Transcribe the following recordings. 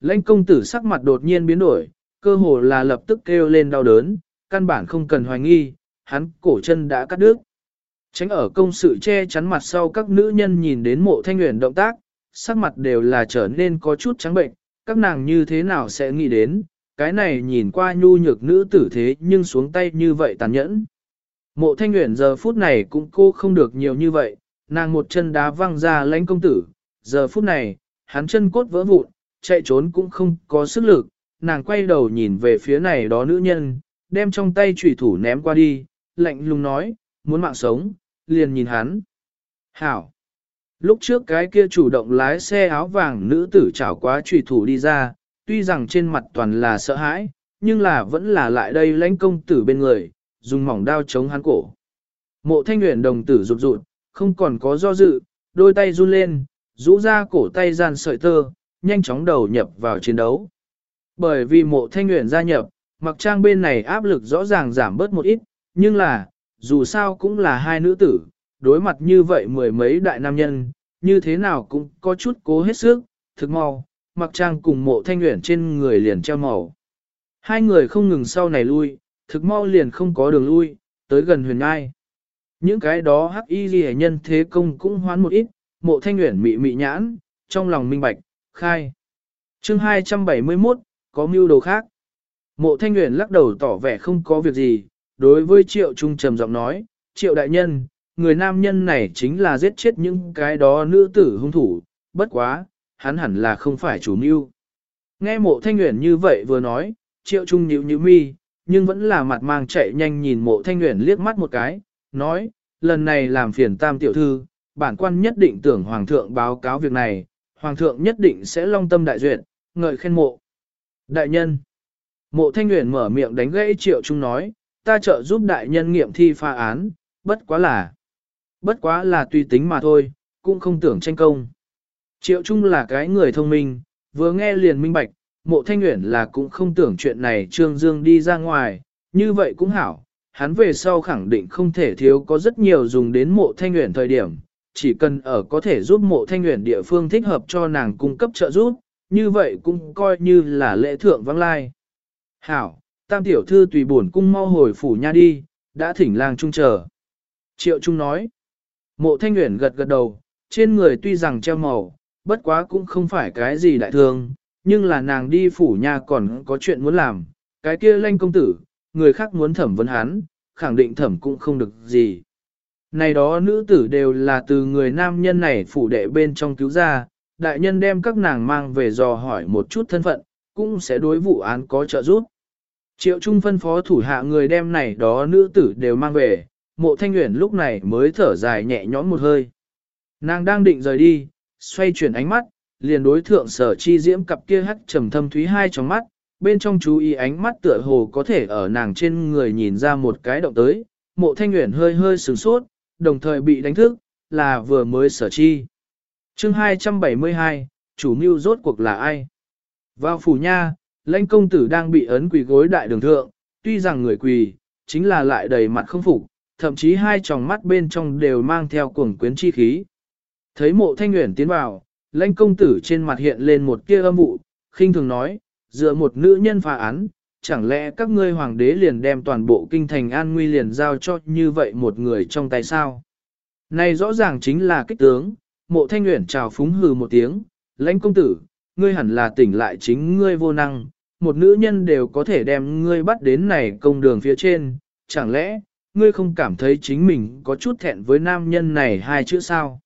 Lãnh công tử sắc mặt đột nhiên biến đổi, cơ hồ là lập tức kêu lên đau đớn, căn bản không cần hoài nghi, hắn cổ chân đã cắt đứt. Tránh ở công sự che chắn mặt sau các nữ nhân nhìn đến mộ thanh nguyện động tác, sắc mặt đều là trở nên có chút trắng bệnh, các nàng như thế nào sẽ nghĩ đến, cái này nhìn qua nhu nhược nữ tử thế nhưng xuống tay như vậy tàn nhẫn. Mộ thanh nguyện giờ phút này cũng cô không được nhiều như vậy, nàng một chân đá văng ra lãnh công tử, giờ phút này, hắn chân cốt vỡ vụn, chạy trốn cũng không có sức lực, nàng quay đầu nhìn về phía này đó nữ nhân, đem trong tay trùy thủ ném qua đi, lạnh lùng nói, muốn mạng sống, liền nhìn hắn. Hảo! Lúc trước cái kia chủ động lái xe áo vàng nữ tử chảo quá trùy thủ đi ra, tuy rằng trên mặt toàn là sợ hãi, nhưng là vẫn là lại đây lãnh công tử bên người, dùng mỏng đao chống hắn cổ. Mộ thanh nguyện đồng tử rụt rụt, không còn có do dự, đôi tay run lên, rũ ra cổ tay gian sợi tơ, nhanh chóng đầu nhập vào chiến đấu. Bởi vì mộ thanh nguyện gia nhập, mặc trang bên này áp lực rõ ràng giảm bớt một ít, nhưng là, dù sao cũng là hai nữ tử, đối mặt như vậy mười mấy đại nam nhân, như thế nào cũng có chút cố hết sức, thực mau, mặc trang cùng mộ thanh nguyện trên người liền treo màu. Hai người không ngừng sau này lui, thực mau liền không có đường lui, tới gần huyền ngai. Những cái đó hắc y ghi nhân thế công cũng hoán một ít, mộ thanh nguyện mị mị nhãn, trong lòng minh bạch, khai. chương 271, có mưu đồ khác. Mộ thanh Uyển lắc đầu tỏ vẻ không có việc gì, đối với triệu trung trầm giọng nói, triệu đại nhân, người nam nhân này chính là giết chết những cái đó nữ tử hung thủ, bất quá, hắn hẳn là không phải chủ mưu. Nghe mộ thanh Uyển như vậy vừa nói, triệu trung nhíu nhíu mi, nhưng vẫn là mặt mang chạy nhanh nhìn mộ thanh Uyển liếc mắt một cái, nói, lần này làm phiền tam tiểu thư, bản quan nhất định tưởng hoàng thượng báo cáo việc này, hoàng thượng nhất định sẽ long tâm đại duyệt, ngợi khen mộ. Đại nhân, mộ thanh nguyện mở miệng đánh gãy triệu trung nói, ta trợ giúp đại nhân nghiệm thi pha án, bất quá là, bất quá là tùy tính mà thôi, cũng không tưởng tranh công. Triệu Trung là cái người thông minh, vừa nghe liền minh bạch, mộ thanh nguyện là cũng không tưởng chuyện này Trương Dương đi ra ngoài, như vậy cũng hảo, hắn về sau khẳng định không thể thiếu có rất nhiều dùng đến mộ thanh nguyện thời điểm, chỉ cần ở có thể giúp mộ thanh nguyện địa phương thích hợp cho nàng cung cấp trợ giúp, như vậy cũng coi như là lễ thượng vắng lai. Hảo, tam tiểu thư tùy buồn cung mau hồi phủ nha đi, đã thỉnh lang trung chờ. Triệu Trung nói, mộ thanh nguyện gật gật đầu, trên người tuy rằng treo màu, bất quá cũng không phải cái gì đại thương, nhưng là nàng đi phủ nha còn có chuyện muốn làm, cái kia lanh công tử, người khác muốn thẩm vấn hắn, khẳng định thẩm cũng không được gì. Này đó nữ tử đều là từ người nam nhân này phủ đệ bên trong cứu ra, đại nhân đem các nàng mang về dò hỏi một chút thân phận, cũng sẽ đối vụ án có trợ giúp. Triệu Trung phân phó thủ hạ người đem này đó nữ tử đều mang về, mộ thanh nguyện lúc này mới thở dài nhẹ nhõm một hơi. Nàng đang định rời đi, xoay chuyển ánh mắt, liền đối thượng sở chi diễm cặp kia hắt trầm thâm thúy hai trong mắt, bên trong chú ý ánh mắt tựa hồ có thể ở nàng trên người nhìn ra một cái động tới, mộ thanh nguyện hơi hơi sửng sốt, đồng thời bị đánh thức, là vừa mới sở chi. chương 272, chủ mưu rốt cuộc là ai? Vào phủ nha, lãnh công tử đang bị ấn quỳ gối đại đường thượng, tuy rằng người quỳ, chính là lại đầy mặt không phục, thậm chí hai tròng mắt bên trong đều mang theo cuồng quyến chi khí. Thấy mộ thanh nguyện tiến vào, lãnh công tử trên mặt hiện lên một kia âm vụ, khinh thường nói, dựa một nữ nhân phá án, chẳng lẽ các ngươi hoàng đế liền đem toàn bộ kinh thành an nguy liền giao cho như vậy một người trong tay sao? Này rõ ràng chính là kích tướng, mộ thanh nguyện chào phúng hừ một tiếng, lãnh công tử, ngươi hẳn là tỉnh lại chính ngươi vô năng, một nữ nhân đều có thể đem ngươi bắt đến này công đường phía trên, chẳng lẽ, ngươi không cảm thấy chính mình có chút thẹn với nam nhân này hai chữ sao?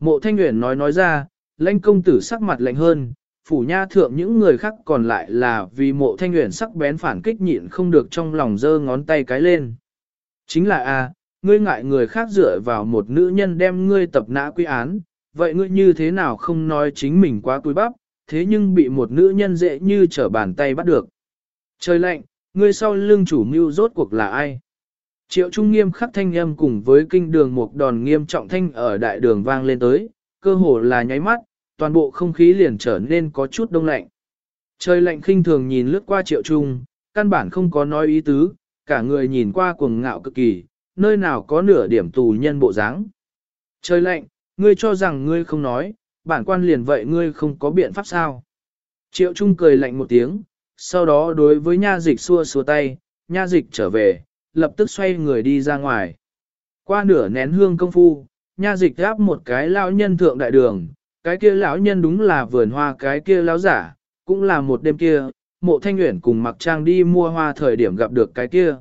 Mộ thanh nguyện nói nói ra, lãnh công tử sắc mặt lạnh hơn, phủ nha thượng những người khác còn lại là vì mộ thanh nguyện sắc bén phản kích nhịn không được trong lòng giơ ngón tay cái lên. Chính là a ngươi ngại người khác dựa vào một nữ nhân đem ngươi tập nã quy án, vậy ngươi như thế nào không nói chính mình quá cúi bắp, thế nhưng bị một nữ nhân dễ như trở bàn tay bắt được. Trời lạnh, ngươi sau lưng chủ mưu rốt cuộc là ai? Triệu Trung nghiêm khắc thanh âm cùng với kinh đường một đòn nghiêm trọng thanh ở đại đường vang lên tới, cơ hồ là nháy mắt, toàn bộ không khí liền trở nên có chút đông lạnh. Trời lạnh khinh thường nhìn lướt qua Triệu Trung, căn bản không có nói ý tứ, cả người nhìn qua cuồng ngạo cực kỳ, nơi nào có nửa điểm tù nhân bộ dáng. Trời lạnh, ngươi cho rằng ngươi không nói, bản quan liền vậy ngươi không có biện pháp sao. Triệu Trung cười lạnh một tiếng, sau đó đối với nha dịch xua xua tay, nha dịch trở về, lập tức xoay người đi ra ngoài. Qua nửa nén hương công phu, nha dịch gáp một cái lão nhân thượng đại đường, cái kia lão nhân đúng là vườn hoa cái kia lão giả, cũng là một đêm kia, mộ thanh nguyện cùng mặc trang đi mua hoa thời điểm gặp được cái kia.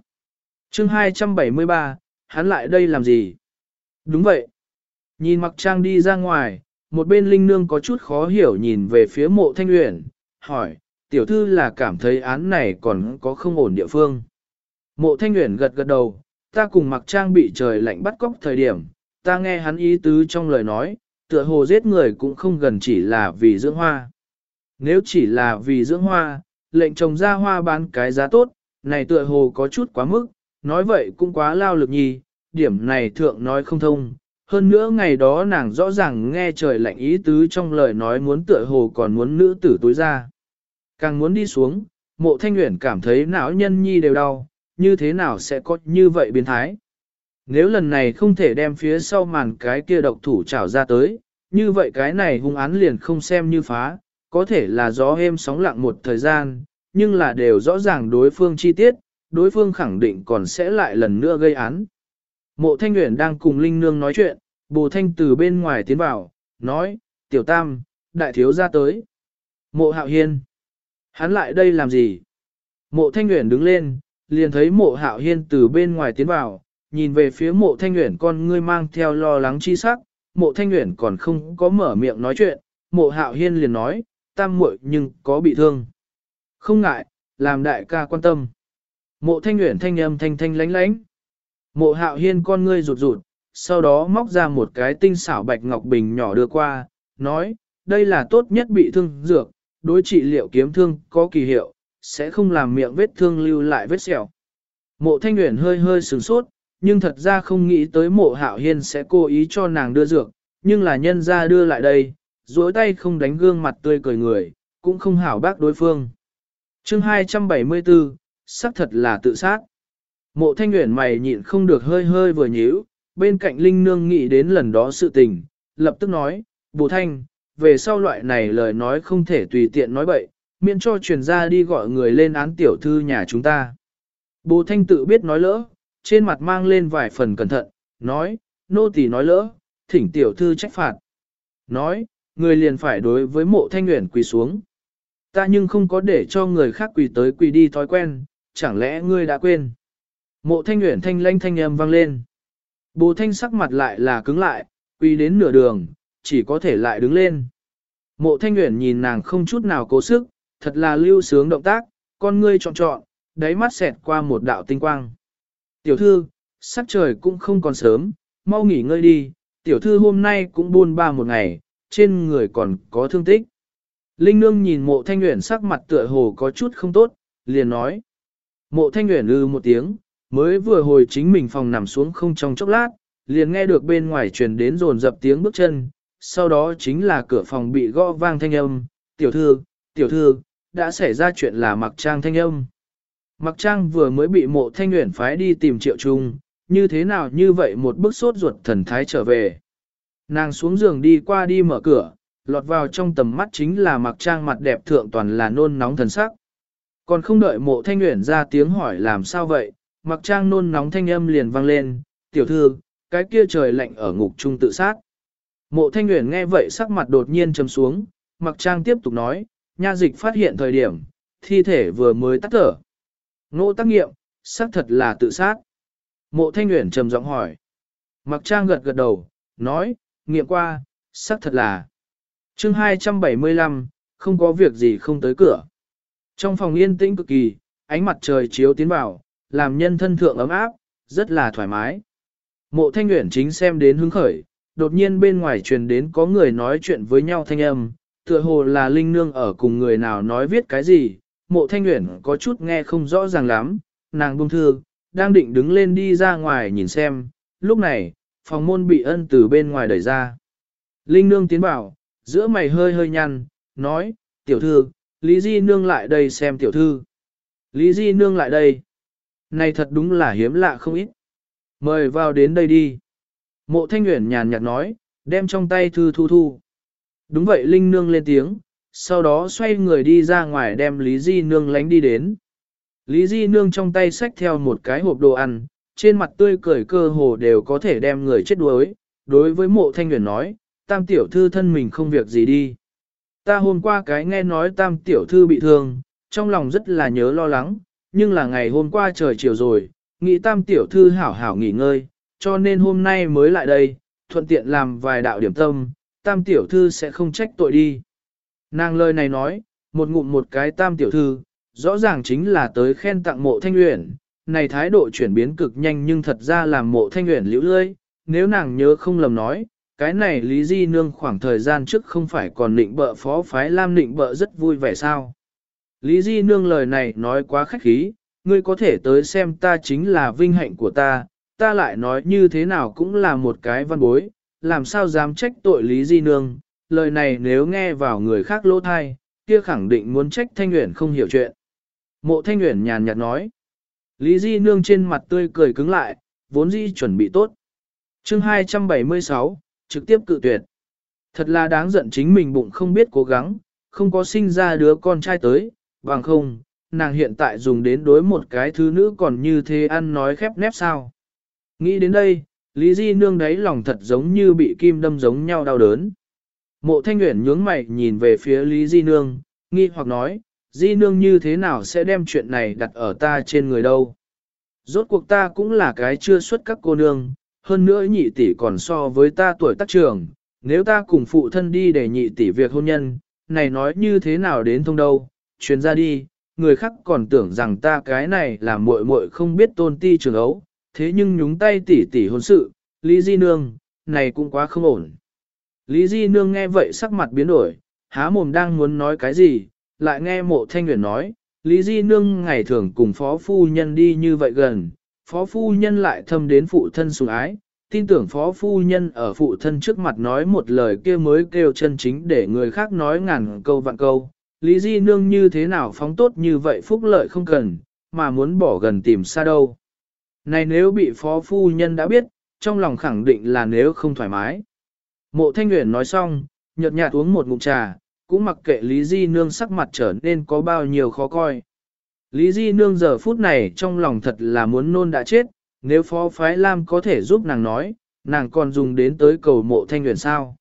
chương 273, hắn lại đây làm gì? Đúng vậy. Nhìn mặc trang đi ra ngoài, một bên linh nương có chút khó hiểu nhìn về phía mộ thanh nguyện, hỏi, tiểu thư là cảm thấy án này còn có không ổn địa phương. Mộ thanh nguyện gật gật đầu, ta cùng mặc trang bị trời lạnh bắt cóc thời điểm, ta nghe hắn ý tứ trong lời nói, tựa hồ giết người cũng không gần chỉ là vì dưỡng hoa. Nếu chỉ là vì dưỡng hoa, lệnh trồng ra hoa bán cái giá tốt, này tựa hồ có chút quá mức, nói vậy cũng quá lao lực nhì, điểm này thượng nói không thông. Hơn nữa ngày đó nàng rõ ràng nghe trời lạnh ý tứ trong lời nói muốn tựa hồ còn muốn nữ tử tối ra. Càng muốn đi xuống, mộ thanh nguyện cảm thấy não nhân nhi đều đau, như thế nào sẽ có như vậy biến thái. Nếu lần này không thể đem phía sau màn cái kia độc thủ trảo ra tới, như vậy cái này hung án liền không xem như phá, có thể là gió êm sóng lặng một thời gian, nhưng là đều rõ ràng đối phương chi tiết, đối phương khẳng định còn sẽ lại lần nữa gây án. Mộ Thanh Nguyễn đang cùng Linh Nương nói chuyện, Bồ Thanh từ bên ngoài tiến vào, nói, Tiểu Tam, đại thiếu ra tới. Mộ Hạo Hiên, hắn lại đây làm gì? Mộ Thanh Nguyễn đứng lên, liền thấy mộ Hạo Hiên từ bên ngoài tiến vào, nhìn về phía mộ Thanh Nguyễn con ngươi mang theo lo lắng chi sắc, mộ Thanh Nguyễn còn không có mở miệng nói chuyện, mộ Hạo Hiên liền nói, Tam muội nhưng có bị thương. Không ngại, làm đại ca quan tâm. Mộ thanh nguyện thanh âm thanh thanh lánh lánh. Mộ hạo hiên con ngươi rụt rụt, sau đó móc ra một cái tinh xảo bạch ngọc bình nhỏ đưa qua, nói, đây là tốt nhất bị thương dược, đối trị liệu kiếm thương có kỳ hiệu, sẽ không làm miệng vết thương lưu lại vết sẹo. Mộ thanh nguyện hơi hơi sửng sốt, nhưng thật ra không nghĩ tới mộ hạo hiên sẽ cố ý cho nàng đưa dược, nhưng là nhân ra đưa lại đây, duỗi tay không đánh gương mặt tươi cười người, cũng không hảo bác đối phương chương 274, xác thật là tự sát. Mộ thanh nguyện mày nhịn không được hơi hơi vừa nhíu, bên cạnh Linh Nương nghĩ đến lần đó sự tình, lập tức nói, bù thanh, về sau loại này lời nói không thể tùy tiện nói bậy, miễn cho truyền ra đi gọi người lên án tiểu thư nhà chúng ta. Bù thanh tự biết nói lỡ, trên mặt mang lên vài phần cẩn thận, nói, nô tỳ nói lỡ, thỉnh tiểu thư trách phạt. Nói, người liền phải đối với mộ thanh nguyện quỳ xuống. Ta nhưng không có để cho người khác quỳ tới quỳ đi thói quen, chẳng lẽ ngươi đã quên. Mộ thanh nguyện thanh lanh thanh âm vang lên. Bồ thanh sắc mặt lại là cứng lại, quỳ đến nửa đường, chỉ có thể lại đứng lên. Mộ thanh nguyện nhìn nàng không chút nào cố sức, thật là lưu sướng động tác, con ngươi trọn trọn, đáy mắt xẹt qua một đạo tinh quang. Tiểu thư, sắc trời cũng không còn sớm, mau nghỉ ngơi đi, tiểu thư hôm nay cũng buôn ba một ngày, trên người còn có thương tích. Linh nương nhìn mộ thanh nguyện sắc mặt tựa hồ có chút không tốt, liền nói. Mộ thanh nguyện ư một tiếng, mới vừa hồi chính mình phòng nằm xuống không trong chốc lát, liền nghe được bên ngoài truyền đến rồn dập tiếng bước chân, sau đó chính là cửa phòng bị gõ vang thanh âm, tiểu thư, tiểu thư, đã xảy ra chuyện là mặc trang thanh âm. Mặc trang vừa mới bị mộ thanh nguyện phái đi tìm triệu trung, như thế nào như vậy một bức sốt ruột thần thái trở về. Nàng xuống giường đi qua đi mở cửa, lọt vào trong tầm mắt chính là mặc trang mặt đẹp thượng toàn là nôn nóng thần sắc. Còn không đợi mộ thanh nguyện ra tiếng hỏi làm sao vậy, mặc trang nôn nóng thanh âm liền vang lên, tiểu thư, cái kia trời lạnh ở ngục trung tự sát. Mộ thanh nguyện nghe vậy sắc mặt đột nhiên trầm xuống, mặc trang tiếp tục nói, nha dịch phát hiện thời điểm, thi thể vừa mới tắt thở. Ngô tác nghiệm, xác thật là tự sát. Mộ thanh nguyện trầm giọng hỏi. Mặc trang gật gật đầu, nói, nghiệm qua, xác thật là chương 275, không có việc gì không tới cửa. Trong phòng yên tĩnh cực kỳ, ánh mặt trời chiếu tiến vào, làm nhân thân thượng ấm áp, rất là thoải mái. Mộ thanh nguyện chính xem đến hứng khởi, đột nhiên bên ngoài truyền đến có người nói chuyện với nhau thanh âm, tựa hồ là linh nương ở cùng người nào nói viết cái gì, mộ thanh nguyện có chút nghe không rõ ràng lắm, nàng buông thư, đang định đứng lên đi ra ngoài nhìn xem, lúc này, phòng môn bị ân từ bên ngoài đẩy ra. Linh nương tiến bảo, giữa mày hơi hơi nhăn, nói, tiểu thư, Lý Di Nương lại đây xem tiểu thư. Lý Di Nương lại đây. Này thật đúng là hiếm lạ không ít. Mời vào đến đây đi. Mộ Thanh Nguyễn nhàn nhạt nói, đem trong tay thư thu thu. Đúng vậy Linh Nương lên tiếng, sau đó xoay người đi ra ngoài đem Lý Di Nương lánh đi đến. Lý Di Nương trong tay xách theo một cái hộp đồ ăn, trên mặt tươi cười cơ hồ đều có thể đem người chết đuối. Đối với mộ thanh nguyện nói, tam tiểu thư thân mình không việc gì đi. Ta hôm qua cái nghe nói tam tiểu thư bị thương, trong lòng rất là nhớ lo lắng, nhưng là ngày hôm qua trời chiều rồi, nghĩ tam tiểu thư hảo hảo nghỉ ngơi, cho nên hôm nay mới lại đây, thuận tiện làm vài đạo điểm tâm, tam tiểu thư sẽ không trách tội đi. Nàng lời này nói, một ngụm một cái tam tiểu thư, rõ ràng chính là tới khen tặng mộ thanh luyện, này thái độ chuyển biến cực nhanh nhưng thật ra làm mộ thanh luyện liễu lơi, nếu nàng nhớ không lầm nói, cái này Lý Di Nương khoảng thời gian trước không phải còn định bợ phó phái Lam định bợ rất vui vẻ sao. Lý Di Nương lời này nói quá khách khí, ngươi có thể tới xem ta chính là vinh hạnh của ta, ta lại nói như thế nào cũng là một cái văn bối, làm sao dám trách tội Lý Di Nương, lời này nếu nghe vào người khác lỗ thai, kia khẳng định muốn trách Thanh Nguyễn không hiểu chuyện. Mộ Thanh Nguyễn nhàn nhạt nói, Lý Di Nương trên mặt tươi cười cứng lại, vốn dĩ chuẩn bị tốt. chương 276, trực tiếp cự tuyệt. Thật là đáng giận chính mình bụng không biết cố gắng, không có sinh ra đứa con trai tới, bằng không, nàng hiện tại dùng đến đối một cái thứ nữ còn như thế ăn nói khép nép sao. Nghĩ đến đây, Lý Di Nương đấy lòng thật giống như bị kim đâm giống nhau đau đớn. Mộ Thanh Uyển nhướng mày nhìn về phía Lý Di Nương, nghi hoặc nói, Di Nương như thế nào sẽ đem chuyện này đặt ở ta trên người đâu. Rốt cuộc ta cũng là cái chưa xuất các cô nương, hơn nữa nhị tỷ còn so với ta tuổi tác trưởng, nếu ta cùng phụ thân đi để nhị tỷ việc hôn nhân, này nói như thế nào đến thông đâu, chuyến ra đi, người khác còn tưởng rằng ta cái này là muội muội không biết tôn ti trường ấu, thế nhưng nhúng tay tỷ tỷ hôn sự, Lý Di Nương, này cũng quá không ổn. Lý Di Nương nghe vậy sắc mặt biến đổi, há mồm đang muốn nói cái gì, lại nghe mộ thanh nguyện nói, Lý Di Nương ngày thường cùng phó phu nhân đi như vậy gần, phó phu nhân lại thâm đến phụ thân sủng ái, tin tưởng phó phu nhân ở phụ thân trước mặt nói một lời kia mới kêu chân chính để người khác nói ngàn câu vạn câu. Lý Di Nương như thế nào phóng tốt như vậy phúc lợi không cần, mà muốn bỏ gần tìm xa đâu. Này nếu bị phó phu nhân đã biết, trong lòng khẳng định là nếu không thoải mái. Mộ Thanh Uyển nói xong, nhợt nhạt uống một ngụm trà, cũng mặc kệ Lý Di Nương sắc mặt trở nên có bao nhiêu khó coi. Lý Di Nương giờ phút này trong lòng thật là muốn nôn đã chết, nếu phó phái Lam có thể giúp nàng nói, nàng còn dùng đến tới cầu mộ thanh Uyển sao.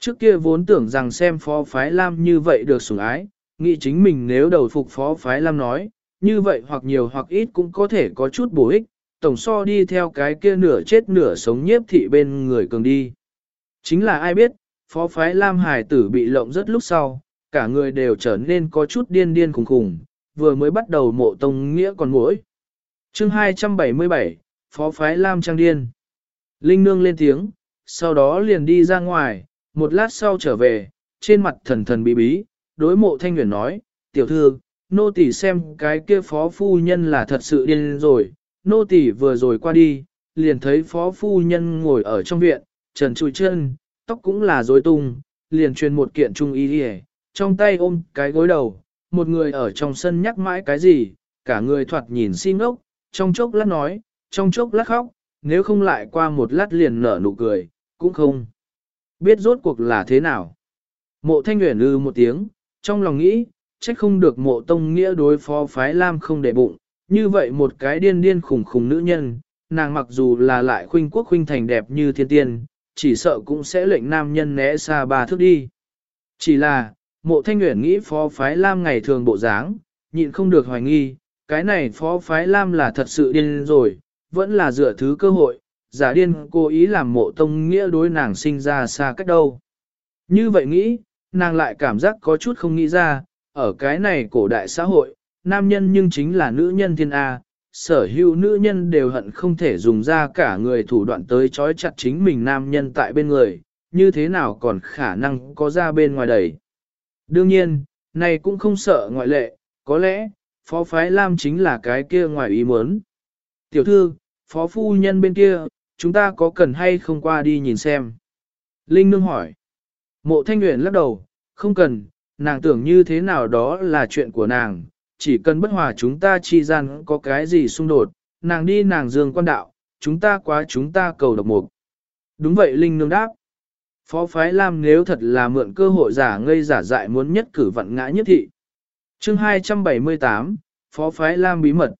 Trước kia vốn tưởng rằng xem phó phái Lam như vậy được sủng ái, nghĩ chính mình nếu đầu phục phó phái Lam nói, như vậy hoặc nhiều hoặc ít cũng có thể có chút bổ ích, tổng so đi theo cái kia nửa chết nửa sống nhiếp thị bên người cường đi. Chính là ai biết, phó phái Lam Hải tử bị lộng rất lúc sau, cả người đều trở nên có chút điên điên khủng khủng vừa mới bắt đầu mộ tông nghĩa còn mỗi. chương 277, phó phái Lam Trang Điên. Linh Nương lên tiếng, sau đó liền đi ra ngoài, một lát sau trở về, trên mặt thần thần bí bí, đối mộ thanh nguyện nói, tiểu thư, nô tỳ xem cái kia phó phu nhân là thật sự điên rồi, nô tỳ vừa rồi qua đi, liền thấy phó phu nhân ngồi ở trong viện, trần trụi chân, tóc cũng là rối tung, liền truyền một kiện trung y đi trong tay ôm cái gối đầu, một người ở trong sân nhắc mãi cái gì, cả người thoạt nhìn si ngốc, trong chốc lát nói, trong chốc lát khóc, nếu không lại qua một lát liền nở nụ cười, cũng không. Biết rốt cuộc là thế nào. Mộ thanh nguyện ư ừ một tiếng, trong lòng nghĩ, trách không được mộ tông nghĩa đối phó phái Lam không để bụng, như vậy một cái điên điên khủng khủng nữ nhân, nàng mặc dù là lại khuynh quốc khuynh thành đẹp như thiên tiên, chỉ sợ cũng sẽ lệnh nam nhân né xa ba thước đi. Chỉ là, mộ thanh nguyện nghĩ phó phái Lam ngày thường bộ dáng, nhịn không được hoài nghi, cái này phó phái Lam là thật sự điên rồi, vẫn là dựa thứ cơ hội, giả điên cố ý làm mộ tông nghĩa đối nàng sinh ra xa cách đâu. Như vậy nghĩ, nàng lại cảm giác có chút không nghĩ ra, ở cái này cổ đại xã hội, nam nhân nhưng chính là nữ nhân thiên A, sở hữu nữ nhân đều hận không thể dùng ra cả người thủ đoạn tới trói chặt chính mình nam nhân tại bên người, như thế nào còn khả năng có ra bên ngoài đẩy. Đương nhiên, này cũng không sợ ngoại lệ, có lẽ, phó phái Lam chính là cái kia ngoài ý muốn. Tiểu thư, phó phu nhân bên kia, chúng ta có cần hay không qua đi nhìn xem? Linh Nương hỏi. Mộ Thanh Nguyễn lắc đầu, không cần, nàng tưởng như thế nào đó là chuyện của nàng, chỉ cần bất hòa chúng ta chi gian có cái gì xung đột, nàng đi nàng dương quan đạo, chúng ta quá chúng ta cầu độc mục. Đúng vậy Linh Nương đáp. Phó phái Lam nếu thật là mượn cơ hội giả ngây giả dại muốn nhất cử vận ngã nhất thị. chương 278, Phó phái Lam bí mật.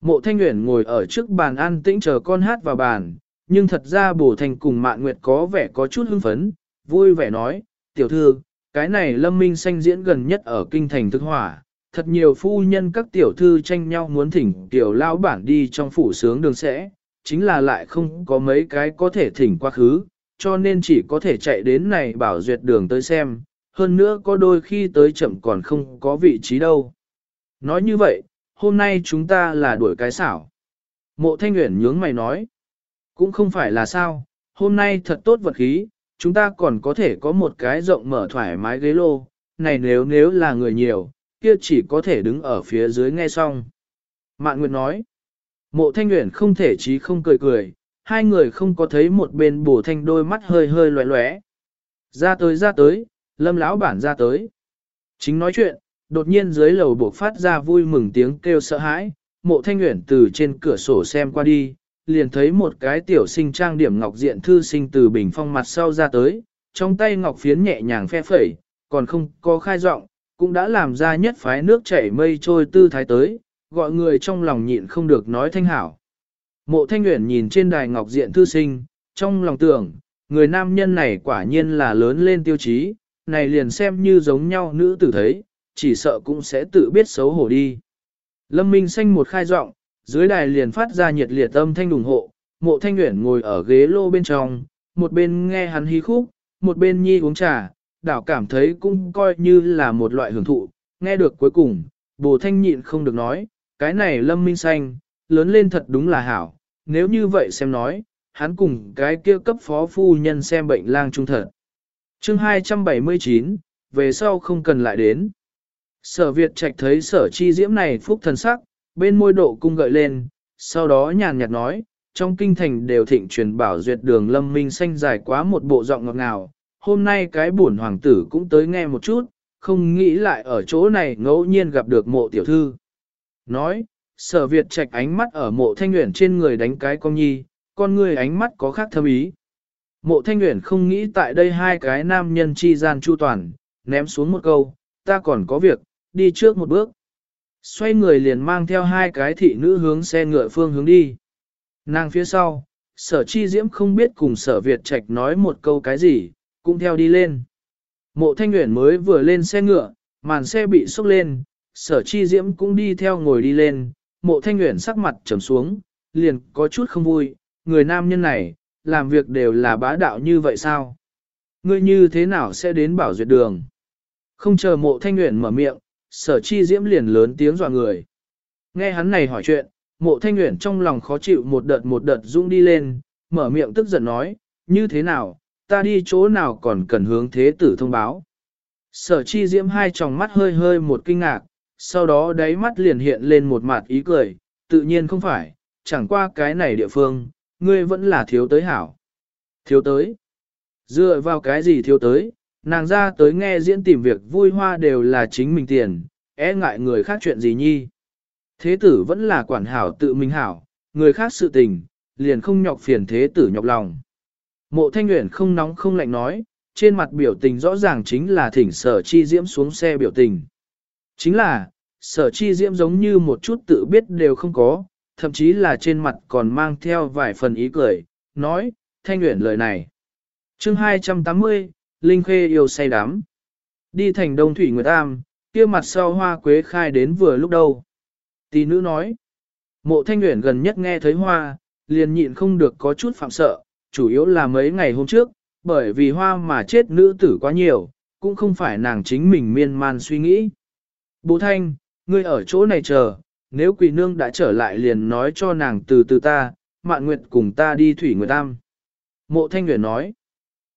Mộ Thanh Nguyễn ngồi ở trước bàn ăn tĩnh chờ con hát vào bàn, nhưng thật ra bổ thành cùng Mạn Nguyệt có vẻ có chút hưng phấn, vui vẻ nói, tiểu thư, cái này lâm minh sanh diễn gần nhất ở kinh thành thức hỏa, thật nhiều phu nhân các tiểu thư tranh nhau muốn thỉnh tiểu lão bản đi trong phủ sướng đường sẽ, chính là lại không có mấy cái có thể thỉnh quá khứ, cho nên chỉ có thể chạy đến này bảo duyệt đường tới xem, hơn nữa có đôi khi tới chậm còn không có vị trí đâu. Nói như vậy, hôm nay chúng ta là đuổi cái xảo. Mộ thanh nguyện nhướng mày nói, cũng không phải là sao, hôm nay thật tốt vật khí, chúng ta còn có thể có một cái rộng mở thoải mái ghế lô, này nếu nếu là người nhiều, kia chỉ có thể đứng ở phía dưới nghe xong. Mạn Nguyệt nói, mộ thanh nguyện không thể chí không cười cười, hai người không có thấy một bên bổ thanh đôi mắt hơi hơi loẹ loẹ. Ra tới ra tới, lâm lão bản ra tới. Chính nói chuyện, đột nhiên dưới lầu buộc phát ra vui mừng tiếng kêu sợ hãi, mộ thanh nguyện từ trên cửa sổ xem qua đi, liền thấy một cái tiểu sinh trang điểm ngọc diện thư sinh từ bình phong mặt sau ra tới, trong tay ngọc phiến nhẹ nhàng phe phẩy, còn không có khai giọng, cũng đã làm ra nhất phái nước chảy mây trôi tư thái tới, gọi người trong lòng nhịn không được nói thanh hảo. Mộ thanh nguyện nhìn trên đài ngọc diện thư sinh, trong lòng tưởng, người nam nhân này quả nhiên là lớn lên tiêu chí, này liền xem như giống nhau nữ tử thấy, chỉ sợ cũng sẽ tự biết xấu hổ đi. Lâm Minh xanh một khai giọng, dưới đài liền phát ra nhiệt liệt âm thanh ủng hộ, mộ thanh nguyện ngồi ở ghế lô bên trong, một bên nghe hắn hí khúc, một bên nhi uống trà, đảo cảm thấy cũng coi như là một loại hưởng thụ, nghe được cuối cùng, bồ thanh nhịn không được nói, cái này lâm minh xanh, lớn lên thật đúng là hảo, nếu như vậy xem nói, hắn cùng cái kia cấp phó phu nhân xem bệnh lang trung thật. chương 279, về sau không cần lại đến. Sở Việt Trạch thấy sở chi diễm này phúc thần sắc, bên môi độ cung gợi lên, sau đó nhàn nhạt nói, trong kinh thành đều thịnh truyền bảo duyệt đường lâm minh xanh dài quá một bộ giọng ngọt ngào, hôm nay cái bổn hoàng tử cũng tới nghe một chút, không nghĩ lại ở chỗ này ngẫu nhiên gặp được mộ tiểu thư. Nói, sở Việt trạch ánh mắt ở mộ thanh nguyện trên người đánh cái con nhi, con người ánh mắt có khác thâm ý. Mộ thanh nguyện không nghĩ tại đây hai cái nam nhân chi gian chu toàn, ném xuống một câu, ta còn có việc, đi trước một bước. Xoay người liền mang theo hai cái thị nữ hướng xe ngựa phương hướng đi. Nàng phía sau, sở chi diễm không biết cùng sở Việt Trạch nói một câu cái gì, cũng theo đi lên. Mộ thanh nguyễn mới vừa lên xe ngựa, màn xe bị xúc lên, sở chi diễm cũng đi theo ngồi đi lên, mộ thanh nguyễn sắc mặt trầm xuống, liền có chút không vui, người nam nhân này, làm việc đều là bá đạo như vậy sao? Ngươi như thế nào sẽ đến bảo duyệt đường? Không chờ mộ thanh nguyễn mở miệng, sở chi diễm liền lớn tiếng dọa người. Nghe hắn này hỏi chuyện, mộ thanh nguyễn trong lòng khó chịu một đợt một đợt rung đi lên, mở miệng tức giận nói, như thế nào, ta đi chỗ nào còn cần hướng thế tử thông báo. Sở chi diễm hai tròng mắt hơi hơi một kinh ngạc, sau đó đáy mắt liền hiện lên một mặt ý cười, tự nhiên không phải, chẳng qua cái này địa phương, ngươi vẫn là thiếu tới hảo. Thiếu tới. Dựa vào cái gì thiếu tới, nàng ra tới nghe diễn tìm việc vui hoa đều là chính mình tiền, e ngại người khác chuyện gì nhi. Thế tử vẫn là quản hảo tự mình hảo, người khác sự tình, liền không nhọc phiền thế tử nhọc lòng. Mộ thanh nguyện không nóng không lạnh nói, trên mặt biểu tình rõ ràng chính là thỉnh sở chi diễm xuống xe biểu tình. Chính là, sở chi diễm giống như một chút tự biết đều không có, thậm chí là trên mặt còn mang theo vài phần ý cười, nói, thanh nguyện lời này. chương 280, Linh Khê yêu say đắm. Đi thành Đông Thủy Nguyệt Tam, kia mặt sau hoa quế khai đến vừa lúc đầu. Tỷ nữ nói, mộ thanh nguyện gần nhất nghe thấy hoa, liền nhịn không được có chút phạm sợ, chủ yếu là mấy ngày hôm trước, bởi vì hoa mà chết nữ tử quá nhiều, cũng không phải nàng chính mình miên man suy nghĩ. Bố thanh, ngươi ở chỗ này chờ, nếu quỷ nương đã trở lại liền nói cho nàng từ từ ta, mạn nguyệt cùng ta đi thủy nguyệt tam. Mộ thanh Nguyễn nói,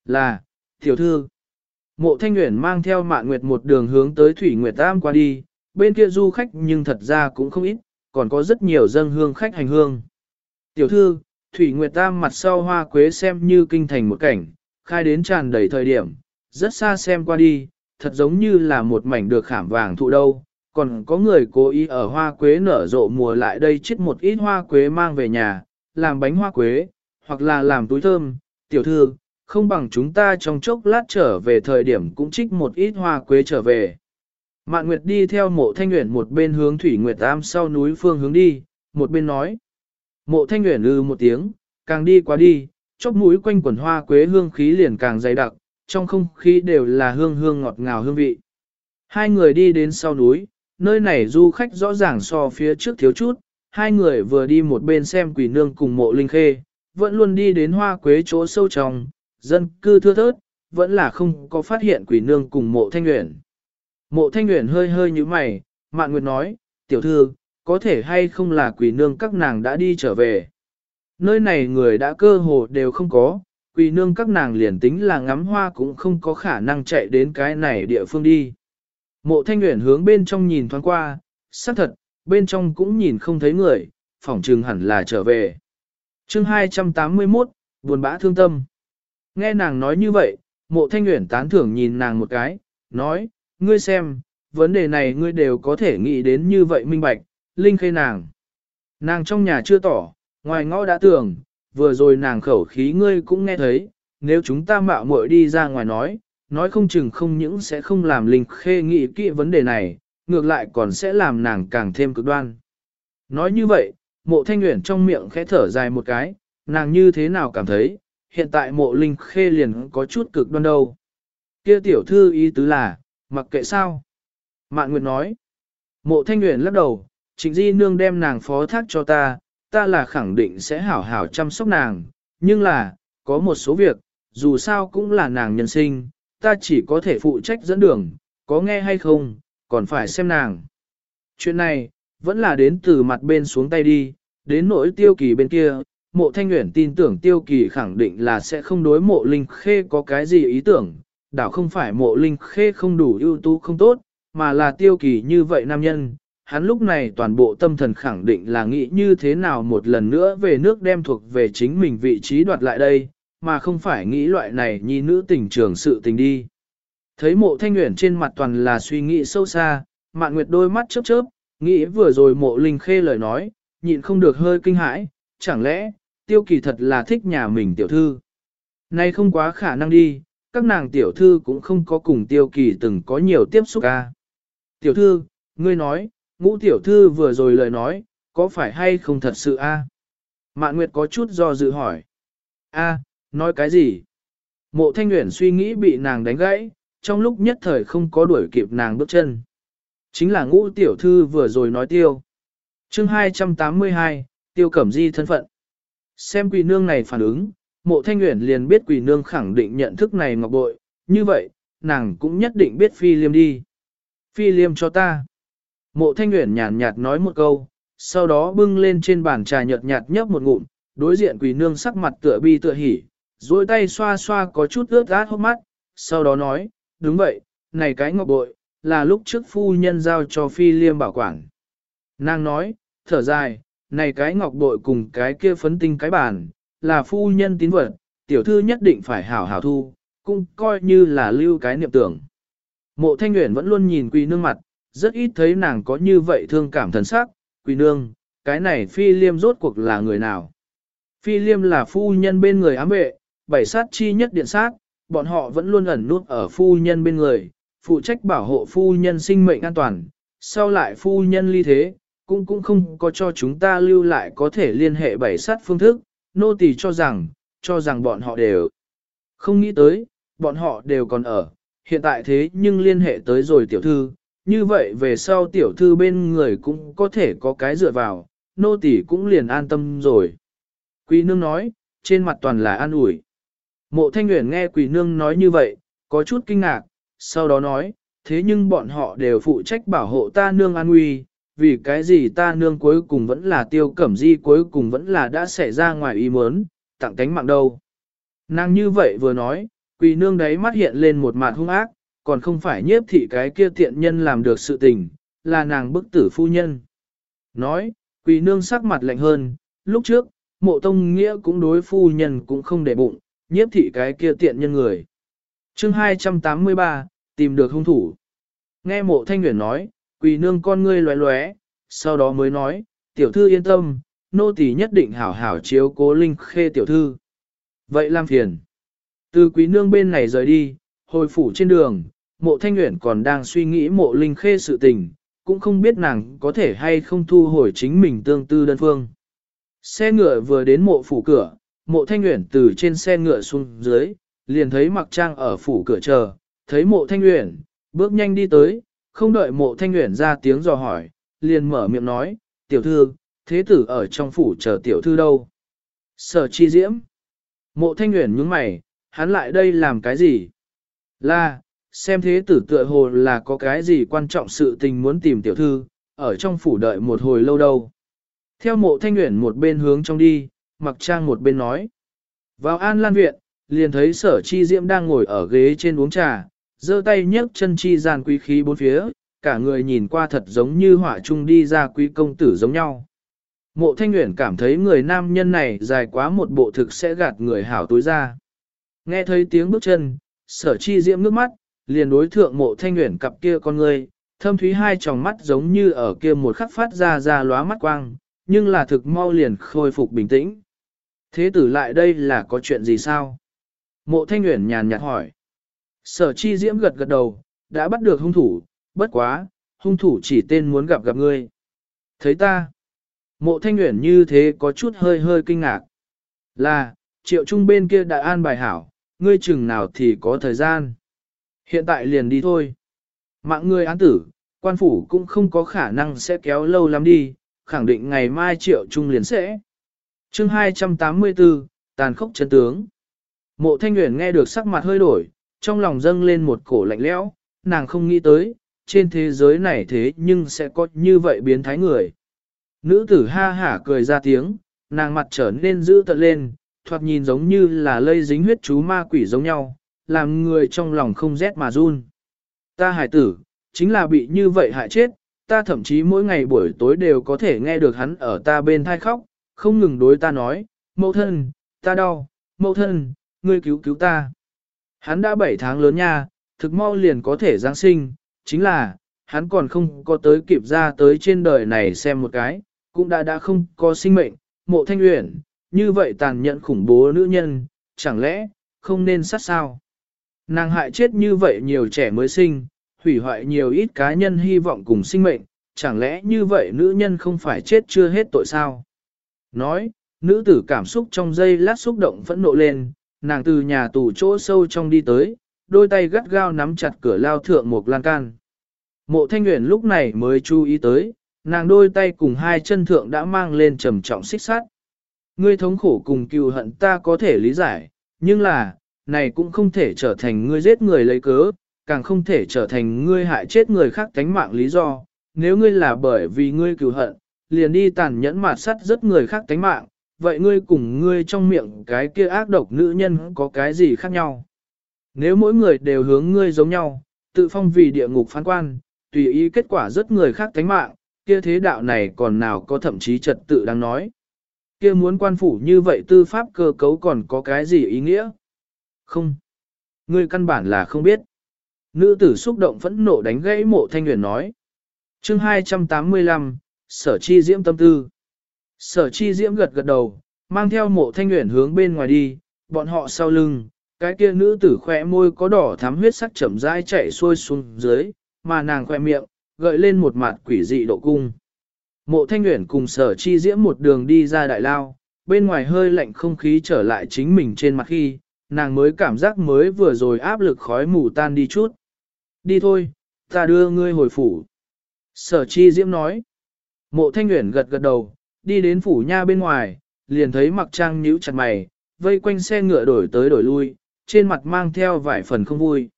là, tiểu thư. Mộ thanh Nguyễn mang theo mạn nguyệt một đường hướng tới thủy nguyệt tam qua đi, bên kia du khách nhưng thật ra cũng không ít, còn có rất nhiều dân hương khách hành hương. Tiểu thư, Thủy Nguyệt Tam mặt sau hoa quế xem như kinh thành một cảnh, khai đến tràn đầy thời điểm, rất xa xem qua đi, thật giống như là một mảnh được khảm vàng thụ đâu. Còn có người cố ý ở hoa quế nở rộ mùa lại đây chết một ít hoa quế mang về nhà, làm bánh hoa quế, hoặc là làm túi thơm, tiểu thư, không bằng chúng ta trong chốc lát trở về thời điểm cũng trích một ít hoa quế trở về. Mạn Nguyệt đi theo mộ thanh nguyện một bên hướng Thủy Nguyệt Tam sau núi phương hướng đi, một bên nói. Mộ thanh nguyện lư ừ một tiếng, càng đi qua đi, chóp mũi quanh quần hoa quế hương khí liền càng dày đặc, trong không khí đều là hương hương ngọt ngào hương vị. Hai người đi đến sau núi, nơi này du khách rõ ràng so phía trước thiếu chút, hai người vừa đi một bên xem quỷ nương cùng mộ linh khê, vẫn luôn đi đến hoa quế chỗ sâu trong, dân cư thưa thớt, vẫn là không có phát hiện quỷ nương cùng mộ thanh nguyện. Mộ thanh nguyện hơi hơi như mày, mạn nguyệt nói, tiểu thư, có thể hay không là quỷ nương các nàng đã đi trở về. Nơi này người đã cơ hồ đều không có, quỷ nương các nàng liền tính là ngắm hoa cũng không có khả năng chạy đến cái này địa phương đi. Mộ thanh nguyện hướng bên trong nhìn thoáng qua, xác thật, bên trong cũng nhìn không thấy người, phỏng trừng hẳn là trở về. chương 281, buồn bã thương tâm. Nghe nàng nói như vậy, mộ thanh nguyện tán thưởng nhìn nàng một cái, nói, ngươi xem, vấn đề này ngươi đều có thể nghĩ đến như vậy minh bạch, linh khê nàng. Nàng trong nhà chưa tỏ, ngoài ngõ đã tưởng, vừa rồi nàng khẩu khí ngươi cũng nghe thấy, nếu chúng ta mạo muội đi ra ngoài nói, nói không chừng không những sẽ không làm linh khê nghĩ kỹ vấn đề này, ngược lại còn sẽ làm nàng càng thêm cực đoan. Nói như vậy, mộ thanh nguyện trong miệng khẽ thở dài một cái, nàng như thế nào cảm thấy, hiện tại mộ linh khê liền có chút cực đoan đâu. Kia tiểu thư ý tứ là, mặc kệ sao. Mạn Nguyệt nói, mộ thanh nguyện lắc đầu, trịnh di nương đem nàng phó thác cho ta, ta là khẳng định sẽ hảo hảo chăm sóc nàng, nhưng là, có một số việc, dù sao cũng là nàng nhân sinh, ta chỉ có thể phụ trách dẫn đường, có nghe hay không, còn phải xem nàng. Chuyện này, vẫn là đến từ mặt bên xuống tay đi, đến nỗi tiêu kỳ bên kia, mộ thanh nguyện tin tưởng tiêu kỳ khẳng định là sẽ không đối mộ linh khê có cái gì ý tưởng, đảo không phải mộ linh khê không đủ ưu tú không tốt, mà là tiêu kỳ như vậy nam nhân. Hắn lúc này toàn bộ tâm thần khẳng định là nghĩ như thế nào một lần nữa về nước đem thuộc về chính mình vị trí đoạt lại đây, mà không phải nghĩ loại này nhi nữ tình trường sự tình đi. Thấy mộ thanh nguyện trên mặt toàn là suy nghĩ sâu xa, mạn nguyệt đôi mắt chớp chớp, nghĩ vừa rồi mộ linh khê lời nói, nhịn không được hơi kinh hãi, chẳng lẽ, tiêu kỳ thật là thích nhà mình tiểu thư. Nay không quá khả năng đi, các nàng tiểu thư cũng không có cùng tiêu kỳ từng có nhiều tiếp xúc ca. Tiểu thư, ngươi nói, ngũ tiểu thư vừa rồi lời nói, có phải hay không thật sự a? Mạn Nguyệt có chút do dự hỏi. A, nói cái gì? Mộ Thanh Nguyễn suy nghĩ bị nàng đánh gãy, trong lúc nhất thời không có đuổi kịp nàng bước chân. Chính là ngũ tiểu thư vừa rồi nói tiêu. chương 282, tiêu cẩm di thân phận. Xem quỷ nương này phản ứng, mộ thanh nguyện liền biết quỷ nương khẳng định nhận thức này ngọc bội, như vậy, nàng cũng nhất định biết phi liêm đi. Phi liêm cho ta. Mộ thanh nguyện nhàn nhạt nói một câu, sau đó bưng lên trên bàn trà nhợt nhạt nhấp một ngụm, đối diện quỳ nương sắc mặt tựa bi tựa hỉ, duỗi tay xoa xoa có chút ướt át hốc mắt, sau đó nói, đúng vậy, này cái ngọc bội, là lúc trước phu nhân giao cho phi liêm bảo quản. Nàng nói, thở dài, này cái ngọc bội cùng cái kia phấn tinh cái bàn, là phu nhân tín vật, tiểu thư nhất định phải hảo hảo thu, cũng coi như là lưu cái niệm tưởng. Mộ thanh nguyện vẫn luôn nhìn quỳ nương mặt, rất ít thấy nàng có như vậy thương cảm thần sắc, quỳ nương, cái này phi liêm rốt cuộc là người nào. Phi liêm là phu nhân bên người ám vệ, bảy sát chi nhất điện sát, bọn họ vẫn luôn ẩn nút ở phu nhân bên người, phụ trách bảo hộ phu nhân sinh mệnh an toàn, sau lại phu nhân ly thế, cũng cũng không có cho chúng ta lưu lại có thể liên hệ bảy sát phương thức, nô tỳ cho rằng, cho rằng bọn họ đều không nghĩ tới, bọn họ đều còn ở, hiện tại thế nhưng liên hệ tới rồi tiểu thư, như vậy về sau tiểu thư bên người cũng có thể có cái dựa vào, nô tỳ cũng liền an tâm rồi. Quý nương nói, trên mặt toàn là an ủi. Mộ thanh nguyện nghe quỷ nương nói như vậy, có chút kinh ngạc, sau đó nói, thế nhưng bọn họ đều phụ trách bảo hộ ta nương an nguy, vì cái gì ta nương cuối cùng vẫn là tiêu cẩm di cuối cùng vẫn là đã xảy ra ngoài ý muốn, tặng cánh mạng đâu. Nàng như vậy vừa nói, quỷ nương đấy mắt hiện lên một mặt hung ác, còn không phải nhiếp thị cái kia tiện nhân làm được sự tình, là nàng bức tử phu nhân. Nói, quỳ nương sắc mặt lạnh hơn, lúc trước, mộ tông nghĩa cũng đối phu nhân cũng không để bụng, nhiếp thị cái kia tiện nhân người. chương 283, tìm được hung thủ. Nghe mộ thanh nguyện nói, quỳ nương con ngươi loé loé, sau đó mới nói, tiểu thư yên tâm, nô tỳ nhất định hảo hảo chiếu cố linh khê tiểu thư. Vậy làm phiền. Từ quý nương bên này rời đi, hồi phủ trên đường, mộ thanh nguyện còn đang suy nghĩ mộ linh khê sự tình, cũng không biết nàng có thể hay không thu hồi chính mình tương tư đơn phương. Xe ngựa vừa đến mộ phủ cửa, mộ thanh nguyện từ trên xe ngựa xuống dưới, liền thấy mặc trang ở phủ cửa chờ, thấy mộ thanh nguyện, bước nhanh đi tới, không đợi mộ thanh nguyện ra tiếng dò hỏi, liền mở miệng nói, tiểu thư, thế tử ở trong phủ chờ tiểu thư đâu? Sở chi diễm. Mộ thanh nguyện nhướng mày, hắn lại đây làm cái gì? Là, xem thế tử tựa hồ là có cái gì quan trọng sự tình muốn tìm tiểu thư, ở trong phủ đợi một hồi lâu đâu. Theo mộ thanh nguyện một bên hướng trong đi, mặc trang một bên nói. Vào an lan viện, liền thấy sở chi diễm đang ngồi ở ghế trên uống trà, giơ tay nhấc chân chi gian quý khí bốn phía, cả người nhìn qua thật giống như họa trung đi ra quý công tử giống nhau. Mộ thanh nguyện cảm thấy người nam nhân này dài quá một bộ thực sẽ gạt người hảo tối ra. Nghe thấy tiếng bước chân, sở chi diễm nước mắt, liền đối thượng mộ thanh nguyện cặp kia con người, thâm thúy hai tròng mắt giống như ở kia một khắc phát ra ra lóa mắt quang, nhưng là thực mau liền khôi phục bình tĩnh. Thế tử lại đây là có chuyện gì sao? Mộ thanh nguyện nhàn nhạt hỏi. Sở chi diễm gật gật đầu, đã bắt được hung thủ, bất quá, hung thủ chỉ tên muốn gặp gặp ngươi. Thấy ta, mộ thanh nguyện như thế có chút hơi hơi kinh ngạc. Là, triệu trung bên kia đã an bài hảo, ngươi chừng nào thì có thời gian. Hiện tại liền đi thôi. Mạng ngươi án tử, quan phủ cũng không có khả năng sẽ kéo lâu lắm đi, khẳng định ngày mai triệu trung liền sẽ. chương 284, tàn khốc chân tướng. Mộ thanh nguyện nghe được sắc mặt hơi đổi, trong lòng dâng lên một cổ lạnh lẽo, nàng không nghĩ tới, trên thế giới này thế nhưng sẽ có như vậy biến thái người. Nữ tử ha hả cười ra tiếng, nàng mặt trở nên dữ tợn lên, thoạt nhìn giống như là lây dính huyết chú ma quỷ giống nhau, làm người trong lòng không rét mà run. Ta hải tử, chính là bị như vậy hại chết, ta thậm chí mỗi ngày buổi tối đều có thể nghe được hắn ở ta bên thai khóc, không ngừng đối ta nói, mẫu thân, ta đau, mẫu thân, ngươi cứu cứu ta. Hắn đã 7 tháng lớn nha, thực mau liền có thể Giáng sinh, chính là, hắn còn không có tới kịp ra tới trên đời này xem một cái, cũng đã đã không có sinh mệnh, mộ thanh uyển, như vậy tàn nhẫn khủng bố nữ nhân, chẳng lẽ, không nên sát sao? Nàng hại chết như vậy nhiều trẻ mới sinh, hủy hoại nhiều ít cá nhân hy vọng cùng sinh mệnh, chẳng lẽ như vậy nữ nhân không phải chết chưa hết tội sao? Nói, nữ tử cảm xúc trong giây lát xúc động phẫn nộ lên, nàng từ nhà tù chỗ sâu trong đi tới, đôi tay gắt gao nắm chặt cửa lao thượng một lan can. Mộ thanh nguyện lúc này mới chú ý tới, nàng đôi tay cùng hai chân thượng đã mang lên trầm trọng xích sát. Ngươi thống khổ cùng cừu hận ta có thể lý giải, nhưng là, này cũng không thể trở thành ngươi giết người lấy cớ, càng không thể trở thành ngươi hại chết người khác tánh mạng lý do. Nếu ngươi là bởi vì ngươi cừu hận, liền đi tàn nhẫn mạt sắt rất người khác tánh mạng, vậy ngươi cùng ngươi trong miệng cái kia ác độc nữ nhân có cái gì khác nhau? Nếu mỗi người đều hướng ngươi giống nhau, tự phong vì địa ngục phán quan, tùy ý kết quả rất người khác tánh mạng, kia thế đạo này còn nào có thậm chí trật tự đang nói. Kia muốn quan phủ như vậy tư pháp cơ cấu còn có cái gì ý nghĩa? Không. Ngươi căn bản là không biết. Nữ tử xúc động phẫn nộ đánh gãy mộ thanh nguyện nói. chương 285, sở chi diễm tâm tư. Sở chi diễm gật gật đầu, mang theo mộ thanh nguyện hướng bên ngoài đi, bọn họ sau lưng, cái kia nữ tử khỏe môi có đỏ thắm huyết sắc chậm rãi chạy xuôi xuống dưới, mà nàng khỏe miệng, gợi lên một mặt quỷ dị độ cung. Mộ thanh Uyển cùng sở chi diễm một đường đi ra đại lao, bên ngoài hơi lạnh không khí trở lại chính mình trên mặt khi, nàng mới cảm giác mới vừa rồi áp lực khói mù tan đi chút. Đi thôi, ta đưa ngươi hồi phủ. Sở chi diễm nói. Mộ thanh Uyển gật gật đầu, đi đến phủ nha bên ngoài, liền thấy mặc trang nhíu chặt mày, vây quanh xe ngựa đổi tới đổi lui, trên mặt mang theo vài phần không vui.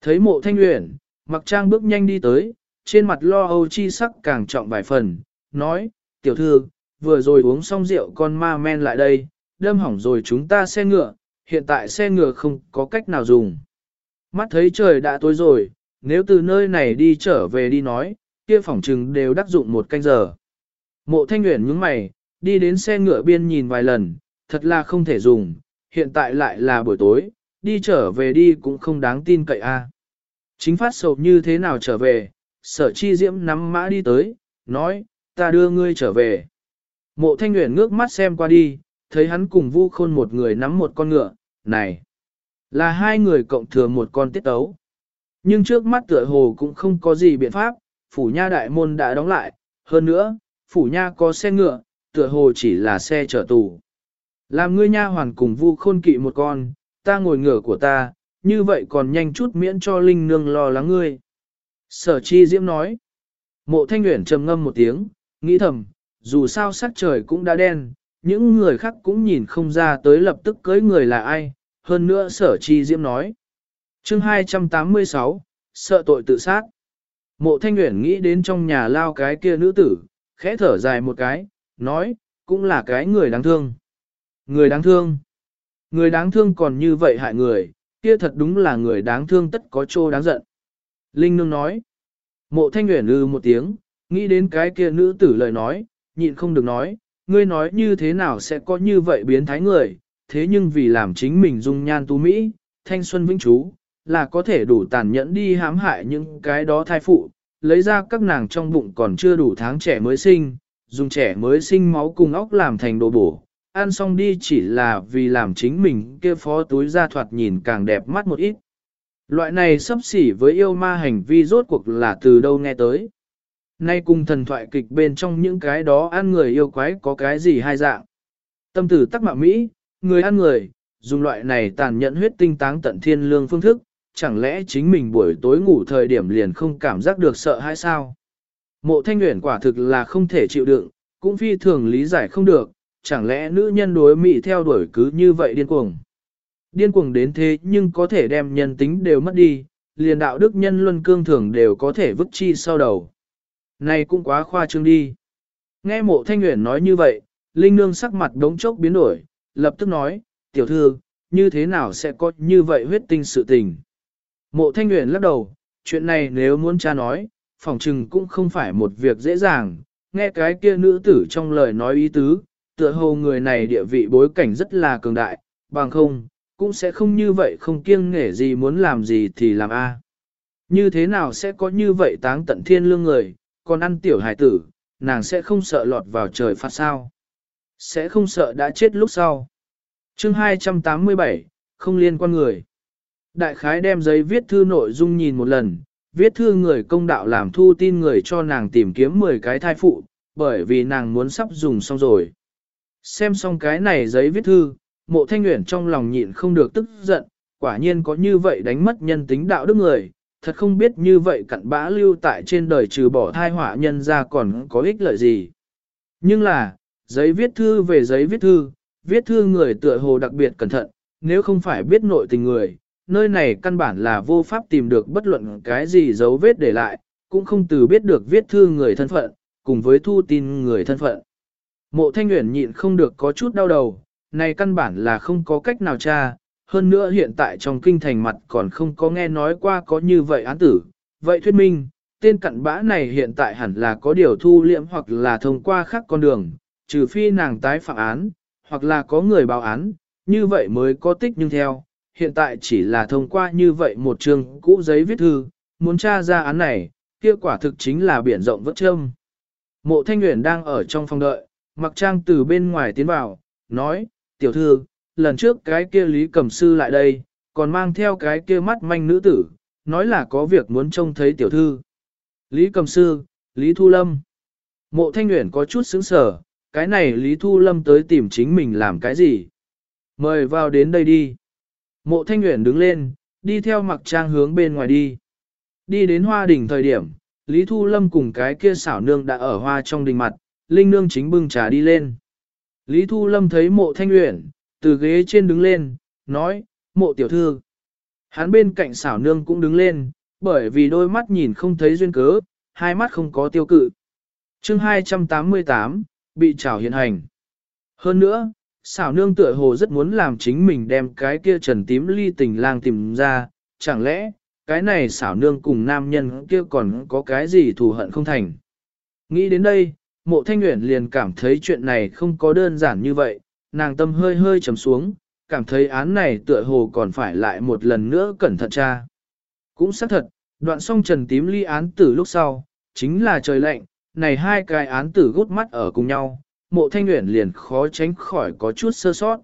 Thấy mộ thanh Uyển, mặc trang bước nhanh đi tới, trên mặt lo âu chi sắc càng trọng vài phần, nói, tiểu thư, vừa rồi uống xong rượu con ma men lại đây, đâm hỏng rồi chúng ta xe ngựa, hiện tại xe ngựa không có cách nào dùng. Mắt thấy trời đã tối rồi, nếu từ nơi này đi trở về đi nói, kia phỏng trừng đều đắc dụng một canh giờ. Mộ thanh nguyện nhướng mày, đi đến xe ngựa biên nhìn vài lần, thật là không thể dùng, hiện tại lại là buổi tối, đi trở về đi cũng không đáng tin cậy a. Chính phát sầu như thế nào trở về, sở chi diễm nắm mã đi tới, nói, ta đưa ngươi trở về. Mộ thanh nguyện ngước mắt xem qua đi, thấy hắn cùng vu khôn một người nắm một con ngựa, này, Là hai người cộng thừa một con tiết tấu. Nhưng trước mắt tựa hồ cũng không có gì biện pháp, phủ nha đại môn đã đóng lại, hơn nữa, phủ nha có xe ngựa, tựa hồ chỉ là xe chở tù. Làm ngươi nha hoàn cùng vu khôn kỵ một con, ta ngồi ngựa của ta, như vậy còn nhanh chút miễn cho linh nương lo lắng ngươi. Sở chi diễm nói. Mộ thanh Uyển trầm ngâm một tiếng, nghĩ thầm, dù sao sắc trời cũng đã đen, những người khác cũng nhìn không ra tới lập tức cưới người là ai, hơn nữa sở chi diễm nói. chương 286, sợ tội tự sát. Mộ thanh nguyện nghĩ đến trong nhà lao cái kia nữ tử, khẽ thở dài một cái, nói, cũng là cái người đáng thương. Người đáng thương. Người đáng thương còn như vậy hại người, kia thật đúng là người đáng thương tất có trô đáng giận. Linh Nương nói. Mộ thanh nguyện ư ừ một tiếng, nghĩ đến cái kia nữ tử lời nói, nhịn không được nói, ngươi nói như thế nào sẽ có như vậy biến thái người, thế nhưng vì làm chính mình dung nhan tu Mỹ, thanh xuân vĩnh trú, là có thể đủ tàn nhẫn đi hãm hại những cái đó thai phụ, lấy ra các nàng trong bụng còn chưa đủ tháng trẻ mới sinh, dùng trẻ mới sinh máu cùng óc làm thành đồ bổ, ăn xong đi chỉ là vì làm chính mình kia phó túi ra thoạt nhìn càng đẹp mắt một ít. Loại này sắp xỉ với yêu ma hành vi rốt cuộc là từ đâu nghe tới. Nay cùng thần thoại kịch bên trong những cái đó ăn người yêu quái có cái gì hai dạng. Tâm tử tắc mạng Mỹ, người ăn người, dùng loại này tàn nhẫn huyết tinh táng tận thiên lương phương thức, chẳng lẽ chính mình buổi tối ngủ thời điểm liền không cảm giác được sợ hay sao? Mộ thanh nguyện quả thực là không thể chịu đựng, cũng phi thường lý giải không được, chẳng lẽ nữ nhân đối mỹ theo đuổi cứ như vậy điên cuồng. Điên cuồng đến thế nhưng có thể đem nhân tính đều mất đi, liền đạo đức nhân luân cương thường đều có thể vứt chi sau đầu. Này cũng quá khoa trương đi. Nghe mộ thanh nguyện nói như vậy, Linh Nương sắc mặt đống chốc biến đổi, lập tức nói, tiểu thư, như thế nào sẽ có như vậy huyết tinh sự tình. Mộ thanh nguyện lắc đầu, chuyện này nếu muốn cha nói, phỏng chừng cũng không phải một việc dễ dàng, nghe cái kia nữ tử trong lời nói ý tứ, tựa hồ người này địa vị bối cảnh rất là cường đại, bằng không, cũng sẽ không như vậy không kiêng nể gì muốn làm gì thì làm a. Như thế nào sẽ có như vậy táng tận thiên lương người, còn ăn tiểu hải tử, nàng sẽ không sợ lọt vào trời phạt sao. Sẽ không sợ đã chết lúc sau. chương 287, không liên quan người. Đại khái đem giấy viết thư nội dung nhìn một lần, viết thư người công đạo làm thu tin người cho nàng tìm kiếm 10 cái thai phụ, bởi vì nàng muốn sắp dùng xong rồi. Xem xong cái này giấy viết thư, mộ thanh nguyện trong lòng nhịn không được tức giận, quả nhiên có như vậy đánh mất nhân tính đạo đức người, thật không biết như vậy cặn bã lưu tại trên đời trừ bỏ thai họa nhân ra còn có ích lợi gì. Nhưng là, giấy viết thư về giấy viết thư, viết thư người tựa hồ đặc biệt cẩn thận, nếu không phải biết nội tình người, nơi này căn bản là vô pháp tìm được bất luận cái gì dấu vết để lại, cũng không từ biết được viết thư người thân phận, cùng với thu tin người thân phận. Mộ thanh nguyện nhịn không được có chút đau đầu, này căn bản là không có cách nào tra, hơn nữa hiện tại trong kinh thành mặt còn không có nghe nói qua có như vậy án tử. Vậy thuyết minh, tên cặn bã này hiện tại hẳn là có điều thu liễm hoặc là thông qua khác con đường, trừ phi nàng tái phạm án, hoặc là có người báo án, như vậy mới có tích nhưng theo. Hiện tại chỉ là thông qua như vậy một chương cũ giấy viết thư, muốn tra ra án này, kia quả thực chính là biển rộng vất châm. Mộ Thanh Nguyễn đang ở trong phòng đợi, mặc trang từ bên ngoài tiến vào, nói, tiểu thư, lần trước cái kia Lý Cẩm Sư lại đây, còn mang theo cái kia mắt manh nữ tử, nói là có việc muốn trông thấy tiểu thư. Lý Cẩm Sư, Lý Thu Lâm. Mộ Thanh Nguyễn có chút sững sở, cái này Lý Thu Lâm tới tìm chính mình làm cái gì? Mời vào đến đây đi. Mộ Thanh Nguyễn đứng lên, đi theo mặc trang hướng bên ngoài đi. Đi đến hoa đỉnh thời điểm, Lý Thu Lâm cùng cái kia xảo nương đã ở hoa trong đình mặt, Linh nương chính bưng trà đi lên. Lý Thu Lâm thấy mộ thanh uyển, từ ghế trên đứng lên, nói, mộ tiểu thư. Hắn bên cạnh xảo nương cũng đứng lên, bởi vì đôi mắt nhìn không thấy duyên cớ, hai mắt không có tiêu cự. chương 288, bị trảo hiện hành. Hơn nữa, xảo nương tựa hồ rất muốn làm chính mình đem cái kia trần tím ly tình lang tìm ra, chẳng lẽ, cái này xảo nương cùng nam nhân kia còn có cái gì thù hận không thành. Nghĩ đến đây, mộ thanh nguyện liền cảm thấy chuyện này không có đơn giản như vậy, nàng tâm hơi hơi trầm xuống, cảm thấy án này tựa hồ còn phải lại một lần nữa cẩn thận tra. Cũng xác thật, đoạn song trần tím ly án tử lúc sau, chính là trời lạnh, này hai cái án tử gút mắt ở cùng nhau, mộ thanh nguyện liền khó tránh khỏi có chút sơ sót.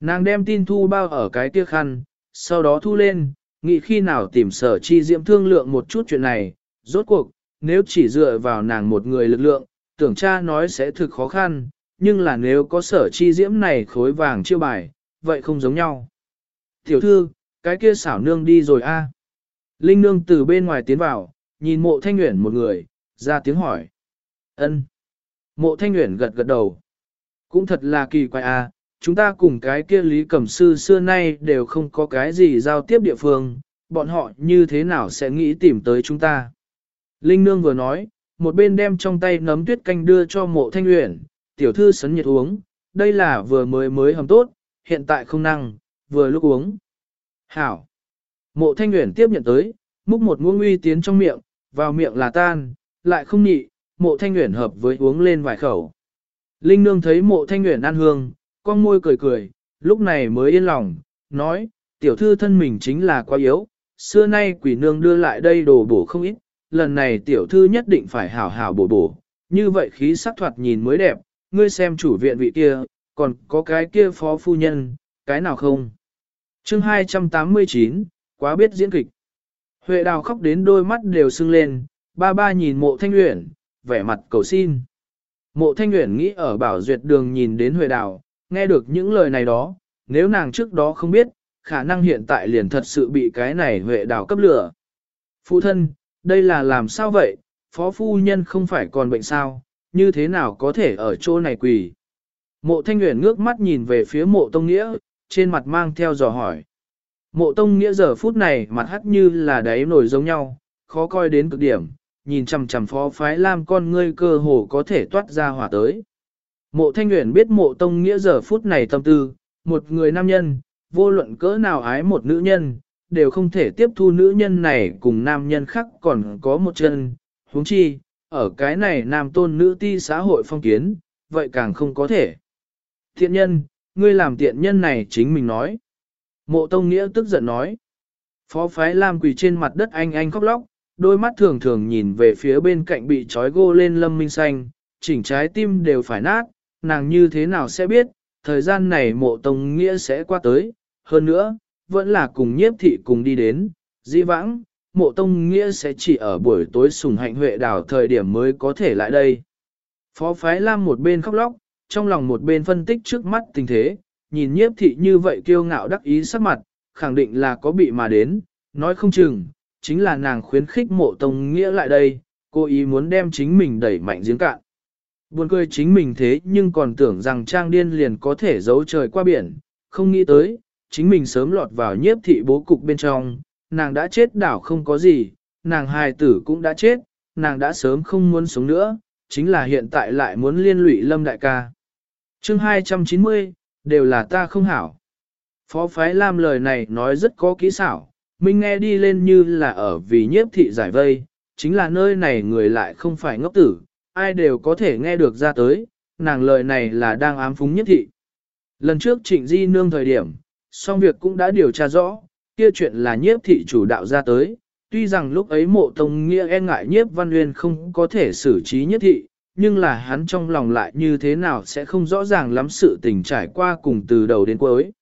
Nàng đem tin thu bao ở cái kia khăn, sau đó thu lên, nghĩ khi nào tìm sở chi diễm thương lượng một chút chuyện này, rốt cuộc, nếu chỉ dựa vào nàng một người lực lượng, tưởng cha nói sẽ thực khó khăn, nhưng là nếu có sở chi diễm này khối vàng chiêu bài, vậy không giống nhau. Tiểu thư, cái kia xảo nương đi rồi a. Linh nương từ bên ngoài tiến vào, nhìn mộ thanh nguyện một người, ra tiếng hỏi. ân Mộ thanh nguyện gật gật đầu. Cũng thật là kỳ quái a, chúng ta cùng cái kia lý cẩm sư xưa nay đều không có cái gì giao tiếp địa phương, bọn họ như thế nào sẽ nghĩ tìm tới chúng ta. Linh nương vừa nói, một bên đem trong tay nấm tuyết canh đưa cho mộ thanh nguyện, tiểu thư sấn nhiệt uống, đây là vừa mới mới hầm tốt, hiện tại không năng, vừa lúc uống. Hảo. Mộ thanh nguyện tiếp nhận tới, múc một muỗng uy tiến trong miệng, vào miệng là tan, lại không nhị, mộ thanh nguyện hợp với uống lên vài khẩu. Linh nương thấy mộ thanh nguyện ăn hương, con môi cười cười, lúc này mới yên lòng, nói, tiểu thư thân mình chính là quá yếu, xưa nay quỷ nương đưa lại đây đồ bổ không ít, lần này tiểu thư nhất định phải hảo hảo bổ bổ, như vậy khí sắc thoạt nhìn mới đẹp, ngươi xem chủ viện vị kia, còn có cái kia phó phu nhân, cái nào không? chương 289, quá biết diễn kịch. Huệ đào khóc đến đôi mắt đều sưng lên, ba ba nhìn mộ thanh uyển, vẻ mặt cầu xin. Mộ thanh uyển nghĩ ở bảo duyệt đường nhìn đến Huệ đào, nghe được những lời này đó, nếu nàng trước đó không biết, khả năng hiện tại liền thật sự bị cái này Huệ đào cấp lửa. Phụ thân, đây là làm sao vậy, phó phu nhân không phải còn bệnh sao, như thế nào có thể ở chỗ này quỳ. Mộ thanh nguyện ngước mắt nhìn về phía mộ tông nghĩa, trên mặt mang theo dò hỏi. Mộ tông nghĩa giờ phút này mặt hắt như là đáy nổi giống nhau, khó coi đến cực điểm, nhìn chằm chằm phó phái lam con ngươi cơ hồ có thể toát ra hỏa tới. Mộ thanh nguyện biết mộ tông nghĩa giờ phút này tâm tư, một người nam nhân, vô luận cỡ nào ái một nữ nhân, đều không thể tiếp thu nữ nhân này cùng nam nhân khác còn có một chân, huống chi, ở cái này nam tôn nữ ti xã hội phong kiến, vậy càng không có thể. Thiện nhân, ngươi làm tiện nhân này chính mình nói. Mộ Tông Nghĩa tức giận nói. Phó phái Lam quỳ trên mặt đất anh anh khóc lóc, đôi mắt thường thường nhìn về phía bên cạnh bị trói gô lên lâm minh xanh, chỉnh trái tim đều phải nát, nàng như thế nào sẽ biết, thời gian này mộ Tông Nghĩa sẽ qua tới, hơn nữa, vẫn là cùng nhiếp thị cùng đi đến, di vãng, mộ tông nghĩa sẽ chỉ ở buổi tối sùng hạnh huệ đảo thời điểm mới có thể lại đây. Phó phái Lam một bên khóc lóc, trong lòng một bên phân tích trước mắt tình thế, nhìn nhiếp thị như vậy kiêu ngạo đắc ý sắc mặt, khẳng định là có bị mà đến, nói không chừng, chính là nàng khuyến khích mộ tông nghĩa lại đây, cô ý muốn đem chính mình đẩy mạnh giếng cạn. Buồn cười chính mình thế nhưng còn tưởng rằng trang điên liền có thể giấu trời qua biển, không nghĩ tới, chính mình sớm lọt vào nhiếp thị bố cục bên trong, nàng đã chết đảo không có gì, nàng hài tử cũng đã chết, nàng đã sớm không muốn sống nữa, chính là hiện tại lại muốn liên lụy lâm đại ca. chương 290, đều là ta không hảo. Phó phái Lam lời này nói rất có kỹ xảo, mình nghe đi lên như là ở vì nhiếp thị giải vây, chính là nơi này người lại không phải ngốc tử, ai đều có thể nghe được ra tới, nàng lời này là đang ám phúng nhiếp thị. Lần trước trịnh di nương thời điểm, xong việc cũng đã điều tra rõ, kia chuyện là nhiếp thị chủ đạo ra tới, tuy rằng lúc ấy mộ tông nghĩa e ngại nhiếp văn nguyên không có thể xử trí nhiếp thị, nhưng là hắn trong lòng lại như thế nào sẽ không rõ ràng lắm sự tình trải qua cùng từ đầu đến cuối.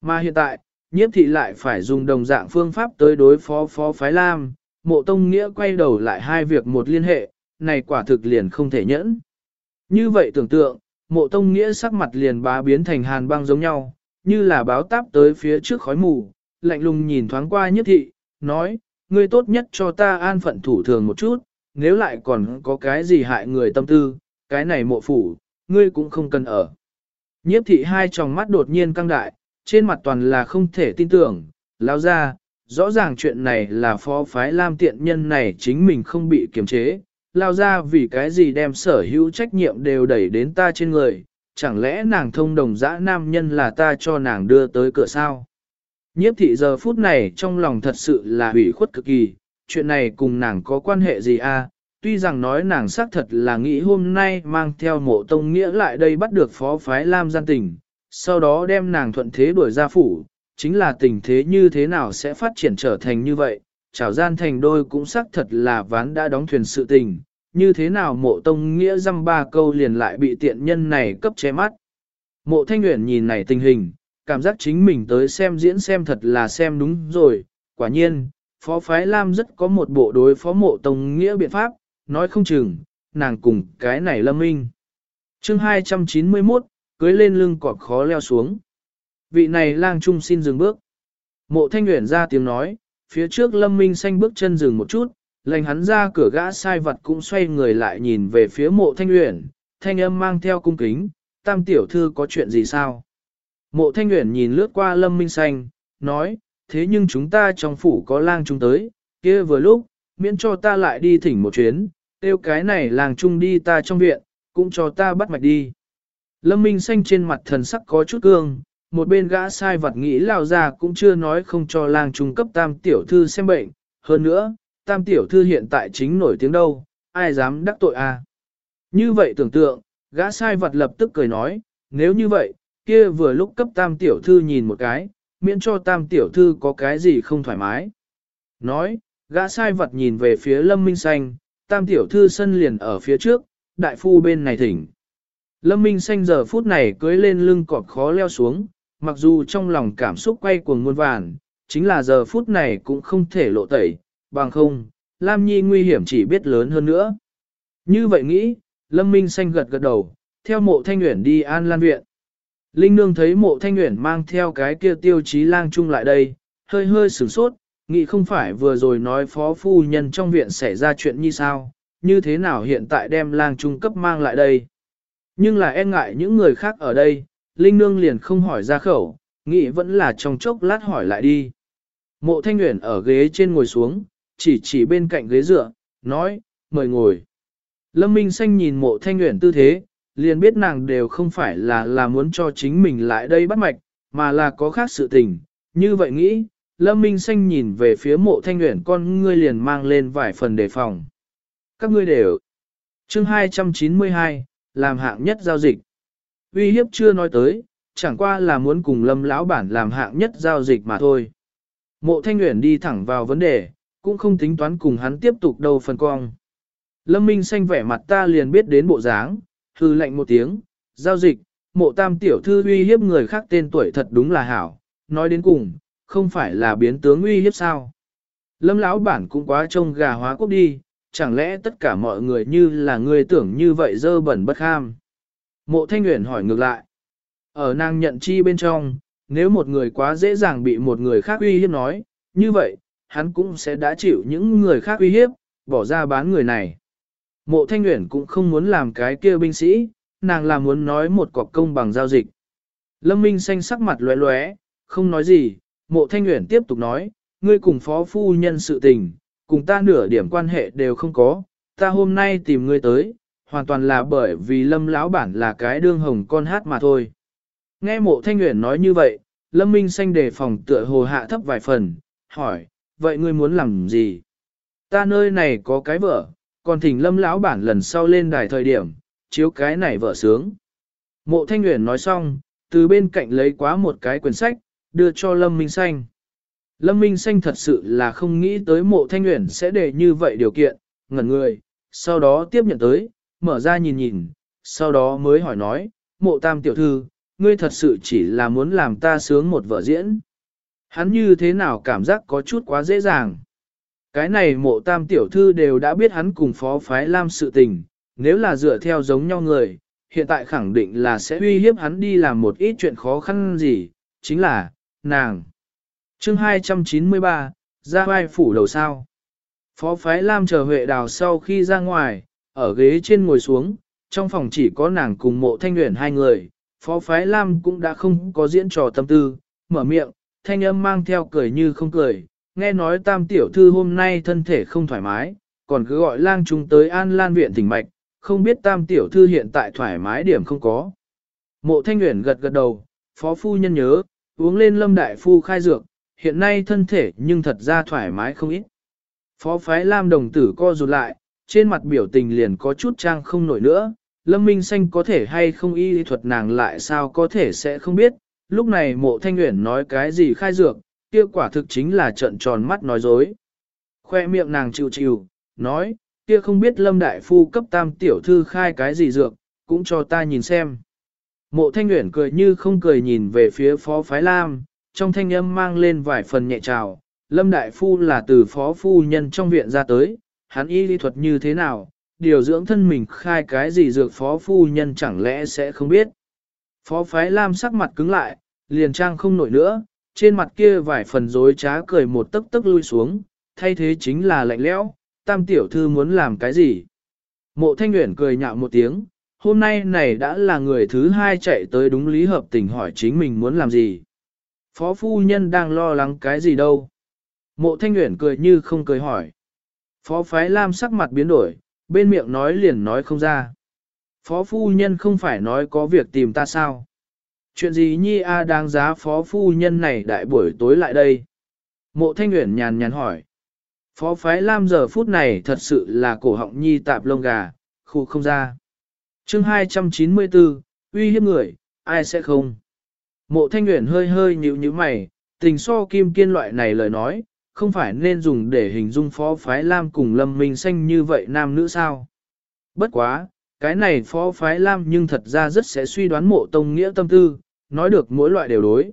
Mà hiện tại, nhiếp thị lại phải dùng đồng dạng phương pháp tới đối phó phó phái lam, mộ tông nghĩa quay đầu lại hai việc một liên hệ, này quả thực liền không thể nhẫn. Như vậy tưởng tượng, mộ tông nghĩa sắc mặt liền bá biến thành hàn băng giống nhau, như là báo táp tới phía trước khói mù, lạnh lùng nhìn thoáng qua nhất thị, nói, ngươi tốt nhất cho ta an phận thủ thường một chút, nếu lại còn có cái gì hại người tâm tư, cái này mộ phủ, ngươi cũng không cần ở. Nhiếp thị hai tròng mắt đột nhiên căng đại, trên mặt toàn là không thể tin tưởng, lao ra, rõ ràng chuyện này là phó phái lam tiện nhân này chính mình không bị kiềm chế, lao ra vì cái gì đem sở hữu trách nhiệm đều đẩy đến ta trên người, chẳng lẽ nàng thông đồng dã nam nhân là ta cho nàng đưa tới cửa sao? Nhiếp thị giờ phút này trong lòng thật sự là hủy khuất cực kỳ, chuyện này cùng nàng có quan hệ gì a? À? Tuy rằng nói nàng xác thật là nghĩ hôm nay mang theo mộ tông nghĩa lại đây bắt được phó phái Lam gian tình, sau đó đem nàng thuận thế đuổi ra phủ, chính là tình thế như thế nào sẽ phát triển trở thành như vậy, chảo gian thành đôi cũng xác thật là ván đã đóng thuyền sự tình, như thế nào mộ tông nghĩa dăm ba câu liền lại bị tiện nhân này cấp che mắt. Mộ thanh nguyện nhìn này tình hình, cảm giác chính mình tới xem diễn xem thật là xem đúng rồi, quả nhiên, phó phái Lam rất có một bộ đối phó mộ tông nghĩa biện pháp, nói không chừng, nàng cùng cái này lâm minh. chương 291, cưới lên lưng cọp khó leo xuống. Vị này lang trung xin dừng bước. Mộ thanh nguyện ra tiếng nói, phía trước lâm minh xanh bước chân dừng một chút, lành hắn ra cửa gã sai vật cũng xoay người lại nhìn về phía mộ thanh nguyện, thanh âm mang theo cung kính, tam tiểu thư có chuyện gì sao? Mộ thanh Uyển nhìn lướt qua lâm minh xanh, nói, thế nhưng chúng ta trong phủ có lang trung tới, kia vừa lúc, miễn cho ta lại đi thỉnh một chuyến, tiêu cái này làng trung đi ta trong viện, cũng cho ta bắt mạch đi. Lâm Minh xanh trên mặt thần sắc có chút cương, một bên gã sai vật nghĩ lao ra cũng chưa nói không cho lang trung cấp tam tiểu thư xem bệnh, hơn nữa, tam tiểu thư hiện tại chính nổi tiếng đâu, ai dám đắc tội à. Như vậy tưởng tượng, gã sai vật lập tức cười nói, nếu như vậy, kia vừa lúc cấp tam tiểu thư nhìn một cái, miễn cho tam tiểu thư có cái gì không thoải mái. Nói, gã sai vật nhìn về phía lâm minh xanh, tam tiểu thư sân liền ở phía trước, đại phu bên này thỉnh. Lâm minh xanh giờ phút này cưới lên lưng cọp khó leo xuống, mặc dù trong lòng cảm xúc quay cuồng muôn vàn, chính là giờ phút này cũng không thể lộ tẩy, bằng không, Lam Nhi nguy hiểm chỉ biết lớn hơn nữa. Như vậy nghĩ, Lâm Minh xanh gật gật đầu, theo mộ thanh nguyện đi an lan viện. Linh Nương thấy mộ thanh nguyện mang theo cái kia tiêu chí lang chung lại đây, hơi hơi sửng sốt, nghĩ không phải vừa rồi nói phó phu nhân trong viện xảy ra chuyện như sao, như thế nào hiện tại đem lang trung cấp mang lại đây. Nhưng là e ngại những người khác ở đây, Linh Nương liền không hỏi ra khẩu, nghĩ vẫn là trong chốc lát hỏi lại đi. Mộ thanh nguyện ở ghế trên ngồi xuống, chỉ chỉ bên cạnh ghế dựa, nói, mời ngồi. Lâm Minh Xanh nhìn mộ thanh nguyện tư thế, liền biết nàng đều không phải là là muốn cho chính mình lại đây bắt mạch, mà là có khác sự tình. Như vậy nghĩ, Lâm Minh Xanh nhìn về phía mộ thanh nguyện con ngươi liền mang lên vài phần đề phòng. Các ngươi đều. Chương 292, làm hạng nhất giao dịch. Uy hiếp chưa nói tới, chẳng qua là muốn cùng Lâm lão bản làm hạng nhất giao dịch mà thôi. Mộ thanh nguyện đi thẳng vào vấn đề, cũng không tính toán cùng hắn tiếp tục đâu phần cong. Lâm Minh Xanh vẻ mặt ta liền biết đến bộ dáng, hư lệnh một tiếng, giao dịch, mộ tam tiểu thư uy hiếp người khác tên tuổi thật đúng là hảo, nói đến cùng, không phải là biến tướng uy hiếp sao. Lâm lão bản cũng quá trông gà hóa quốc đi, chẳng lẽ tất cả mọi người như là người tưởng như vậy dơ bẩn bất ham. Mộ thanh nguyện hỏi ngược lại. Ở nàng nhận chi bên trong, nếu một người quá dễ dàng bị một người khác uy hiếp nói, như vậy, hắn cũng sẽ đã chịu những người khác uy hiếp, bỏ ra bán người này. Mộ thanh Uyển cũng không muốn làm cái kia binh sĩ, nàng là muốn nói một cọc công bằng giao dịch. Lâm Minh xanh sắc mặt lóe lóe, không nói gì, mộ thanh Uyển tiếp tục nói, ngươi cùng phó phu nhân sự tình, cùng ta nửa điểm quan hệ đều không có, ta hôm nay tìm ngươi tới, hoàn toàn là bởi vì lâm lão bản là cái đương hồng con hát mà thôi. Nghe mộ thanh Uyển nói như vậy, lâm minh xanh đề phòng tựa hồ hạ thấp vài phần, hỏi, vậy ngươi muốn làm gì? Ta nơi này có cái vợ, còn thỉnh lâm lão bản lần sau lên đài thời điểm, chiếu cái này vợ sướng. Mộ thanh Nguyễn nói xong, từ bên cạnh lấy quá một cái quyển sách, đưa cho lâm minh xanh. Lâm Minh Xanh thật sự là không nghĩ tới mộ thanh Nguyễn sẽ để như vậy điều kiện, ngẩn người, sau đó tiếp nhận tới, mở ra nhìn nhìn, sau đó mới hỏi nói, mộ tam tiểu thư, ngươi thật sự chỉ là muốn làm ta sướng một vở diễn. Hắn như thế nào cảm giác có chút quá dễ dàng. Cái này mộ tam tiểu thư đều đã biết hắn cùng phó phái Lam sự tình, nếu là dựa theo giống nhau người, hiện tại khẳng định là sẽ uy hiếp hắn đi làm một ít chuyện khó khăn gì, chính là, nàng. chương 293, ra vai phủ đầu sao. Phó phái Lam chờ Huệ Đào sau khi ra ngoài, ở ghế trên ngồi xuống, trong phòng chỉ có nàng cùng mộ thanh nguyện hai người, phó phái Lam cũng đã không có diễn trò tâm tư, mở miệng, thanh âm mang theo cười như không cười, nghe nói tam tiểu thư hôm nay thân thể không thoải mái, còn cứ gọi lang chúng tới an lan viện tỉnh mạch, không biết tam tiểu thư hiện tại thoải mái điểm không có. Mộ thanh nguyện gật gật đầu, phó phu nhân nhớ, uống lên lâm đại phu khai dược, hiện nay thân thể nhưng thật ra thoải mái không ít. Phó phái Lam đồng tử co rụt lại, trên mặt biểu tình liền có chút trang không nổi nữa, lâm minh xanh có thể hay không y thuật nàng lại sao có thể sẽ không biết, lúc này mộ thanh nguyện nói cái gì khai dược, kia quả thực chính là trận tròn mắt nói dối. Khoe miệng nàng chịu chịu, nói, kia không biết lâm đại phu cấp tam tiểu thư khai cái gì dược, cũng cho ta nhìn xem. Mộ thanh nguyện cười như không cười nhìn về phía phó phái lam, trong thanh âm mang lên vài phần nhẹ trào. Lâm Đại Phu là từ phó phu nhân trong viện ra tới, hắn y lý thuật như thế nào, điều dưỡng thân mình khai cái gì dược phó phu nhân chẳng lẽ sẽ không biết. Phó phái lam sắc mặt cứng lại, liền trang không nổi nữa, trên mặt kia vài phần dối trá cười một tấc tấc lui xuống, thay thế chính là lạnh lẽo, tam tiểu thư muốn làm cái gì. Mộ thanh nguyện cười nhạo một tiếng, hôm nay này đã là người thứ hai chạy tới đúng lý hợp tình hỏi chính mình muốn làm gì. Phó phu nhân đang lo lắng cái gì đâu. Mộ thanh nguyện cười như không cười hỏi. Phó phái lam sắc mặt biến đổi, bên miệng nói liền nói không ra. Phó phu nhân không phải nói có việc tìm ta sao? Chuyện gì nhi a đáng giá phó phu nhân này đại buổi tối lại đây? Mộ thanh nguyện nhàn nhàn hỏi. Phó phái lam giờ phút này thật sự là cổ họng nhi tạp lông gà, khu không ra. chương 294, uy hiếp người, ai sẽ không? Mộ thanh nguyện hơi hơi nhíu nhíu mày, tình so kim kiên loại này lời nói, không phải nên dùng để hình dung phó phái lam cùng lâm minh xanh như vậy nam nữ sao? Bất quá, cái này phó phái lam nhưng thật ra rất sẽ suy đoán mộ tông nghĩa tâm tư, nói được mỗi loại đều đối.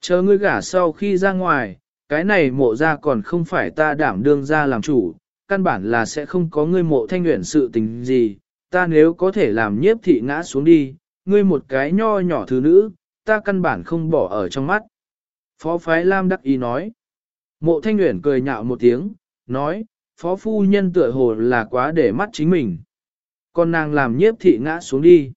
Chờ ngươi gả sau khi ra ngoài, cái này mộ ra còn không phải ta đảm đương ra làm chủ, căn bản là sẽ không có ngươi mộ thanh nguyện sự tình gì, ta nếu có thể làm nhiếp thị ngã xuống đi, ngươi một cái nho nhỏ thứ nữ, ta căn bản không bỏ ở trong mắt. Phó phái Lam đắc ý nói. Mộ thanh nguyện cười nhạo một tiếng, nói, phó phu nhân tựa hồ là quá để mắt chính mình. Còn nàng làm nhiếp thị ngã xuống đi.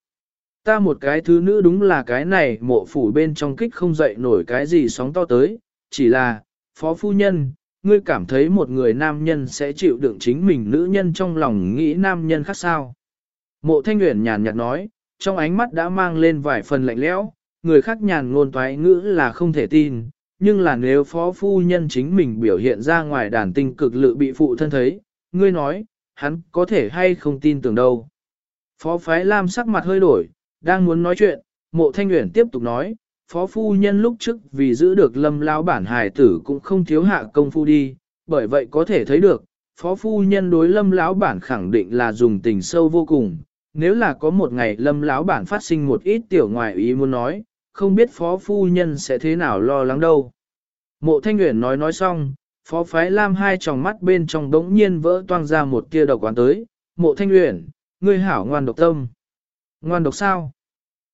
Ta một cái thứ nữ đúng là cái này mộ phủ bên trong kích không dậy nổi cái gì sóng to tới, chỉ là, phó phu nhân, ngươi cảm thấy một người nam nhân sẽ chịu đựng chính mình nữ nhân trong lòng nghĩ nam nhân khác sao. Mộ thanh nguyện nhàn nhạt nói, trong ánh mắt đã mang lên vài phần lạnh lẽo, người khác nhàn ngôn toái ngữ là không thể tin, nhưng là nếu phó phu nhân chính mình biểu hiện ra ngoài đàn tinh cực lự bị phụ thân thấy, ngươi nói, hắn có thể hay không tin tưởng đâu. Phó phái Lam sắc mặt hơi đổi, đang muốn nói chuyện, mộ thanh nguyện tiếp tục nói, phó phu nhân lúc trước vì giữ được lâm lao bản hài tử cũng không thiếu hạ công phu đi, bởi vậy có thể thấy được, phó phu nhân đối lâm lão bản khẳng định là dùng tình sâu vô cùng. Nếu là có một ngày lâm lão bản phát sinh một ít tiểu ngoại ý muốn nói, không biết phó phu nhân sẽ thế nào lo lắng đâu. Mộ thanh nguyện nói nói xong, phó phái lam hai tròng mắt bên trong đống nhiên vỡ toang ra một tia độc quán tới, mộ thanh Uyển, ngươi hảo ngoan độc tâm. Ngoan độc sao?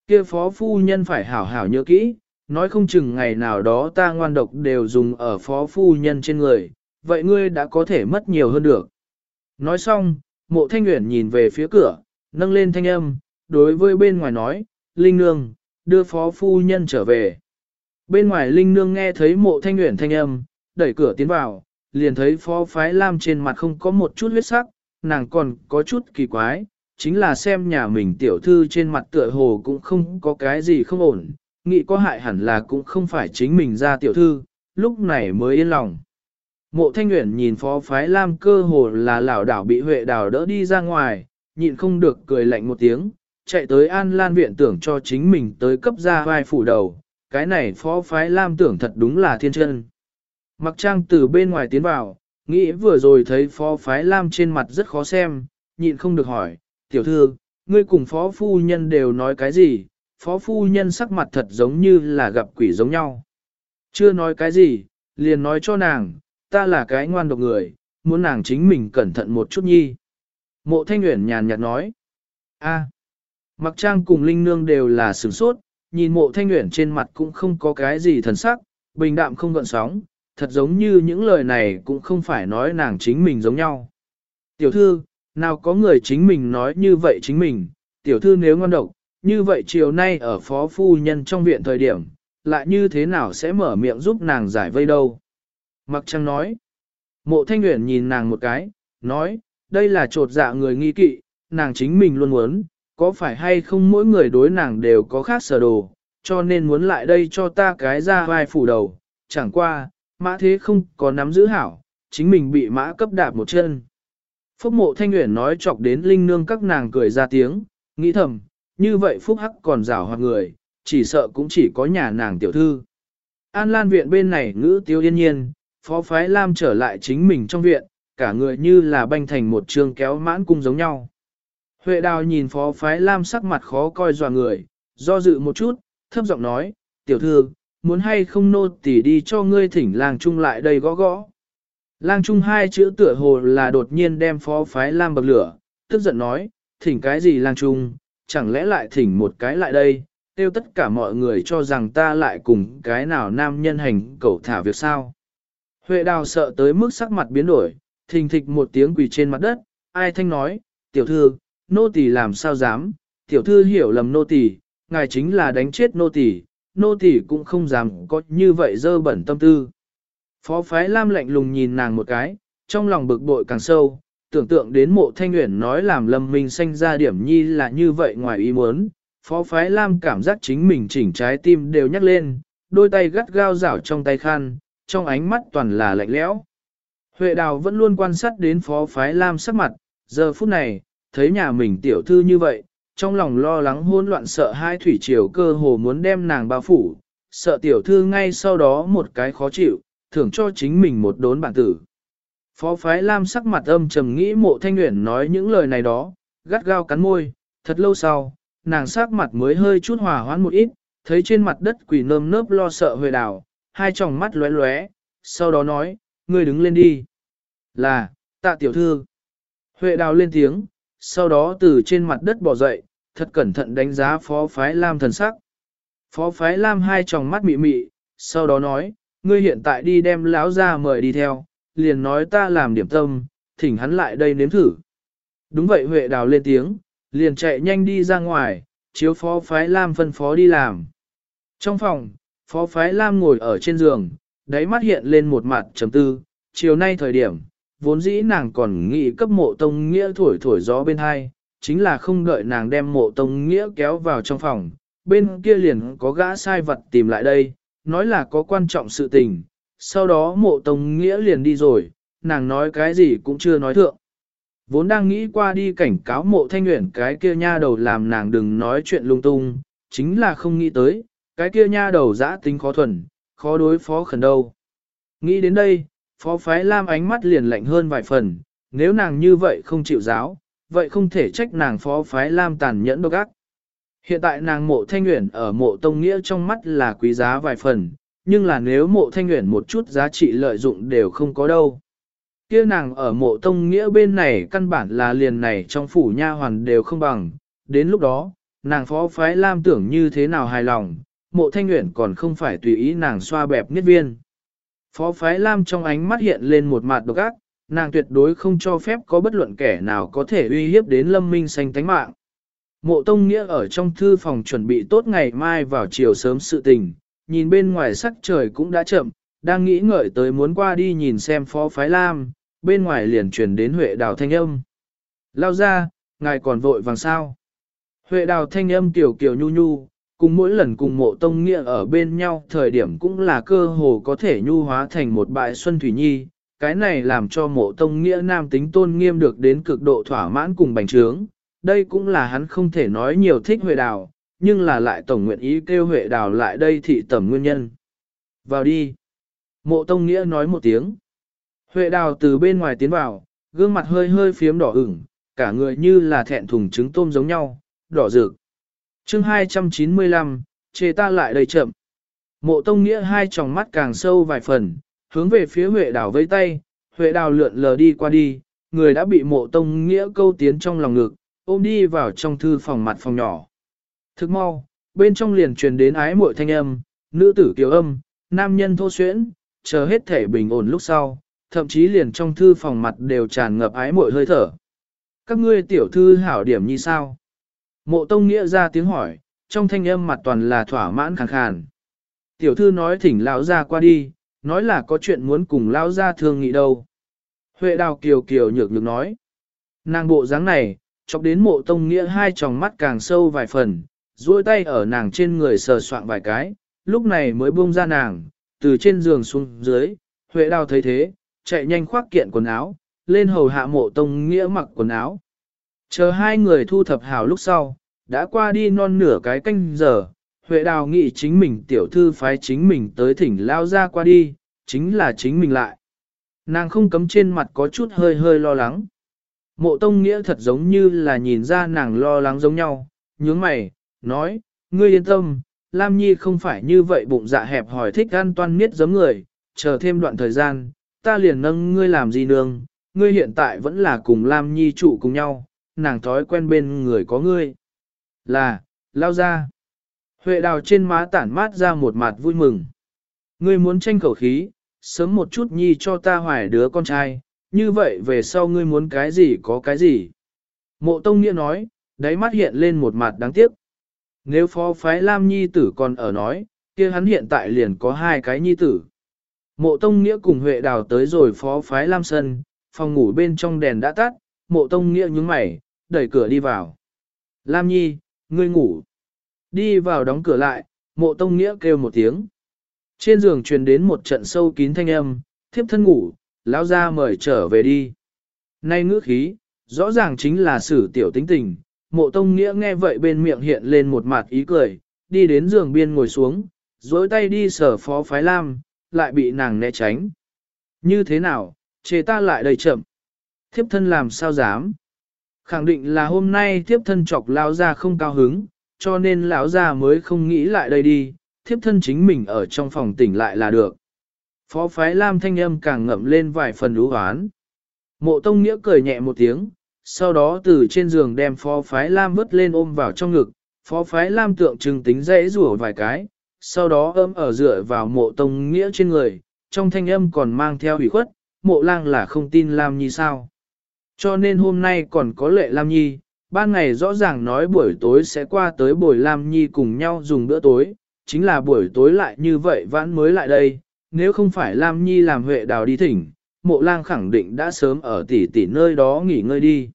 Kia phó phu nhân phải hảo hảo nhớ kỹ, nói không chừng ngày nào đó ta ngoan độc đều dùng ở phó phu nhân trên người, vậy ngươi đã có thể mất nhiều hơn được. Nói xong, mộ thanh Uyển nhìn về phía cửa, nâng lên thanh âm, đối với bên ngoài nói, Linh Nương, đưa phó phu nhân trở về. Bên ngoài Linh Nương nghe thấy mộ thanh Uyển thanh âm, đẩy cửa tiến vào, liền thấy phó phái lam trên mặt không có một chút huyết sắc, nàng còn có chút kỳ quái, chính là xem nhà mình tiểu thư trên mặt tựa hồ cũng không có cái gì không ổn, nghĩ có hại hẳn là cũng không phải chính mình ra tiểu thư, lúc này mới yên lòng. Mộ thanh nguyện nhìn phó phái lam cơ hồ là lão đảo bị huệ đào đỡ đi ra ngoài, nhịn không được cười lạnh một tiếng, chạy tới an lan viện tưởng cho chính mình tới cấp ra vai phủ đầu, cái này phó phái lam tưởng thật đúng là thiên chân. Mặc trang từ bên ngoài tiến vào, nghĩ vừa rồi thấy phó phái lam trên mặt rất khó xem, nhịn không được hỏi, tiểu thư, ngươi cùng phó phu nhân đều nói cái gì, phó phu nhân sắc mặt thật giống như là gặp quỷ giống nhau. Chưa nói cái gì, liền nói cho nàng, ta là cái ngoan độc người, muốn nàng chính mình cẩn thận một chút nhi. Mộ thanh nguyện nhàn nhạt nói, a, mặc trang cùng linh nương đều là sửng sốt, nhìn mộ thanh nguyện trên mặt cũng không có cái gì thần sắc, bình đạm không gợn sóng, thật giống như những lời này cũng không phải nói nàng chính mình giống nhau. Tiểu thư, nào có người chính mình nói như vậy chính mình, tiểu thư nếu ngon độc, như vậy chiều nay ở phó phu nhân trong viện thời điểm, lại như thế nào sẽ mở miệng giúp nàng giải vây đâu. Mặc trăng nói, mộ thanh nguyện nhìn nàng một cái, nói, đây là trột dạ người nghi kỵ, nàng chính mình luôn muốn, có phải hay không mỗi người đối nàng đều có khác sở đồ, cho nên muốn lại đây cho ta cái ra vai phủ đầu, chẳng qua, mã thế không có nắm giữ hảo, chính mình bị mã cấp đạp một chân. Phúc mộ thanh nguyện nói chọc đến linh nương các nàng cười ra tiếng, nghĩ thầm, như vậy Phúc Hắc còn rảo hoặc người, chỉ sợ cũng chỉ có nhà nàng tiểu thư. An Lan viện bên này ngữ tiêu yên nhiên, phó phái Lam trở lại chính mình trong viện, cả người như là banh thành một trường kéo mãn cung giống nhau. Huệ đào nhìn phó phái Lam sắc mặt khó coi dò người, Do dự một chút, thấp giọng nói, tiểu thư, muốn hay không nô tỳ đi cho ngươi thỉnh lang trung lại đây gõ gõ. Lang trung hai chữ tựa hồ là đột nhiên đem phó phái lam bậc lửa, tức giận nói, thỉnh cái gì lang trung, chẳng lẽ lại thỉnh một cái lại đây, tiêu tất cả mọi người cho rằng ta lại cùng cái nào nam nhân hành cẩu thả việc sao. Huệ đào sợ tới mức sắc mặt biến đổi, thình thịch một tiếng quỳ trên mặt đất, ai thanh nói, tiểu thư, nô tỳ làm sao dám, tiểu thư hiểu lầm nô tỳ, ngài chính là đánh chết nô tỳ, nô tỳ cũng không dám có như vậy dơ bẩn tâm tư. Phó phái Lam lạnh lùng nhìn nàng một cái, trong lòng bực bội càng sâu, tưởng tượng đến mộ thanh nguyện nói làm lâm minh sanh ra điểm nhi là như vậy ngoài ý muốn. Phó phái Lam cảm giác chính mình chỉnh trái tim đều nhắc lên, đôi tay gắt gao rảo trong tay khăn, trong ánh mắt toàn là lạnh lẽo. Huệ đào vẫn luôn quan sát đến phó phái Lam sắc mặt, giờ phút này, thấy nhà mình tiểu thư như vậy, trong lòng lo lắng hỗn loạn sợ hai thủy triều cơ hồ muốn đem nàng bao phủ, sợ tiểu thư ngay sau đó một cái khó chịu, thưởng cho chính mình một đốn bản tử. Phó phái Lam sắc mặt âm trầm nghĩ mộ thanh nguyện nói những lời này đó, gắt gao cắn môi, thật lâu sau, nàng sắc mặt mới hơi chút hòa hoãn một ít, thấy trên mặt đất quỷ nơm nớp lo sợ huệ đảo, hai tròng mắt lóe lóe, sau đó nói, ngươi đứng lên đi. Là, tạ tiểu thư. Huệ đào lên tiếng, sau đó từ trên mặt đất bỏ dậy, thật cẩn thận đánh giá phó phái Lam thần sắc. Phó phái Lam hai tròng mắt mị mị, sau đó nói, ngươi hiện tại đi đem lão ra mời đi theo, liền nói ta làm điểm tâm, thỉnh hắn lại đây nếm thử. Đúng vậy Huệ đào lên tiếng, liền chạy nhanh đi ra ngoài, chiếu phó phái Lam phân phó đi làm. Trong phòng, phó phái Lam ngồi ở trên giường, đáy mắt hiện lên một mặt trầm tư, chiều nay thời điểm, vốn dĩ nàng còn nghĩ cấp mộ tông nghĩa thổi thổi gió bên hai, chính là không đợi nàng đem mộ tông nghĩa kéo vào trong phòng, bên kia liền có gã sai vật tìm lại đây, nói là có quan trọng sự tình, sau đó mộ tông nghĩa liền đi rồi, nàng nói cái gì cũng chưa nói thượng. Vốn đang nghĩ qua đi cảnh cáo mộ thanh nguyện cái kia nha đầu làm nàng đừng nói chuyện lung tung, chính là không nghĩ tới, cái kia nha đầu giã tính khó thuần, khó đối phó khẩn đâu. Nghĩ đến đây, phó phái Lam ánh mắt liền lạnh hơn vài phần, nếu nàng như vậy không chịu giáo, vậy không thể trách nàng phó phái Lam tàn nhẫn độc ác. Hiện tại nàng mộ thanh nguyện ở mộ tông nghĩa trong mắt là quý giá vài phần, nhưng là nếu mộ thanh nguyện một chút giá trị lợi dụng đều không có đâu. kia nàng ở mộ tông nghĩa bên này căn bản là liền này trong phủ nha hoàn đều không bằng, đến lúc đó, nàng phó phái Lam tưởng như thế nào hài lòng, mộ thanh nguyện còn không phải tùy ý nàng xoa bẹp nhất viên. Phó phái Lam trong ánh mắt hiện lên một mặt độc ác, nàng tuyệt đối không cho phép có bất luận kẻ nào có thể uy hiếp đến lâm minh xanh tánh mạng. Mộ Tông Nghĩa ở trong thư phòng chuẩn bị tốt ngày mai vào chiều sớm sự tình, nhìn bên ngoài sắc trời cũng đã chậm, đang nghĩ ngợi tới muốn qua đi nhìn xem phó phái Lam, bên ngoài liền truyền đến Huệ Đào thanh âm. Lao ra, ngài còn vội vàng sao. Huệ Đào thanh âm tiểu kiểu nhu nhu, cùng mỗi lần cùng mộ tông nghĩa ở bên nhau thời điểm cũng là cơ hồ có thể nhu hóa thành một bại xuân thủy nhi. Cái này làm cho mộ tông nghĩa nam tính tôn nghiêm được đến cực độ thỏa mãn cùng bành trướng. Đây cũng là hắn không thể nói nhiều thích Huệ Đào, nhưng là lại tổng nguyện ý kêu Huệ Đào lại đây thị tẩm nguyên nhân. Vào đi. Mộ tông nghĩa nói một tiếng. Huệ Đào từ bên ngoài tiến vào, gương mặt hơi hơi phiếm đỏ ửng, cả người như là thẹn thùng trứng tôm giống nhau, đỏ rực chương 295, chê ta lại đầy chậm. Mộ tông nghĩa hai tròng mắt càng sâu vài phần, hướng về phía Huệ đào vây tay, Huệ đào lượn lờ đi qua đi, người đã bị mộ tông nghĩa câu tiến trong lòng ngực, ôm đi vào trong thư phòng mặt phòng nhỏ. Thức mau, bên trong liền truyền đến ái muội thanh âm, nữ tử kiều âm, nam nhân thô xuyễn, chờ hết thể bình ổn lúc sau, thậm chí liền trong thư phòng mặt đều tràn ngập ái muội hơi thở. Các ngươi tiểu thư hảo điểm như sao? Mộ Tông Nghĩa ra tiếng hỏi, trong thanh âm mặt toàn là thỏa mãn khàn khàn. Tiểu thư nói thỉnh lão ra qua đi, nói là có chuyện muốn cùng lao ra thương nghị đâu. Huệ đào kiều kiều nhược nhược nói. Nàng bộ dáng này, chọc đến mộ Tông Nghĩa hai tròng mắt càng sâu vài phần, duỗi tay ở nàng trên người sờ soạn vài cái, lúc này mới buông ra nàng, từ trên giường xuống dưới, Huệ đào thấy thế, chạy nhanh khoác kiện quần áo, lên hầu hạ mộ Tông Nghĩa mặc quần áo. Chờ hai người thu thập hào lúc sau, đã qua đi non nửa cái canh giờ, Huệ Đào nghĩ chính mình tiểu thư phái chính mình tới thỉnh lao ra qua đi, chính là chính mình lại. Nàng không cấm trên mặt có chút hơi hơi lo lắng. Mộ Tông Nghĩa thật giống như là nhìn ra nàng lo lắng giống nhau, nhướng mày, nói, ngươi yên tâm, Lam Nhi không phải như vậy bụng dạ hẹp hỏi thích ăn toan miết giống người, chờ thêm đoạn thời gian, ta liền nâng ngươi làm gì nương, ngươi hiện tại vẫn là cùng Lam Nhi trụ cùng nhau, nàng thói quen bên người có ngươi. Là, lao ra. Huệ đào trên má tản mát ra một mặt vui mừng. Ngươi muốn tranh khẩu khí, sớm một chút nhi cho ta hoài đứa con trai, như vậy về sau ngươi muốn cái gì có cái gì. Mộ Tông Nghĩa nói, đáy mắt hiện lên một mặt đáng tiếc. Nếu phó phái Lam Nhi tử còn ở nói, kia hắn hiện tại liền có hai cái Nhi tử. Mộ Tông Nghĩa cùng Huệ Đào tới rồi phó phái Lam Sân, phòng ngủ bên trong đèn đã tắt, mộ Tông Nghĩa nhướng mày, đẩy cửa đi vào. Lam Nhi, ngươi ngủ. Đi vào đóng cửa lại, mộ Tông Nghĩa kêu một tiếng. Trên giường truyền đến một trận sâu kín thanh âm, thiếp thân ngủ, lão ra mời trở về đi. Nay ngữ khí, rõ ràng chính là sử tiểu tính tình, mộ tông nghĩa nghe vậy bên miệng hiện lên một mặt ý cười, đi đến giường biên ngồi xuống, dối tay đi sở phó phái lam, lại bị nàng né tránh. Như thế nào, chê ta lại đầy chậm. Thiếp thân làm sao dám. Khẳng định là hôm nay thiếp thân chọc lao ra không cao hứng, cho nên lão gia mới không nghĩ lại đây đi, thiếp thân chính mình ở trong phòng tỉnh lại là được. Phó phái Lam thanh âm càng ngậm lên vài phần đú hoán. Mộ Tông Nghĩa cười nhẹ một tiếng, sau đó từ trên giường đem phó phái Lam vứt lên ôm vào trong ngực, phó phái Lam tượng trưng tính dễ rủa vài cái, sau đó ôm ở dựa vào mộ Tông Nghĩa trên người, trong thanh âm còn mang theo ủy khuất, mộ lang là không tin Lam Nhi sao. Cho nên hôm nay còn có lệ Lam Nhi, ban ngày rõ ràng nói buổi tối sẽ qua tới buổi Lam Nhi cùng nhau dùng bữa tối, chính là buổi tối lại như vậy vãn mới lại đây, nếu không phải Lam Nhi làm huệ đào đi thỉnh, mộ lang khẳng định đã sớm ở tỉ tỉ nơi đó nghỉ ngơi đi.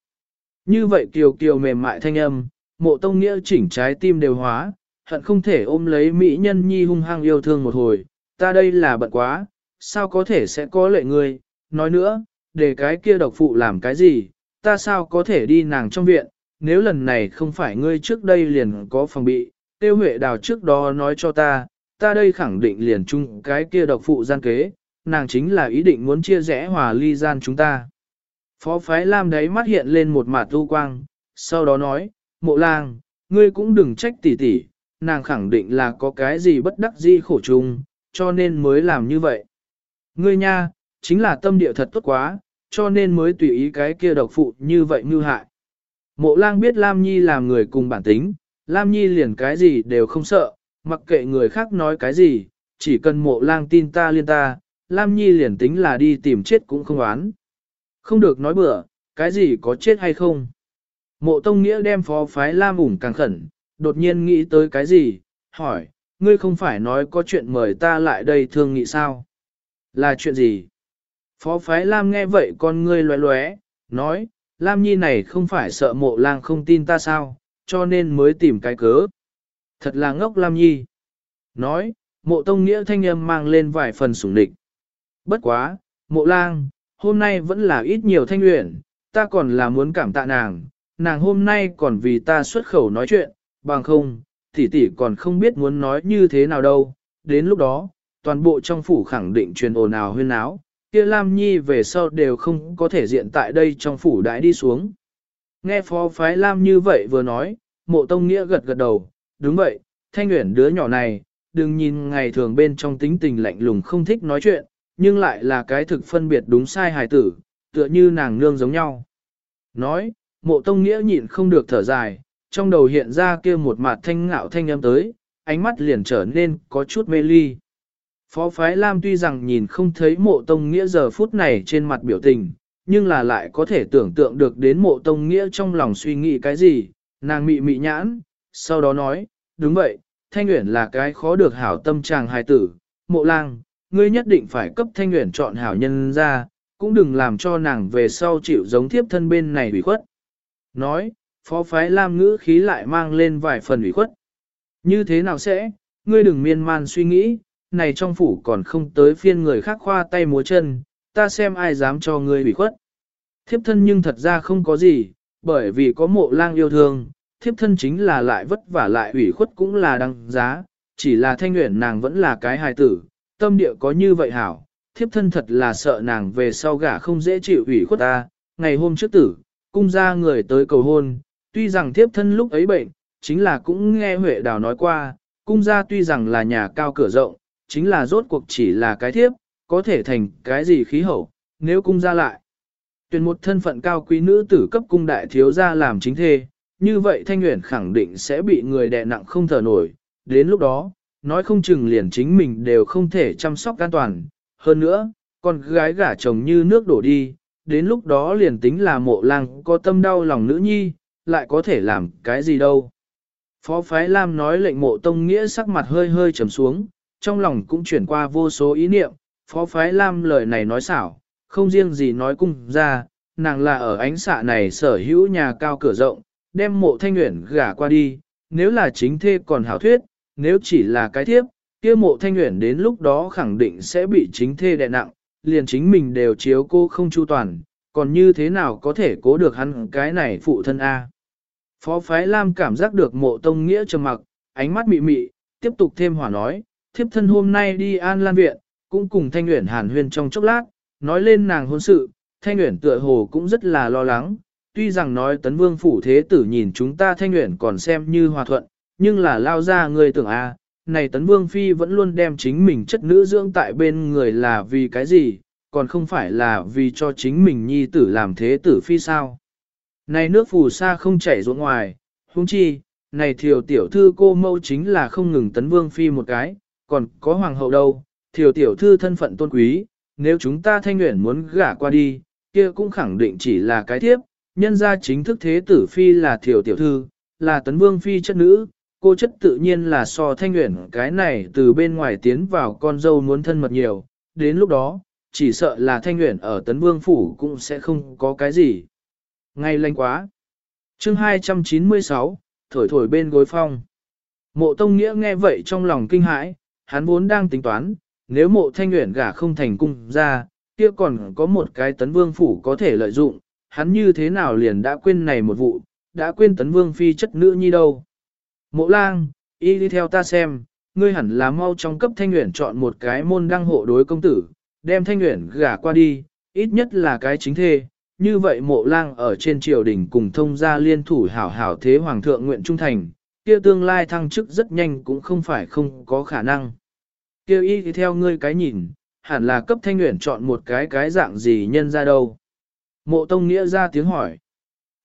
Như vậy kiều kiều mềm mại thanh âm, mộ tông nghĩa chỉnh trái tim đều hóa, hận không thể ôm lấy mỹ nhân nhi hung hăng yêu thương một hồi, ta đây là bận quá, sao có thể sẽ có lệ người nói nữa, để cái kia độc phụ làm cái gì, ta sao có thể đi nàng trong viện, nếu lần này không phải ngươi trước đây liền có phòng bị, tiêu huệ đào trước đó nói cho ta, ta đây khẳng định liền chung cái kia độc phụ gian kế, nàng chính là ý định muốn chia rẽ hòa ly gian chúng ta. Phó phái Lam đấy mắt hiện lên một mặt tu quang, sau đó nói, mộ lang, ngươi cũng đừng trách tỉ tỉ, nàng khẳng định là có cái gì bất đắc di khổ chung, cho nên mới làm như vậy. Ngươi nha, chính là tâm địa thật tốt quá, cho nên mới tùy ý cái kia độc phụ như vậy như hại. Mộ lang biết Lam Nhi làm người cùng bản tính, Lam Nhi liền cái gì đều không sợ, mặc kệ người khác nói cái gì, chỉ cần mộ lang tin ta liên ta, Lam Nhi liền tính là đi tìm chết cũng không oán. Không được nói bừa, cái gì có chết hay không. Mộ Tông Nghĩa đem phó phái Lam ủng càng khẩn, đột nhiên nghĩ tới cái gì, hỏi, ngươi không phải nói có chuyện mời ta lại đây thương nghị sao? Là chuyện gì? Phó phái Lam nghe vậy con ngươi loé loé, nói, Lam Nhi này không phải sợ mộ lang không tin ta sao, cho nên mới tìm cái cớ. Thật là ngốc Lam Nhi. Nói, mộ tông nghĩa thanh âm mang lên vài phần sủng địch. Bất quá, mộ lang, hôm nay vẫn là ít nhiều thanh luyện, ta còn là muốn cảm tạ nàng, nàng hôm nay còn vì ta xuất khẩu nói chuyện, bằng không, tỷ tỷ còn không biết muốn nói như thế nào đâu. Đến lúc đó, toàn bộ trong phủ khẳng định truyền ồn ào huyên áo, kia Lam Nhi về sau đều không có thể diện tại đây trong phủ đãi đi xuống. Nghe phó phái Lam như vậy vừa nói, mộ tông nghĩa gật gật đầu, đúng vậy, thanh nguyện đứa nhỏ này, đừng nhìn ngày thường bên trong tính tình lạnh lùng không thích nói chuyện, nhưng lại là cái thực phân biệt đúng sai hài tử, tựa như nàng nương giống nhau. Nói, mộ tông nghĩa nhịn không được thở dài, trong đầu hiện ra kia một mặt thanh ngạo thanh âm tới, ánh mắt liền trở nên có chút mê ly. Phó phái Lam tuy rằng nhìn không thấy mộ tông nghĩa giờ phút này trên mặt biểu tình, nhưng là lại có thể tưởng tượng được đến mộ tông nghĩa trong lòng suy nghĩ cái gì, nàng mị mị nhãn, sau đó nói, đúng vậy, Thanh Uyển là cái khó được hảo tâm chàng hài tử, mộ lang, ngươi nhất định phải cấp Thanh Uyển chọn hảo nhân ra, cũng đừng làm cho nàng về sau chịu giống thiếp thân bên này ủy khuất. Nói, phó phái Lam ngữ khí lại mang lên vài phần ủy khuất. Như thế nào sẽ, ngươi đừng miên man suy nghĩ, này trong phủ còn không tới phiên người khác khoa tay múa chân, ta xem ai dám cho ngươi ủy khuất. Thiếp thân nhưng thật ra không có gì, bởi vì có mộ lang yêu thương, thiếp thân chính là lại vất vả lại ủy khuất cũng là đăng giá, chỉ là thanh nguyện nàng vẫn là cái hài tử, tâm địa có như vậy hảo, thiếp thân thật là sợ nàng về sau gả không dễ chịu ủy khuất ta, ngày hôm trước tử, cung ra người tới cầu hôn, tuy rằng thiếp thân lúc ấy bệnh, chính là cũng nghe Huệ Đào nói qua, cung gia tuy rằng là nhà cao cửa rộng, chính là rốt cuộc chỉ là cái thiếp, có thể thành cái gì khí hậu, nếu cung gia lại. Tuyển một thân phận cao quý nữ tử cấp cung đại thiếu gia làm chính thê, như vậy Thanh Nguyễn khẳng định sẽ bị người đè nặng không thở nổi, đến lúc đó, nói không chừng liền chính mình đều không thể chăm sóc an toàn. Hơn nữa, con gái gả chồng như nước đổ đi, đến lúc đó liền tính là mộ lang có tâm đau lòng nữ nhi, lại có thể làm cái gì đâu. Phó Phái Lam nói lệnh mộ tông nghĩa sắc mặt hơi hơi trầm xuống, trong lòng cũng chuyển qua vô số ý niệm, Phó Phái Lam lời này nói xảo, không riêng gì nói cung ra, nàng là ở ánh xạ này sở hữu nhà cao cửa rộng, đem mộ thanh nguyện gả qua đi, nếu là chính thê còn hảo thuyết, nếu chỉ là cái thiếp, kia mộ thanh nguyện đến lúc đó khẳng định sẽ bị chính thê đè nặng, liền chính mình đều chiếu cô không chu toàn, còn như thế nào có thể cố được hắn cái này phụ thân A. Phó Phái Lam cảm giác được mộ tông nghĩa trầm mặc, ánh mắt mị mị, tiếp tục thêm hỏa nói, thiếp thân hôm nay đi an lan viện, cũng cùng Thanh Nguyễn hàn huyên trong chốc lát, nói lên nàng hôn sự, Thanh Nguyễn tựa hồ cũng rất là lo lắng, tuy rằng nói tấn vương phủ thế tử nhìn chúng ta Thanh Nguyễn còn xem như hòa thuận, nhưng là lao ra người tưởng a này tấn vương phi vẫn luôn đem chính mình chất nữ dưỡng tại bên người là vì cái gì, còn không phải là vì cho chính mình nhi tử làm thế tử phi sao. Này nước phù sa không chảy ruộng ngoài, huống chi, này thiều tiểu thư cô mâu chính là không ngừng tấn vương phi một cái, còn có hoàng hậu đâu, thiểu tiểu thư thân phận tôn quý, nếu chúng ta thanh nguyện muốn gả qua đi, kia cũng khẳng định chỉ là cái thiếp, nhân ra chính thức thế tử phi là thiểu tiểu thư, là tấn vương phi chất nữ, cô chất tự nhiên là so thanh nguyện cái này từ bên ngoài tiến vào con dâu muốn thân mật nhiều, đến lúc đó, chỉ sợ là thanh nguyện ở tấn vương phủ cũng sẽ không có cái gì. Ngay lanh quá. chương 296, thổi thổi bên gối phong. Mộ Tông Nghĩa nghe vậy trong lòng kinh hãi, hắn vốn đang tính toán, nếu mộ thanh nguyện gả không thành cung ra, kia còn có một cái tấn vương phủ có thể lợi dụng, hắn như thế nào liền đã quên này một vụ, đã quên tấn vương phi chất nữ nhi đâu. Mộ lang, y đi theo ta xem, ngươi hẳn là mau trong cấp thanh nguyện chọn một cái môn đăng hộ đối công tử, đem thanh nguyện gả qua đi, ít nhất là cái chính thê, như vậy mộ lang ở trên triều đình cùng thông gia liên thủ hảo hảo thế hoàng thượng nguyện trung thành, kia tương lai thăng chức rất nhanh cũng không phải không có khả năng. Kêu y thì theo ngươi cái nhìn, hẳn là cấp thanh nguyện chọn một cái cái dạng gì nhân ra đâu. Mộ tông nghĩa ra tiếng hỏi.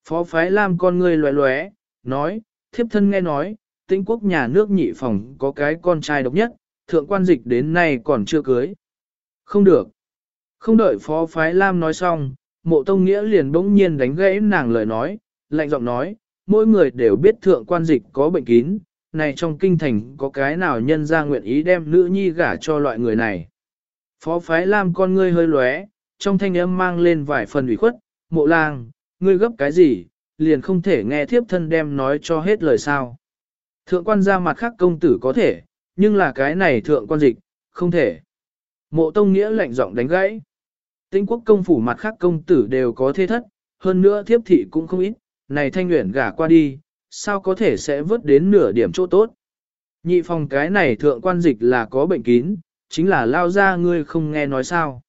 Phó phái lam con ngươi loé loé, nói, thiếp thân nghe nói, tĩnh quốc nhà nước nhị phòng có cái con trai độc nhất, thượng quan dịch đến nay còn chưa cưới. Không được. Không đợi phó phái lam nói xong, mộ tông nghĩa liền bỗng nhiên đánh gãy nàng lời nói, lạnh giọng nói, mỗi người đều biết thượng quan dịch có bệnh kín, này trong kinh thành có cái nào nhân ra nguyện ý đem nữ nhi gả cho loại người này. Phó phái lam con ngươi hơi lóe, trong thanh âm mang lên vài phần ủy khuất, mộ lang, ngươi gấp cái gì, liền không thể nghe thiếp thân đem nói cho hết lời sao. Thượng quan ra mặt khác công tử có thể, nhưng là cái này thượng quan dịch, không thể. Mộ tông nghĩa lạnh giọng đánh gãy. Tinh quốc công phủ mặt khác công tử đều có thế thất, hơn nữa thiếp thị cũng không ít, này thanh nguyện gả qua đi, sao có thể sẽ vớt đến nửa điểm chỗ tốt. Nhị phòng cái này thượng quan dịch là có bệnh kín, chính là lao ra ngươi không nghe nói sao.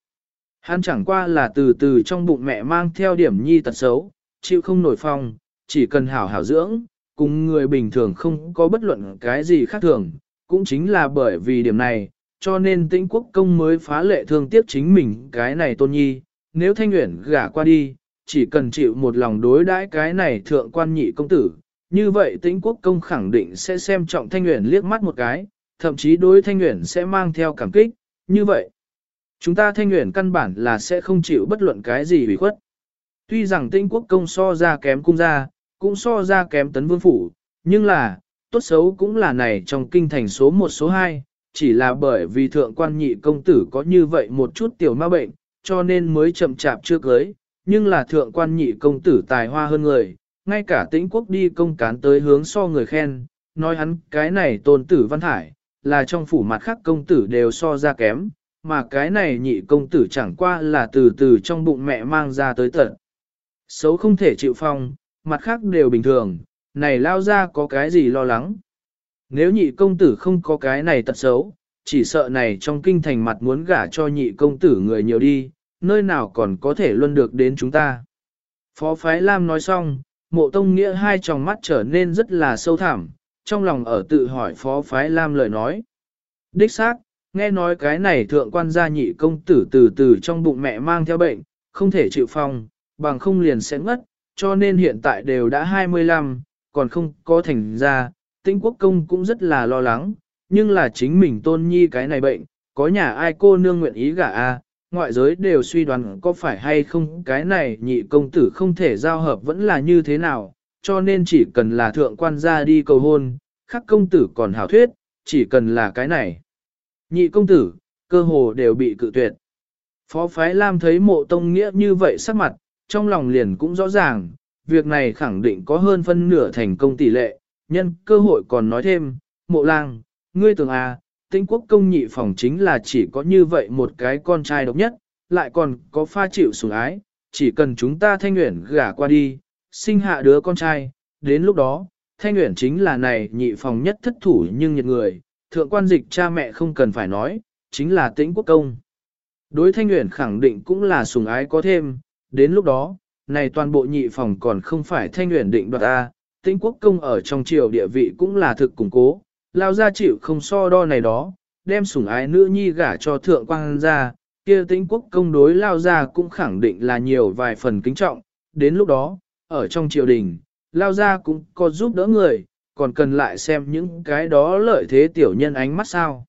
Hắn chẳng qua là từ từ trong bụng mẹ mang theo điểm nhi tật xấu, chịu không nổi phong, chỉ cần hảo hảo dưỡng, cùng người bình thường không có bất luận cái gì khác thường, cũng chính là bởi vì điểm này, cho nên tĩnh quốc công mới phá lệ thương tiếc chính mình cái này tôn nhi, nếu thanh nguyện gả qua đi, chỉ cần chịu một lòng đối đãi cái này thượng quan nhị công tử, như vậy tĩnh quốc công khẳng định sẽ xem trọng thanh nguyện liếc mắt một cái, thậm chí đối thanh nguyện sẽ mang theo cảm kích, như vậy. Chúng ta thanh nguyện căn bản là sẽ không chịu bất luận cái gì hủy khuất. Tuy rằng tinh quốc công so ra kém cung gia, cũng so ra kém tấn vương phủ, nhưng là, tốt xấu cũng là này trong kinh thành số 1 số 2, chỉ là bởi vì thượng quan nhị công tử có như vậy một chút tiểu ma bệnh, cho nên mới chậm chạp chưa cưới, nhưng là thượng quan nhị công tử tài hoa hơn người, ngay cả tĩnh quốc đi công cán tới hướng so người khen, nói hắn cái này tôn tử văn hải là trong phủ mặt khác công tử đều so ra kém, mà cái này nhị công tử chẳng qua là từ từ trong bụng mẹ mang ra tới tận. Xấu không thể chịu phong, mặt khác đều bình thường, này lao ra có cái gì lo lắng. Nếu nhị công tử không có cái này tật xấu, chỉ sợ này trong kinh thành mặt muốn gả cho nhị công tử người nhiều đi, nơi nào còn có thể luân được đến chúng ta. Phó Phái Lam nói xong, mộ tông nghĩa hai tròng mắt trở nên rất là sâu thẳm, trong lòng ở tự hỏi phó phái Lam lời nói. Đích xác, nghe nói cái này thượng quan gia nhị công tử từ từ trong bụng mẹ mang theo bệnh, không thể chịu phòng, bằng không liền sẽ ngất, cho nên hiện tại đều đã 25, còn không có thành ra, tĩnh quốc công cũng rất là lo lắng, nhưng là chính mình tôn nhi cái này bệnh, có nhà ai cô nương nguyện ý gả a ngoại giới đều suy đoán có phải hay không cái này nhị công tử không thể giao hợp vẫn là như thế nào, cho nên chỉ cần là thượng quan gia đi cầu hôn, khắc công tử còn hảo thuyết, chỉ cần là cái này. Nhị công tử, cơ hồ đều bị cự tuyệt. Phó phái Lam thấy mộ tông nghĩa như vậy sắc mặt, trong lòng liền cũng rõ ràng, việc này khẳng định có hơn phân nửa thành công tỷ lệ, nhân cơ hội còn nói thêm, mộ lang, ngươi tưởng à, tinh quốc công nhị phòng chính là chỉ có như vậy một cái con trai độc nhất, lại còn có pha chịu sủng ái, chỉ cần chúng ta thanh nguyện gả qua đi, sinh hạ đứa con trai, đến lúc đó, thanh nguyện chính là này nhị phòng nhất thất thủ nhưng nhiệt người, thượng quan dịch cha mẹ không cần phải nói, chính là tĩnh quốc công. Đối thanh nguyện khẳng định cũng là sủng ái có thêm, đến lúc đó, này toàn bộ nhị phòng còn không phải thanh nguyện định đoạt A, tĩnh quốc công ở trong triều địa vị cũng là thực củng cố, lao ra chịu không so đo này đó, đem sủng ái nữ nhi gả cho thượng quan ra, kia tĩnh quốc công đối lao ra cũng khẳng định là nhiều vài phần kính trọng, đến lúc đó, ở trong triều đình, lao ra cũng có giúp đỡ người, còn cần lại xem những cái đó lợi thế tiểu nhân ánh mắt sao.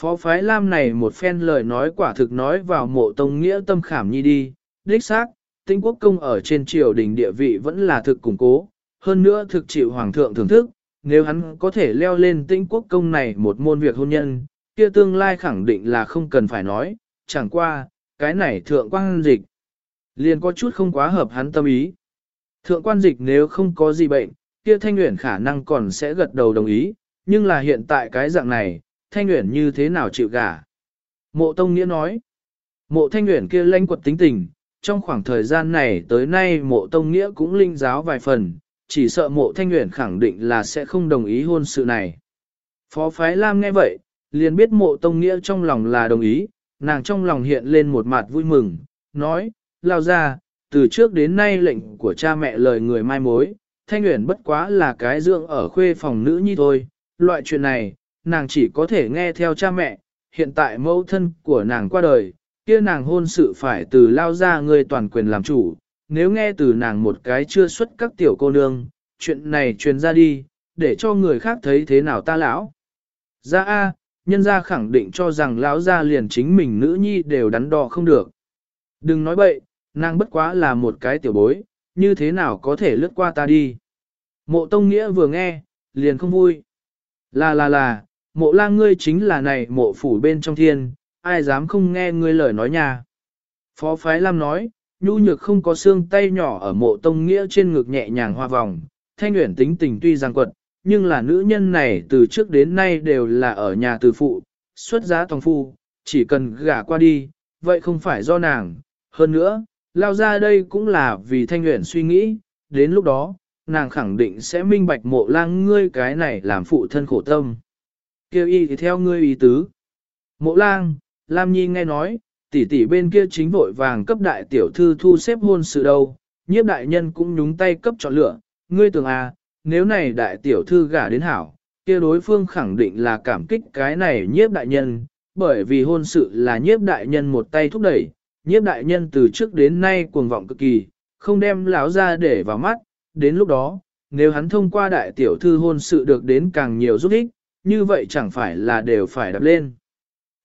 Phó phái Lam này một phen lời nói quả thực nói vào mộ tông nghĩa tâm khảm nhi đi, đích xác, tinh quốc công ở trên triều đình địa vị vẫn là thực củng cố, hơn nữa thực chịu hoàng thượng thưởng thức, nếu hắn có thể leo lên tinh quốc công này một môn việc hôn nhân, kia tương lai khẳng định là không cần phải nói, chẳng qua, cái này thượng quan dịch, liền có chút không quá hợp hắn tâm ý. Thượng quan dịch nếu không có gì bệnh, kia thanh nguyện khả năng còn sẽ gật đầu đồng ý, nhưng là hiện tại cái dạng này, thanh nguyện như thế nào chịu gả. Mộ Tông Nghĩa nói, mộ thanh nguyện kia lanh quật tính tình, trong khoảng thời gian này tới nay mộ Tông Nghĩa cũng linh giáo vài phần, chỉ sợ mộ thanh nguyện khẳng định là sẽ không đồng ý hôn sự này. Phó Phái Lam nghe vậy, liền biết mộ Tông Nghĩa trong lòng là đồng ý, nàng trong lòng hiện lên một mặt vui mừng, nói, lao ra, từ trước đến nay lệnh của cha mẹ lời người mai mối, Thanh Uyển bất quá là cái dưỡng ở khuê phòng nữ nhi thôi, loại chuyện này, nàng chỉ có thể nghe theo cha mẹ, hiện tại mẫu thân của nàng qua đời, kia nàng hôn sự phải từ lao ra người toàn quyền làm chủ, nếu nghe từ nàng một cái chưa xuất các tiểu cô nương, chuyện này truyền ra đi, để cho người khác thấy thế nào ta lão. Ra A, nhân gia khẳng định cho rằng lão gia liền chính mình nữ nhi đều đắn đo không được. Đừng nói bậy, nàng bất quá là một cái tiểu bối, như thế nào có thể lướt qua ta đi. Mộ Tông Nghĩa vừa nghe, liền không vui. Là là là, mộ lang ngươi chính là này mộ phủ bên trong thiên, ai dám không nghe ngươi lời nói nhà Phó Phái Lam nói, nhu nhược không có xương tay nhỏ ở mộ Tông Nghĩa trên ngực nhẹ nhàng hoa vòng, thanh nguyện tính tình tuy giang quật, nhưng là nữ nhân này từ trước đến nay đều là ở nhà từ phụ, xuất giá tòng phu, chỉ cần gả qua đi, vậy không phải do nàng. Hơn nữa, lao ra đây cũng là vì thanh nguyện suy nghĩ, đến lúc đó, nàng khẳng định sẽ minh bạch mộ lang ngươi cái này làm phụ thân khổ tâm. Kêu y thì theo ngươi ý tứ. Mộ lang, Lam Nhi nghe nói, tỷ tỷ bên kia chính vội vàng cấp đại tiểu thư thu xếp hôn sự đâu, nhiếp đại nhân cũng nhúng tay cấp chọn lựa, ngươi tưởng à, nếu này đại tiểu thư gả đến hảo, kia đối phương khẳng định là cảm kích cái này nhiếp đại nhân, bởi vì hôn sự là nhiếp đại nhân một tay thúc đẩy, nhiếp đại nhân từ trước đến nay cuồng vọng cực kỳ, không đem lão ra để vào mắt, đến lúc đó, nếu hắn thông qua đại tiểu thư hôn sự được đến càng nhiều giúp ích, như vậy chẳng phải là đều phải đập lên.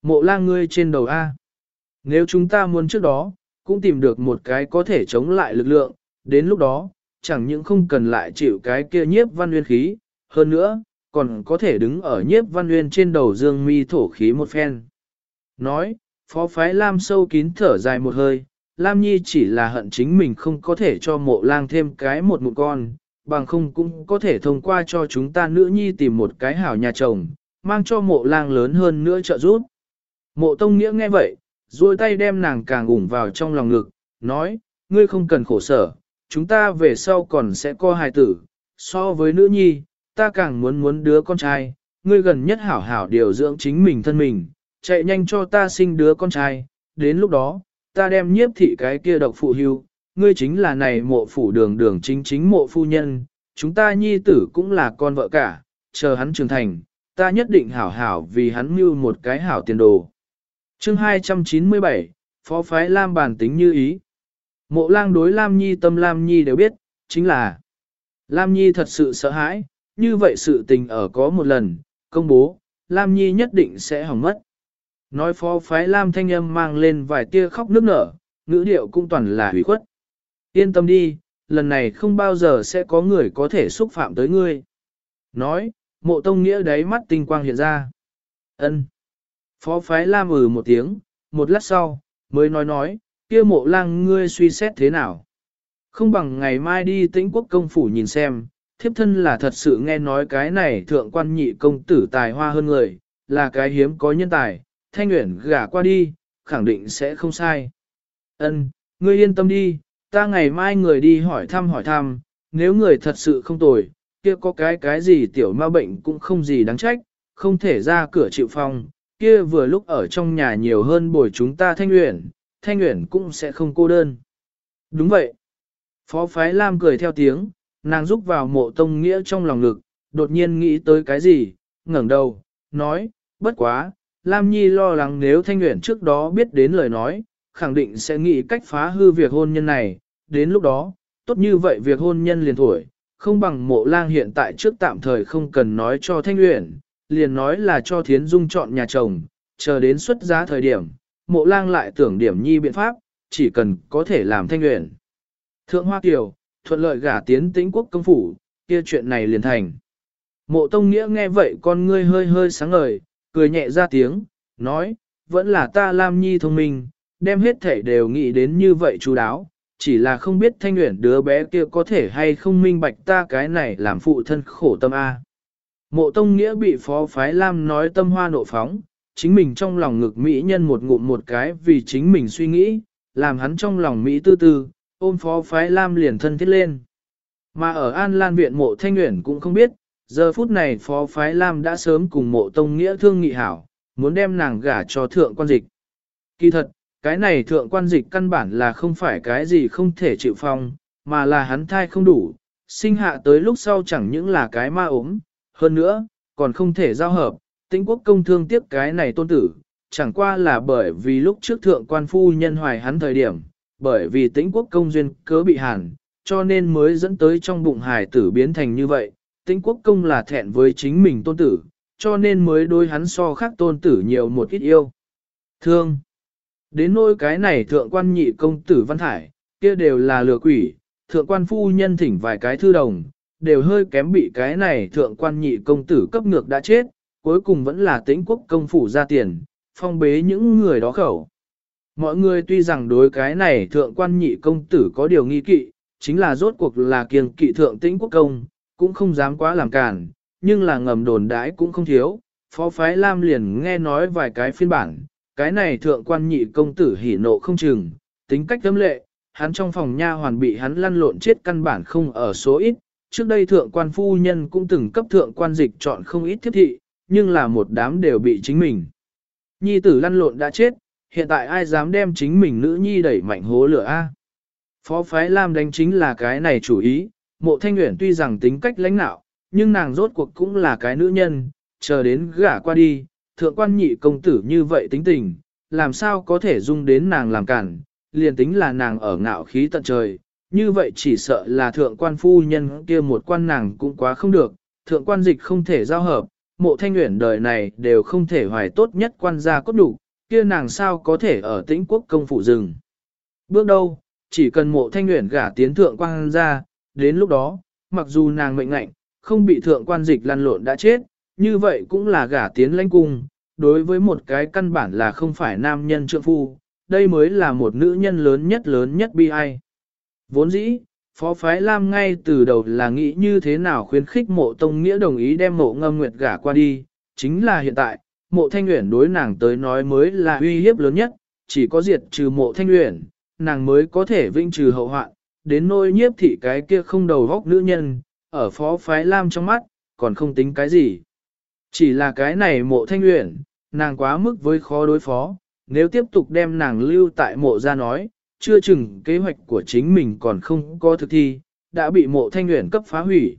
Mộ lang ngươi trên đầu A. Nếu chúng ta muốn trước đó, cũng tìm được một cái có thể chống lại lực lượng, đến lúc đó, chẳng những không cần lại chịu cái kia nhiếp văn nguyên khí, hơn nữa, còn có thể đứng ở nhiếp văn nguyên trên đầu dương mi thổ khí một phen. Nói, phó phái Lam sâu kín thở dài một hơi, Lam Nhi chỉ là hận chính mình không có thể cho mộ lang thêm cái một một con, bằng không cũng có thể thông qua cho chúng ta nữ nhi tìm một cái hảo nhà chồng, mang cho mộ lang lớn hơn nữa trợ giúp. Mộ Tông Nghĩa nghe vậy, duỗi tay đem nàng càng ủng vào trong lòng ngực, nói, ngươi không cần khổ sở, chúng ta về sau còn sẽ co hài tử, so với nữ nhi, ta càng muốn muốn đứa con trai, ngươi gần nhất hảo hảo điều dưỡng chính mình thân mình, chạy nhanh cho ta sinh đứa con trai, đến lúc đó, ta đem nhiếp thị cái kia độc phụ hưu, ngươi chính là này mộ phủ đường đường chính chính mộ phu nhân, chúng ta nhi tử cũng là con vợ cả, chờ hắn trưởng thành, ta nhất định hảo hảo vì hắn mưu một cái hảo tiền đồ. Chương 297, Phó Phái Lam bản tính như ý. Mộ lang đối Lam Nhi tâm Lam Nhi đều biết, chính là Lam Nhi thật sự sợ hãi, như vậy sự tình ở có một lần, công bố, Lam Nhi nhất định sẽ hỏng mất. Nói phó phái Lam thanh âm mang lên vài tia khóc nước nở, ngữ điệu cũng toàn là hủy khuất. Yên tâm đi, lần này không bao giờ sẽ có người có thể xúc phạm tới ngươi. Nói, mộ tông nghĩa đáy mắt tinh quang hiện ra. ân Phó phái Lam ừ một tiếng, một lát sau, mới nói nói, kia mộ lang ngươi suy xét thế nào. Không bằng ngày mai đi tĩnh quốc công phủ nhìn xem, thiếp thân là thật sự nghe nói cái này thượng quan nhị công tử tài hoa hơn người, là cái hiếm có nhân tài, thanh nguyện gả qua đi, khẳng định sẽ không sai. Ân, ngươi yên tâm đi, ta ngày mai người đi hỏi thăm hỏi thăm, nếu người thật sự không tồi, kia có cái cái gì tiểu ma bệnh cũng không gì đáng trách, không thể ra cửa chịu phong, kia vừa lúc ở trong nhà nhiều hơn bồi chúng ta thanh nguyện, thanh nguyện cũng sẽ không cô đơn. Đúng vậy. Phó phái Lam cười theo tiếng, nàng rúc vào mộ tông nghĩa trong lòng lực, đột nhiên nghĩ tới cái gì, ngẩng đầu, nói, bất quá, Lam Nhi lo lắng nếu Thanh luyện trước đó biết đến lời nói, khẳng định sẽ nghĩ cách phá hư việc hôn nhân này, đến lúc đó, tốt như vậy việc hôn nhân liền thổi, không bằng mộ lang hiện tại trước tạm thời không cần nói cho Thanh luyện liền nói là cho Thiến Dung chọn nhà chồng, chờ đến xuất giá thời điểm, mộ lang lại tưởng điểm nhi biện pháp, chỉ cần có thể làm Thanh nguyện. Thượng Hoa Kiều, thuận lợi gả tiến tĩnh quốc công phủ, kia chuyện này liền thành. Mộ Tông Nghĩa nghe vậy con ngươi hơi hơi sáng ngời, cười nhẹ ra tiếng, nói, vẫn là ta Lam Nhi thông minh, đem hết thể đều nghĩ đến như vậy chú đáo, chỉ là không biết thanh nguyện đứa bé kia có thể hay không minh bạch ta cái này làm phụ thân khổ tâm A. Mộ Tông Nghĩa bị phó phái Lam nói tâm hoa nộ phóng, chính mình trong lòng ngực Mỹ nhân một ngụm một cái vì chính mình suy nghĩ, làm hắn trong lòng Mỹ tư tư, ôm phó phái Lam liền thân thiết lên. Mà ở An Lan viện mộ Thanh Nguyễn cũng không biết, giờ phút này phó phái Lam đã sớm cùng mộ Tông Nghĩa thương nghị hảo, muốn đem nàng gả cho thượng quan dịch. Kỳ thật, cái này thượng quan dịch căn bản là không phải cái gì không thể chịu phong, mà là hắn thai không đủ, sinh hạ tới lúc sau chẳng những là cái ma ốm, hơn nữa, còn không thể giao hợp, tĩnh quốc công thương tiếc cái này tôn tử, chẳng qua là bởi vì lúc trước thượng quan phu nhân hoài hắn thời điểm, bởi vì tĩnh quốc công duyên cớ bị hàn, cho nên mới dẫn tới trong bụng hài tử biến thành như vậy. Tĩnh quốc công là thẹn với chính mình tôn tử, cho nên mới đối hắn so khác tôn tử nhiều một ít yêu. Thương. Đến nỗi cái này thượng quan nhị công tử văn thải, kia đều là lừa quỷ, thượng quan phu nhân thỉnh vài cái thư đồng, đều hơi kém bị cái này thượng quan nhị công tử cấp ngược đã chết, cuối cùng vẫn là tĩnh quốc công phủ ra tiền, phong bế những người đó khẩu. Mọi người tuy rằng đối cái này thượng quan nhị công tử có điều nghi kỵ, chính là rốt cuộc là kiêng kỵ thượng tĩnh quốc công, cũng không dám quá làm cản, nhưng là ngầm đồn đãi cũng không thiếu. Phó phái Lam liền nghe nói vài cái phiên bản, cái này thượng quan nhị công tử hỉ nộ không chừng, tính cách tâm lệ, hắn trong phòng nha hoàn bị hắn lăn lộn chết căn bản không ở số ít. Trước đây thượng quan phu nhân cũng từng cấp thượng quan dịch chọn không ít thiết thị, nhưng là một đám đều bị chính mình. Nhi tử lăn lộn đã chết, hiện tại ai dám đem chính mình nữ nhi đẩy mạnh hố lửa a? Phó phái Lam đánh chính là cái này chủ ý, mộ thanh nguyện tuy rằng tính cách lãnh nạo, nhưng nàng rốt cuộc cũng là cái nữ nhân, chờ đến gả qua đi, thượng quan nhị công tử như vậy tính tình, làm sao có thể dung đến nàng làm cản, liền tính là nàng ở ngạo khí tận trời, như vậy chỉ sợ là thượng quan phu nhân kia một quan nàng cũng quá không được, thượng quan dịch không thể giao hợp, mộ thanh nguyện đời này đều không thể hoài tốt nhất quan gia cốt đủ, kia nàng sao có thể ở tĩnh quốc công phủ rừng. Bước đâu, chỉ cần mộ thanh nguyện gả tiến thượng quan gia đến lúc đó, mặc dù nàng mệnh ngạnh, không bị thượng quan dịch lăn lộn đã chết, như vậy cũng là gả tiến lãnh cung, đối với một cái căn bản là không phải nam nhân trượng phu, đây mới là một nữ nhân lớn nhất lớn nhất bi ai. Vốn dĩ, Phó Phái Lam ngay từ đầu là nghĩ như thế nào khuyến khích mộ tông nghĩa đồng ý đem mộ ngâm nguyệt gả qua đi, chính là hiện tại, mộ thanh nguyện đối nàng tới nói mới là uy hiếp lớn nhất, chỉ có diệt trừ mộ thanh nguyện, nàng mới có thể vinh trừ hậu hoạn, đến nôi nhiếp thị cái kia không đầu góc nữ nhân, ở phó phái lam trong mắt, còn không tính cái gì. Chỉ là cái này mộ thanh nguyện, nàng quá mức với khó đối phó, nếu tiếp tục đem nàng lưu tại mộ ra nói, chưa chừng kế hoạch của chính mình còn không có thực thi, đã bị mộ thanh nguyện cấp phá hủy.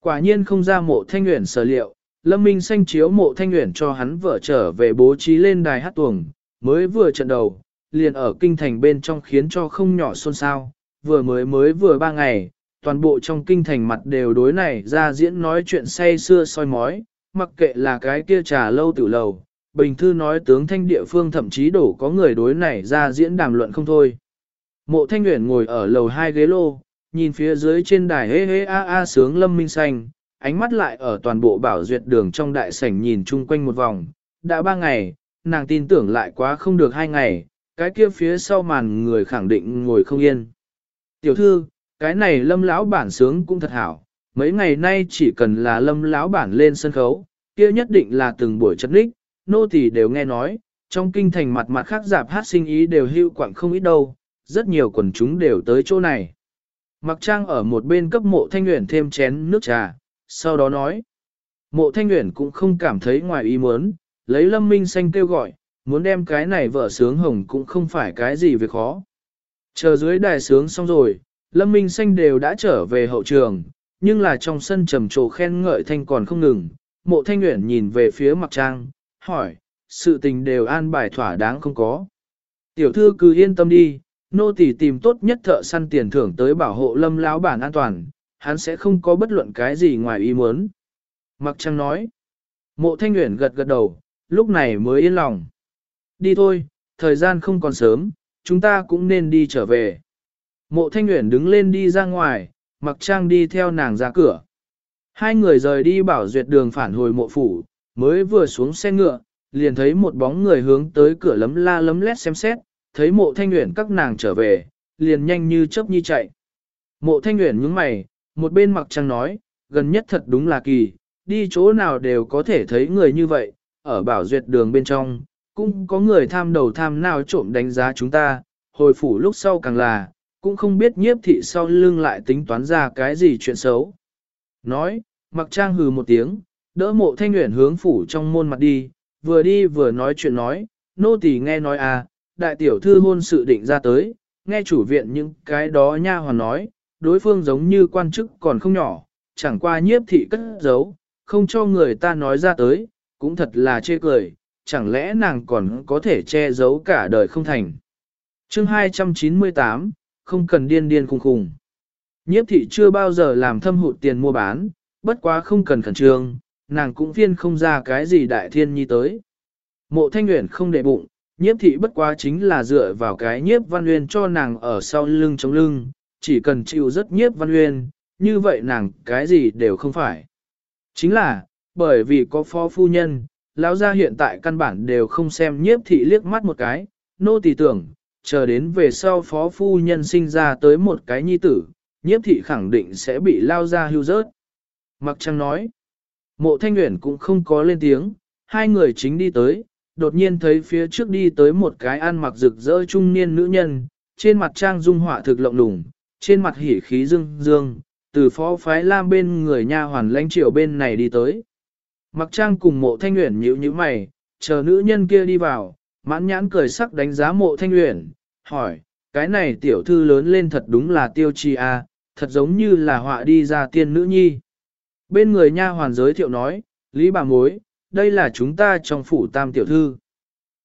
Quả nhiên không ra mộ thanh nguyện sở liệu, Lâm Minh xanh chiếu mộ thanh nguyện cho hắn vợ trở về bố trí lên đài hát tuồng, mới vừa trận đầu, liền ở kinh thành bên trong khiến cho không nhỏ xôn xao, vừa mới mới vừa ba ngày, toàn bộ trong kinh thành mặt đều đối này ra diễn nói chuyện say xưa soi mói, mặc kệ là cái kia trà lâu tử lầu, bình thư nói tướng thanh địa phương thậm chí đổ có người đối này ra diễn đàm luận không thôi. Mộ thanh nguyện ngồi ở lầu hai ghế lô, nhìn phía dưới trên đài hê hê a a sướng lâm minh xanh, ánh mắt lại ở toàn bộ bảo duyệt đường trong đại sảnh nhìn chung quanh một vòng. Đã ba ngày, nàng tin tưởng lại quá không được hai ngày, cái kia phía sau màn người khẳng định ngồi không yên. Tiểu thư, cái này lâm lão bản sướng cũng thật hảo, mấy ngày nay chỉ cần là lâm lão bản lên sân khấu, kia nhất định là từng buổi chất đích, nô tỳ đều nghe nói, trong kinh thành mặt mặt khác giảm hát sinh ý đều hưu quảng không ít đâu, rất nhiều quần chúng đều tới chỗ này. Mặc trang ở một bên cấp mộ thanh nguyện thêm chén nước trà, sau đó nói. Mộ thanh nguyện cũng không cảm thấy ngoài ý muốn, lấy lâm minh xanh kêu gọi, muốn đem cái này vợ sướng hồng cũng không phải cái gì việc khó. Chờ dưới đài sướng xong rồi, lâm minh xanh đều đã trở về hậu trường, nhưng là trong sân trầm trồ khen ngợi thanh còn không ngừng. Mộ thanh nguyện nhìn về phía mặc trang, hỏi, sự tình đều an bài thỏa đáng không có. Tiểu thư cứ yên tâm đi, nô tỳ tìm tốt nhất thợ săn tiền thưởng tới bảo hộ lâm lão bản an toàn, hắn sẽ không có bất luận cái gì ngoài ý muốn. Mặc trăng nói, mộ thanh nguyện gật gật đầu, lúc này mới yên lòng. Đi thôi, thời gian không còn sớm, chúng ta cũng nên đi trở về. Mộ thanh nguyện đứng lên đi ra ngoài, mặc trang đi theo nàng ra cửa. Hai người rời đi bảo duyệt đường phản hồi mộ phủ, mới vừa xuống xe ngựa, liền thấy một bóng người hướng tới cửa lấm la lấm lét xem xét, thấy mộ thanh nguyện các nàng trở về, liền nhanh như chớp nhi chạy. Mộ thanh nguyện nhướng mày, một bên mặc trăng nói, gần nhất thật đúng là kỳ, đi chỗ nào đều có thể thấy người như vậy, ở bảo duyệt đường bên trong, cũng có người tham đầu tham nào trộm đánh giá chúng ta, hồi phủ lúc sau càng là, cũng không biết nhiếp thị sau lưng lại tính toán ra cái gì chuyện xấu. Nói, mặc trang hừ một tiếng, đỡ mộ thanh nguyện hướng phủ trong môn mặt đi, vừa đi vừa nói chuyện nói, nô tỳ nghe nói à, đại tiểu thư hôn sự định ra tới, nghe chủ viện những cái đó nha hoàn nói, đối phương giống như quan chức còn không nhỏ, chẳng qua nhiếp thị cất giấu, không cho người ta nói ra tới, cũng thật là chê cười, chẳng lẽ nàng còn có thể che giấu cả đời không thành. chương 298, không cần điên điên khùng khùng. Nhiếp thị chưa bao giờ làm thâm hụt tiền mua bán, bất quá không cần khẩn trương, nàng cũng phiên không ra cái gì đại thiên nhi tới. Mộ thanh nguyện không để bụng, nhiếp thị bất quá chính là dựa vào cái nhiếp văn nguyên cho nàng ở sau lưng chống lưng, chỉ cần chịu rất nhiếp văn nguyên, như vậy nàng cái gì đều không phải. Chính là, bởi vì có phó phu nhân, lão gia hiện tại căn bản đều không xem nhiếp thị liếc mắt một cái, nô tỳ tưởng, chờ đến về sau phó phu nhân sinh ra tới một cái nhi tử, nhiếp thị khẳng định sẽ bị lao ra hưu rớt. Mặc trăng nói, mộ thanh nguyện cũng không có lên tiếng, hai người chính đi tới, đột nhiên thấy phía trước đi tới một cái ăn mặc rực rỡ trung niên nữ nhân, trên mặt trang dung họa thực lộng lùng, trên mặt hỉ khí dương dương, từ phó phái lam bên người nha hoàn lãnh triệu bên này đi tới. Mặc trang cùng mộ thanh nguyện nhíu như mày, chờ nữ nhân kia đi vào, mãn nhãn cười sắc đánh giá mộ thanh nguyện, hỏi, cái này tiểu thư lớn lên thật đúng là tiêu chi a, à, thật giống như là họa đi ra tiên nữ nhi. Bên người nha hoàn giới thiệu nói, Lý bà mối, đây là chúng ta trong phủ tam tiểu thư.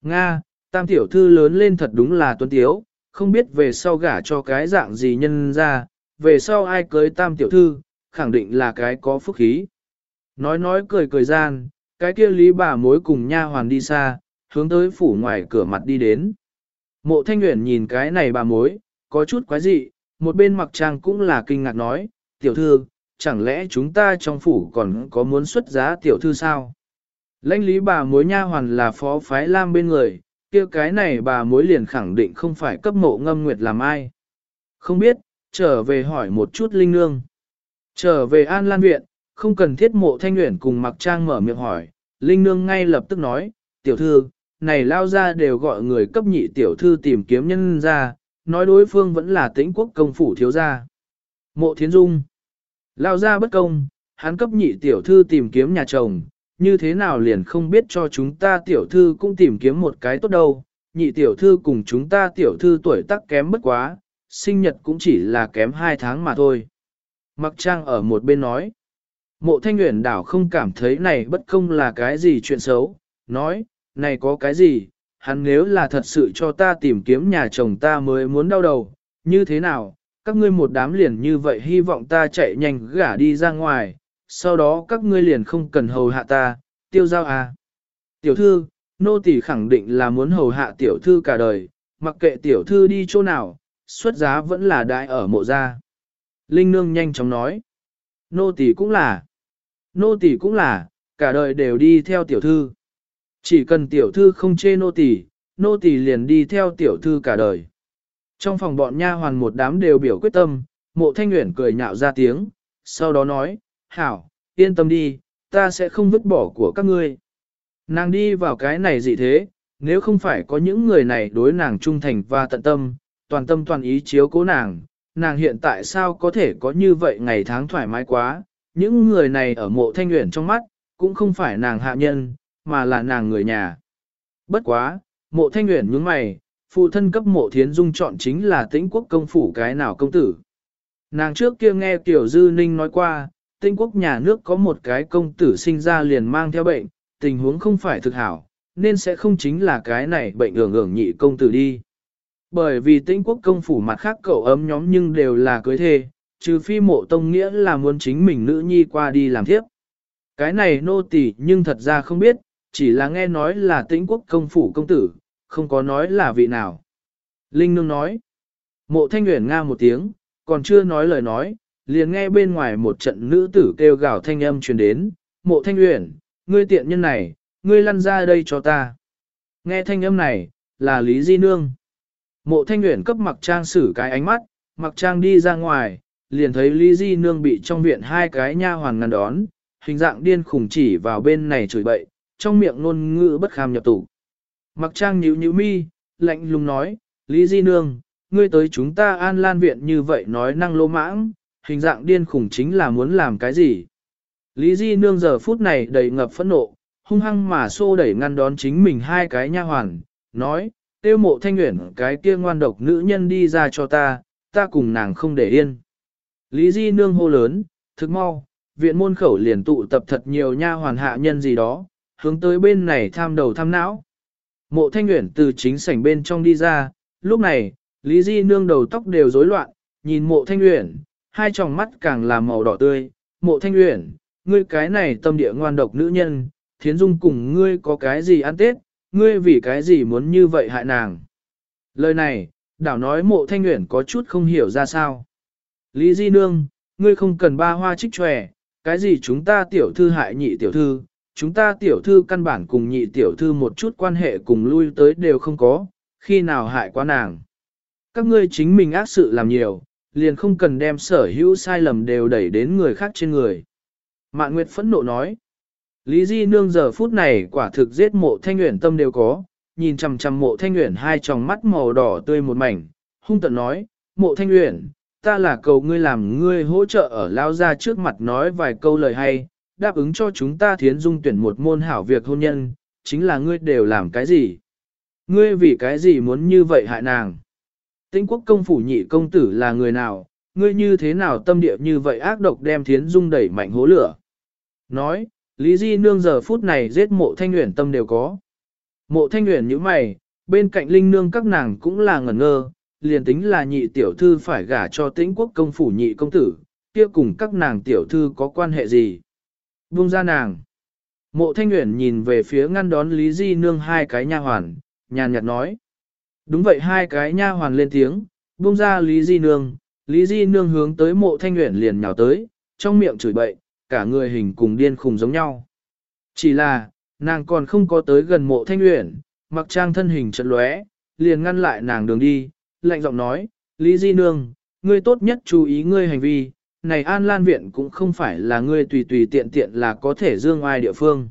Nga, tam tiểu thư lớn lên thật đúng là tuấn tiếu, không biết về sau gả cho cái dạng gì nhân ra, về sau ai cưới tam tiểu thư, khẳng định là cái có phúc khí. Nói nói cười cười gian, cái kia lý bà mối cùng nha hoàn đi xa, hướng tới phủ ngoài cửa mặt đi đến. Mộ thanh nguyện nhìn cái này bà mối, có chút quái dị, một bên mặc trang cũng là kinh ngạc nói, tiểu thư, chẳng lẽ chúng ta trong phủ còn có muốn xuất giá tiểu thư sao? Lãnh lý bà mối nha hoàn là phó phái lam bên người, kia cái này bà mối liền khẳng định không phải cấp mộ ngâm nguyệt làm ai. Không biết, trở về hỏi một chút linh nương. Trở về an lan viện, không cần thiết mộ thanh nguyện cùng mặc trang mở miệng hỏi, linh nương ngay lập tức nói, tiểu thư, này lao ra đều gọi người cấp nhị tiểu thư tìm kiếm nhân ra, nói đối phương vẫn là tĩnh quốc công phủ thiếu gia. Mộ thiến dung, lao ra bất công, hắn cấp nhị tiểu thư tìm kiếm nhà chồng, như thế nào liền không biết cho chúng ta tiểu thư cũng tìm kiếm một cái tốt đâu, nhị tiểu thư cùng chúng ta tiểu thư tuổi tác kém bất quá, sinh nhật cũng chỉ là kém hai tháng mà thôi. Mặc trang ở một bên nói, mộ thanh nguyện đảo không cảm thấy này bất công là cái gì chuyện xấu, nói, này có cái gì, hắn nếu là thật sự cho ta tìm kiếm nhà chồng ta mới muốn đau đầu, như thế nào, các ngươi một đám liền như vậy hy vọng ta chạy nhanh gả đi ra ngoài, sau đó các ngươi liền không cần hầu hạ ta, tiêu giao à. Tiểu thư, nô tỳ khẳng định là muốn hầu hạ tiểu thư cả đời, mặc kệ tiểu thư đi chỗ nào, xuất giá vẫn là đại ở mộ gia. Linh nương nhanh chóng nói, nô tỳ cũng là, nô tỳ cũng là, cả đời đều đi theo tiểu thư. Chỉ cần tiểu thư không chê nô tỳ, nô tỳ liền đi theo tiểu thư cả đời. Trong phòng bọn nha hoàn một đám đều biểu quyết tâm, mộ thanh nguyện cười nhạo ra tiếng, sau đó nói, hảo, yên tâm đi, ta sẽ không vứt bỏ của các ngươi. Nàng đi vào cái này gì thế, nếu không phải có những người này đối nàng trung thành và tận tâm, toàn tâm toàn ý chiếu cố nàng, nàng hiện tại sao có thể có như vậy ngày tháng thoải mái quá, những người này ở mộ thanh nguyện trong mắt, cũng không phải nàng hạ nhân, mà là nàng người nhà. Bất quá, mộ thanh nguyện nhướng mày, phụ thân cấp mộ thiến dung chọn chính là tĩnh quốc công phủ cái nào công tử. Nàng trước kia nghe Tiểu Dư Ninh nói qua, tĩnh quốc nhà nước có một cái công tử sinh ra liền mang theo bệnh, tình huống không phải thực hảo, nên sẽ không chính là cái này bệnh ưởng ưởng nhị công tử đi. Bởi vì tĩnh quốc công phủ mặt khác cậu ấm nhóm nhưng đều là cưới thê, trừ phi mộ tông nghĩa là muốn chính mình nữ nhi qua đi làm thiếp. Cái này nô tỳ nhưng thật ra không biết, chỉ là nghe nói là tĩnh quốc công phủ công tử, không có nói là vị nào. Linh Nương nói, mộ thanh nguyện nga một tiếng, còn chưa nói lời nói, liền nghe bên ngoài một trận nữ tử kêu gào thanh âm truyền đến, mộ thanh nguyện, ngươi tiện nhân này, ngươi lăn ra đây cho ta. Nghe thanh âm này, là Lý Di Nương. Mộ thanh nguyện cấp mặc trang xử cái ánh mắt, mặc trang đi ra ngoài, liền thấy Lý Di Nương bị trong viện hai cái nha hoàn ngăn đón, hình dạng điên khủng chỉ vào bên này chửi bậy, trong miệng ngôn ngữ bất kham nhập tủ. Mặc trang nhíu nhíu mi, lạnh lùng nói, Lý Di Nương, ngươi tới chúng ta an lan viện như vậy nói năng lô mãng, hình dạng điên khủng chính là muốn làm cái gì. Lý Di Nương giờ phút này đầy ngập phẫn nộ, hung hăng mà xô đẩy ngăn đón chính mình hai cái nha hoàn, nói, tiêu mộ thanh nguyện cái kia ngoan độc nữ nhân đi ra cho ta, ta cùng nàng không để yên. Lý Di Nương hô lớn, thức mau, viện môn khẩu liền tụ tập thật nhiều nha hoàn hạ nhân gì đó, hướng tới bên này tham đầu tham não. Mộ thanh nguyện từ chính sảnh bên trong đi ra, lúc này, Lý Di nương đầu tóc đều rối loạn, nhìn mộ thanh nguyện, hai tròng mắt càng là màu đỏ tươi. Mộ thanh nguyện, ngươi cái này tâm địa ngoan độc nữ nhân, thiến dung cùng ngươi có cái gì ăn tết, ngươi vì cái gì muốn như vậy hại nàng. Lời này, đảo nói mộ thanh nguyện có chút không hiểu ra sao. Lý Di nương, ngươi không cần ba hoa trích tròe, cái gì chúng ta tiểu thư hại nhị tiểu thư, chúng ta tiểu thư căn bản cùng nhị tiểu thư một chút quan hệ cùng lui tới đều không có, khi nào hại quá nàng. Các ngươi chính mình ác sự làm nhiều, liền không cần đem sở hữu sai lầm đều đẩy đến người khác trên người. Mạn Nguyệt phẫn nộ nói, Lý Di Nương giờ phút này quả thực giết mộ thanh nguyện tâm đều có, nhìn chằm chằm mộ thanh nguyện hai tròng mắt màu đỏ tươi một mảnh, hung tận nói, mộ thanh nguyện, ta là cầu ngươi làm ngươi hỗ trợ ở lao ra trước mặt nói vài câu lời hay, đáp ứng cho chúng ta thiến dung tuyển một môn hảo việc hôn nhân, chính là ngươi đều làm cái gì? Ngươi vì cái gì muốn như vậy hại nàng? Tĩnh quốc công phủ nhị công tử là người nào? Ngươi như thế nào tâm địa như vậy ác độc đem thiến dung đẩy mạnh hố lửa? Nói, Lý Di nương giờ phút này giết mộ thanh nguyện tâm đều có. Mộ thanh nguyện như mày, bên cạnh linh nương các nàng cũng là ngẩn ngơ, liền tính là nhị tiểu thư phải gả cho tĩnh quốc công phủ nhị công tử, kia cùng các nàng tiểu thư có quan hệ gì? Buông ra nàng. Mộ thanh Uyển nhìn về phía ngăn đón Lý Di Nương hai cái nha hoàn, nhàn nhạt nói. Đúng vậy hai cái nha hoàn lên tiếng, buông ra Lý Di Nương, Lý Di Nương hướng tới mộ thanh nguyện liền nhào tới, trong miệng chửi bậy, cả người hình cùng điên khùng giống nhau. Chỉ là, nàng còn không có tới gần mộ thanh nguyện, mặc trang thân hình chật lóe, liền ngăn lại nàng đường đi, lạnh giọng nói, Lý Di Nương, ngươi tốt nhất chú ý ngươi hành vi, này An Lan Viện cũng không phải là ngươi tùy tùy tiện tiện là có thể dương ai địa phương.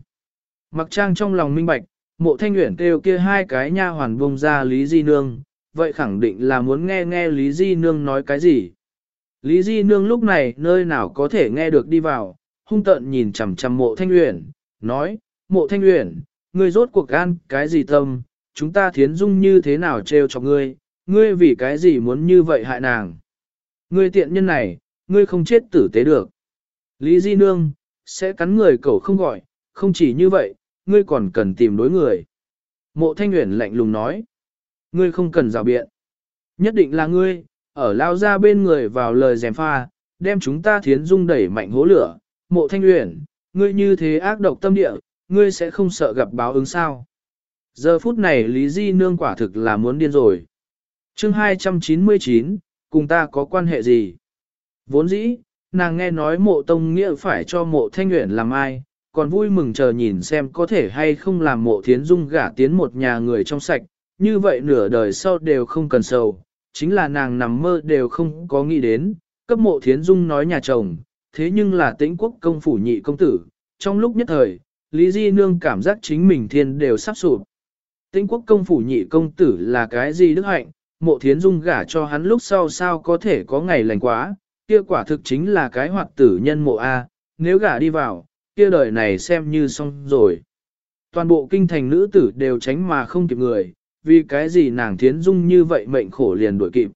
Mặc trang trong lòng minh bạch, mộ thanh nguyện kêu kia hai cái nha hoàn bông ra Lý Di Nương, vậy khẳng định là muốn nghe nghe Lý Di Nương nói cái gì. Lý Di Nương lúc này nơi nào có thể nghe được đi vào, hung tợn nhìn chằm chằm mộ thanh nguyện, nói, mộ thanh nguyện, ngươi rốt cuộc gan cái gì tâm, chúng ta thiến dung như thế nào trêu cho ngươi, ngươi vì cái gì muốn như vậy hại nàng. Ngươi tiện nhân này, ngươi không chết tử tế được. Lý Di Nương, sẽ cắn người cậu không gọi, không chỉ như vậy, ngươi còn cần tìm đối người. Mộ Thanh Nguyễn lạnh lùng nói, ngươi không cần rào biện. Nhất định là ngươi, ở lao ra bên người vào lời dèm pha, đem chúng ta thiến dung đẩy mạnh hố lửa. Mộ Thanh Nguyễn, ngươi như thế ác độc tâm địa, ngươi sẽ không sợ gặp báo ứng sao. Giờ phút này Lý Di Nương quả thực là muốn điên rồi. chương 299, cùng ta có quan hệ gì? Vốn dĩ, nàng nghe nói mộ tông nghĩa phải cho mộ thanh nguyện làm ai, còn vui mừng chờ nhìn xem có thể hay không làm mộ thiến dung gả tiến một nhà người trong sạch, như vậy nửa đời sau đều không cần sầu, chính là nàng nằm mơ đều không có nghĩ đến, cấp mộ thiến dung nói nhà chồng, thế nhưng là tĩnh quốc công phủ nhị công tử, trong lúc nhất thời, Lý Di Nương cảm giác chính mình thiên đều sắp sụp. Tĩnh quốc công phủ nhị công tử là cái gì đức hạnh, mộ thiến dung gả cho hắn lúc sau sao có thể có ngày lành quá, kia quả thực chính là cái hoạt tử nhân mộ A, nếu gả đi vào, kia đời này xem như xong rồi. Toàn bộ kinh thành nữ tử đều tránh mà không kịp người, vì cái gì nàng thiến dung như vậy mệnh khổ liền đuổi kịp.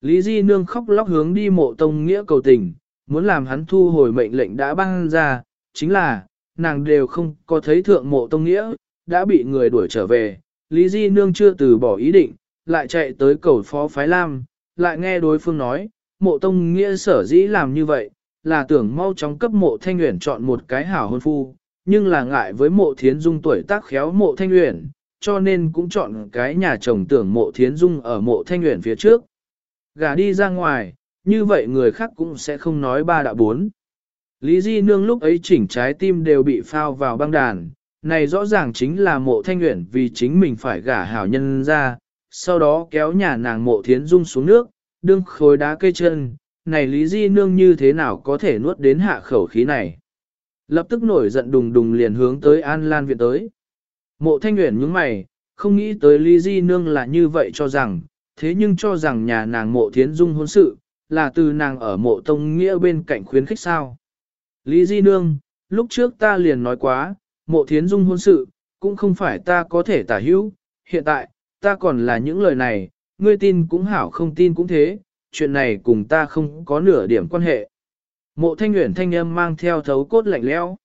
Lý Di Nương khóc lóc hướng đi mộ tông nghĩa cầu tình, muốn làm hắn thu hồi mệnh lệnh đã ban ra, chính là, nàng đều không có thấy thượng mộ tông nghĩa, đã bị người đuổi trở về. Lý Di Nương chưa từ bỏ ý định, lại chạy tới cầu phó phái Lam, lại nghe đối phương nói, mộ tông nghĩa sở dĩ làm như vậy, là tưởng mau chóng cấp mộ thanh Uyển chọn một cái hảo hôn phu, nhưng là ngại với mộ thiến dung tuổi tác khéo mộ thanh Uyển, cho nên cũng chọn cái nhà chồng tưởng mộ thiến dung ở mộ thanh Uyển phía trước. Gà đi ra ngoài, như vậy người khác cũng sẽ không nói ba đạo bốn. Lý Di Nương lúc ấy chỉnh trái tim đều bị phao vào băng đàn, này rõ ràng chính là mộ thanh nguyện vì chính mình phải gả hảo nhân ra, sau đó kéo nhà nàng mộ thiến dung xuống nước, đương khối đá cây chân, này Lý Di Nương như thế nào có thể nuốt đến hạ khẩu khí này. Lập tức nổi giận đùng đùng liền hướng tới An Lan Viện tới. Mộ thanh Nguyễn nhướng mày, không nghĩ tới Lý Di Nương là như vậy cho rằng, thế nhưng cho rằng nhà nàng mộ thiến dung hôn sự, là từ nàng ở mộ tông nghĩa bên cạnh khuyến khích sao. Lý Di Nương, lúc trước ta liền nói quá, mộ thiến dung hôn sự, cũng không phải ta có thể tả hữu, hiện tại, ta còn là những lời này, ngươi tin cũng hảo không tin cũng thế, chuyện này cùng ta không có nửa điểm quan hệ. Mộ thanh nguyện thanh âm mang theo thấu cốt lạnh lẽo.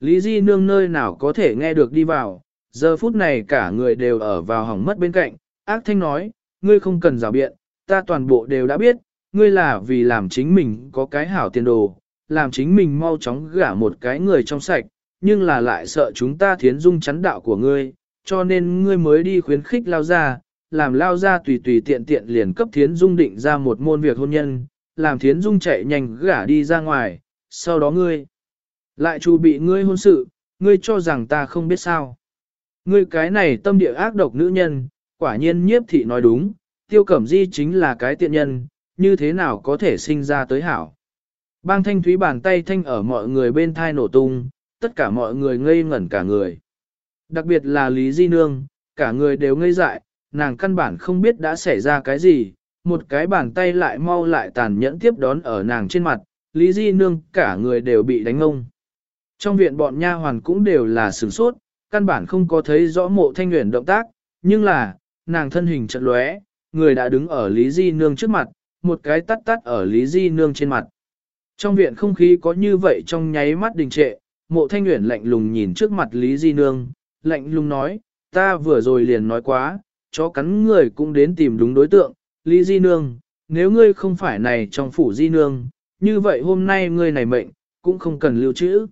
Lý Di Nương nơi nào có thể nghe được đi vào, giờ phút này cả người đều ở vào hỏng mất bên cạnh, ác thanh nói, ngươi không cần rào biện, ta toàn bộ đều đã biết, ngươi là vì làm chính mình có cái hảo tiền đồ, làm chính mình mau chóng gả một cái người trong sạch, nhưng là lại sợ chúng ta thiến dung chắn đạo của ngươi, cho nên ngươi mới đi khuyến khích lao ra, làm lao ra tùy tùy tiện tiện liền cấp thiến dung định ra một môn việc hôn nhân, làm thiến dung chạy nhanh gả đi ra ngoài, sau đó ngươi lại chu bị ngươi hôn sự, ngươi cho rằng ta không biết sao. Ngươi cái này tâm địa ác độc nữ nhân, quả nhiên nhiếp thị nói đúng, tiêu cẩm di chính là cái tiện nhân, như thế nào có thể sinh ra tới hảo. Bang thanh thúy bàn tay thanh ở mọi người bên thai nổ tung, tất cả mọi người ngây ngẩn cả người. Đặc biệt là Lý Di Nương, cả người đều ngây dại, nàng căn bản không biết đã xảy ra cái gì, một cái bàn tay lại mau lại tàn nhẫn tiếp đón ở nàng trên mặt, Lý Di Nương cả người đều bị đánh ngông. Trong viện bọn nha hoàn cũng đều là sửng sốt, căn bản không có thấy rõ mộ thanh nguyện động tác, nhưng là, nàng thân hình chật lóe, người đã đứng ở Lý Di Nương trước mặt, một cái tắt tắt ở Lý Di Nương trên mặt. Trong viện không khí có như vậy trong nháy mắt đình trệ, mộ thanh nguyện lạnh lùng nhìn trước mặt Lý Di Nương, lạnh lùng nói, ta vừa rồi liền nói quá, chó cắn người cũng đến tìm đúng đối tượng, Lý Di Nương, nếu ngươi không phải này trong phủ Di Nương, như vậy hôm nay ngươi này mệnh, cũng không cần lưu trữ.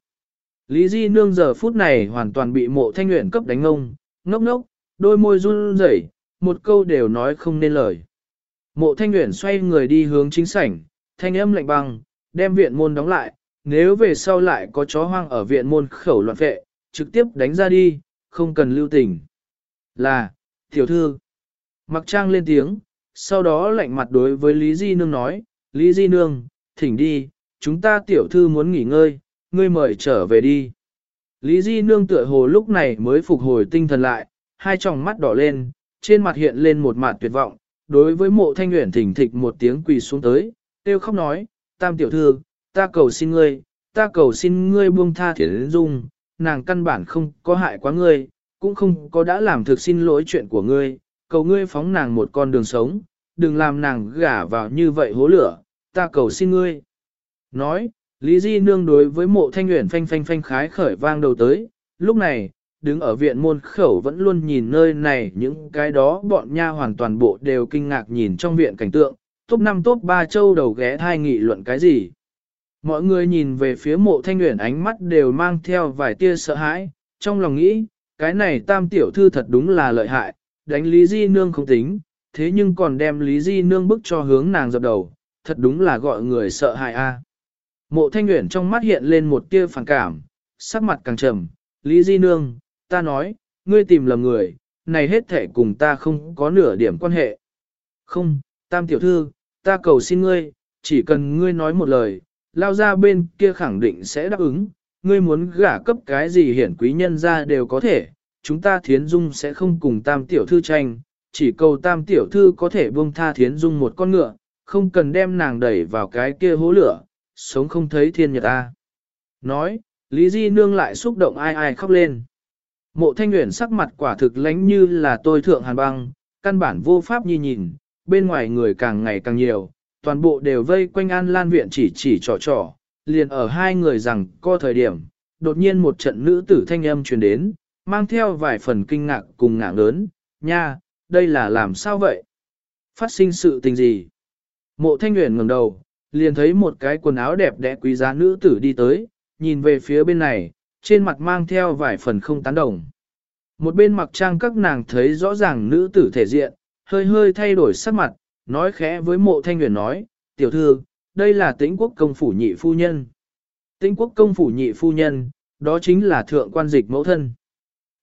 Lý Di Nương giờ phút này hoàn toàn bị mộ thanh nguyện cấp đánh ông, ngốc ngốc, đôi môi run rẩy, một câu đều nói không nên lời. Mộ thanh nguyện xoay người đi hướng chính sảnh, thanh âm lạnh băng, đem viện môn đóng lại, nếu về sau lại có chó hoang ở viện môn khẩu loạn vệ, trực tiếp đánh ra đi, không cần lưu tình. Là, tiểu thư. Mặc trang lên tiếng, sau đó lạnh mặt đối với Lý Di Nương nói, Lý Di Nương, thỉnh đi, chúng ta tiểu thư muốn nghỉ ngơi, ngươi mời trở về đi. Lý Di Nương tựa hồ lúc này mới phục hồi tinh thần lại, hai tròng mắt đỏ lên, trên mặt hiện lên một mặt tuyệt vọng, đối với mộ thanh nguyện thỉnh thịch một tiếng quỳ xuống tới, tiêu khóc nói, tam tiểu thư, ta cầu xin ngươi, ta cầu xin ngươi buông tha thiển dung, nàng căn bản không có hại quá ngươi, cũng không có đã làm thực xin lỗi chuyện của ngươi, cầu ngươi phóng nàng một con đường sống, đừng làm nàng gả vào như vậy hố lửa, ta cầu xin ngươi. Nói, Lý Di Nương đối với mộ thanh nguyện phanh phanh phanh khái khởi vang đầu tới, lúc này, đứng ở viện môn khẩu vẫn luôn nhìn nơi này những cái đó bọn nha hoàn toàn bộ đều kinh ngạc nhìn trong viện cảnh tượng, top 5 top 3 châu đầu ghé thai nghị luận cái gì. Mọi người nhìn về phía mộ thanh nguyện ánh mắt đều mang theo vài tia sợ hãi, trong lòng nghĩ, cái này tam tiểu thư thật đúng là lợi hại, đánh Lý Di Nương không tính, thế nhưng còn đem Lý Di Nương bức cho hướng nàng dập đầu, thật đúng là gọi người sợ hại a. Mộ thanh nguyễn trong mắt hiện lên một tia phản cảm, sắc mặt càng trầm, Lý Di Nương, ta nói, ngươi tìm lầm người, này hết thể cùng ta không có nửa điểm quan hệ. Không, tam tiểu thư, ta cầu xin ngươi, chỉ cần ngươi nói một lời, lao ra bên kia khẳng định sẽ đáp ứng, ngươi muốn gả cấp cái gì hiển quý nhân ra đều có thể, chúng ta thiến dung sẽ không cùng tam tiểu thư tranh, chỉ cầu tam tiểu thư có thể buông tha thiến dung một con ngựa, không cần đem nàng đẩy vào cái kia hố lửa, sống không thấy thiên nhật ta. Nói, Lý Di Nương lại xúc động ai ai khóc lên. Mộ thanh nguyện sắc mặt quả thực lánh như là tôi thượng hàn băng, căn bản vô pháp nhi nhìn, bên ngoài người càng ngày càng nhiều, toàn bộ đều vây quanh an lan viện chỉ chỉ trò trò, liền ở hai người rằng co thời điểm, đột nhiên một trận nữ tử thanh âm truyền đến, mang theo vài phần kinh ngạc cùng ngạc lớn, nha, đây là làm sao vậy? Phát sinh sự tình gì? Mộ thanh nguyện ngẩng đầu, liền thấy một cái quần áo đẹp đẽ quý giá nữ tử đi tới, nhìn về phía bên này, trên mặt mang theo vài phần không tán đồng. Một bên mặc trang các nàng thấy rõ ràng nữ tử thể diện, hơi hơi thay đổi sắc mặt, nói khẽ với mộ thanh nguyện nói, tiểu thư, đây là tĩnh quốc công phủ nhị phu nhân. Tĩnh quốc công phủ nhị phu nhân, đó chính là thượng quan dịch mẫu thân.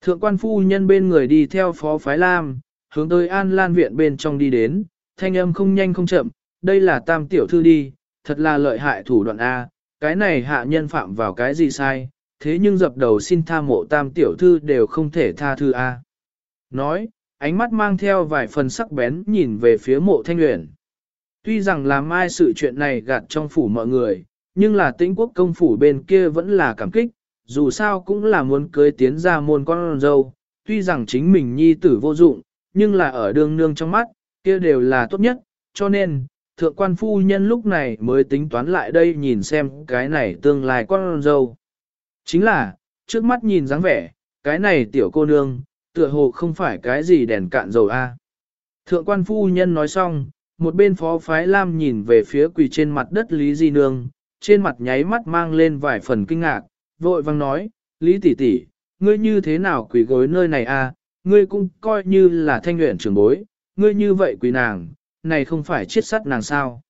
Thượng quan phu nhân bên người đi theo phó phái lam, hướng tới an lan viện bên trong đi đến, thanh âm không nhanh không chậm, đây là tam tiểu thư đi, thật là lợi hại thủ đoạn A, cái này hạ nhân phạm vào cái gì sai, thế nhưng dập đầu xin tha mộ tam tiểu thư đều không thể tha thư A. Nói, ánh mắt mang theo vài phần sắc bén nhìn về phía mộ thanh luyện. Tuy rằng làm ai sự chuyện này gạt trong phủ mọi người, nhưng là tĩnh quốc công phủ bên kia vẫn là cảm kích, dù sao cũng là muốn cưới tiến ra môn con dâu, tuy rằng chính mình nhi tử vô dụng, nhưng là ở đường nương trong mắt, kia đều là tốt nhất, cho nên, thượng quan phu nhân lúc này mới tính toán lại đây nhìn xem cái này tương lai con dâu. Chính là, trước mắt nhìn dáng vẻ, cái này tiểu cô nương, tựa hồ không phải cái gì đèn cạn dầu a. Thượng quan phu nhân nói xong, một bên phó phái lam nhìn về phía quỳ trên mặt đất Lý Di Nương, trên mặt nháy mắt mang lên vài phần kinh ngạc, vội vang nói, Lý tỷ tỷ, ngươi như thế nào quỳ gối nơi này a? ngươi cũng coi như là thanh nguyện trưởng bối, ngươi như vậy quỳ nàng, này không phải chiết sắt nàng sao.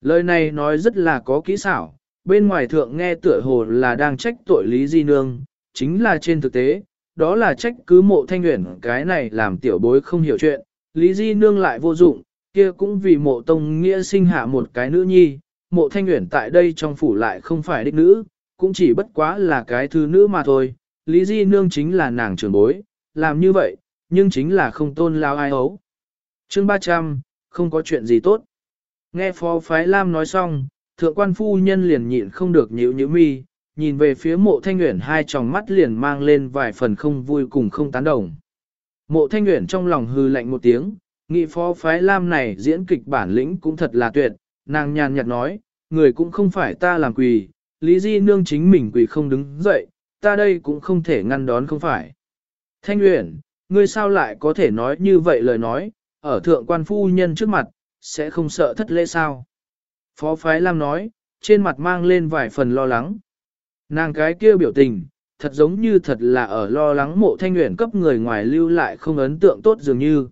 Lời này nói rất là có kỹ xảo, bên ngoài thượng nghe tựa hồ là đang trách tội Lý Di Nương, chính là trên thực tế, đó là trách cứ mộ thanh nguyện cái này làm tiểu bối không hiểu chuyện, Lý Di Nương lại vô dụng, kia cũng vì mộ tông nghĩa sinh hạ một cái nữ nhi, mộ thanh nguyện tại đây trong phủ lại không phải đích nữ, cũng chỉ bất quá là cái thứ nữ mà thôi, Lý Di Nương chính là nàng trưởng bối, làm như vậy, nhưng chính là không tôn lao ai ấu. Chương 300, không có chuyện gì tốt. Nghe phó phái Lam nói xong, thượng quan phu nhân liền nhịn không được nhíu nhíu mi, nhìn về phía mộ thanh nguyện hai tròng mắt liền mang lên vài phần không vui cùng không tán đồng. Mộ thanh nguyện trong lòng hư lạnh một tiếng, nghị phó phái Lam này diễn kịch bản lĩnh cũng thật là tuyệt, nàng nhàn nhạt nói, người cũng không phải ta làm quỳ, lý di nương chính mình quỳ không đứng dậy, ta đây cũng không thể ngăn đón không phải. Thanh uyển ngươi sao lại có thể nói như vậy lời nói, ở thượng quan phu nhân trước mặt, sẽ không sợ thất lễ sao. Phó Phái Lam nói, trên mặt mang lên vài phần lo lắng. Nàng cái kia biểu tình, thật giống như thật là ở lo lắng mộ thanh nguyện cấp người ngoài lưu lại không ấn tượng tốt dường như.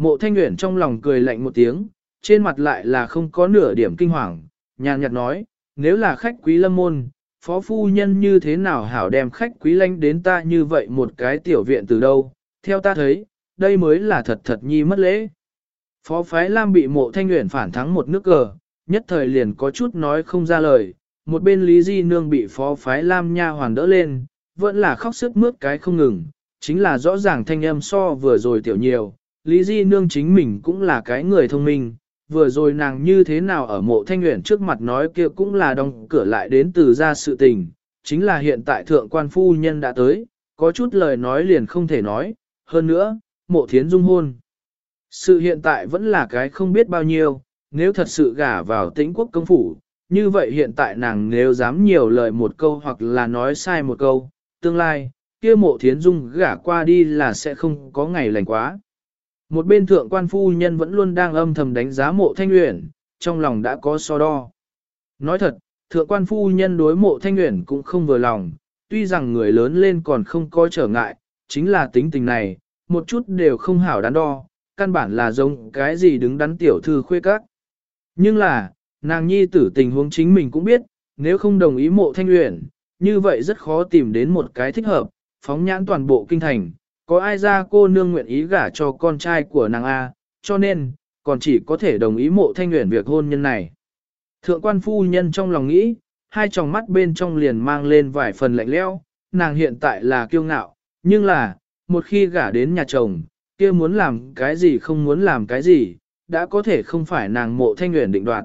Mộ thanh nguyện trong lòng cười lạnh một tiếng, trên mặt lại là không có nửa điểm kinh hoàng, nhàn nhạt nói, nếu là khách quý lâm môn, phó phu nhân như thế nào hảo đem khách quý lanh đến ta như vậy một cái tiểu viện từ đâu, theo ta thấy, đây mới là thật thật nhi mất lễ. Phó phái Lam bị mộ thanh nguyện phản thắng một nước cờ, nhất thời liền có chút nói không ra lời, một bên Lý Di Nương bị phó phái Lam nha hoàn đỡ lên, vẫn là khóc sức mướt cái không ngừng, chính là rõ ràng thanh âm so vừa rồi tiểu nhiều, Lý Di Nương chính mình cũng là cái người thông minh, vừa rồi nàng như thế nào ở mộ thanh nguyện trước mặt nói kia cũng là đóng cửa lại đến từ ra sự tình, chính là hiện tại thượng quan phu nhân đã tới, có chút lời nói liền không thể nói, hơn nữa, mộ thiến dung hôn. Sự hiện tại vẫn là cái không biết bao nhiêu, nếu thật sự gả vào tĩnh quốc công phủ, như vậy hiện tại nàng nếu dám nhiều lời một câu hoặc là nói sai một câu, tương lai, kia mộ thiến dung gả qua đi là sẽ không có ngày lành quá. Một bên thượng quan phu nhân vẫn luôn đang âm thầm đánh giá mộ thanh uyển, trong lòng đã có so đo. Nói thật, thượng quan phu nhân đối mộ thanh uyển cũng không vừa lòng, tuy rằng người lớn lên còn không có trở ngại, chính là tính tình này, một chút đều không hảo đắn đo, căn bản là giống cái gì đứng đắn tiểu thư khuê các. Nhưng là, nàng nhi tử tình huống chính mình cũng biết, nếu không đồng ý mộ thanh uyển, như vậy rất khó tìm đến một cái thích hợp, phóng nhãn toàn bộ kinh thành, có ai ra cô nương nguyện ý gả cho con trai của nàng A, cho nên, còn chỉ có thể đồng ý mộ thanh nguyện việc hôn nhân này. Thượng quan phu nhân trong lòng nghĩ, hai tròng mắt bên trong liền mang lên vài phần lạnh leo, nàng hiện tại là kiêu ngạo, nhưng là, một khi gả đến nhà chồng, kia muốn làm cái gì không muốn làm cái gì, đã có thể không phải nàng mộ thanh nguyện định đoạt.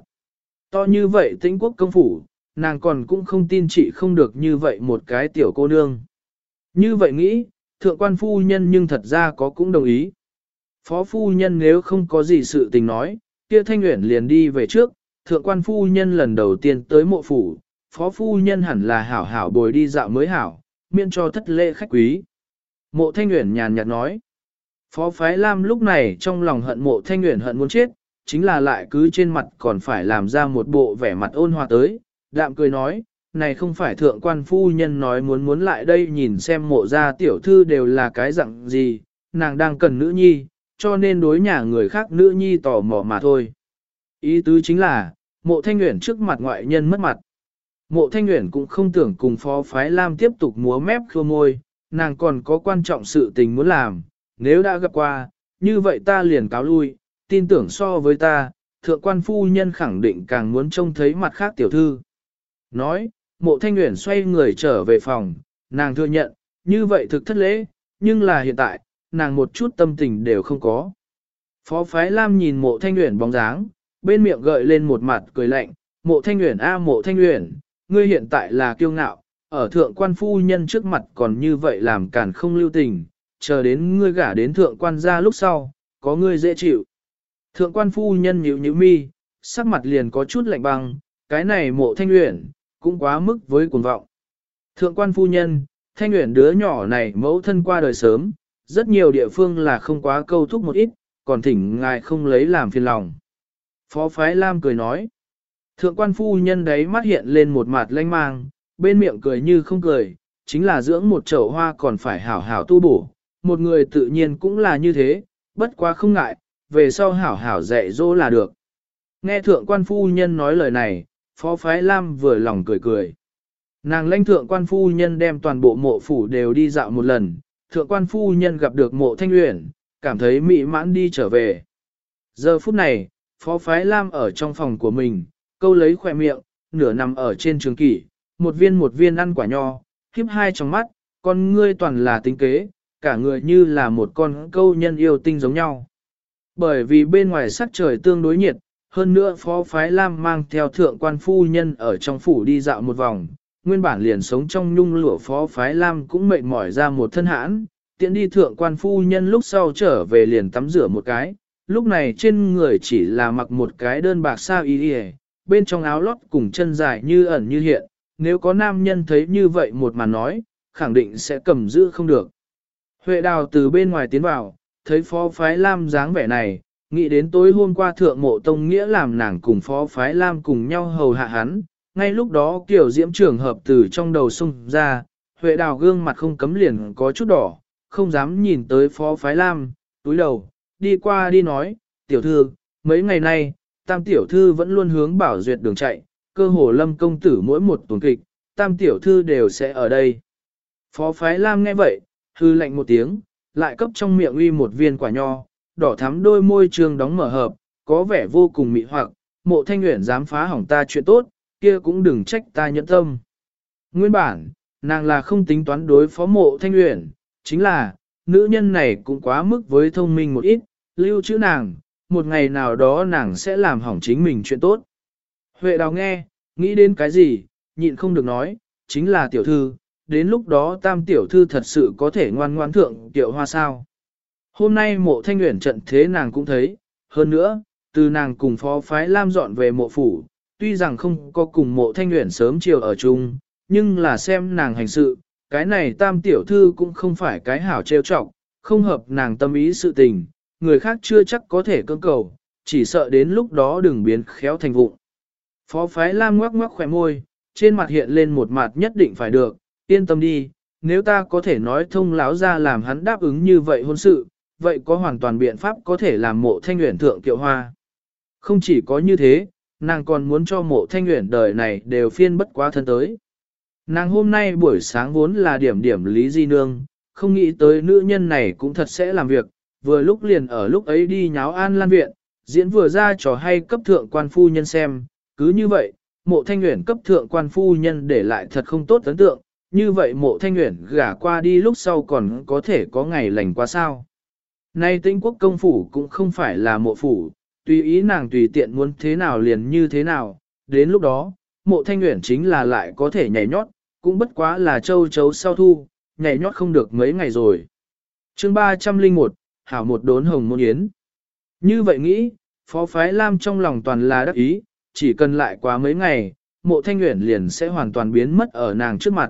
To như vậy tĩnh quốc công phủ, nàng còn cũng không tin chị không được như vậy một cái tiểu cô nương. Như vậy nghĩ, thượng quan phu nhân nhưng thật ra có cũng đồng ý. Phó phu nhân nếu không có gì sự tình nói, kia thanh nguyện liền đi về trước, thượng quan phu nhân lần đầu tiên tới mộ phủ, phó phu nhân hẳn là hảo hảo bồi đi dạo mới hảo, miễn cho thất lễ khách quý. Mộ thanh nguyện nhàn nhạt nói, phó phái lam lúc này trong lòng hận mộ thanh nguyện hận muốn chết, chính là lại cứ trên mặt còn phải làm ra một bộ vẻ mặt ôn hòa tới, đạm cười nói, này không phải thượng quan phu nhân nói muốn muốn lại đây nhìn xem mộ gia tiểu thư đều là cái dạng gì, nàng đang cần nữ nhi, cho nên đối nhà người khác nữ nhi tò mò mà thôi. Ý tứ chính là, mộ thanh nguyện trước mặt ngoại nhân mất mặt. Mộ thanh nguyện cũng không tưởng cùng phó phái Lam tiếp tục múa mép khô môi, nàng còn có quan trọng sự tình muốn làm, nếu đã gặp qua, như vậy ta liền cáo lui, tin tưởng so với ta, thượng quan phu nhân khẳng định càng muốn trông thấy mặt khác tiểu thư. Nói, mộ thanh nguyện xoay người trở về phòng, nàng thừa nhận, như vậy thực thất lễ, nhưng là hiện tại, nàng một chút tâm tình đều không có. Phó phái Lam nhìn mộ thanh nguyện bóng dáng, bên miệng gợi lên một mặt cười lạnh, mộ thanh nguyện a mộ thanh nguyện, ngươi hiện tại là kiêu ngạo, ở thượng quan phu nhân trước mặt còn như vậy làm cản không lưu tình, chờ đến ngươi gả đến thượng quan gia lúc sau, có ngươi dễ chịu. Thượng quan phu nhân nhíu nhíu mi, sắc mặt liền có chút lạnh băng, cái này mộ thanh luyện, cũng quá mức với cuồng vọng. Thượng quan phu nhân, thanh nguyện đứa nhỏ này mẫu thân qua đời sớm, rất nhiều địa phương là không quá câu thúc một ít, còn thỉnh ngài không lấy làm phiền lòng. Phó phái Lam cười nói, thượng quan phu nhân đấy mắt hiện lên một mặt lanh mang, bên miệng cười như không cười, chính là dưỡng một chậu hoa còn phải hảo hảo tu bổ, một người tự nhiên cũng là như thế, bất quá không ngại, về sau hảo hảo dạy dỗ là được. Nghe thượng quan phu nhân nói lời này, phó phái Lam vừa lòng cười cười. Nàng lãnh thượng quan phu nhân đem toàn bộ mộ phủ đều đi dạo một lần, thượng quan phu nhân gặp được mộ thanh luyện, cảm thấy mỹ mãn đi trở về. Giờ phút này, phó phái Lam ở trong phòng của mình, câu lấy khỏe miệng, nửa nằm ở trên trường kỷ, một viên một viên ăn quả nho, khiếp hai trong mắt, con ngươi toàn là tính kế, cả người như là một con câu nhân yêu tinh giống nhau. Bởi vì bên ngoài sắc trời tương đối nhiệt, hơn nữa phó phái Lam mang theo thượng quan phu nhân ở trong phủ đi dạo một vòng, nguyên bản liền sống trong nhung lụa phó phái Lam cũng mệt mỏi ra một thân hãn, tiện đi thượng quan phu nhân lúc sau trở về liền tắm rửa một cái, lúc này trên người chỉ là mặc một cái đơn bạc sao y đi bên trong áo lót cùng chân dài như ẩn như hiện, nếu có nam nhân thấy như vậy một mà nói, khẳng định sẽ cầm giữ không được. Huệ đào từ bên ngoài tiến vào, thấy phó phái Lam dáng vẻ này, nghĩ đến tối hôm qua thượng mộ tông nghĩa làm nàng cùng phó phái Lam cùng nhau hầu hạ hắn, ngay lúc đó kiểu diễm trường hợp từ trong đầu sung ra, Huệ đào gương mặt không cấm liền có chút đỏ, không dám nhìn tới phó phái Lam, túi đầu, đi qua đi nói, tiểu thư, mấy ngày nay, tam tiểu thư vẫn luôn hướng bảo duyệt đường chạy, cơ hồ lâm công tử mỗi một tuần kịch, tam tiểu thư đều sẽ ở đây. Phó phái Lam nghe vậy, hư lạnh một tiếng, lại cấp trong miệng uy một viên quả nho, đỏ thắm đôi môi trường đóng mở hợp, có vẻ vô cùng mị hoặc, mộ thanh nguyện dám phá hỏng ta chuyện tốt, kia cũng đừng trách ta nhẫn tâm. Nguyên bản, nàng là không tính toán đối phó mộ thanh nguyện, chính là, nữ nhân này cũng quá mức với thông minh một ít, lưu chữ nàng, một ngày nào đó nàng sẽ làm hỏng chính mình chuyện tốt. Huệ đào nghe, nghĩ đến cái gì, nhịn không được nói, chính là tiểu thư, đến lúc đó tam tiểu thư thật sự có thể ngoan ngoan thượng tiểu hoa sao. Hôm nay mộ thanh nguyện trận thế nàng cũng thấy, hơn nữa, từ nàng cùng phó phái Lam dọn về mộ phủ, tuy rằng không có cùng mộ thanh nguyện sớm chiều ở chung, nhưng là xem nàng hành sự, cái này tam tiểu thư cũng không phải cái hảo trêu trọng, không hợp nàng tâm ý sự tình, người khác chưa chắc có thể cưỡng cầu, chỉ sợ đến lúc đó đừng biến khéo thành vụng. Phó phái Lam ngoắc ngoắc khỏe môi, trên mặt hiện lên một mặt nhất định phải được, yên tâm đi, nếu ta có thể nói thông láo ra làm hắn đáp ứng như vậy hôn sự, vậy có hoàn toàn biện pháp có thể làm mộ thanh nguyện thượng kiệu hoa. Không chỉ có như thế, nàng còn muốn cho mộ thanh nguyện đời này đều phiên bất quá thân tới. Nàng hôm nay buổi sáng vốn là điểm điểm lý di nương, không nghĩ tới nữ nhân này cũng thật sẽ làm việc, vừa lúc liền ở lúc ấy đi nháo an lan viện, diễn vừa ra trò hay cấp thượng quan phu nhân xem, cứ như vậy, mộ thanh nguyện cấp thượng quan phu nhân để lại thật không tốt ấn tượng, như vậy mộ thanh nguyện gả qua đi lúc sau còn có thể có ngày lành qua sao. Nay tinh quốc công phủ cũng không phải là mộ phủ, tùy ý nàng tùy tiện muốn thế nào liền như thế nào, đến lúc đó, mộ thanh nguyện chính là lại có thể nhảy nhót, cũng bất quá là châu chấu sau thu, nhảy nhót không được mấy ngày rồi. chương 301, Hảo một đốn hồng môn yến. Như vậy nghĩ, Phó Phái Lam trong lòng toàn là đắc ý, chỉ cần lại quá mấy ngày, mộ thanh nguyện liền sẽ hoàn toàn biến mất ở nàng trước mặt.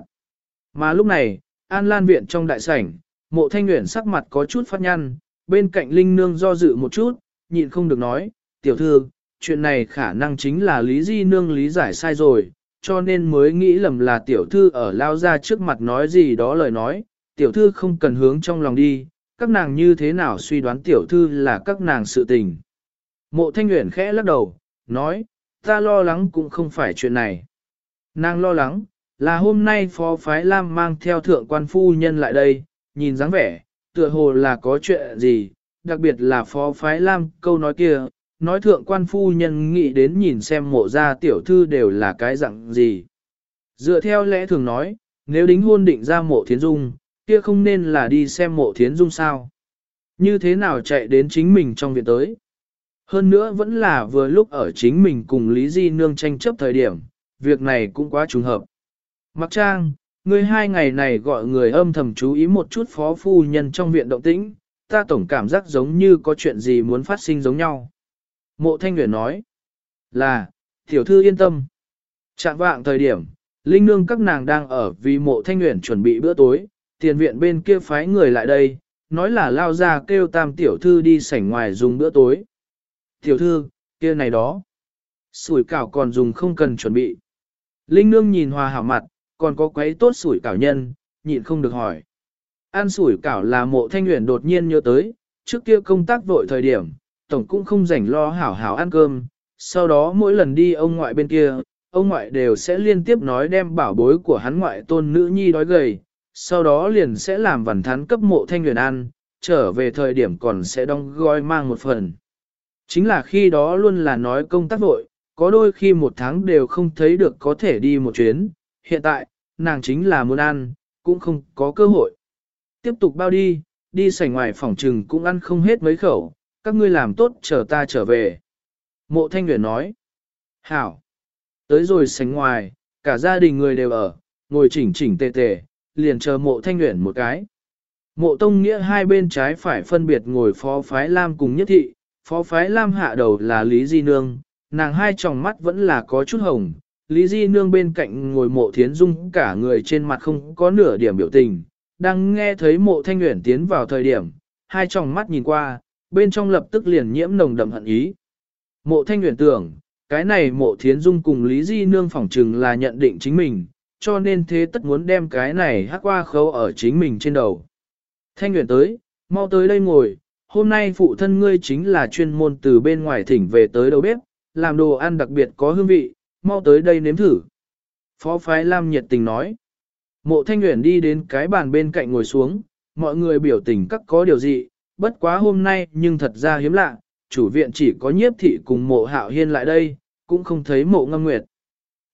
Mà lúc này, An Lan Viện trong đại sảnh, mộ thanh nguyện sắc mặt có chút phát nhăn, bên cạnh Linh Nương do dự một chút, nhịn không được nói, tiểu thư, chuyện này khả năng chính là Lý Di Nương lý giải sai rồi, cho nên mới nghĩ lầm là tiểu thư ở lao ra trước mặt nói gì đó lời nói, tiểu thư không cần hướng trong lòng đi, các nàng như thế nào suy đoán tiểu thư là các nàng sự tình. Mộ thanh nguyện khẽ lắc đầu, nói, ta lo lắng cũng không phải chuyện này. Nàng lo lắng, là hôm nay phó phái Lam mang theo thượng quan phu nhân lại đây, nhìn dáng vẻ, tựa hồ là có chuyện gì, đặc biệt là phó phái Lam câu nói kia, nói thượng quan phu nhân nghĩ đến nhìn xem mộ gia tiểu thư đều là cái dạng gì. Dựa theo lẽ thường nói, nếu đính hôn định ra mộ thiến dung, kia không nên là đi xem mộ thiến dung sao. Như thế nào chạy đến chính mình trong viện tới. Hơn nữa vẫn là vừa lúc ở chính mình cùng Lý Di Nương tranh chấp thời điểm, việc này cũng quá trùng hợp. Mặc trang, Ngươi hai ngày này gọi người âm thầm chú ý một chút phó phu nhân trong viện động tĩnh, ta tổng cảm giác giống như có chuyện gì muốn phát sinh giống nhau. Mộ Thanh Nguyễn nói, là, tiểu thư yên tâm. Chạm vạng thời điểm, Linh Nương các nàng đang ở vì mộ Thanh Nguyễn chuẩn bị bữa tối, tiền viện bên kia phái người lại đây, nói là lao ra kêu tam tiểu thư đi sảnh ngoài dùng bữa tối. Tiểu thư, kia này đó. Sủi cảo còn dùng không cần chuẩn bị. Linh Nương nhìn hòa hảo mặt, còn có quấy tốt sủi cảo nhân, nhịn không được hỏi. Ăn sủi cảo là mộ thanh nguyện đột nhiên nhớ tới, trước kia công tác vội thời điểm, tổng cũng không rảnh lo hảo hảo ăn cơm, sau đó mỗi lần đi ông ngoại bên kia, ông ngoại đều sẽ liên tiếp nói đem bảo bối của hắn ngoại tôn nữ nhi đói gầy, sau đó liền sẽ làm vần thán cấp mộ thanh nguyện ăn, trở về thời điểm còn sẽ đong gói mang một phần. Chính là khi đó luôn là nói công tác vội, có đôi khi một tháng đều không thấy được có thể đi một chuyến, hiện tại, nàng chính là muốn ăn, cũng không có cơ hội. Tiếp tục bao đi, đi sảnh ngoài phòng trừng cũng ăn không hết mấy khẩu, các ngươi làm tốt chờ ta trở về. Mộ Thanh Nguyễn nói, Hảo, tới rồi sảnh ngoài, cả gia đình người đều ở, ngồi chỉnh chỉnh tề tề, liền chờ mộ Thanh Nguyễn một cái. Mộ Tông Nghĩa hai bên trái phải phân biệt ngồi phó phái Lam cùng nhất thị, phó phái Lam hạ đầu là Lý Di Nương, nàng hai tròng mắt vẫn là có chút hồng, Lý Di Nương bên cạnh ngồi mộ thiến dung cả người trên mặt không có nửa điểm biểu tình, đang nghe thấy mộ thanh nguyện tiến vào thời điểm, hai tròng mắt nhìn qua, bên trong lập tức liền nhiễm nồng đậm hận ý. Mộ thanh nguyện tưởng, cái này mộ thiến dung cùng Lý Di Nương phỏng trừng là nhận định chính mình, cho nên thế tất muốn đem cái này hắc qua khấu ở chính mình trên đầu. Thanh nguyện tới, mau tới đây ngồi, hôm nay phụ thân ngươi chính là chuyên môn từ bên ngoài thỉnh về tới đầu bếp, làm đồ ăn đặc biệt có hương vị, mau tới đây nếm thử. Phó phái Lam nhiệt tình nói. Mộ thanh Nguyễn đi đến cái bàn bên cạnh ngồi xuống, mọi người biểu tình các có điều gì, bất quá hôm nay nhưng thật ra hiếm lạ, chủ viện chỉ có nhiếp thị cùng mộ hạo hiên lại đây, cũng không thấy mộ ngâm nguyệt.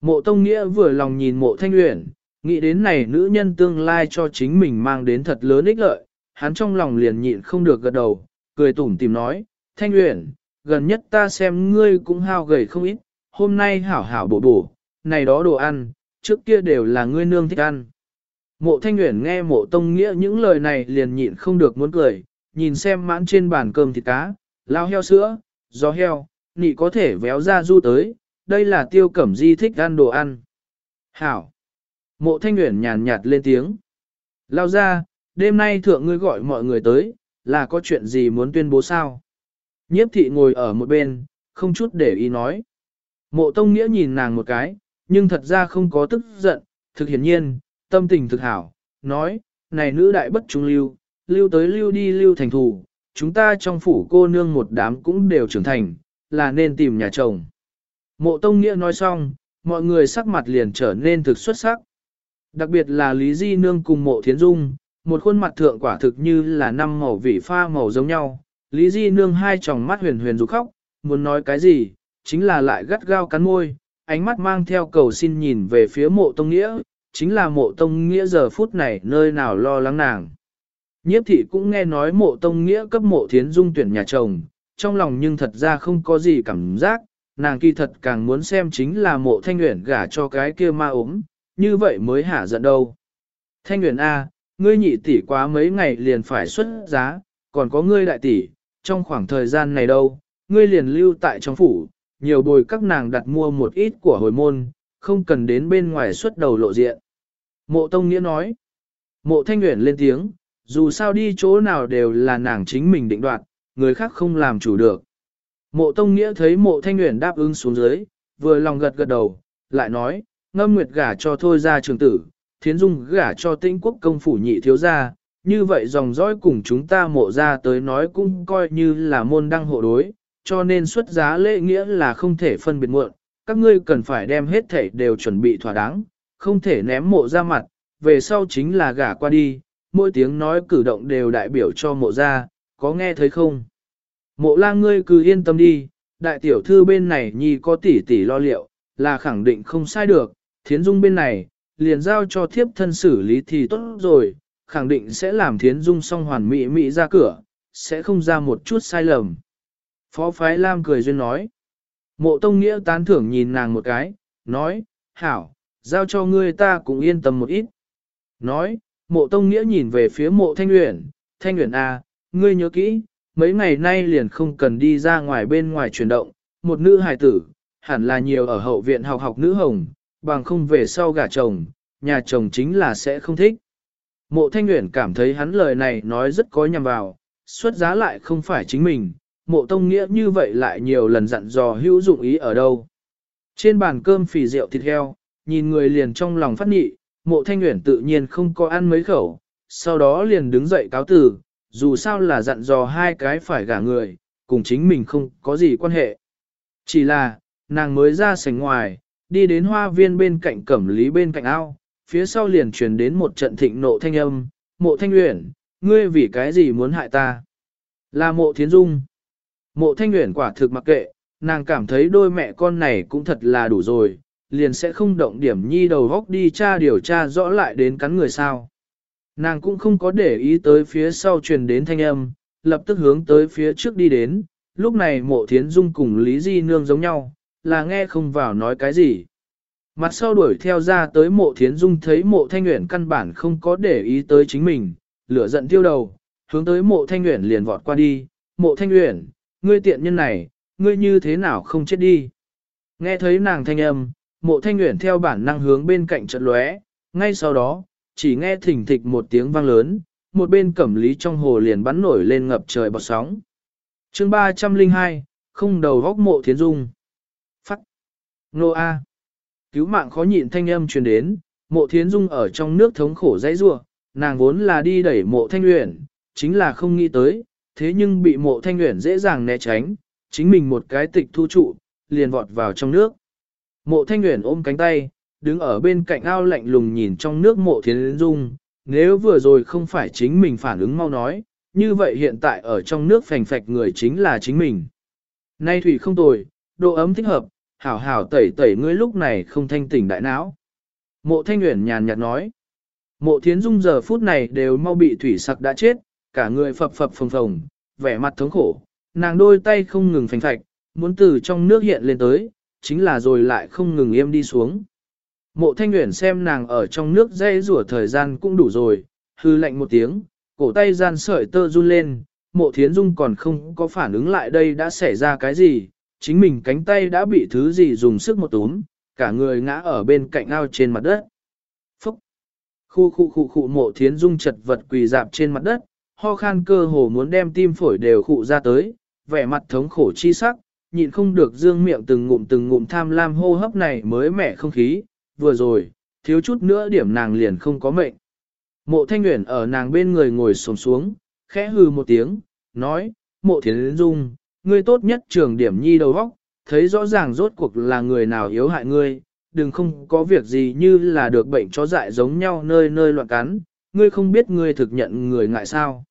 Mộ tông nghĩa vừa lòng nhìn mộ thanh Nguyễn, nghĩ đến này nữ nhân tương lai cho chính mình mang đến thật lớn ích lợi, hắn trong lòng liền nhịn không được gật đầu, cười tủm tìm nói, thanh nguyện, gần nhất ta xem ngươi cũng hao gầy không ít, hôm nay hảo hảo bổ bổ, này đó đồ ăn, trước kia đều là ngươi nương thích ăn. Mộ thanh nguyện nghe mộ tông nghĩa những lời này liền nhịn không được muốn cười, nhìn xem mãn trên bàn cơm thịt cá, lao heo sữa, gió heo, nị có thể véo ra du tới, đây là tiêu cẩm di thích ăn đồ ăn. Hảo! Mộ thanh nguyện nhàn nhạt lên tiếng. Lao ra, đêm nay thượng ngươi gọi mọi người tới, là có chuyện gì muốn tuyên bố sao? Nhiếp thị ngồi ở một bên, không chút để ý nói. Mộ tông nghĩa nhìn nàng một cái, nhưng thật ra không có tức giận, thực hiển nhiên, tâm tình thực hảo, nói, này nữ đại bất trung lưu, lưu tới lưu đi lưu thành thủ, chúng ta trong phủ cô nương một đám cũng đều trưởng thành, là nên tìm nhà chồng. Mộ Tông Nghĩa nói xong, mọi người sắc mặt liền trở nên thực xuất sắc. Đặc biệt là Lý Di Nương cùng mộ Thiến Dung, một khuôn mặt thượng quả thực như là năm màu vị pha màu giống nhau. Lý Di Nương hai tròng mắt huyền huyền rụt khóc, muốn nói cái gì, chính là lại gắt gao cắn môi, ánh mắt mang theo cầu xin nhìn về phía mộ Tông Nghĩa, chính là mộ Tông Nghĩa giờ phút này nơi nào lo lắng nàng. Nhiếp thị cũng nghe nói mộ Tông Nghĩa cấp mộ Thiến Dung tuyển nhà chồng, trong lòng nhưng thật ra không có gì cảm giác, nàng kỳ thật càng muốn xem chính là mộ thanh nguyện gả cho cái kia ma ốm, như vậy mới hả giận đâu. Thanh nguyện A, ngươi nhị tỷ quá mấy ngày liền phải xuất giá, còn có ngươi đại tỷ, trong khoảng thời gian này đâu, ngươi liền lưu tại trong phủ, nhiều bồi các nàng đặt mua một ít của hồi môn, không cần đến bên ngoài xuất đầu lộ diện. Mộ Tông Nghĩa nói, mộ thanh nguyện lên tiếng, dù sao đi chỗ nào đều là nàng chính mình định đoạt, người khác không làm chủ được. Mộ Tông Nghĩa thấy mộ thanh nguyện đáp ứng xuống dưới, vừa lòng gật gật đầu, lại nói, ngâm nguyệt gả cho thôi ra trường tử, thiến dung gả cho tĩnh quốc công phủ nhị thiếu gia, như vậy dòng dõi cùng chúng ta mộ ra tới nói cũng coi như là môn đăng hộ đối, cho nên xuất giá lễ nghĩa là không thể phân biệt muộn, các ngươi cần phải đem hết thể đều chuẩn bị thỏa đáng, không thể ném mộ ra mặt, về sau chính là gả qua đi, mỗi tiếng nói cử động đều đại biểu cho mộ ra, có nghe thấy không? Mộ lang ngươi cứ yên tâm đi, đại tiểu thư bên này nhi có tỷ tỷ lo liệu, là khẳng định không sai được, thiến dung bên này, liền giao cho thiếp thân xử lý thì tốt rồi, khẳng định sẽ làm thiến dung song hoàn mỹ mỹ ra cửa, sẽ không ra một chút sai lầm. Phó phái Lam cười duyên nói. Mộ Tông Nghĩa tán thưởng nhìn nàng một cái, nói, hảo, giao cho ngươi ta cũng yên tâm một ít. Nói, mộ Tông Nghĩa nhìn về phía mộ Thanh Uyển, Thanh Uyển à, ngươi nhớ kỹ, mấy ngày nay liền không cần đi ra ngoài bên ngoài chuyển động, một nữ hài tử, hẳn là nhiều ở hậu viện học học nữ hồng, bằng không về sau gả chồng, nhà chồng chính là sẽ không thích. Mộ Thanh Uyển cảm thấy hắn lời này nói rất có nhằm vào, xuất giá lại không phải chính mình, mộ tông nghĩa như vậy lại nhiều lần dặn dò hữu dụng ý ở đâu. Trên bàn cơm phì rượu thịt heo, nhìn người liền trong lòng phát nhị, mộ Thanh nguyện tự nhiên không có ăn mấy khẩu, sau đó liền đứng dậy cáo từ, dù sao là dặn dò hai cái phải gả người, cùng chính mình không có gì quan hệ. Chỉ là, nàng mới ra sảnh ngoài, đi đến hoa viên bên cạnh cẩm lý bên cạnh ao, phía sau liền truyền đến một trận thịnh nộ thanh âm, mộ thanh uyển, ngươi vì cái gì muốn hại ta? Là mộ thiến dung. Mộ thanh uyển quả thực mặc kệ, nàng cảm thấy đôi mẹ con này cũng thật là đủ rồi, liền sẽ không động điểm nhi đầu góc đi tra điều tra rõ lại đến cắn người sao. Nàng cũng không có để ý tới phía sau truyền đến thanh âm, lập tức hướng tới phía trước đi đến, lúc này mộ thiến dung cùng Lý Di Nương giống nhau, là nghe không vào nói cái gì. Mặt sau đuổi theo ra tới mộ thiến dung thấy mộ thanh nguyện căn bản không có để ý tới chính mình, lửa giận tiêu đầu, hướng tới mộ thanh nguyện liền vọt qua đi, mộ thanh nguyện, ngươi tiện nhân này, ngươi như thế nào không chết đi. Nghe thấy nàng thanh âm, mộ thanh nguyện theo bản năng hướng bên cạnh trận lóe, ngay sau đó, chỉ nghe thỉnh thịch một tiếng vang lớn, một bên cẩm lý trong hồ liền bắn nổi lên ngập trời bọt sóng. chương 302, không đầu góc mộ thiến dung. Phắc. Nô A. Cứu mạng khó nhịn thanh âm truyền đến, mộ thiến dung ở trong nước thống khổ dãy rua, nàng vốn là đi đẩy mộ thanh luyện, chính là không nghĩ tới, thế nhưng bị mộ thanh luyện dễ dàng né tránh, chính mình một cái tịch thu trụ, liền vọt vào trong nước. Mộ thanh luyện ôm cánh tay, đứng ở bên cạnh ao lạnh lùng nhìn trong nước mộ thiến dung, nếu vừa rồi không phải chính mình phản ứng mau nói, như vậy hiện tại ở trong nước phành phạch người chính là chính mình. Nay thủy không tồi, độ ấm thích hợp, hảo hảo tẩy tẩy ngươi lúc này không thanh tỉnh đại não. Mộ thanh nguyện nhàn nhạt nói, mộ thiến dung giờ phút này đều mau bị thủy sặc đã chết, cả người phập phập phồng phồng, vẻ mặt thống khổ, nàng đôi tay không ngừng phành phạch, muốn từ trong nước hiện lên tới, chính là rồi lại không ngừng im đi xuống. Mộ thanh nguyện xem nàng ở trong nước dây rủa thời gian cũng đủ rồi, hư lạnh một tiếng, cổ tay gian sợi tơ run lên, mộ thiến dung còn không có phản ứng lại đây đã xảy ra cái gì, chính mình cánh tay đã bị thứ gì dùng sức một túm, cả người ngã ở bên cạnh ao trên mặt đất. Phúc! Khu khu khu khu mộ thiến dung chật vật quỳ dạp trên mặt đất, ho khan cơ hồ muốn đem tim phổi đều khụ ra tới, vẻ mặt thống khổ chi sắc, nhịn không được dương miệng từng ngụm từng ngụm tham lam hô hấp này mới mẻ không khí, vừa rồi, thiếu chút nữa điểm nàng liền không có mệnh. Mộ thanh nguyện ở nàng bên người ngồi xổm xuống, khẽ hừ một tiếng, nói, mộ thiến dung, ngươi tốt nhất trường điểm nhi đầu vóc, thấy rõ ràng rốt cuộc là người nào yếu hại ngươi, đừng không có việc gì như là được bệnh chó dại giống nhau nơi nơi loạn cắn, ngươi không biết ngươi thực nhận người ngại sao.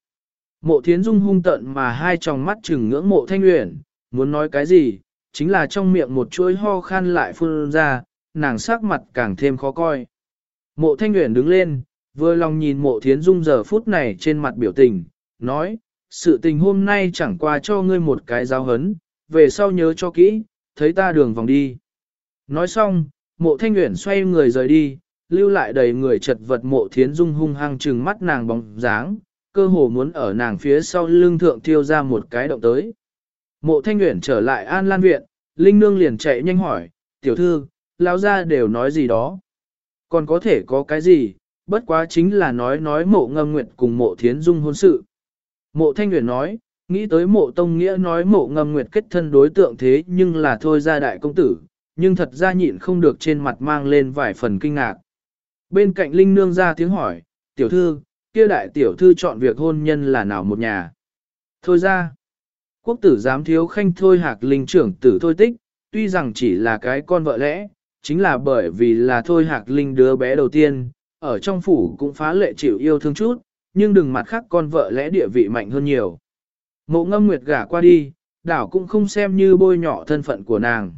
Mộ thiến dung hung tận mà hai tròng mắt chừng ngưỡng mộ thanh uyển, muốn nói cái gì, chính là trong miệng một chuỗi ho khan lại phun ra, nàng sắc mặt càng thêm khó coi. Mộ thanh uyển đứng lên, vừa lòng nhìn mộ thiến dung giờ phút này trên mặt biểu tình, nói, sự tình hôm nay chẳng qua cho ngươi một cái giáo hấn, về sau nhớ cho kỹ, thấy ta đường vòng đi. Nói xong, mộ thanh uyển xoay người rời đi, lưu lại đầy người chật vật mộ thiến dung hung hăng trừng mắt nàng bóng dáng, cơ hồ muốn ở nàng phía sau lưng thượng thiêu ra một cái động tới. Mộ thanh nguyện trở lại an lan viện, Linh Nương liền chạy nhanh hỏi, tiểu thư, lão ra đều nói gì đó. Còn có thể có cái gì, bất quá chính là nói nói mộ ngâm nguyệt cùng mộ thiến dung hôn sự. Mộ thanh nguyện nói, nghĩ tới mộ tông nghĩa nói mộ ngâm nguyệt kết thân đối tượng thế nhưng là thôi ra đại công tử, nhưng thật ra nhịn không được trên mặt mang lên vài phần kinh ngạc. Bên cạnh Linh Nương ra tiếng hỏi, tiểu thư, kia đại tiểu thư chọn việc hôn nhân là nào một nhà? Thôi ra, quốc tử giám thiếu khanh thôi hạc linh trưởng tử thôi tích, tuy rằng chỉ là cái con vợ lẽ, chính là bởi vì là thôi hạc linh đứa bé đầu tiên, ở trong phủ cũng phá lệ chịu yêu thương chút, nhưng đừng mặt khác con vợ lẽ địa vị mạnh hơn nhiều. Mộ ngâm nguyệt gả qua đi, đảo cũng không xem như bôi nhỏ thân phận của nàng.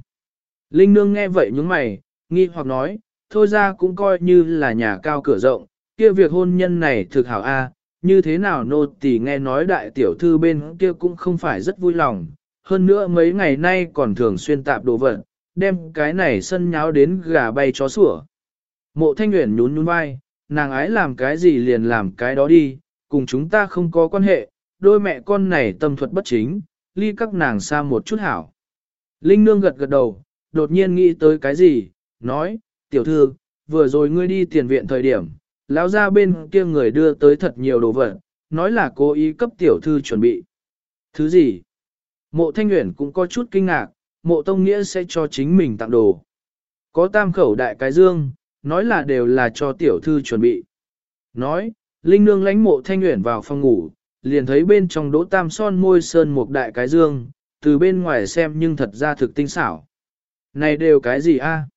Linh nương nghe vậy nhướng mày, nghi hoặc nói, thôi ra cũng coi như là nhà cao cửa rộng, kia việc hôn nhân này thực hảo a, như thế nào nô tỳ nghe nói đại tiểu thư bên kia cũng không phải rất vui lòng, hơn nữa mấy ngày nay còn thường xuyên tạp đồ vật, đem cái này sân nháo đến gà bay chó sủa. Mộ thanh Uyển nhún nhún vai, nàng ái làm cái gì liền làm cái đó đi, cùng chúng ta không có quan hệ, đôi mẹ con này tâm thuật bất chính, ly các nàng xa một chút hảo. Linh nương gật gật đầu, đột nhiên nghĩ tới cái gì, nói, tiểu thư, vừa rồi ngươi đi tiền viện thời điểm, lão ra bên kia người đưa tới thật nhiều đồ vật, nói là cố ý cấp tiểu thư chuẩn bị. Thứ gì? Mộ thanh Nguyễn cũng có chút kinh ngạc, mộ tông nghĩa sẽ cho chính mình tặng đồ. Có tam khẩu đại cái dương, nói là đều là cho tiểu thư chuẩn bị. Nói, Linh Nương lánh mộ thanh Nguyễn vào phòng ngủ, liền thấy bên trong đỗ tam son môi sơn một đại cái dương, từ bên ngoài xem nhưng thật ra thực tinh xảo. Này đều cái gì a?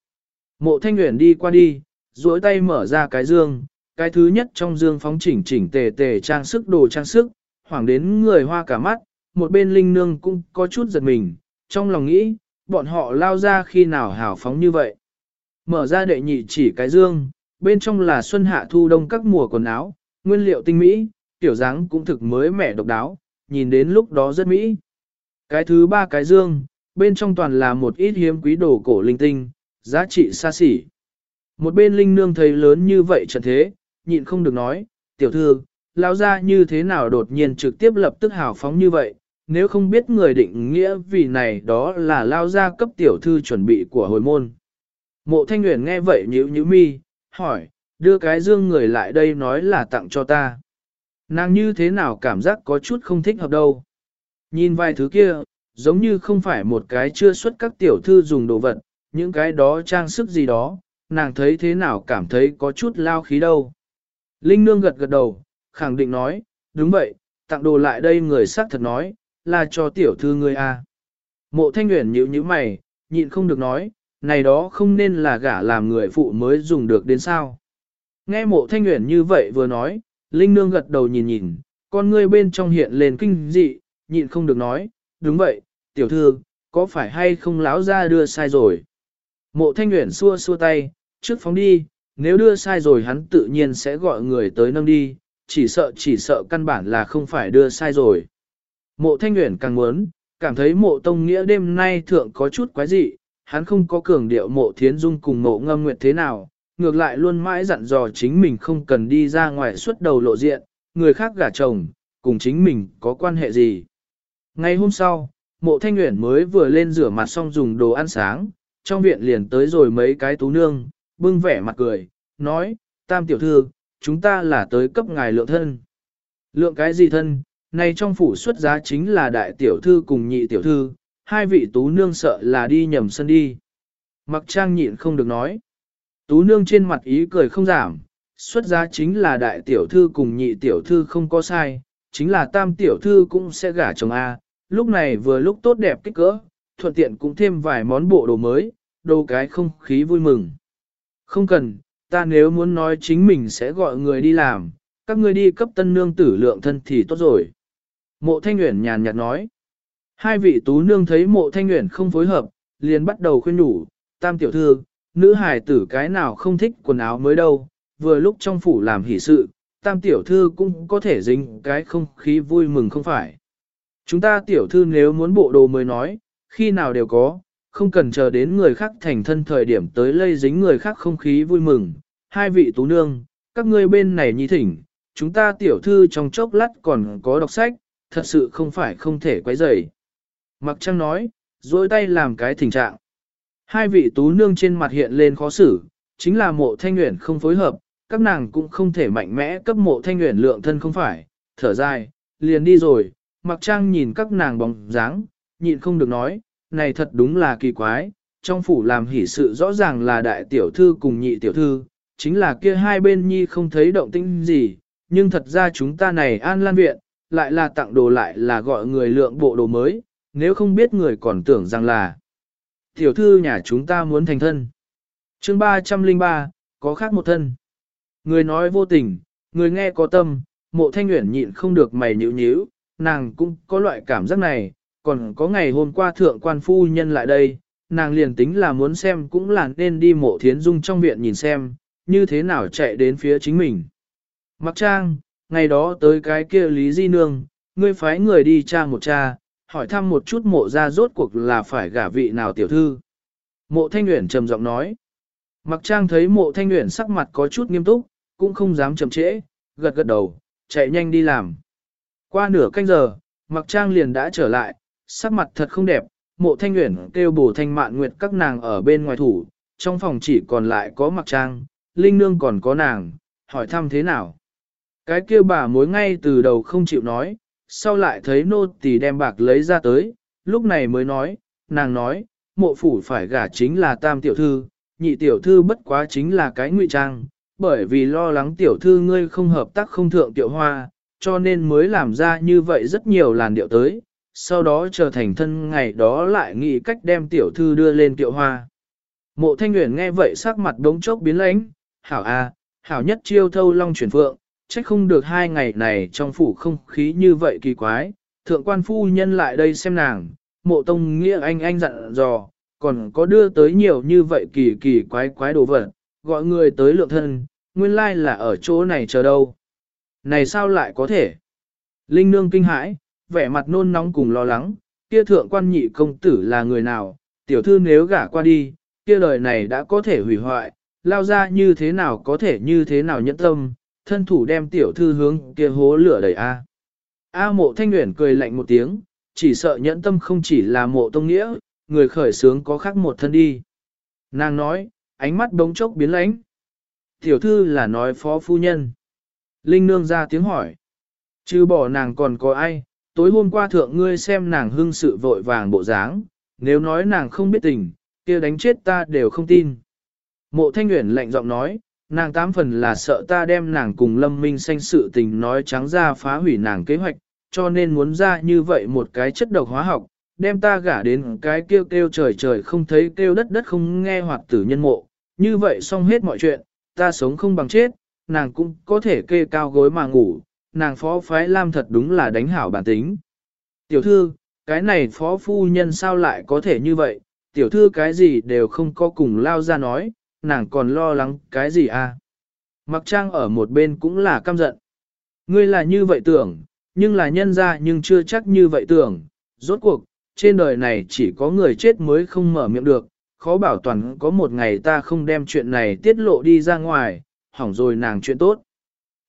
Mộ thanh Nguyễn đi qua đi, duỗi tay mở ra cái dương, cái thứ nhất trong dương phóng chỉnh chỉnh tề tề trang sức đồ trang sức, hoảng đến người hoa cả mắt, một bên linh nương cũng có chút giật mình, trong lòng nghĩ, bọn họ lao ra khi nào hào phóng như vậy. Mở ra đệ nhị chỉ cái dương, bên trong là xuân hạ thu đông các mùa quần áo, nguyên liệu tinh mỹ, tiểu dáng cũng thực mới mẻ độc đáo, nhìn đến lúc đó rất mỹ. Cái thứ ba cái dương, bên trong toàn là một ít hiếm quý đồ cổ linh tinh, giá trị xa xỉ. Một bên linh nương thấy lớn như vậy trận thế, nhịn không được nói, tiểu thư, lao ra như thế nào đột nhiên trực tiếp lập tức hào phóng như vậy, nếu không biết người định nghĩa vì này đó là lao ra cấp tiểu thư chuẩn bị của hồi môn. Mộ thanh nguyện nghe vậy nhíu nhíu mi, hỏi, đưa cái dương người lại đây nói là tặng cho ta. Nàng như thế nào cảm giác có chút không thích hợp đâu. Nhìn vài thứ kia, giống như không phải một cái chưa xuất các tiểu thư dùng đồ vật, những cái đó trang sức gì đó, nàng thấy thế nào cảm thấy có chút lao khí đâu. Linh nương gật gật đầu, khẳng định nói, đúng vậy, tặng đồ lại đây người xác thật nói, là cho tiểu thư ngươi a. Mộ thanh Uyển nhíu nhíu mày, nhịn không được nói, này đó không nên là gả làm người phụ mới dùng được đến sao. Nghe mộ thanh Uyển như vậy vừa nói, Linh Nương gật đầu nhìn nhìn, con ngươi bên trong hiện lên kinh dị, nhịn không được nói, đúng vậy, tiểu thư, có phải hay không láo ra đưa sai rồi. Mộ thanh Uyển xua xua tay, trước phóng đi, nếu đưa sai rồi hắn tự nhiên sẽ gọi người tới nâng đi, chỉ sợ chỉ sợ căn bản là không phải đưa sai rồi. Mộ thanh nguyễn càng muốn, cảm thấy mộ tông nghĩa đêm nay thượng có chút quái dị, hắn không có cường điệu mộ thiến dung cùng mộ ngâm nguyệt thế nào, ngược lại luôn mãi dặn dò chính mình không cần đi ra ngoài suốt đầu lộ diện, người khác gả chồng, cùng chính mình có quan hệ gì. Ngày hôm sau, mộ thanh nguyễn mới vừa lên rửa mặt xong dùng đồ ăn sáng, trong viện liền tới rồi mấy cái tú nương, bưng vẻ mặt cười, nói, tam tiểu thư, chúng ta là tới cấp ngài lượng thân. Lượng cái gì thân, này trong phủ xuất giá chính là đại tiểu thư cùng nhị tiểu thư, hai vị tú nương sợ là đi nhầm sân đi. Mặc trang nhịn không được nói. Tú nương trên mặt ý cười không giảm, xuất giá chính là đại tiểu thư cùng nhị tiểu thư không có sai, chính là tam tiểu thư cũng sẽ gả chồng A, lúc này vừa lúc tốt đẹp kích cỡ, thuận tiện cũng thêm vài món bộ đồ mới, đồ cái không khí vui mừng. Không cần, ta nếu muốn nói chính mình sẽ gọi người đi làm, các ngươi đi cấp tân nương tử lượng thân thì tốt rồi. Mộ Thanh Nguyễn nhàn nhạt nói. Hai vị tú nương thấy mộ Thanh Nguyễn không phối hợp, liền bắt đầu khuyên nhủ, tam tiểu thư, nữ hài tử cái nào không thích quần áo mới đâu, vừa lúc trong phủ làm hỷ sự, tam tiểu thư cũng có thể dính cái không khí vui mừng không phải. Chúng ta tiểu thư nếu muốn bộ đồ mới nói, khi nào đều có, không cần chờ đến người khác thành thân thời điểm tới lây dính người khác không khí vui mừng. Hai vị tú nương, các ngươi bên này nhi thỉnh, chúng ta tiểu thư trong chốc lát còn có đọc sách, thật sự không phải không thể quấy rầy. Mặc trăng nói, dối tay làm cái thỉnh trạng. Hai vị tú nương trên mặt hiện lên khó xử, chính là mộ thanh nguyện không phối hợp, các nàng cũng không thể mạnh mẽ cấp mộ thanh nguyện lượng thân không phải, thở dài, liền đi rồi, mặc trang nhìn các nàng bóng dáng, nhịn không được nói, này thật đúng là kỳ quái, trong phủ làm hỷ sự rõ ràng là đại tiểu thư cùng nhị tiểu thư, chính là kia hai bên nhi không thấy động tĩnh gì, nhưng thật ra chúng ta này an lan viện, lại là tặng đồ lại là gọi người lượng bộ đồ mới, nếu không biết người còn tưởng rằng là tiểu thư nhà chúng ta muốn thành thân. chương 303, có khác một thân. Người nói vô tình, người nghe có tâm, mộ thanh nguyện nhịn không được mày nhíu nhíu, nàng cũng có loại cảm giác này, còn có ngày hôm qua thượng quan phu nhân lại đây, nàng liền tính là muốn xem cũng là nên đi mộ thiến dung trong viện nhìn xem, như thế nào chạy đến phía chính mình. Mặc trang, ngày đó tới cái kia Lý Di Nương, ngươi phái người đi tra một cha, hỏi thăm một chút mộ ra rốt cuộc là phải gả vị nào tiểu thư. Mộ Thanh Nguyễn trầm giọng nói. Mặc trang thấy mộ Thanh Nguyễn sắc mặt có chút nghiêm túc, cũng không dám chậm trễ, gật gật đầu, chạy nhanh đi làm. Qua nửa canh giờ, Mặc trang liền đã trở lại, sắc mặt thật không đẹp, mộ Thanh Nguyễn kêu bổ thanh mạn nguyệt các nàng ở bên ngoài thủ, trong phòng chỉ còn lại có Mặc trang, Linh Nương còn có nàng, hỏi thăm thế nào. Cái kia bà mối ngay từ đầu không chịu nói, sau lại thấy nô tỳ đem bạc lấy ra tới, lúc này mới nói, nàng nói, mộ phủ phải gả chính là tam tiểu thư, nhị tiểu thư bất quá chính là cái ngụy trang, bởi vì lo lắng tiểu thư ngươi không hợp tác không thượng tiểu hoa, cho nên mới làm ra như vậy rất nhiều làn điệu tới, sau đó trở thành thân ngày đó lại nghĩ cách đem tiểu thư đưa lên tiểu hoa. Mộ thanh nguyện nghe vậy sắc mặt đống chốc biến lãnh, hảo a, hảo nhất chiêu thâu long chuyển phượng, trách không được hai ngày này trong phủ không khí như vậy kỳ quái, thượng quan phu nhân lại đây xem nàng, mộ tông nghĩa anh anh dặn dò, còn có đưa tới nhiều như vậy kỳ kỳ quái quái đồ vật, gọi người tới lượng thân, nguyên lai là ở chỗ này chờ đâu. Này sao lại có thể? Linh nương kinh hãi, vẻ mặt nôn nóng cùng lo lắng, kia thượng quan nhị công tử là người nào, tiểu thư nếu gả qua đi, kia đời này đã có thể hủy hoại, lao ra như thế nào có thể như thế nào nhẫn tâm, thân thủ đem tiểu thư hướng kia hố lửa đẩy A. A mộ thanh nguyện cười lạnh một tiếng, chỉ sợ nhẫn tâm không chỉ là mộ tông nghĩa, người khởi sướng có khác một thân đi. Nàng nói, ánh mắt bỗng chốc biến lãnh. Tiểu thư là nói phó phu nhân. Linh nương ra tiếng hỏi. Chứ bỏ nàng còn có ai, tối hôm qua thượng ngươi xem nàng hưng sự vội vàng bộ dáng, nếu nói nàng không biết tình, kia đánh chết ta đều không tin. Mộ thanh nguyện lạnh giọng nói, nàng tám phần là sợ ta đem nàng cùng lâm minh xanh sự tình nói trắng ra phá hủy nàng kế hoạch, cho nên muốn ra như vậy một cái chất độc hóa học, đem ta gả đến cái kêu kêu trời trời không thấy kêu đất đất không nghe hoặc tử nhân mộ, như vậy xong hết mọi chuyện, ta sống không bằng chết, nàng cũng có thể kê cao gối mà ngủ, nàng phó phái lam thật đúng là đánh hảo bản tính. Tiểu thư, cái này phó phu nhân sao lại có thể như vậy, tiểu thư cái gì đều không có cùng lao ra nói, nàng còn lo lắng cái gì à? Mặc trang ở một bên cũng là căm giận. Ngươi là như vậy tưởng, nhưng là nhân ra nhưng chưa chắc như vậy tưởng. Rốt cuộc, trên đời này chỉ có người chết mới không mở miệng được. khó bảo toàn có một ngày ta không đem chuyện này tiết lộ đi ra ngoài, hỏng rồi nàng chuyện tốt.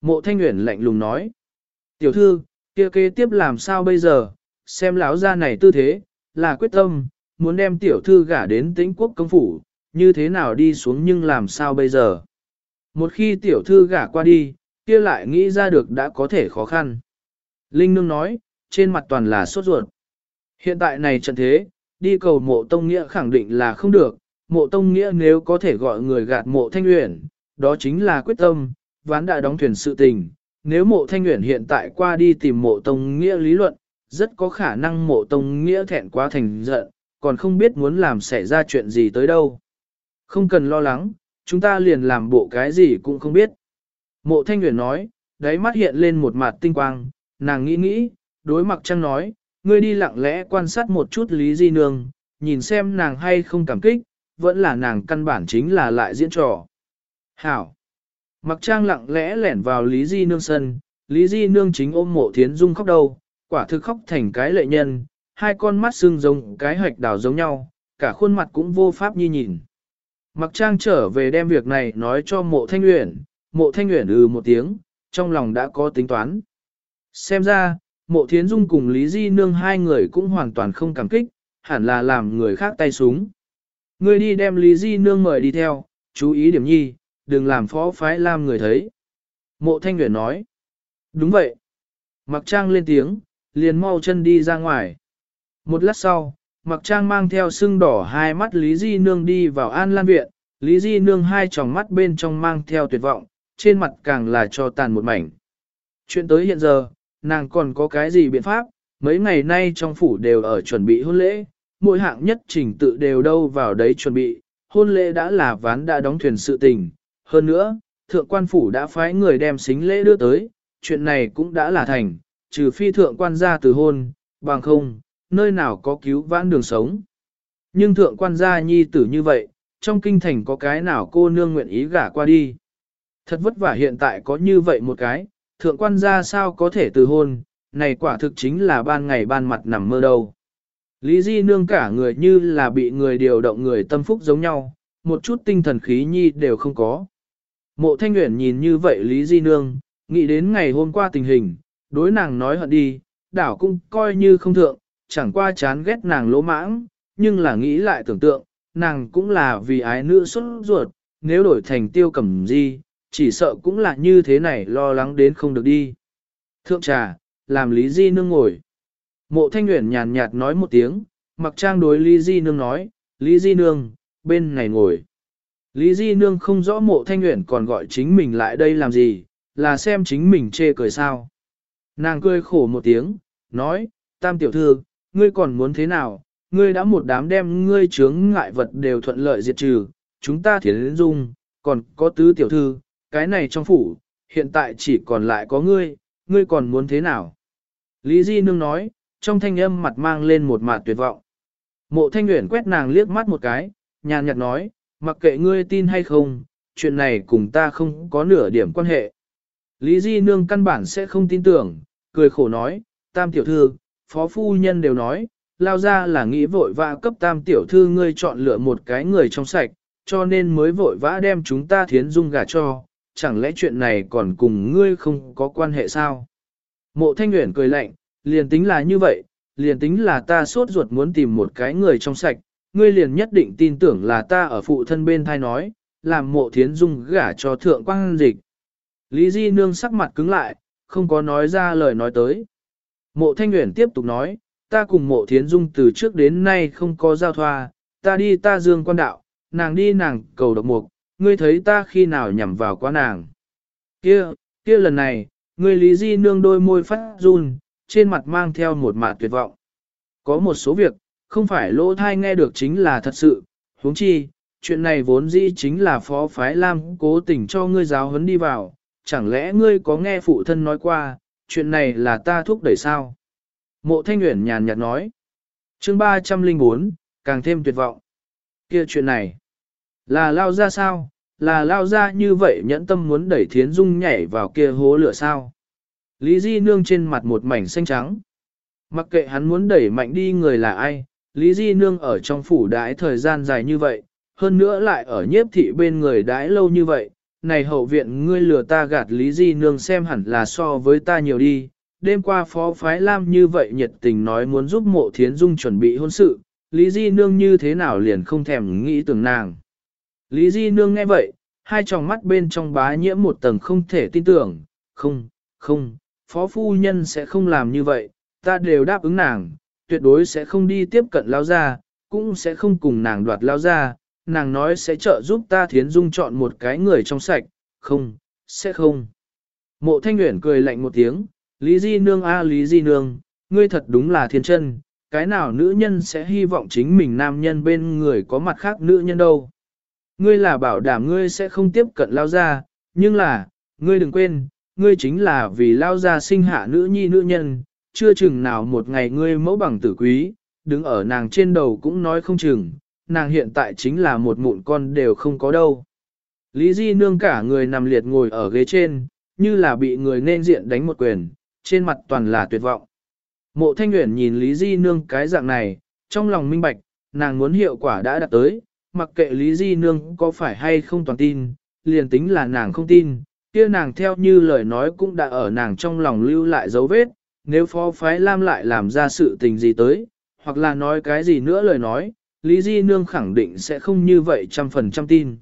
Mộ thanh nguyện lạnh lùng nói. Tiểu thư, kia kế tiếp làm sao bây giờ, xem lão ra này tư thế, là quyết tâm, muốn đem tiểu thư gả đến tĩnh quốc công phủ, như thế nào đi xuống nhưng làm sao bây giờ. Một khi tiểu thư gả qua đi, kia lại nghĩ ra được đã có thể khó khăn. Linh Nương nói, trên mặt toàn là sốt ruột. Hiện tại này trận thế, đi cầu mộ tông nghĩa khẳng định là không được, mộ tông nghĩa nếu có thể gọi người gạt mộ thanh uyển, đó chính là quyết tâm, ván đã đóng thuyền sự tình. Nếu mộ thanh nguyện hiện tại qua đi tìm mộ tông nghĩa lý luận, rất có khả năng mộ tông nghĩa thẹn quá thành giận, còn không biết muốn làm xảy ra chuyện gì tới đâu. Không cần lo lắng, chúng ta liền làm bộ cái gì cũng không biết. Mộ thanh nguyện nói, đáy mắt hiện lên một mặt tinh quang, nàng nghĩ nghĩ, đối mặt trăng nói, ngươi đi lặng lẽ quan sát một chút Lý Di Nương, nhìn xem nàng hay không cảm kích, vẫn là nàng căn bản chính là lại diễn trò. Hảo! Mặc trang lặng lẽ lẻn vào Lý Di Nương sân, Lý Di Nương chính ôm mộ thiến dung khóc đầu, quả thực khóc thành cái lệ nhân, hai con mắt sưng giống cái hạch đào giống nhau, cả khuôn mặt cũng vô pháp như nhìn. Mặc trang trở về đem việc này nói cho mộ thanh uyển, mộ thanh uyển ừ một tiếng, trong lòng đã có tính toán. Xem ra, mộ thiến dung cùng Lý Di Nương hai người cũng hoàn toàn không cảm kích, hẳn là làm người khác tay súng. Người đi đem Lý Di Nương mời đi theo, chú ý điểm nhi, đừng làm phó phái lam người thấy. Mộ thanh Nguyễn nói. Đúng vậy. Mặc trang lên tiếng, liền mau chân đi ra ngoài. Một lát sau, Mặc trang mang theo sưng đỏ hai mắt Lý Di Nương đi vào An Lan Viện, Lý Di Nương hai tròng mắt bên trong mang theo tuyệt vọng, trên mặt càng là cho tàn một mảnh. Chuyện tới hiện giờ, nàng còn có cái gì biện pháp, mấy ngày nay trong phủ đều ở chuẩn bị hôn lễ, mỗi hạng nhất trình tự đều đâu vào đấy chuẩn bị, hôn lễ đã là ván đã đóng thuyền sự tình. Hơn nữa, thượng quan phủ đã phái người đem xính lễ đưa tới, chuyện này cũng đã là thành, trừ phi thượng quan gia từ hôn, bằng không, nơi nào có cứu vãn đường sống. Nhưng thượng quan gia nhi tử như vậy, trong kinh thành có cái nào cô nương nguyện ý gả qua đi. Thật vất vả hiện tại có như vậy một cái, thượng quan gia sao có thể từ hôn, này quả thực chính là ban ngày ban mặt nằm mơ đâu. Lý Di Nương cả người như là bị người điều động người tâm phúc giống nhau, một chút tinh thần khí nhi đều không có. Mộ Thanh Uyển nhìn như vậy Lý Di Nương, nghĩ đến ngày hôm qua tình hình, đối nàng nói hận đi, đảo cũng coi như không thượng, chẳng qua chán ghét nàng lỗ mãng, nhưng là nghĩ lại tưởng tượng, nàng cũng là vì ái nữ xuất ruột, nếu đổi thành tiêu cẩm di, chỉ sợ cũng là như thế này lo lắng đến không được đi. Thượng trà, làm Lý Di Nương ngồi. Mộ Thanh Nguyễn nhàn nhạt nói một tiếng, mặc trang đối Lý Di Nương nói, Lý Di Nương, bên này ngồi. Lý Di Nương không rõ mộ Thanh nguyện còn gọi chính mình lại đây làm gì, là xem chính mình chê cười sao. Nàng cười khổ một tiếng, nói, tam tiểu thư, ngươi còn muốn thế nào, ngươi đã một đám đem ngươi chướng ngại vật đều thuận lợi diệt trừ, chúng ta thiến dung, còn có tứ tiểu thư, cái này trong phủ, hiện tại chỉ còn lại có ngươi, ngươi còn muốn thế nào? Lý Di Nương nói, trong thanh âm mặt mang lên một mặt tuyệt vọng. Mộ thanh nguyện quét nàng liếc mắt một cái, nhàn nhạt nói, mặc kệ ngươi tin hay không, chuyện này cùng ta không có nửa điểm quan hệ. Lý Di Nương căn bản sẽ không tin tưởng, cười khổ nói, tam tiểu thư, phó phu nhân đều nói, lao ra là nghĩ vội vã cấp tam tiểu thư ngươi chọn lựa một cái người trong sạch, cho nên mới vội vã đem chúng ta thiến dung gả cho, chẳng lẽ chuyện này còn cùng ngươi không có quan hệ sao? Mộ thanh Nguyễn cười lạnh, liền tính là như vậy, liền tính là ta sốt ruột muốn tìm một cái người trong sạch, ngươi liền nhất định tin tưởng là ta ở phụ thân bên thai nói, làm mộ thiến dung gả cho thượng quang dịch. Lý Di Nương sắc mặt cứng lại, không có nói ra lời nói tới. Mộ Thanh Nguyễn tiếp tục nói, ta cùng mộ thiến dung từ trước đến nay không có giao thoa, ta đi ta dương quan đạo, nàng đi nàng cầu độc mục, ngươi thấy ta khi nào nhằm vào quá nàng. Kia, kia lần này, ngươi lý di nương đôi môi phát run, trên mặt mang theo một mạt tuyệt vọng. Có một số việc, không phải lỗ thai nghe được chính là thật sự, huống chi, chuyện này vốn dĩ chính là phó phái Lam cố tình cho ngươi giáo huấn đi vào, chẳng lẽ ngươi có nghe phụ thân nói qua, chuyện này là ta thúc đẩy sao? Mộ Thanh Uyển nhàn nhạt nói. chương 304, càng thêm tuyệt vọng. kia chuyện này, là lao ra sao? Là lao ra như vậy nhẫn tâm muốn đẩy thiến dung nhảy vào kia hố lửa sao? Lý Di Nương trên mặt một mảnh xanh trắng. Mặc kệ hắn muốn đẩy mạnh đi người là ai, Lý Di Nương ở trong phủ đãi thời gian dài như vậy, hơn nữa lại ở nhiếp thị bên người đãi lâu như vậy, này hậu viện ngươi lừa ta gạt Lý Di Nương xem hẳn là so với ta nhiều đi. Đêm qua phó phái Lam như vậy nhiệt tình nói muốn giúp mộ thiến dung chuẩn bị hôn sự, Lý Di Nương như thế nào liền không thèm nghĩ tưởng nàng. Lý Di Nương nghe vậy, hai tròng mắt bên trong bá nhiễm một tầng không thể tin tưởng, không, không, phó phu nhân sẽ không làm như vậy, ta đều đáp ứng nàng, tuyệt đối sẽ không đi tiếp cận lao ra, cũng sẽ không cùng nàng đoạt lao ra, nàng nói sẽ trợ giúp ta thiến dung chọn một cái người trong sạch, không, sẽ không. Mộ thanh nguyện cười lạnh một tiếng, Lý Di Nương a Lý Di Nương, ngươi thật đúng là thiên chân, cái nào nữ nhân sẽ hy vọng chính mình nam nhân bên người có mặt khác nữ nhân đâu. Ngươi là bảo đảm ngươi sẽ không tiếp cận lao ra, nhưng là, ngươi đừng quên, ngươi chính là vì lao ra sinh hạ nữ nhi nữ nhân, chưa chừng nào một ngày ngươi mẫu bằng tử quý, đứng ở nàng trên đầu cũng nói không chừng, nàng hiện tại chính là một mụn con đều không có đâu. Lý Di nương cả người nằm liệt ngồi ở ghế trên, như là bị người nên diện đánh một quyền, trên mặt toàn là tuyệt vọng. Mộ Thanh Nguyễn nhìn Lý Di nương cái dạng này, trong lòng minh bạch, nàng muốn hiệu quả đã đạt tới, mặc kệ Lý Di nương có phải hay không toàn tin, liền tính là nàng không tin, kia nàng theo như lời nói cũng đã ở nàng trong lòng lưu lại dấu vết, nếu phó phái Lam lại làm ra sự tình gì tới, hoặc là nói cái gì nữa lời nói, Lý Di Nương khẳng định sẽ không như vậy trăm phần trăm tin.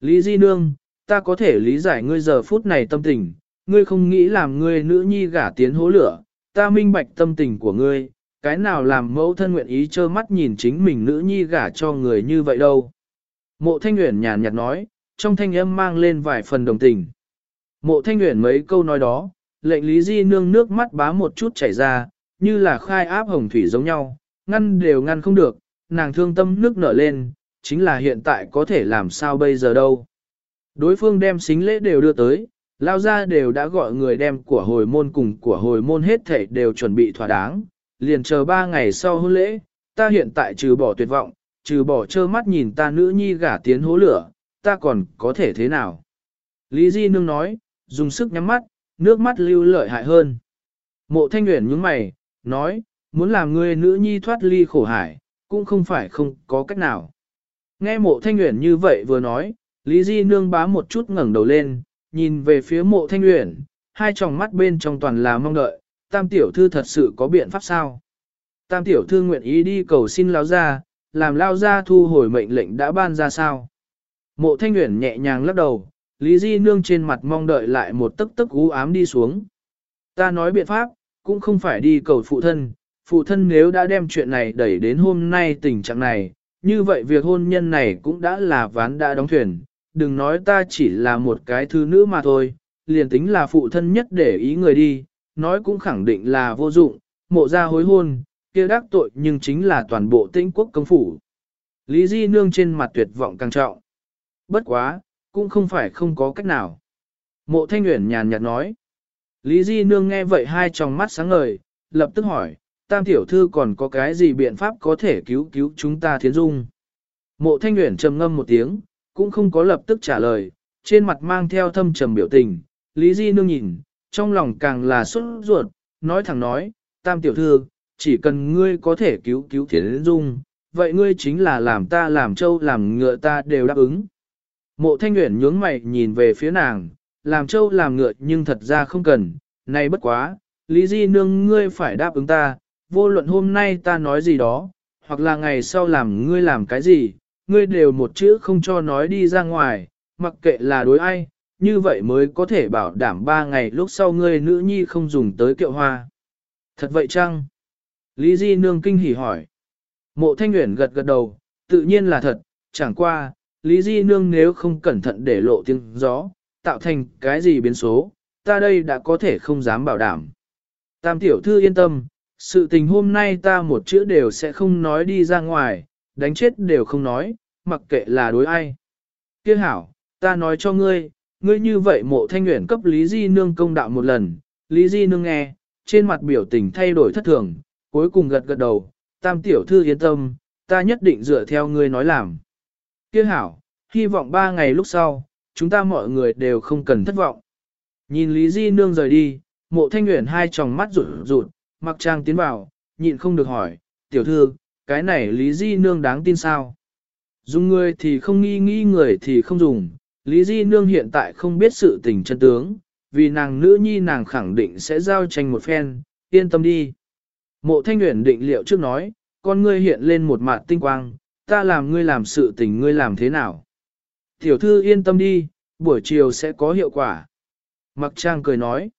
Lý Di Nương, ta có thể lý giải ngươi giờ phút này tâm tình, ngươi không nghĩ làm ngươi nữ nhi gả tiến hố lửa, ta minh bạch tâm tình của ngươi, cái nào làm mẫu thân nguyện ý trơ mắt nhìn chính mình nữ nhi gả cho người như vậy đâu. Mộ Thanh Nguyễn nhàn nhạt nói, trong thanh âm mang lên vài phần đồng tình. Mộ Thanh Nguyễn mấy câu nói đó, lệnh Lý Di Nương nước mắt bá một chút chảy ra, như là khai áp hồng thủy giống nhau, ngăn đều ngăn không được, nàng thương tâm nước nở lên, chính là hiện tại có thể làm sao bây giờ đâu. Đối phương đem xính lễ đều đưa tới, lao ra đều đã gọi người đem của hồi môn cùng của hồi môn hết thể đều chuẩn bị thỏa đáng, liền chờ ba ngày sau hôn lễ, ta hiện tại trừ bỏ tuyệt vọng, trừ bỏ trơ mắt nhìn ta nữ nhi gả tiến hố lửa, ta còn có thể thế nào? Lý Di Nương nói, dùng sức nhắm mắt, nước mắt lưu lợi hại hơn. Mộ Thanh Uyển nhướng mày, nói, muốn làm ngươi nữ nhi thoát ly khổ hải, cũng không phải không có cách nào. Nghe mộ thanh nguyện như vậy vừa nói, Lý Di nương bá một chút ngẩng đầu lên, nhìn về phía mộ thanh nguyện, hai tròng mắt bên trong toàn là mong đợi, tam tiểu thư thật sự có biện pháp sao? Tam tiểu thư nguyện ý đi cầu xin lao ra, làm lao ra thu hồi mệnh lệnh đã ban ra sao? Mộ thanh nguyện nhẹ nhàng lắc đầu, Lý Di nương trên mặt mong đợi lại một tấc tấc ú ám đi xuống. Ta nói biện pháp, cũng không phải đi cầu phụ thân, phụ thân nếu đã đem chuyện này đẩy đến hôm nay tình trạng này, như vậy việc hôn nhân này cũng đã là ván đã đóng thuyền, đừng nói ta chỉ là một cái thứ nữ mà thôi, liền tính là phụ thân nhất để ý người đi, nói cũng khẳng định là vô dụng, mộ ra hối hôn, kia đắc tội nhưng chính là toàn bộ Tĩnh quốc công phủ. Lý Di Nương trên mặt tuyệt vọng càng trọng. Bất quá, cũng không phải không có cách nào. Mộ Thanh Nguyễn nhàn nhạt nói. Lý Di Nương nghe vậy hai tròng mắt sáng ngời, lập tức hỏi, tam tiểu thư còn có cái gì biện pháp có thể cứu cứu chúng ta thiến dung. Mộ thanh nguyện trầm ngâm một tiếng, cũng không có lập tức trả lời, trên mặt mang theo thâm trầm biểu tình, Lý Di nương nhìn, trong lòng càng là xuất ruột, nói thẳng nói, tam tiểu thư, chỉ cần ngươi có thể cứu cứu thiến dung, vậy ngươi chính là làm ta làm trâu làm ngựa ta đều đáp ứng. Mộ thanh nguyện nhướng mày nhìn về phía nàng, làm trâu làm ngựa nhưng thật ra không cần, này bất quá, Lý Di nương ngươi phải đáp ứng ta, vô luận hôm nay ta nói gì đó, hoặc là ngày sau làm ngươi làm cái gì, ngươi đều một chữ không cho nói đi ra ngoài, mặc kệ là đối ai, như vậy mới có thể bảo đảm ba ngày lúc sau ngươi nữ nhi không dùng tới kiệu hoa. Thật vậy chăng? Lý Di Nương kinh hỉ hỏi. Mộ Thanh Nguyễn gật gật đầu, tự nhiên là thật, chẳng qua, Lý Di Nương nếu không cẩn thận để lộ tiếng gió, tạo thành cái gì biến số, ta đây đã có thể không dám bảo đảm. Tam tiểu thư yên tâm, sự tình hôm nay ta một chữ đều sẽ không nói đi ra ngoài, đánh chết đều không nói, mặc kệ là đối ai. Kiếc hảo, ta nói cho ngươi, ngươi như vậy mộ thanh nguyện cấp Lý Di Nương công đạo một lần, Lý Di Nương nghe, trên mặt biểu tình thay đổi thất thường, cuối cùng gật gật đầu, tam tiểu thư yên tâm, ta nhất định dựa theo ngươi nói làm. Kiếc hảo, hy vọng ba ngày lúc sau, chúng ta mọi người đều không cần thất vọng. Nhìn Lý Di Nương rời đi, mộ thanh nguyện hai tròng mắt rụt rụt, mặc trang tiến vào, nhịn không được hỏi, tiểu thư, cái này Lý Di Nương đáng tin sao? Dùng người thì không nghi nghi người thì không dùng, Lý Di Nương hiện tại không biết sự tình chân tướng, vì nàng nữ nhi nàng khẳng định sẽ giao tranh một phen, yên tâm đi. Mộ thanh nguyện định liệu trước nói, con ngươi hiện lên một mặt tinh quang, ta làm ngươi làm sự tình ngươi làm thế nào? Tiểu thư yên tâm đi, buổi chiều sẽ có hiệu quả. Mặc trang cười nói,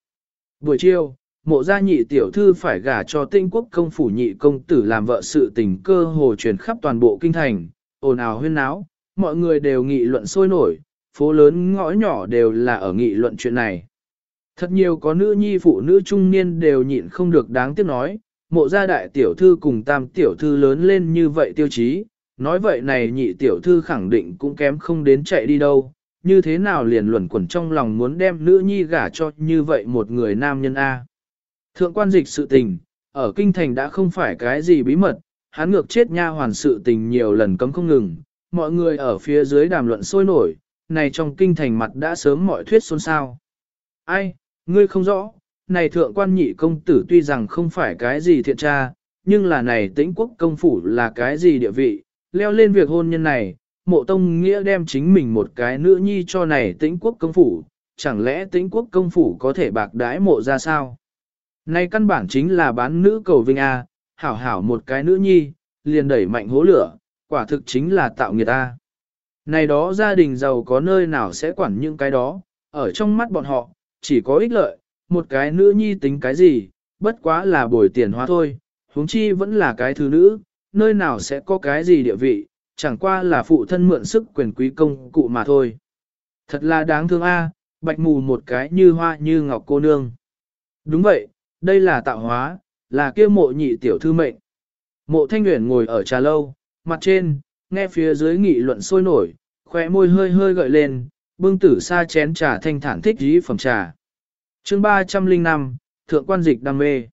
buổi chiều, mộ gia nhị tiểu thư phải gả cho tinh quốc công phủ nhị công tử làm vợ sự tình cơ hồ truyền khắp toàn bộ kinh thành, ồn ào huyên náo, mọi người đều nghị luận sôi nổi, phố lớn ngõ nhỏ đều là ở nghị luận chuyện này. Thật nhiều có nữ nhi phụ nữ trung niên đều nhịn không được đáng tiếc nói, mộ gia đại tiểu thư cùng tam tiểu thư lớn lên như vậy tiêu chí, nói vậy này nhị tiểu thư khẳng định cũng kém không đến chạy đi đâu, như thế nào liền luẩn quẩn trong lòng muốn đem nữ nhi gả cho như vậy một người nam nhân A. Thượng quan dịch sự tình, ở kinh thành đã không phải cái gì bí mật, hắn ngược chết nha hoàn sự tình nhiều lần cấm không ngừng, mọi người ở phía dưới đàm luận sôi nổi, này trong kinh thành mặt đã sớm mọi thuyết xôn xao. Ai, ngươi không rõ, này thượng quan nhị công tử tuy rằng không phải cái gì thiện tra, nhưng là này tĩnh quốc công phủ là cái gì địa vị, leo lên việc hôn nhân này, mộ tông nghĩa đem chính mình một cái nữ nhi cho này tĩnh quốc công phủ, chẳng lẽ tĩnh quốc công phủ có thể bạc đái mộ ra sao? Này căn bản chính là bán nữ cầu vinh A, hảo hảo một cái nữ nhi, liền đẩy mạnh hố lửa, quả thực chính là tạo nghiệt A. Này đó gia đình giàu có nơi nào sẽ quản những cái đó, ở trong mắt bọn họ, chỉ có ích lợi, một cái nữ nhi tính cái gì, bất quá là bồi tiền hóa thôi, huống chi vẫn là cái thứ nữ, nơi nào sẽ có cái gì địa vị, chẳng qua là phụ thân mượn sức quyền quý công cụ mà thôi. Thật là đáng thương a, bạch mù một cái như hoa như ngọc cô nương. Đúng vậy, đây là tạo hóa, là kia mộ nhị tiểu thư mệnh. Mộ thanh nguyện ngồi ở trà lâu, mặt trên, nghe phía dưới nghị luận sôi nổi, khóe môi hơi hơi gợi lên, bưng tử xa chén trà thanh thản thích dí phẩm trà. chương 305, Thượng quan dịch đam mê.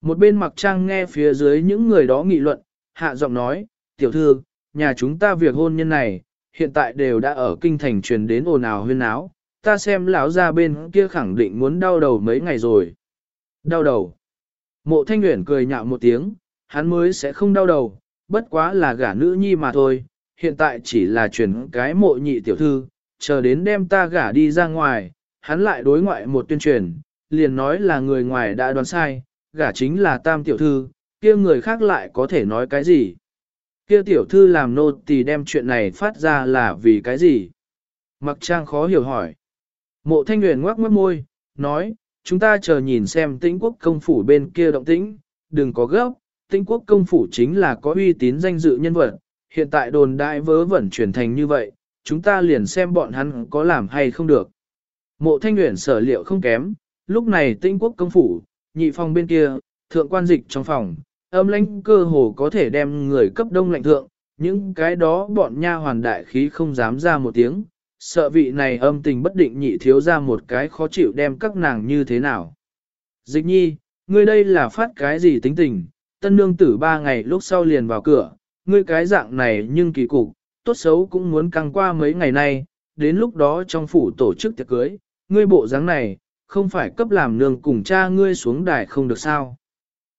Một bên mặc trang nghe phía dưới những người đó nghị luận, hạ giọng nói, tiểu thư, nhà chúng ta việc hôn nhân này, hiện tại đều đã ở kinh thành truyền đến ồn ào huyên áo, ta xem lão ra bên kia khẳng định muốn đau đầu mấy ngày rồi. Đau đầu. Mộ thanh nguyện cười nhạo một tiếng, hắn mới sẽ không đau đầu, bất quá là gả nữ nhi mà thôi, hiện tại chỉ là chuyển cái mộ nhị tiểu thư, chờ đến đem ta gả đi ra ngoài, hắn lại đối ngoại một tuyên truyền, liền nói là người ngoài đã đoán sai, gả chính là tam tiểu thư, kia người khác lại có thể nói cái gì. Kia tiểu thư làm nô tỳ đem chuyện này phát ra là vì cái gì? Mặc trang khó hiểu hỏi. Mộ thanh nguyện ngoác mất môi, nói, chúng ta chờ nhìn xem tĩnh quốc công phủ bên kia động tĩnh, đừng có gấp, tĩnh quốc công phủ chính là có uy tín danh dự nhân vật, hiện tại đồn đại vớ vẩn chuyển thành như vậy, chúng ta liền xem bọn hắn có làm hay không được. Mộ thanh nguyện sở liệu không kém, lúc này tĩnh quốc công phủ, nhị phòng bên kia, thượng quan dịch trong phòng, âm lãnh cơ hồ có thể đem người cấp đông lạnh thượng, những cái đó bọn nha hoàn đại khí không dám ra một tiếng, sợ vị này âm tình bất định nhị thiếu ra một cái khó chịu đem các nàng như thế nào. Dịch nhi, ngươi đây là phát cái gì tính tình, tân nương tử ba ngày lúc sau liền vào cửa, ngươi cái dạng này nhưng kỳ cục, tốt xấu cũng muốn căng qua mấy ngày nay, đến lúc đó trong phủ tổ chức tiệc cưới, ngươi bộ dáng này, không phải cấp làm nương cùng cha ngươi xuống đài không được sao.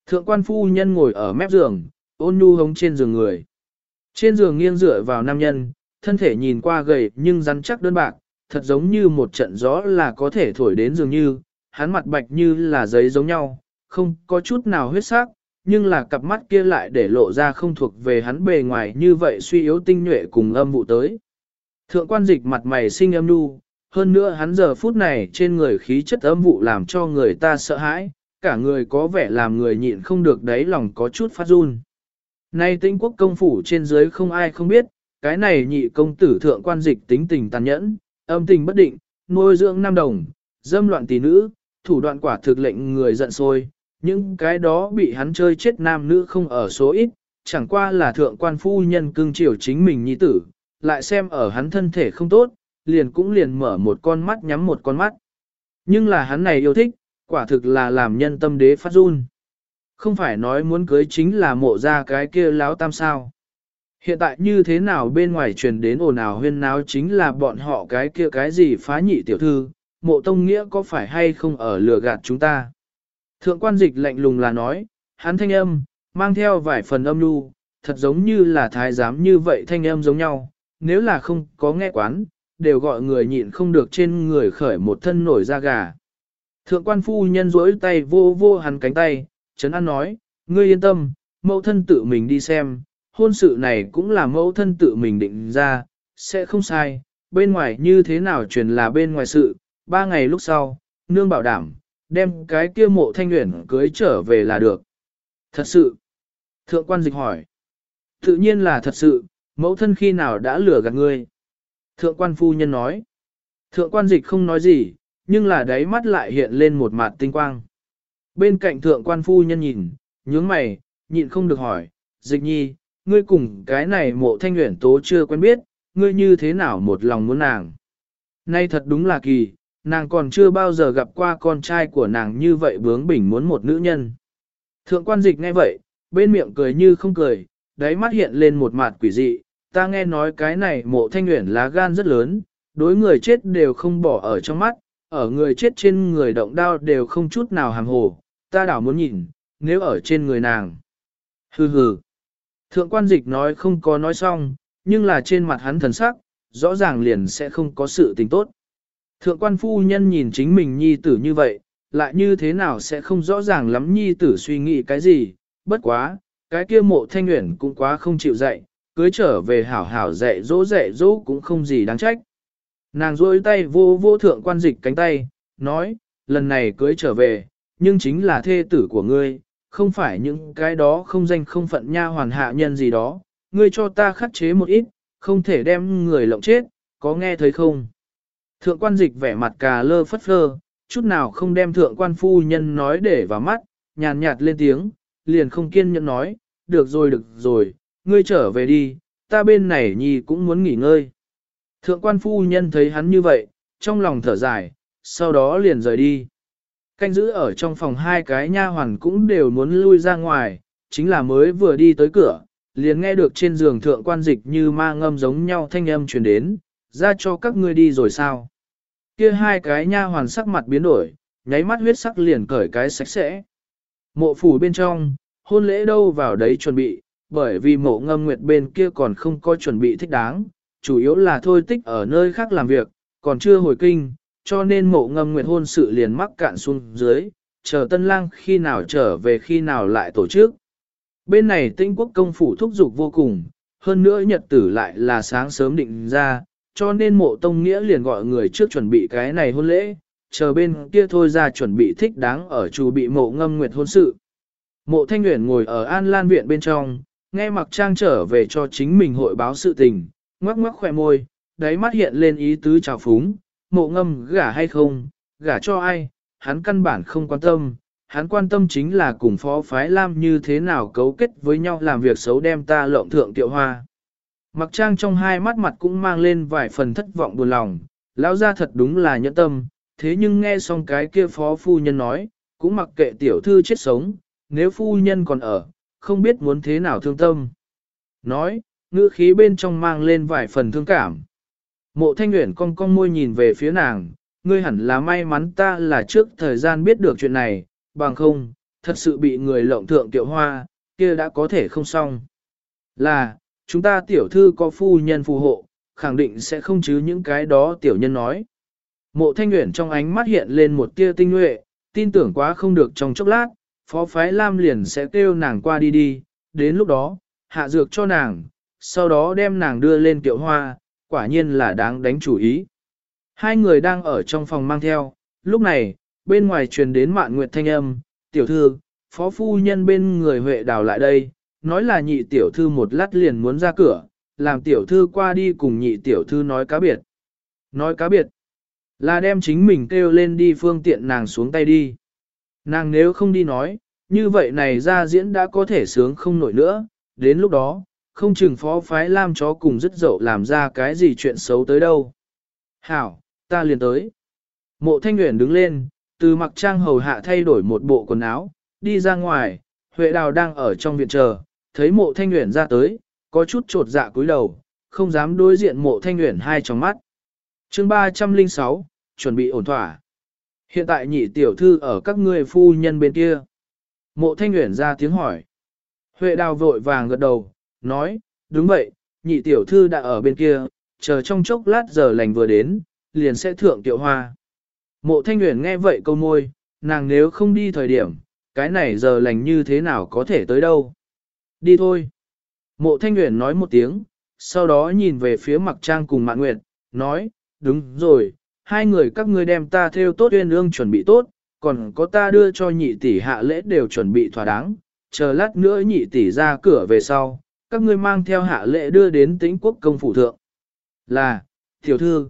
Thượng quan phu nhân ngồi ở mép giường, ôn nhu hống trên giường người. Trên giường nghiêng dựa vào nam nhân, thân thể nhìn qua gầy nhưng rắn chắc đơn bạc, thật giống như một trận gió là có thể thổi đến dường như, hắn mặt bạch như là giấy giống nhau, không có chút nào huyết sắc, nhưng là cặp mắt kia lại để lộ ra không thuộc về hắn bề ngoài như vậy suy yếu tinh nhuệ cùng âm vụ tới. Thượng quan dịch mặt mày sinh âm nu, hơn nữa hắn giờ phút này trên người khí chất âm vụ làm cho người ta sợ hãi, cả người có vẻ làm người nhịn không được đấy lòng có chút phát run. Nay tinh quốc công phủ trên dưới không ai không biết, cái này nhị công tử thượng quan dịch tính tình tàn nhẫn, âm tình bất định, nuôi dưỡng nam đồng, dâm loạn tỷ nữ, thủ đoạn quả thực lệnh người giận sôi những cái đó bị hắn chơi chết nam nữ không ở số ít, chẳng qua là thượng quan phu nhân cưng chiều chính mình nhi tử, lại xem ở hắn thân thể không tốt, liền cũng liền mở một con mắt nhắm một con mắt. Nhưng là hắn này yêu thích, quả thực là làm nhân tâm đế phát run. Không phải nói muốn cưới chính là mộ ra cái kia láo tam sao. Hiện tại như thế nào bên ngoài truyền đến ồn ào huyên náo chính là bọn họ cái kia cái gì phá nhị tiểu thư, mộ tông nghĩa có phải hay không ở lừa gạt chúng ta. Thượng quan dịch lạnh lùng là nói, hắn thanh âm, mang theo vài phần âm lưu, thật giống như là thái giám như vậy thanh âm giống nhau, nếu là không có nghe quán, đều gọi người nhịn không được trên người khởi một thân nổi da gà. Thượng quan phu nhân rỗi tay vô vô hắn cánh tay, Trấn An nói, ngươi yên tâm, mẫu thân tự mình đi xem, hôn sự này cũng là mẫu thân tự mình định ra, sẽ không sai, bên ngoài như thế nào truyền là bên ngoài sự, ba ngày lúc sau, nương bảo đảm, đem cái kia mộ thanh nguyện cưới trở về là được. Thật sự, thượng quan dịch hỏi, tự nhiên là thật sự, mẫu thân khi nào đã lừa gạt ngươi. Thượng quan phu nhân nói, thượng quan dịch không nói gì, nhưng là đáy mắt lại hiện lên một mặt tinh quang. Bên cạnh thượng quan phu nhân nhìn, nhướng mày, nhịn không được hỏi, dịch nhi, ngươi cùng cái này mộ thanh nguyện tố chưa quen biết, ngươi như thế nào một lòng muốn nàng. Nay thật đúng là kỳ, nàng còn chưa bao giờ gặp qua con trai của nàng như vậy bướng bỉnh muốn một nữ nhân. Thượng quan dịch nghe vậy, bên miệng cười như không cười, đáy mắt hiện lên một mặt quỷ dị, ta nghe nói cái này mộ thanh nguyện lá gan rất lớn, đối người chết đều không bỏ ở trong mắt, ở người chết trên người động đao đều không chút nào hàm hồ, ta đảo muốn nhìn, nếu ở trên người nàng. Hừ hừ. Thượng quan dịch nói không có nói xong, nhưng là trên mặt hắn thần sắc, rõ ràng liền sẽ không có sự tình tốt. Thượng quan phu nhân nhìn chính mình nhi tử như vậy, lại như thế nào sẽ không rõ ràng lắm nhi tử suy nghĩ cái gì, bất quá, cái kia mộ thanh nguyện cũng quá không chịu dạy, cưới trở về hảo hảo dạy dỗ dạy dỗ cũng không gì đáng trách. Nàng rôi tay vô vô thượng quan dịch cánh tay, nói, lần này cưới trở về, nhưng chính là thê tử của ngươi, không phải những cái đó không danh không phận nha hoàn hạ nhân gì đó, ngươi cho ta khắc chế một ít, không thể đem người lộng chết, có nghe thấy không? Thượng quan dịch vẻ mặt cà lơ phất phơ, chút nào không đem thượng quan phu nhân nói để vào mắt, nhàn nhạt lên tiếng, liền không kiên nhẫn nói, được rồi được rồi, ngươi trở về đi, ta bên này nhi cũng muốn nghỉ ngơi. Thượng quan phu nhân thấy hắn như vậy, trong lòng thở dài, sau đó liền rời đi. Canh giữ ở trong phòng hai cái nha hoàn cũng đều muốn lui ra ngoài, chính là mới vừa đi tới cửa, liền nghe được trên giường thượng quan dịch như ma ngâm giống nhau thanh âm truyền đến, ra cho các ngươi đi rồi sao. Kia hai cái nha hoàn sắc mặt biến đổi, nháy mắt huyết sắc liền cởi cái sạch sẽ. Mộ phủ bên trong, hôn lễ đâu vào đấy chuẩn bị, bởi vì mộ ngâm nguyệt bên kia còn không có chuẩn bị thích đáng, chủ yếu là thôi tích ở nơi khác làm việc, còn chưa hồi kinh, cho nên mộ ngâm nguyệt hôn sự liền mắc cạn xuống dưới, chờ tân lang khi nào trở về khi nào lại tổ chức. Bên này tinh quốc công phủ thúc giục vô cùng, hơn nữa nhật tử lại là sáng sớm định ra, cho nên mộ tông nghĩa liền gọi người trước chuẩn bị cái này hôn lễ, chờ bên kia thôi ra chuẩn bị thích đáng ở chủ bị mộ ngâm nguyệt hôn sự. Mộ thanh nguyện ngồi ở an lan viện bên trong, nghe mặc trang trở về cho chính mình hội báo sự tình, ngoắc ngoắc khỏe môi, đáy mắt hiện lên ý tứ trào phúng, mộ ngâm gả hay không, gả cho ai, hắn căn bản không quan tâm, hắn quan tâm chính là cùng phó phái Lam như thế nào cấu kết với nhau làm việc xấu đem ta lộng thượng tiệu hoa. Mặc trang trong hai mắt mặt cũng mang lên vài phần thất vọng buồn lòng, lão ra thật đúng là nhẫn tâm, thế nhưng nghe xong cái kia phó phu nhân nói, cũng mặc kệ tiểu thư chết sống, nếu phu nhân còn ở, không biết muốn thế nào thương tâm. Nói, ngữ khí bên trong mang lên vài phần thương cảm. Mộ thanh nguyện cong cong môi nhìn về phía nàng, ngươi hẳn là may mắn ta là trước thời gian biết được chuyện này, bằng không, thật sự bị người lộng thượng tiểu hoa, kia đã có thể không xong. Là, chúng ta tiểu thư có phu nhân phù hộ, khẳng định sẽ không chứ những cái đó tiểu nhân nói. Mộ thanh nguyện trong ánh mắt hiện lên một tia tinh nhuệ, tin tưởng quá không được trong chốc lát, phó phái Lam liền sẽ kêu nàng qua đi đi, đến lúc đó, hạ dược cho nàng, sau đó đem nàng đưa lên tiểu hoa, quả nhiên là đáng đánh chủ ý. Hai người đang ở trong phòng mang theo, lúc này, bên ngoài truyền đến mạn nguyệt thanh âm, tiểu thư, phó phu nhân bên người Huệ đào lại đây, nói là nhị tiểu thư một lát liền muốn ra cửa, làm tiểu thư qua đi cùng nhị tiểu thư nói cá biệt. Nói cá biệt, là đem chính mình kêu lên đi phương tiện nàng xuống tay đi. Nàng nếu không đi nói, như vậy này ra diễn đã có thể sướng không nổi nữa, đến lúc đó, không chừng phó phái lam chó cùng rất dậu làm ra cái gì chuyện xấu tới đâu. Hảo, ta liền tới. Mộ thanh nguyện đứng lên, từ mặc trang hầu hạ thay đổi một bộ quần áo, đi ra ngoài, Huệ Đào đang ở trong viện chờ, thấy mộ thanh nguyện ra tới, có chút trột dạ cúi đầu, không dám đối diện mộ thanh nguyện hai trong mắt. chương 306, chuẩn bị ổn thỏa. Hiện tại nhị tiểu thư ở các ngươi phu nhân bên kia. Mộ thanh nguyện ra tiếng hỏi. Huệ đào vội vàng gật đầu, nói, đúng vậy, nhị tiểu thư đã ở bên kia, chờ trong chốc lát giờ lành vừa đến, liền sẽ thượng tiểu hoa. Mộ thanh nguyện nghe vậy câu môi, nàng nếu không đi thời điểm, cái này giờ lành như thế nào có thể tới đâu. Đi thôi. Mộ thanh nguyện nói một tiếng, sau đó nhìn về phía mặc trang cùng mạng nguyện, nói, đúng rồi, hai người các ngươi đem ta theo tốt uyên ương chuẩn bị tốt, còn có ta đưa cho nhị tỷ hạ lễ đều chuẩn bị thỏa đáng, chờ lát nữa nhị tỷ ra cửa về sau, các ngươi mang theo hạ lệ đưa đến tĩnh quốc công phủ thượng. Là, tiểu thư.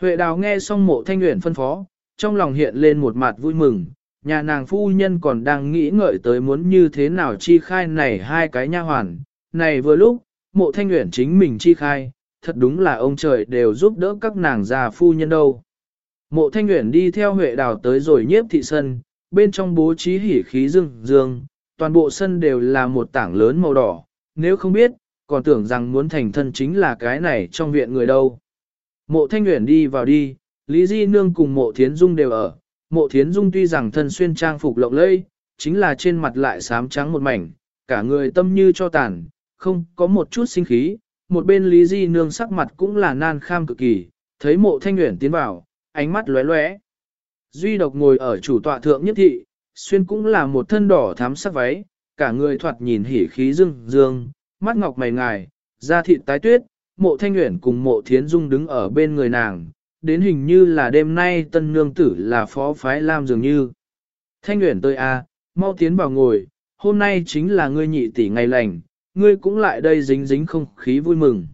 Huệ đào nghe xong mộ thanh nguyện phân phó, trong lòng hiện lên một mặt vui mừng, nhà nàng phu nhân còn đang nghĩ ngợi tới muốn như thế nào chi khai này hai cái nha hoàn. Này vừa lúc, mộ thanh nguyện chính mình chi khai, thật đúng là ông trời đều giúp đỡ các nàng già phu nhân đâu. Mộ thanh nguyện đi theo Huệ đào tới rồi nhiếp thị sân, bên trong bố trí hỉ khí dương dương, toàn bộ sân đều là một tảng lớn màu đỏ, nếu không biết, còn tưởng rằng muốn thành thân chính là cái này trong viện người đâu. Mộ Thanh Nguyễn đi vào đi, Lý Di Nương cùng mộ Thiến Dung đều ở. Mộ Thiến Dung tuy rằng thân xuyên trang phục lộng lẫy, chính là trên mặt lại xám trắng một mảnh, cả người tâm như cho tàn, không có một chút sinh khí. Một bên Lý Di Nương sắc mặt cũng là nan kham cực kỳ, thấy mộ Thanh Nguyễn tiến vào, ánh mắt lóe lóe. Duy độc ngồi ở chủ tọa thượng nhất thị, xuyên cũng là một thân đỏ thắm sắc váy, cả người thoạt nhìn hỉ khí dương dương, mắt ngọc mày ngài, da thịt tái tuyết, mộ thanh nguyện cùng mộ thiến dung đứng ở bên người nàng, đến hình như là đêm nay tân nương tử là phó phái lam dường như. Thanh nguyện tôi a, à, mau tiến vào ngồi, hôm nay chính là ngươi nhị tỷ ngày lành, ngươi cũng lại đây dính dính không khí vui mừng.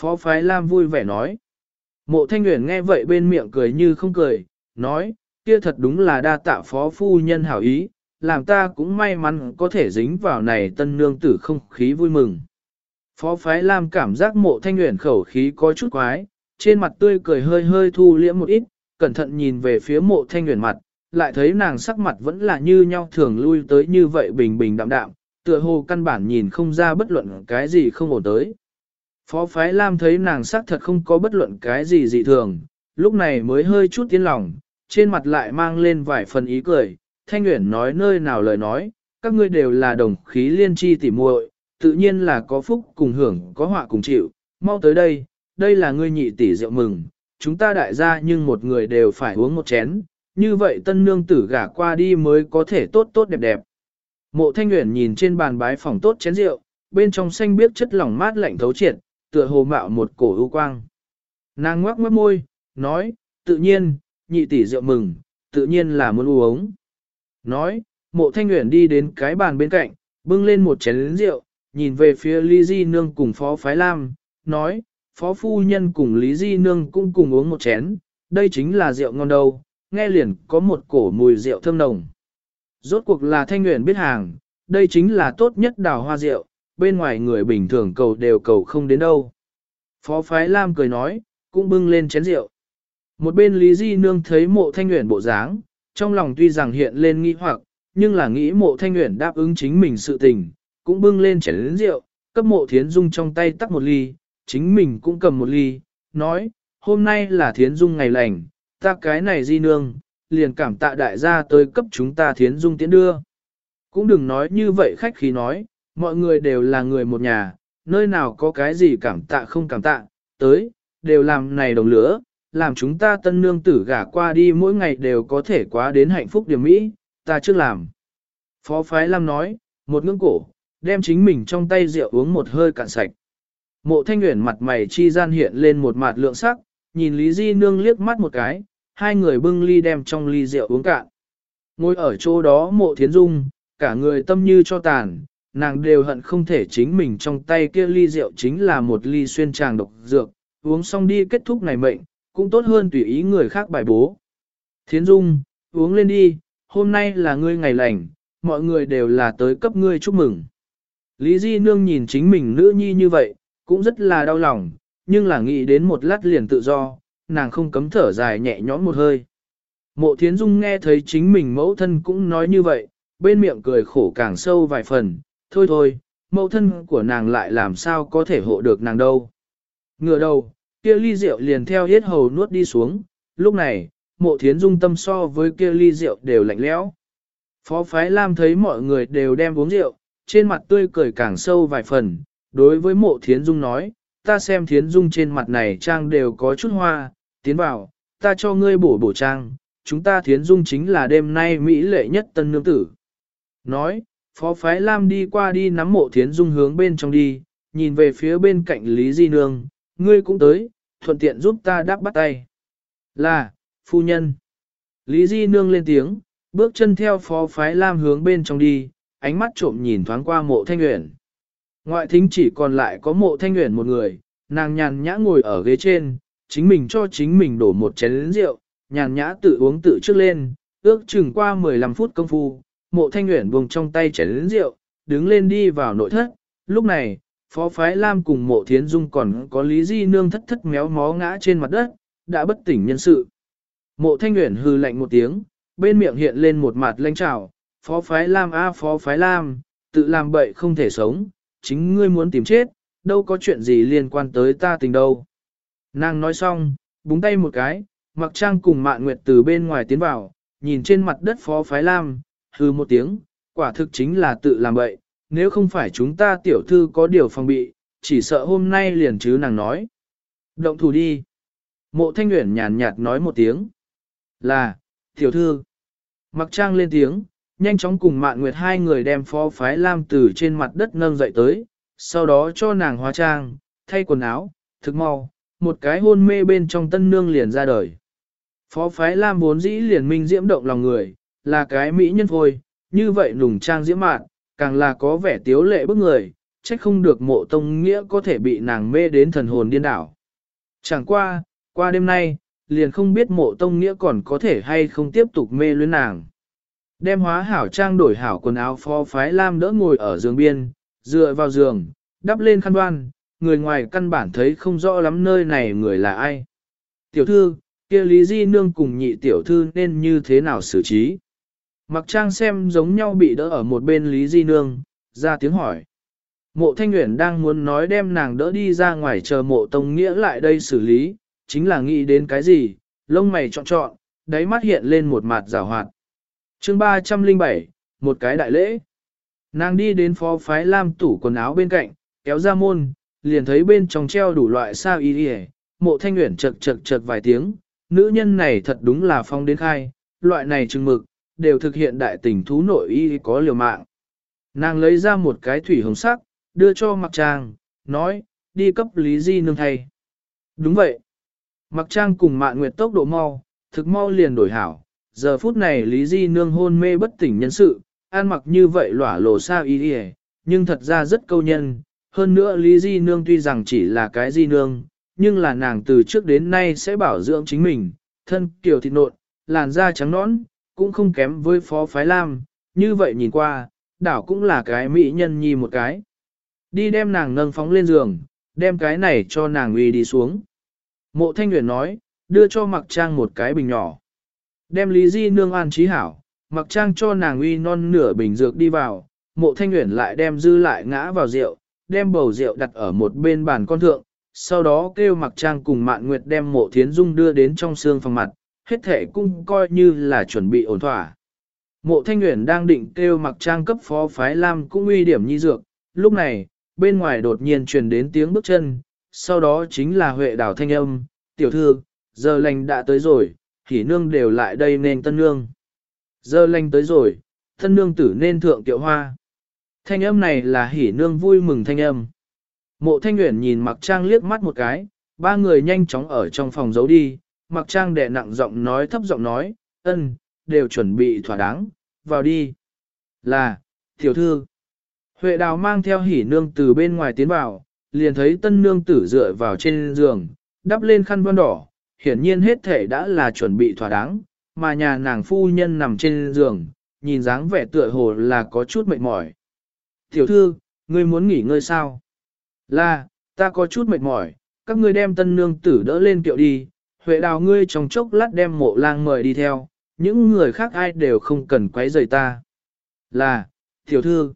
Phó phái lam vui vẻ nói. Mộ thanh nguyện nghe vậy bên miệng cười như không cười, nói, kia thật đúng là đa tạ phó phu nhân hảo ý, làm ta cũng may mắn có thể dính vào này tân nương tử không khí vui mừng. Phó phái Lam cảm giác mộ thanh nguyện khẩu khí có chút quái, trên mặt tươi cười hơi hơi thu liễm một ít, cẩn thận nhìn về phía mộ thanh nguyện mặt, lại thấy nàng sắc mặt vẫn là như nhau thường lui tới như vậy bình bình đạm đạm, tựa hồ căn bản nhìn không ra bất luận cái gì không ổn tới. Phó phái Lam thấy nàng sắc thật không có bất luận cái gì dị thường, lúc này mới hơi chút tiến lòng, trên mặt lại mang lên vài phần ý cười, Thanh Uyển nói nơi nào lời nói, các ngươi đều là đồng khí liên chi tỉ muội, tự nhiên là có phúc cùng hưởng, có họa cùng chịu, mau tới đây, đây là ngươi nhị tỷ rượu mừng, chúng ta đại gia nhưng một người đều phải uống một chén, như vậy tân nương tử gả qua đi mới có thể tốt tốt đẹp đẹp. Mộ Thanh uyển nhìn trên bàn bái phòng tốt chén rượu, bên trong xanh biếc chất lỏng mát lạnh thấu triệt, tựa hồ mạo một cổ ưu quang. Nàng ngoác mất môi, nói, tự nhiên, nhị tỷ rượu mừng, tự nhiên là muốn uống. Nói, mộ thanh nguyện đi đến cái bàn bên cạnh, bưng lên một chén rượu, nhìn về phía Lý Di Nương cùng Phó Phái Lam, nói, Phó Phu Nhân cùng Lý Di Nương cũng cùng uống một chén, đây chính là rượu ngon đâu, nghe liền có một cổ mùi rượu thơm nồng. Rốt cuộc là thanh nguyện biết hàng, đây chính là tốt nhất đào hoa rượu, bên ngoài người bình thường cầu đều cầu không đến đâu. Phó Phái Lam cười nói, cũng bưng lên chén rượu. Một bên Lý Di Nương thấy mộ thanh nguyện bộ dáng, trong lòng tuy rằng hiện lên nghĩ hoặc, nhưng là nghĩ mộ thanh nguyện đáp ứng chính mình sự tình, cũng bưng lên chén lĩnh rượu, cấp mộ thiến dung trong tay tắt một ly, chính mình cũng cầm một ly, nói, hôm nay là thiến dung ngày lành, ta cái này di nương, liền cảm tạ đại gia tới cấp chúng ta thiến dung tiến đưa. Cũng đừng nói như vậy khách khí nói, mọi người đều là người một nhà, nơi nào có cái gì cảm tạ không cảm tạ, tới, đều làm này đồng lửa, làm chúng ta tân nương tử gả qua đi mỗi ngày đều có thể quá đến hạnh phúc điểm mỹ, ta trước làm. Phó Phái Lam nói, một ngưỡng cổ, đem chính mình trong tay rượu uống một hơi cạn sạch. Mộ thanh uyển mặt mày chi gian hiện lên một mặt lượng sắc, nhìn Lý Di Nương liếc mắt một cái, hai người bưng ly đem trong ly rượu uống cạn. Ngồi ở chỗ đó mộ thiến dung, cả người tâm như cho tàn, nàng đều hận không thể chính mình trong tay kia ly rượu chính là một ly xuyên tràng độc dược, uống xong đi kết thúc ngày mệnh, cũng tốt hơn tùy ý người khác bài bố. Thiến Dung, uống lên đi, hôm nay là ngươi ngày lành, mọi người đều là tới cấp ngươi chúc mừng. Lý Di Nương nhìn chính mình nữ nhi như vậy, cũng rất là đau lòng, nhưng là nghĩ đến một lát liền tự do, nàng không cấm thở dài nhẹ nhõm một hơi. Mộ Thiến Dung nghe thấy chính mình mẫu thân cũng nói như vậy, bên miệng cười khổ càng sâu vài phần, thôi thôi, mẫu thân của nàng lại làm sao có thể hộ được nàng đâu. ngửa đầu, kia ly rượu liền theo hết hầu nuốt đi xuống, lúc này, mộ thiến dung tâm so với kia ly rượu đều lạnh lẽo. Phó phái Lam thấy mọi người đều đem uống rượu, trên mặt tươi cười càng sâu vài phần, đối với mộ thiến dung nói, ta xem thiến dung trên mặt này trang đều có chút hoa, tiến vào, ta cho ngươi bổ bổ trang, chúng ta thiến dung chính là đêm nay mỹ lệ nhất tân nương tử. Nói, phó phái Lam đi qua đi nắm mộ thiến dung hướng bên trong đi, nhìn về phía bên cạnh Lý Di Nương, ngươi cũng tới, thuận tiện giúp ta đáp bắt tay. Là, phu nhân. Lý Di Nương lên tiếng, bước chân theo phó phái Lam hướng bên trong đi, ánh mắt trộm nhìn thoáng qua mộ thanh nguyện. Ngoại thính chỉ còn lại có mộ thanh nguyện một người, nàng nhàn nhã ngồi ở ghế trên, chính mình cho chính mình đổ một chén rượu, nhàn nhã tự uống tự trước lên, ước chừng qua 15 phút công phu, mộ thanh nguyện buông trong tay chén rượu, đứng lên đi vào nội thất, lúc này, phó phái Lam cùng mộ thiến dung còn có lý di nương thất thất méo mó ngã trên mặt đất, đã bất tỉnh nhân sự. Mộ thanh nguyện hư lạnh một tiếng, bên miệng hiện lên một mặt lanh trào, phó phái Lam a phó phái Lam, tự làm bậy không thể sống, chính ngươi muốn tìm chết, đâu có chuyện gì liên quan tới ta tình đâu. Nàng nói xong, búng tay một cái, mặc trang cùng mạn nguyệt từ bên ngoài tiến vào, nhìn trên mặt đất phó phái Lam, hư một tiếng, quả thực chính là tự làm bậy, nếu không phải chúng ta tiểu thư có điều phòng bị, chỉ sợ hôm nay liền chứ nàng nói. Động thủ đi. Mộ thanh nguyện nhàn nhạt nói một tiếng. Là, tiểu thư. Mặc trang lên tiếng, nhanh chóng cùng mạn nguyệt hai người đem phó phái lam từ trên mặt đất nâng dậy tới, sau đó cho nàng hóa trang, thay quần áo, thực mau, một cái hôn mê bên trong tân nương liền ra đời. Phó phái lam vốn dĩ liền minh diễm động lòng người, là cái mỹ nhân phôi, như vậy nùng trang diễm mạn, càng là có vẻ tiếu lệ bức người, trách không được mộ tông nghĩa có thể bị nàng mê đến thần hồn điên đảo. Chẳng qua, qua đêm nay, liền không biết mộ tông nghĩa còn có thể hay không tiếp tục mê luyến nàng. Đem hóa hảo trang đổi hảo quần áo phó phái lam đỡ ngồi ở giường biên, dựa vào giường, đắp lên khăn đoan, người ngoài căn bản thấy không rõ lắm nơi này người là ai. Tiểu thư, kia Lý Di Nương cùng nhị tiểu thư nên như thế nào xử trí? Mặc trang xem giống nhau bị đỡ ở một bên Lý Di Nương, ra tiếng hỏi. Mộ Thanh Nguyễn đang muốn nói đem nàng đỡ đi ra ngoài chờ mộ Tông Nghĩa lại đây xử lý, chính là nghĩ đến cái gì, lông mày trọn trọn, đáy mắt hiện lên một mặt rào hoạt. chương 307, một cái đại lễ. Nàng đi đến phó phái lam tủ quần áo bên cạnh, kéo ra môn, liền thấy bên trong treo đủ loại sao y đi mộ thanh nguyện chật chật chật vài tiếng, nữ nhân này thật đúng là phong đến khai, loại này chừng mực, đều thực hiện đại tình thú nội y có liều mạng. Nàng lấy ra một cái thủy hồng sắc, đưa cho mặc trang, nói, đi cấp lý di nương thay. Đúng vậy. Mặc trang cùng mạn nguyệt tốc độ mau, thực mau liền đổi hảo. Giờ phút này lý di nương hôn mê bất tỉnh nhân sự, an mặc như vậy lỏa lộ sao y y, nhưng thật ra rất câu nhân. Hơn nữa lý di nương tuy rằng chỉ là cái di nương, nhưng là nàng từ trước đến nay sẽ bảo dưỡng chính mình, thân kiều thịt nộn, làn da trắng nõn, cũng không kém với phó phái lam, như vậy nhìn qua, đảo cũng là cái mỹ nhân nhi một cái. Đi đem nàng nâng phóng lên giường, đem cái này cho nàng uy đi xuống. Mộ thanh nguyện nói, đưa cho mặc trang một cái bình nhỏ. Đem lý di nương an trí hảo, mặc trang cho nàng uy non nửa bình dược đi vào, mộ thanh nguyện lại đem dư lại ngã vào rượu, đem bầu rượu đặt ở một bên bàn con thượng, sau đó kêu mặc trang cùng mạn nguyệt đem mộ thiến dung đưa đến trong xương phòng mặt, hết thể cũng coi như là chuẩn bị ổn thỏa. Mộ Thanh Nguyễn đang định kêu mặc trang cấp phó phái Lam cũng uy điểm nhi dược, lúc này, bên ngoài đột nhiên truyền đến tiếng bước chân, sau đó chính là Huệ đảo thanh âm, tiểu thư, giờ lành đã tới rồi, hỉ nương đều lại đây nên tân nương. Giờ lành tới rồi, tân nương tử nên thượng tiệu hoa. Thanh âm này là hỉ nương vui mừng thanh âm. Mộ Thanh nguyện nhìn mặc trang liếc mắt một cái, ba người nhanh chóng ở trong phòng giấu đi, mặc trang đẻ nặng giọng nói thấp giọng nói, ân, đều chuẩn bị thỏa đáng, vào đi. Là, tiểu thư. Huệ đào mang theo hỉ nương từ bên ngoài tiến vào, liền thấy tân nương tử dựa vào trên giường, đắp lên khăn voan đỏ, hiển nhiên hết thể đã là chuẩn bị thỏa đáng, mà nhà nàng phu nhân nằm trên giường, nhìn dáng vẻ tựa hồ là có chút mệt mỏi. Tiểu thư, ngươi muốn nghỉ ngơi sao? Là, ta có chút mệt mỏi, các ngươi đem tân nương tử đỡ lên kiệu đi, Huệ đào ngươi trong chốc lát đem mộ lang mời đi theo, những người khác ai đều không cần quấy rầy ta. Là, tiểu thư.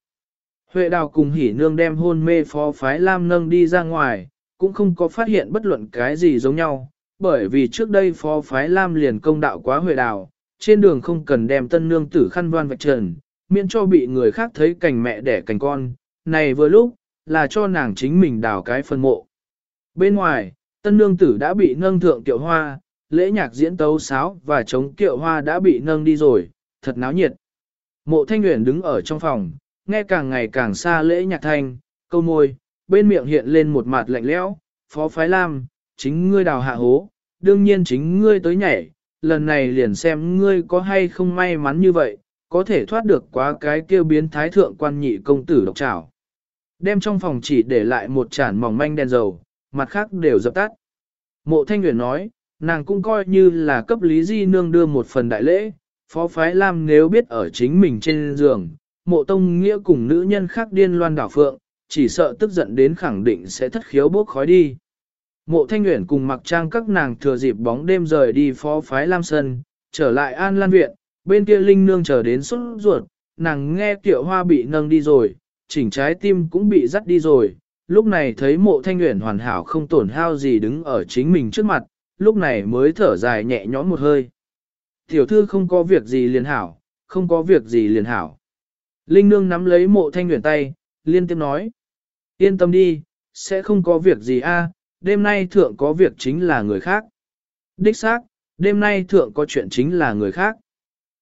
Huệ đào cùng hỉ nương đem hôn mê phó phái Lam nâng đi ra ngoài, cũng không có phát hiện bất luận cái gì giống nhau, bởi vì trước đây phó phái Lam liền công đạo quá Huệ đào, trên đường không cần đem tân nương tử khăn đoan vạch trần, miễn cho bị người khác thấy cảnh mẹ đẻ cảnh con. Này vừa lúc, là cho nàng chính mình đào cái phân mộ. Bên ngoài, tân nương tử đã bị nâng thượng kiệu hoa, lễ nhạc diễn tấu sáo và chống kiệu hoa đã bị nâng đi rồi, thật náo nhiệt. Mộ thanh nguyện đứng ở trong phòng, nghe càng ngày càng xa lễ nhạc thanh, câu môi, bên miệng hiện lên một mặt lạnh lẽo, phó phái lam, chính ngươi đào hạ hố, đương nhiên chính ngươi tới nhảy, lần này liền xem ngươi có hay không may mắn như vậy, có thể thoát được quá cái kêu biến thái thượng quan nhị công tử độc trảo. Đem trong phòng chỉ để lại một chản mỏng manh đèn dầu, mặt khác đều dập tắt. Mộ Thanh Nguyễn nói, nàng cũng coi như là cấp Lý Di Nương đưa một phần đại lễ, Phó Phái Lam nếu biết ở chính mình trên giường, mộ tông nghĩa cùng nữ nhân khác điên loan đảo phượng, chỉ sợ tức giận đến khẳng định sẽ thất khiếu bốc khói đi. Mộ Thanh Nguyễn cùng mặc trang các nàng thừa dịp bóng đêm rời đi Phó Phái Lam Sân, trở lại An Lan Viện, bên kia Linh Nương chờ đến xuất ruột, nàng nghe tiệu hoa bị nâng đi rồi, chỉnh trái tim cũng bị dắt đi rồi, lúc này thấy mộ thanh nguyện hoàn hảo không tổn hao gì đứng ở chính mình trước mặt, lúc này mới thở dài nhẹ nhõm một hơi. Tiểu thư không có việc gì liền hảo, không có việc gì liền hảo. Linh nương nắm lấy mộ thanh nguyện tay, liên tiếp nói. Yên tâm đi, sẽ không có việc gì a. đêm nay thượng có việc chính là người khác. Đích xác, đêm nay thượng có chuyện chính là người khác.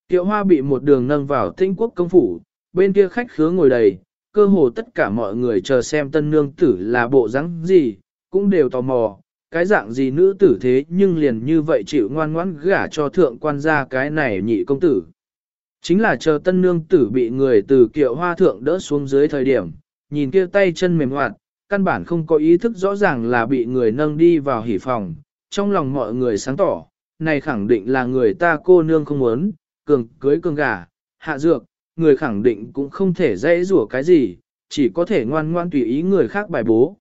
Tiệu hoa bị một đường nâng vào tinh quốc công phủ, bên kia khách khứa ngồi đầy, cơ hồ tất cả mọi người chờ xem tân nương tử là bộ dáng gì, cũng đều tò mò, cái dạng gì nữ tử thế nhưng liền như vậy chịu ngoan ngoãn gả cho thượng quan gia cái này nhị công tử. Chính là chờ tân nương tử bị người từ kiệu hoa thượng đỡ xuống dưới thời điểm, nhìn kia tay chân mềm hoạt, căn bản không có ý thức rõ ràng là bị người nâng đi vào hỉ phòng, trong lòng mọi người sáng tỏ, này khẳng định là người ta cô nương không muốn, cường cưới cường gả, hạ dược, người khẳng định cũng không thể dễ rủa cái gì, chỉ có thể ngoan ngoan tùy ý người khác bài bố.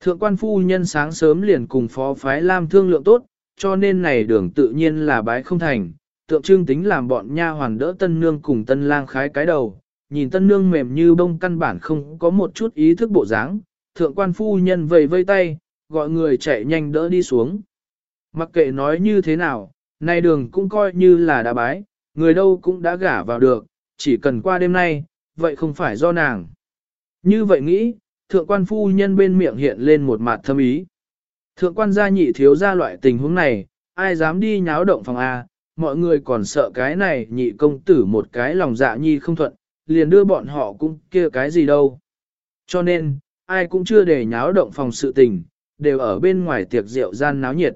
Thượng quan phu nhân sáng sớm liền cùng phó phái Lam thương lượng tốt, cho nên này đường tự nhiên là bái không thành, tượng trưng tính làm bọn nha hoàn đỡ tân nương cùng tân lang khái cái đầu, nhìn tân nương mềm như bông căn bản không có một chút ý thức bộ dáng, thượng quan phu nhân vầy vây tay, gọi người chạy nhanh đỡ đi xuống. Mặc kệ nói như thế nào, này đường cũng coi như là đã bái, người đâu cũng đã gả vào được, chỉ cần qua đêm nay, vậy không phải do nàng. Như vậy nghĩ, thượng quan phu nhân bên miệng hiện lên một mặt thâm ý. Thượng quan gia nhị thiếu ra loại tình huống này, ai dám đi nháo động phòng A, mọi người còn sợ cái này nhị công tử một cái lòng dạ nhi không thuận, liền đưa bọn họ cũng kia cái gì đâu. Cho nên, ai cũng chưa để nháo động phòng sự tình, đều ở bên ngoài tiệc rượu gian náo nhiệt.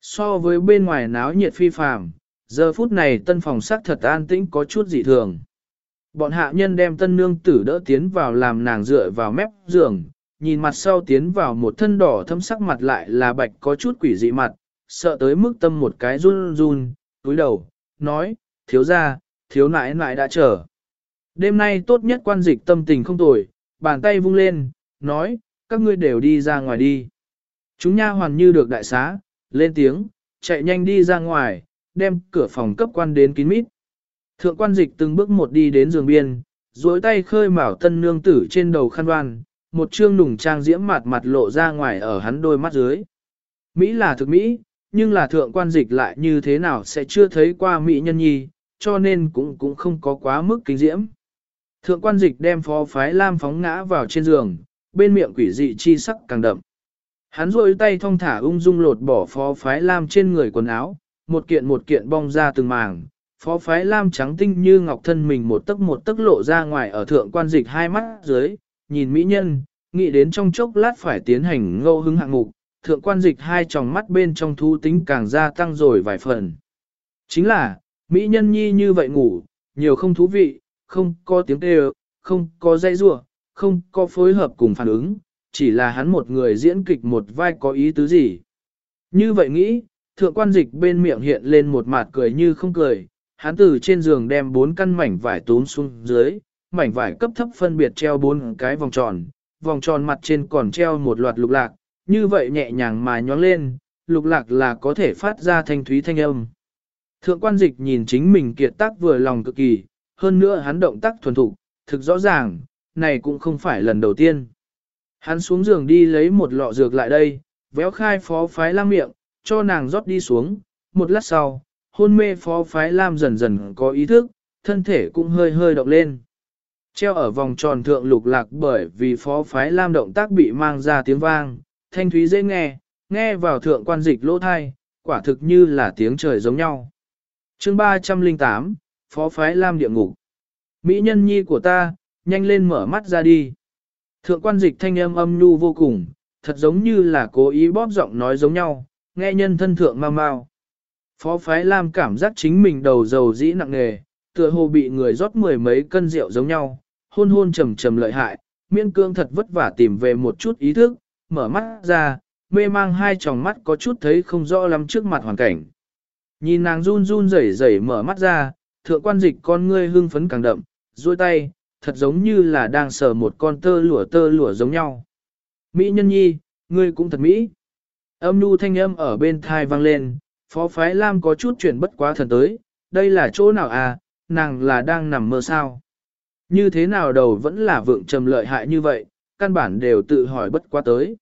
So với bên ngoài náo nhiệt phi phàm, Giờ phút này tân phòng sắc thật an tĩnh có chút dị thường. Bọn hạ nhân đem tân nương tử đỡ tiến vào làm nàng dựa vào mép giường, nhìn mặt sau tiến vào một thân đỏ thâm sắc mặt lại là bạch có chút quỷ dị mặt, sợ tới mức tâm một cái run run, túi đầu, nói, thiếu ra, thiếu nãi nãi đã chờ. Đêm nay tốt nhất quan dịch tâm tình không tồi, bàn tay vung lên, nói, các ngươi đều đi ra ngoài đi. Chúng nha hoàn như được đại xá, lên tiếng, chạy nhanh đi ra ngoài, đem cửa phòng cấp quan đến kín mít. Thượng quan dịch từng bước một đi đến giường biên, duỗi tay khơi mào tân nương tử trên đầu khăn đoan, một trương nùng trang diễm mặt mặt lộ ra ngoài ở hắn đôi mắt dưới. Mỹ là thực Mỹ, nhưng là thượng quan dịch lại như thế nào sẽ chưa thấy qua Mỹ nhân nhi, cho nên cũng cũng không có quá mức kinh diễm. Thượng quan dịch đem phó phái lam phóng ngã vào trên giường, bên miệng quỷ dị chi sắc càng đậm. Hắn rôi tay thong thả ung dung lột bỏ phó phái lam trên người quần áo, một kiện một kiện bong ra từng màng, phó phái lam trắng tinh như ngọc thân mình một tấc một tấc lộ ra ngoài ở thượng quan dịch hai mắt dưới, nhìn mỹ nhân, nghĩ đến trong chốc lát phải tiến hành ngâu hứng hạng mục, thượng quan dịch hai tròng mắt bên trong thu tính càng gia tăng rồi vài phần. Chính là, mỹ nhân nhi như vậy ngủ, nhiều không thú vị, không có tiếng kêu, không có dây rua, không có phối hợp cùng phản ứng, chỉ là hắn một người diễn kịch một vai có ý tứ gì. Như vậy nghĩ, thượng quan dịch bên miệng hiện lên một mặt cười như không cười, hắn từ trên giường đem bốn căn mảnh vải túm xuống dưới, mảnh vải cấp thấp phân biệt treo bốn cái vòng tròn, vòng tròn mặt trên còn treo một loạt lục lạc, như vậy nhẹ nhàng mà nhón lên, lục lạc là có thể phát ra thanh thúy thanh âm. Thượng quan dịch nhìn chính mình kiệt tác vừa lòng cực kỳ, hơn nữa hắn động tác thuần thục, thực rõ ràng, này cũng không phải lần đầu tiên. Hắn xuống giường đi lấy một lọ dược lại đây, véo khai phó phái lang miệng, cho nàng rót đi xuống, một lát sau, hôn mê phó phái Lam dần dần có ý thức, thân thể cũng hơi hơi động lên. Treo ở vòng tròn thượng lục lạc bởi vì phó phái lam động tác bị mang ra tiếng vang, thanh thúy dễ nghe, nghe vào thượng quan dịch lỗ thai, quả thực như là tiếng trời giống nhau. chương 308, Phó phái Lam địa ngục. Mỹ nhân nhi của ta, nhanh lên mở mắt ra đi. Thượng quan dịch thanh âm âm nhu vô cùng, thật giống như là cố ý bóp giọng nói giống nhau, nghe nhân thân thượng mau mau. Phó phái Lam cảm giác chính mình đầu dầu dĩ nặng nề, tựa hồ bị người rót mười mấy cân rượu giống nhau, hôn hôn trầm trầm lợi hại, miên cương thật vất vả tìm về một chút ý thức, mở mắt ra, mê mang hai tròng mắt có chút thấy không rõ lắm trước mặt hoàn cảnh. Nhìn nàng run run rẩy rẩy mở mắt ra, thượng quan dịch con ngươi hưng phấn càng đậm, duỗi tay, thật giống như là đang sờ một con tơ lụa tơ lụa giống nhau. Mỹ nhân nhi, ngươi cũng thật mỹ. Âm nu thanh âm ở bên thai vang lên, phó phái Lam có chút chuyển bất quá thần tới, đây là chỗ nào à, nàng là đang nằm mơ sao. Như thế nào đầu vẫn là vượng trầm lợi hại như vậy, căn bản đều tự hỏi bất quá tới.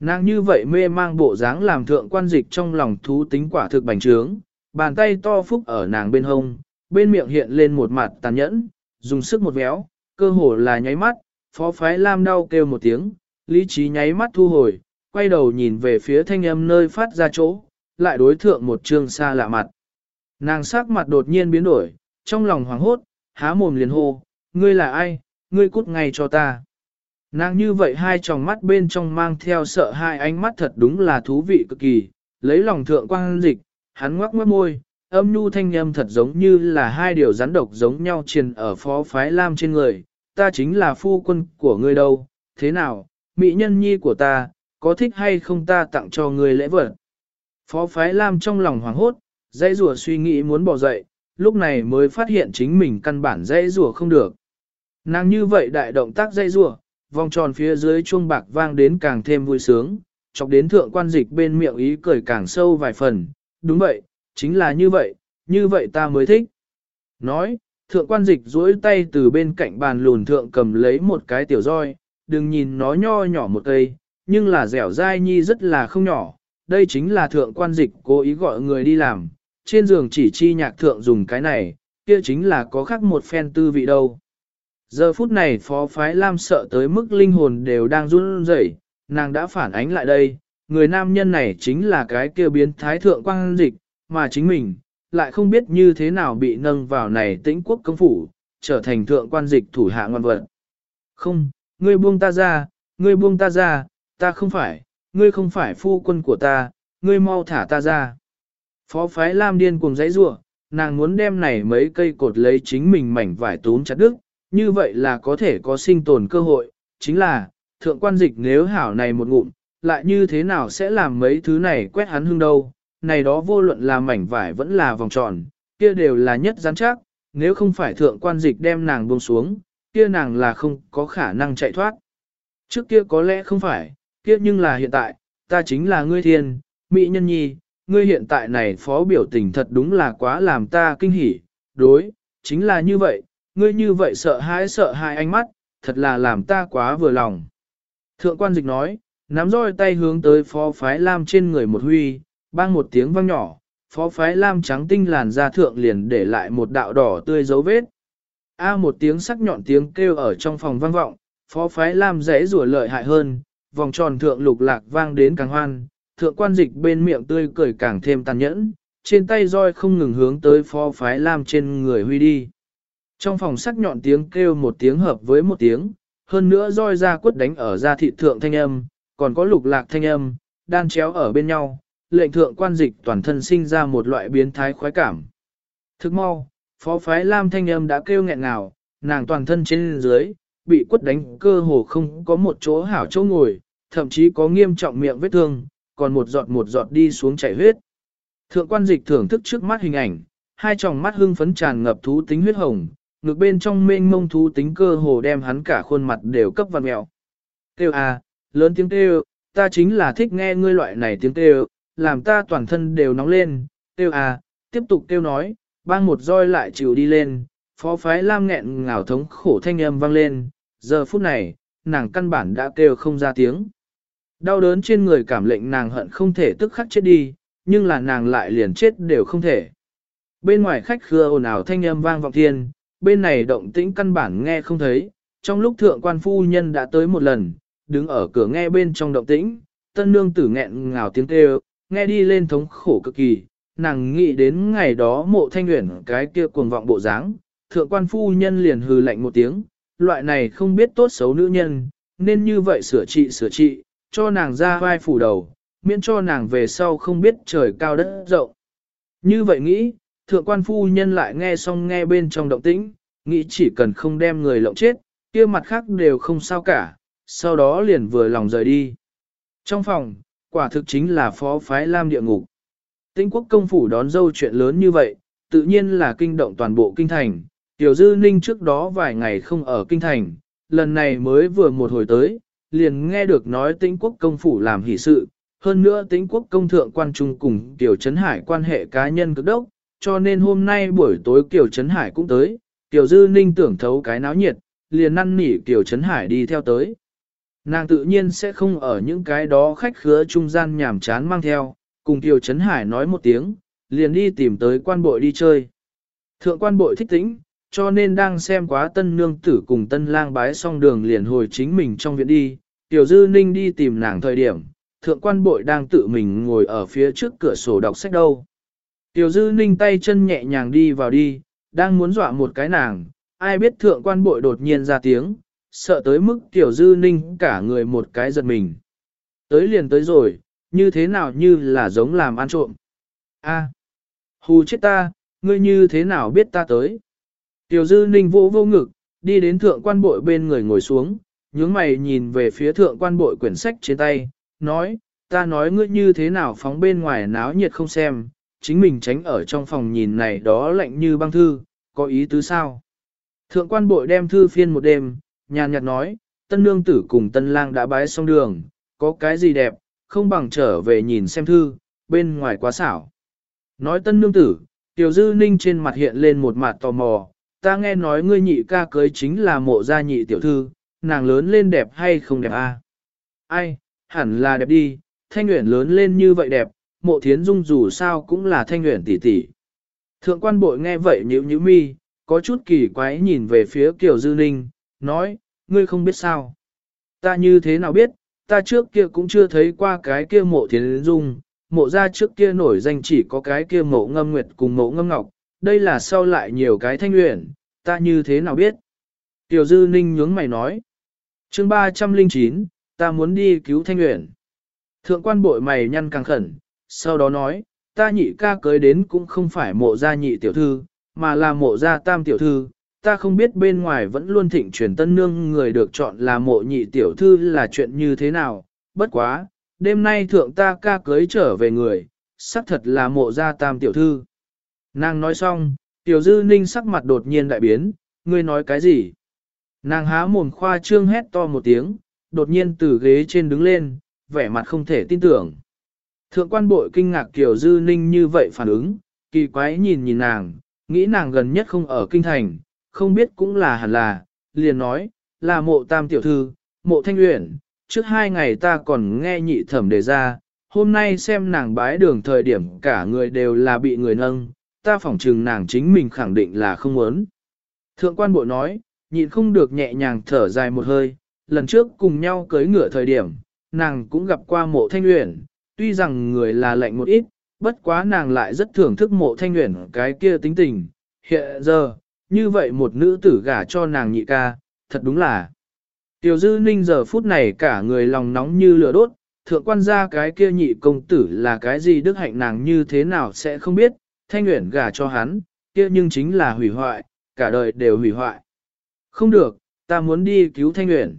Nàng như vậy mê mang bộ dáng làm thượng quan dịch trong lòng thú tính quả thực bành trướng, bàn tay to phúc ở nàng bên hông, bên miệng hiện lên một mặt tàn nhẫn, dùng sức một véo, cơ hồ là nháy mắt, phó phái lam đau kêu một tiếng, lý trí nháy mắt thu hồi, quay đầu nhìn về phía thanh âm nơi phát ra chỗ, lại đối thượng một trương xa lạ mặt. Nàng sắc mặt đột nhiên biến đổi, trong lòng hoảng hốt, há mồm liền hô, ngươi là ai, ngươi cút ngay cho ta. Nàng như vậy hai tròng mắt bên trong mang theo sợ hai ánh mắt thật đúng là thú vị cực kỳ, lấy lòng thượng quang dịch, hắn ngoắc mất môi, âm nhu thanh âm thật giống như là hai điều rắn độc giống nhau truyền ở phó phái lam trên người, ta chính là phu quân của ngươi đâu, thế nào, mỹ nhân nhi của ta, có thích hay không ta tặng cho ngươi lễ vật. Phó phái lam trong lòng hoảng hốt, dây rùa suy nghĩ muốn bỏ dậy, lúc này mới phát hiện chính mình căn bản dây rùa không được. Nàng như vậy đại động tác dây rùa, vòng tròn phía dưới chuông bạc vang đến càng thêm vui sướng, chọc đến thượng quan dịch bên miệng ý cười càng sâu vài phần, đúng vậy, chính là như vậy, như vậy ta mới thích. Nói, thượng quan dịch duỗi tay từ bên cạnh bàn lùn thượng cầm lấy một cái tiểu roi, đừng nhìn nó nho nhỏ một cây, nhưng là dẻo dai nhi rất là không nhỏ, đây chính là thượng quan dịch cố ý gọi người đi làm, trên giường chỉ chi nhạc thượng dùng cái này, kia chính là có khác một phen tư vị đâu. Giờ phút này phó phái Lam sợ tới mức linh hồn đều đang run rẩy, nàng đã phản ánh lại đây, người nam nhân này chính là cái kia biến thái thượng quan dịch, mà chính mình, lại không biết như thế nào bị nâng vào này tĩnh quốc công phủ, trở thành thượng quan dịch thủ hạ ngoan vật. Không, ngươi buông ta ra, ngươi buông ta ra, ta không phải, ngươi không phải phu quân của ta, ngươi mau thả ta ra. Phó phái Lam điên cùng dãy rủa, nàng muốn đem này mấy cây cột lấy chính mình mảnh vải tốn chặt đứt, như vậy là có thể có sinh tồn cơ hội, chính là, thượng quan dịch nếu hảo này một ngụm, lại như thế nào sẽ làm mấy thứ này quét hắn hương đâu, này đó vô luận là mảnh vải vẫn là vòng tròn, kia đều là nhất rắn chắc, nếu không phải thượng quan dịch đem nàng buông xuống, kia nàng là không có khả năng chạy thoát. Trước kia có lẽ không phải, kia nhưng là hiện tại, ta chính là ngươi thiên, mỹ nhân nhi, ngươi hiện tại này phó biểu tình thật đúng là quá làm ta kinh hỉ, đối, chính là như vậy, ngươi như vậy sợ hãi sợ hãi ánh mắt, thật là làm ta quá vừa lòng. Thượng quan dịch nói, nắm roi tay hướng tới phó phái lam trên người một huy, bang một tiếng vang nhỏ, phó phái lam trắng tinh làn ra thượng liền để lại một đạo đỏ tươi dấu vết. A một tiếng sắc nhọn tiếng kêu ở trong phòng vang vọng, phó phái lam rẽ rủa lợi hại hơn, vòng tròn thượng lục lạc vang đến càng hoan, thượng quan dịch bên miệng tươi cười càng thêm tàn nhẫn, trên tay roi không ngừng hướng tới phó phái lam trên người huy đi. Trong phòng sắc nhọn tiếng kêu một tiếng hợp với một tiếng, hơn nữa roi ra quất đánh ở da thị thượng thanh âm, còn có lục lạc thanh âm, đan chéo ở bên nhau, lệnh thượng quan dịch toàn thân sinh ra một loại biến thái khoái cảm. Thức mau, phó phái lam thanh âm đã kêu nghẹn ngào, nàng toàn thân trên dưới, bị quất đánh cơ hồ không có một chỗ hảo chỗ ngồi, thậm chí có nghiêm trọng miệng vết thương, còn một giọt một giọt đi xuống chảy huyết. Thượng quan dịch thưởng thức trước mắt hình ảnh, hai tròng mắt hưng phấn tràn ngập thú tính huyết hồng, ngược bên trong mênh mông thú tính cơ hồ đem hắn cả khuôn mặt đều cấp văn mẹo. Kêu à, lớn tiếng kêu, ta chính là thích nghe ngươi loại này tiếng kêu, làm ta toàn thân đều nóng lên, kêu à, tiếp tục kêu nói, bang một roi lại chịu đi lên, phó phái lam nghẹn ngào thống khổ thanh âm vang lên, giờ phút này, nàng căn bản đã kêu không ra tiếng. Đau đớn trên người cảm lệnh nàng hận không thể tức khắc chết đi, nhưng là nàng lại liền chết đều không thể. Bên ngoài khách khứa ồn ào thanh âm vang vọng thiên, bên này động tĩnh căn bản nghe không thấy, trong lúc thượng quan phu nhân đã tới một lần, đứng ở cửa nghe bên trong động tĩnh, tân nương tử nghẹn ngào tiếng kêu, nghe đi lên thống khổ cực kỳ, nàng nghĩ đến ngày đó mộ thanh nguyện cái kia cuồng vọng bộ dáng, thượng quan phu nhân liền hừ lạnh một tiếng, loại này không biết tốt xấu nữ nhân, nên như vậy sửa trị sửa trị, cho nàng ra vai phủ đầu, miễn cho nàng về sau không biết trời cao đất rộng. Như vậy nghĩ, thượng quan phu nhân lại nghe xong nghe bên trong động tĩnh, nghĩ chỉ cần không đem người lộng chết, kia mặt khác đều không sao cả, sau đó liền vừa lòng rời đi. Trong phòng, quả thực chính là phó phái lam địa ngục. Tinh quốc công phủ đón dâu chuyện lớn như vậy, tự nhiên là kinh động toàn bộ kinh thành. Tiểu Dư Ninh trước đó vài ngày không ở kinh thành, lần này mới vừa một hồi tới, liền nghe được nói Tĩnh quốc công phủ làm hỷ sự. Hơn nữa Tĩnh quốc công thượng quan trung cùng Tiểu Trấn Hải quan hệ cá nhân cực đốc, cho nên hôm nay buổi tối Tiểu Trấn Hải cũng tới. Tiểu Dư Ninh tưởng thấu cái náo nhiệt, liền năn nỉ Tiểu Trấn Hải đi theo tới. Nàng tự nhiên sẽ không ở những cái đó khách khứa trung gian nhảm chán mang theo, cùng Kiều Trấn Hải nói một tiếng, liền đi tìm tới quan bội đi chơi. Thượng quan bội thích tĩnh, cho nên đang xem quá tân nương tử cùng tân lang bái xong đường liền hồi chính mình trong viện đi. Tiểu Dư Ninh đi tìm nàng thời điểm, thượng quan bội đang tự mình ngồi ở phía trước cửa sổ đọc sách đâu. Tiểu Dư Ninh tay chân nhẹ nhàng đi vào đi, đang muốn dọa một cái nàng, ai biết thượng quan bội đột nhiên ra tiếng, sợ tới mức Tiểu Dư Ninh cả người một cái giật mình. Tới liền tới rồi, như thế nào như là giống làm ăn trộm. A, hù chết ta, ngươi như thế nào biết ta tới. Tiểu dư ninh vũ vô ngực, đi đến thượng quan bội bên người ngồi xuống, nhướng mày nhìn về phía thượng quan bội quyển sách trên tay, nói, ta nói ngươi như thế nào phóng bên ngoài náo nhiệt không xem, chính mình tránh ở trong phòng nhìn này đó lạnh như băng thư, có ý tứ sao? Thượng quan bội đem thư phiên một đêm, nhàn nhạt nói, tân nương tử cùng tân lang đã bái xong đường, có cái gì đẹp, không bằng trở về nhìn xem thư, bên ngoài quá xảo. Nói tân nương tử, tiểu dư ninh trên mặt hiện lên một mặt tò mò, ta nghe nói ngươi nhị ca cưới chính là mộ gia nhị tiểu thư, nàng lớn lên đẹp hay không đẹp a? À? Ai, hẳn là đẹp đi, thanh nguyện lớn lên như vậy đẹp, mộ thiến dung dù sao cũng là thanh nguyện tỷ tỷ. Thượng quan bội nghe vậy nhíu nhíu mi, có chút kỳ quái nhìn về phía Kiều Dư Ninh, nói, ngươi không biết sao. Ta như thế nào biết, ta trước kia cũng chưa thấy qua cái kia mộ thiến dung, mộ ra trước kia nổi danh chỉ có cái kia mộ ngâm nguyệt cùng mộ ngâm ngọc, đây là sau lại nhiều cái thanh luyện, ta như thế nào biết? Tiểu dư ninh nhướng mày nói. chương 309, ta muốn đi cứu thanh luyện. Thượng quan bội mày nhăn càng khẩn, sau đó nói, ta nhị ca cưới đến cũng không phải mộ gia nhị tiểu thư, mà là mộ gia tam tiểu thư, ta không biết bên ngoài vẫn luôn thịnh truyền tân nương người được chọn là mộ nhị tiểu thư là chuyện như thế nào, bất quá, đêm nay thượng ta ca cưới trở về người, xác thật là mộ gia tam tiểu thư. Nàng nói xong, tiểu dư ninh sắc mặt đột nhiên đại biến, ngươi nói cái gì? Nàng há mồm khoa trương hét to một tiếng, đột nhiên từ ghế trên đứng lên, vẻ mặt không thể tin tưởng. Thượng quan bội kinh ngạc tiểu dư ninh như vậy phản ứng, kỳ quái nhìn nhìn nàng, nghĩ nàng gần nhất không ở kinh thành, không biết cũng là hẳn là, liền nói, là mộ tam tiểu thư, mộ thanh luyện, trước hai ngày ta còn nghe nhị thẩm đề ra, hôm nay xem nàng bái đường thời điểm cả người đều là bị người nâng, ta phỏng trừng nàng chính mình khẳng định là không muốn. Thượng quan bộ nói, nhịn không được nhẹ nhàng thở dài một hơi, lần trước cùng nhau cưới ngựa thời điểm, nàng cũng gặp qua mộ thanh luyện, tuy rằng người là lạnh một ít, bất quá nàng lại rất thưởng thức mộ thanh luyện cái kia tính tình. Hiện giờ, như vậy một nữ tử gả cho nàng nhị ca, thật đúng là. Tiểu dư ninh giờ phút này cả người lòng nóng như lửa đốt, thượng quan gia cái kia nhị công tử là cái gì đức hạnh nàng như thế nào sẽ không biết, thanh nguyện gả cho hắn, kia nhưng chính là hủy hoại, cả đời đều hủy hoại. Không được, ta muốn đi cứu thanh nguyện.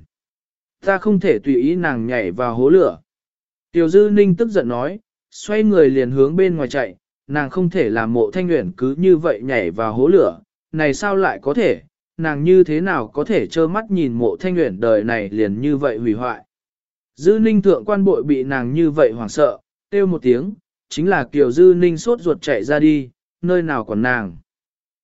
Ta không thể tùy ý nàng nhảy vào hố lửa. Tiểu dư ninh tức giận nói, xoay người liền hướng bên ngoài chạy, nàng không thể làm mộ thanh nguyện cứ như vậy nhảy vào hố lửa, này sao lại có thể, nàng như thế nào có thể trơ mắt nhìn mộ thanh nguyện đời này liền như vậy hủy hoại. Dư ninh thượng quan bội bị nàng như vậy hoảng sợ, kêu một tiếng, chính là kiểu dư ninh sốt ruột chạy ra đi, nơi nào còn nàng.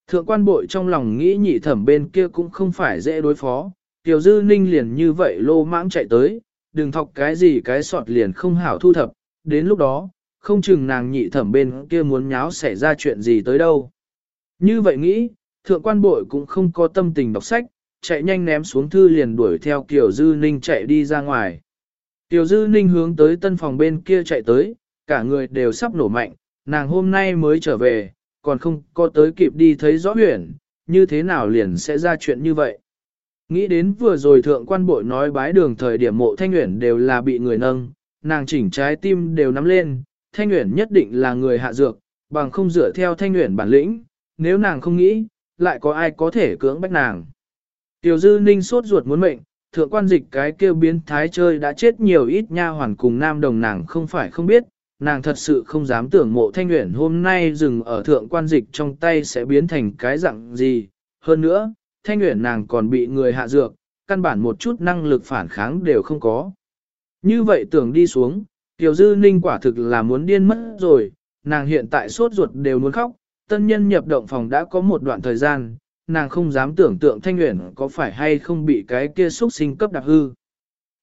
Thượng quan bội trong lòng nghĩ nhị thẩm bên kia cũng không phải dễ đối phó, tiểu dư ninh liền như vậy lô mãng chạy tới, đừng thọc cái gì cái sọt liền không hảo thu thập, đến lúc đó, không chừng nàng nhị thẩm bên kia muốn nháo xảy ra chuyện gì tới đâu. Như vậy nghĩ, thượng quan bội cũng không có tâm tình đọc sách, chạy nhanh ném xuống thư liền đuổi theo Kiều Dư Ninh chạy đi ra ngoài. Kiều Dư Ninh hướng tới tân phòng bên kia chạy tới, cả người đều sắp nổ mạnh, nàng hôm nay mới trở về, còn không có tới kịp đi thấy rõ huyền, như thế nào liền sẽ ra chuyện như vậy. Nghĩ đến vừa rồi thượng quan bội nói bái đường thời điểm mộ thanh nguyện đều là bị người nâng, nàng chỉnh trái tim đều nắm lên, thanh nguyện nhất định là người hạ dược, bằng không dựa theo thanh nguyện bản lĩnh, nếu nàng không nghĩ, lại có ai có thể cưỡng bách nàng. Tiểu dư ninh sốt ruột muốn mệnh, thượng quan dịch cái kêu biến thái chơi đã chết nhiều ít nha hoàn cùng nam đồng nàng không phải không biết, nàng thật sự không dám tưởng mộ thanh nguyện hôm nay dừng ở thượng quan dịch trong tay sẽ biến thành cái dạng gì. Hơn nữa, thanh nguyện nàng còn bị người hạ dược, căn bản một chút năng lực phản kháng đều không có. Như vậy tưởng đi xuống, Tiểu Dư Ninh quả thực là muốn điên mất rồi, nàng hiện tại sốt ruột đều muốn khóc, tân nhân nhập động phòng đã có một đoạn thời gian, nàng không dám tưởng tượng thanh nguyện có phải hay không bị cái kia xúc sinh cấp đặc hư.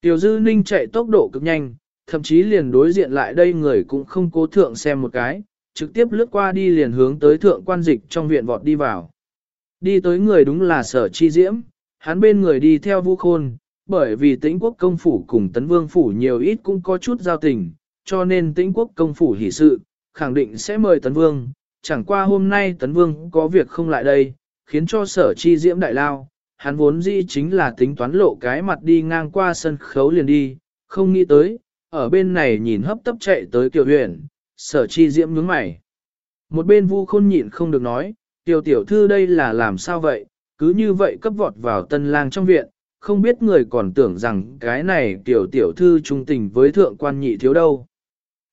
Tiểu Dư Ninh chạy tốc độ cực nhanh, thậm chí liền đối diện lại đây người cũng không cố thượng xem một cái, trực tiếp lướt qua đi liền hướng tới thượng quan dịch trong viện vọt đi vào. Đi tới người đúng là sở chi diễm, hắn bên người đi theo vũ khôn, bởi vì tĩnh quốc công phủ cùng tấn vương phủ nhiều ít cũng có chút giao tình, cho nên tĩnh quốc công phủ hỷ sự, khẳng định sẽ mời tấn vương, chẳng qua hôm nay tấn vương có việc không lại đây, khiến cho sở chi diễm đại lao, hắn vốn dĩ chính là tính toán lộ cái mặt đi ngang qua sân khấu liền đi, không nghĩ tới, ở bên này nhìn hấp tấp chạy tới kiều huyền, sở chi diễm nhướng mày. Một bên vu khôn nhịn không được nói, tiểu tiểu thư đây là làm sao vậy, cứ như vậy cấp vọt vào tân lang trong viện, không biết người còn tưởng rằng cái này tiểu tiểu thư trung tình với thượng quan nhị thiếu đâu.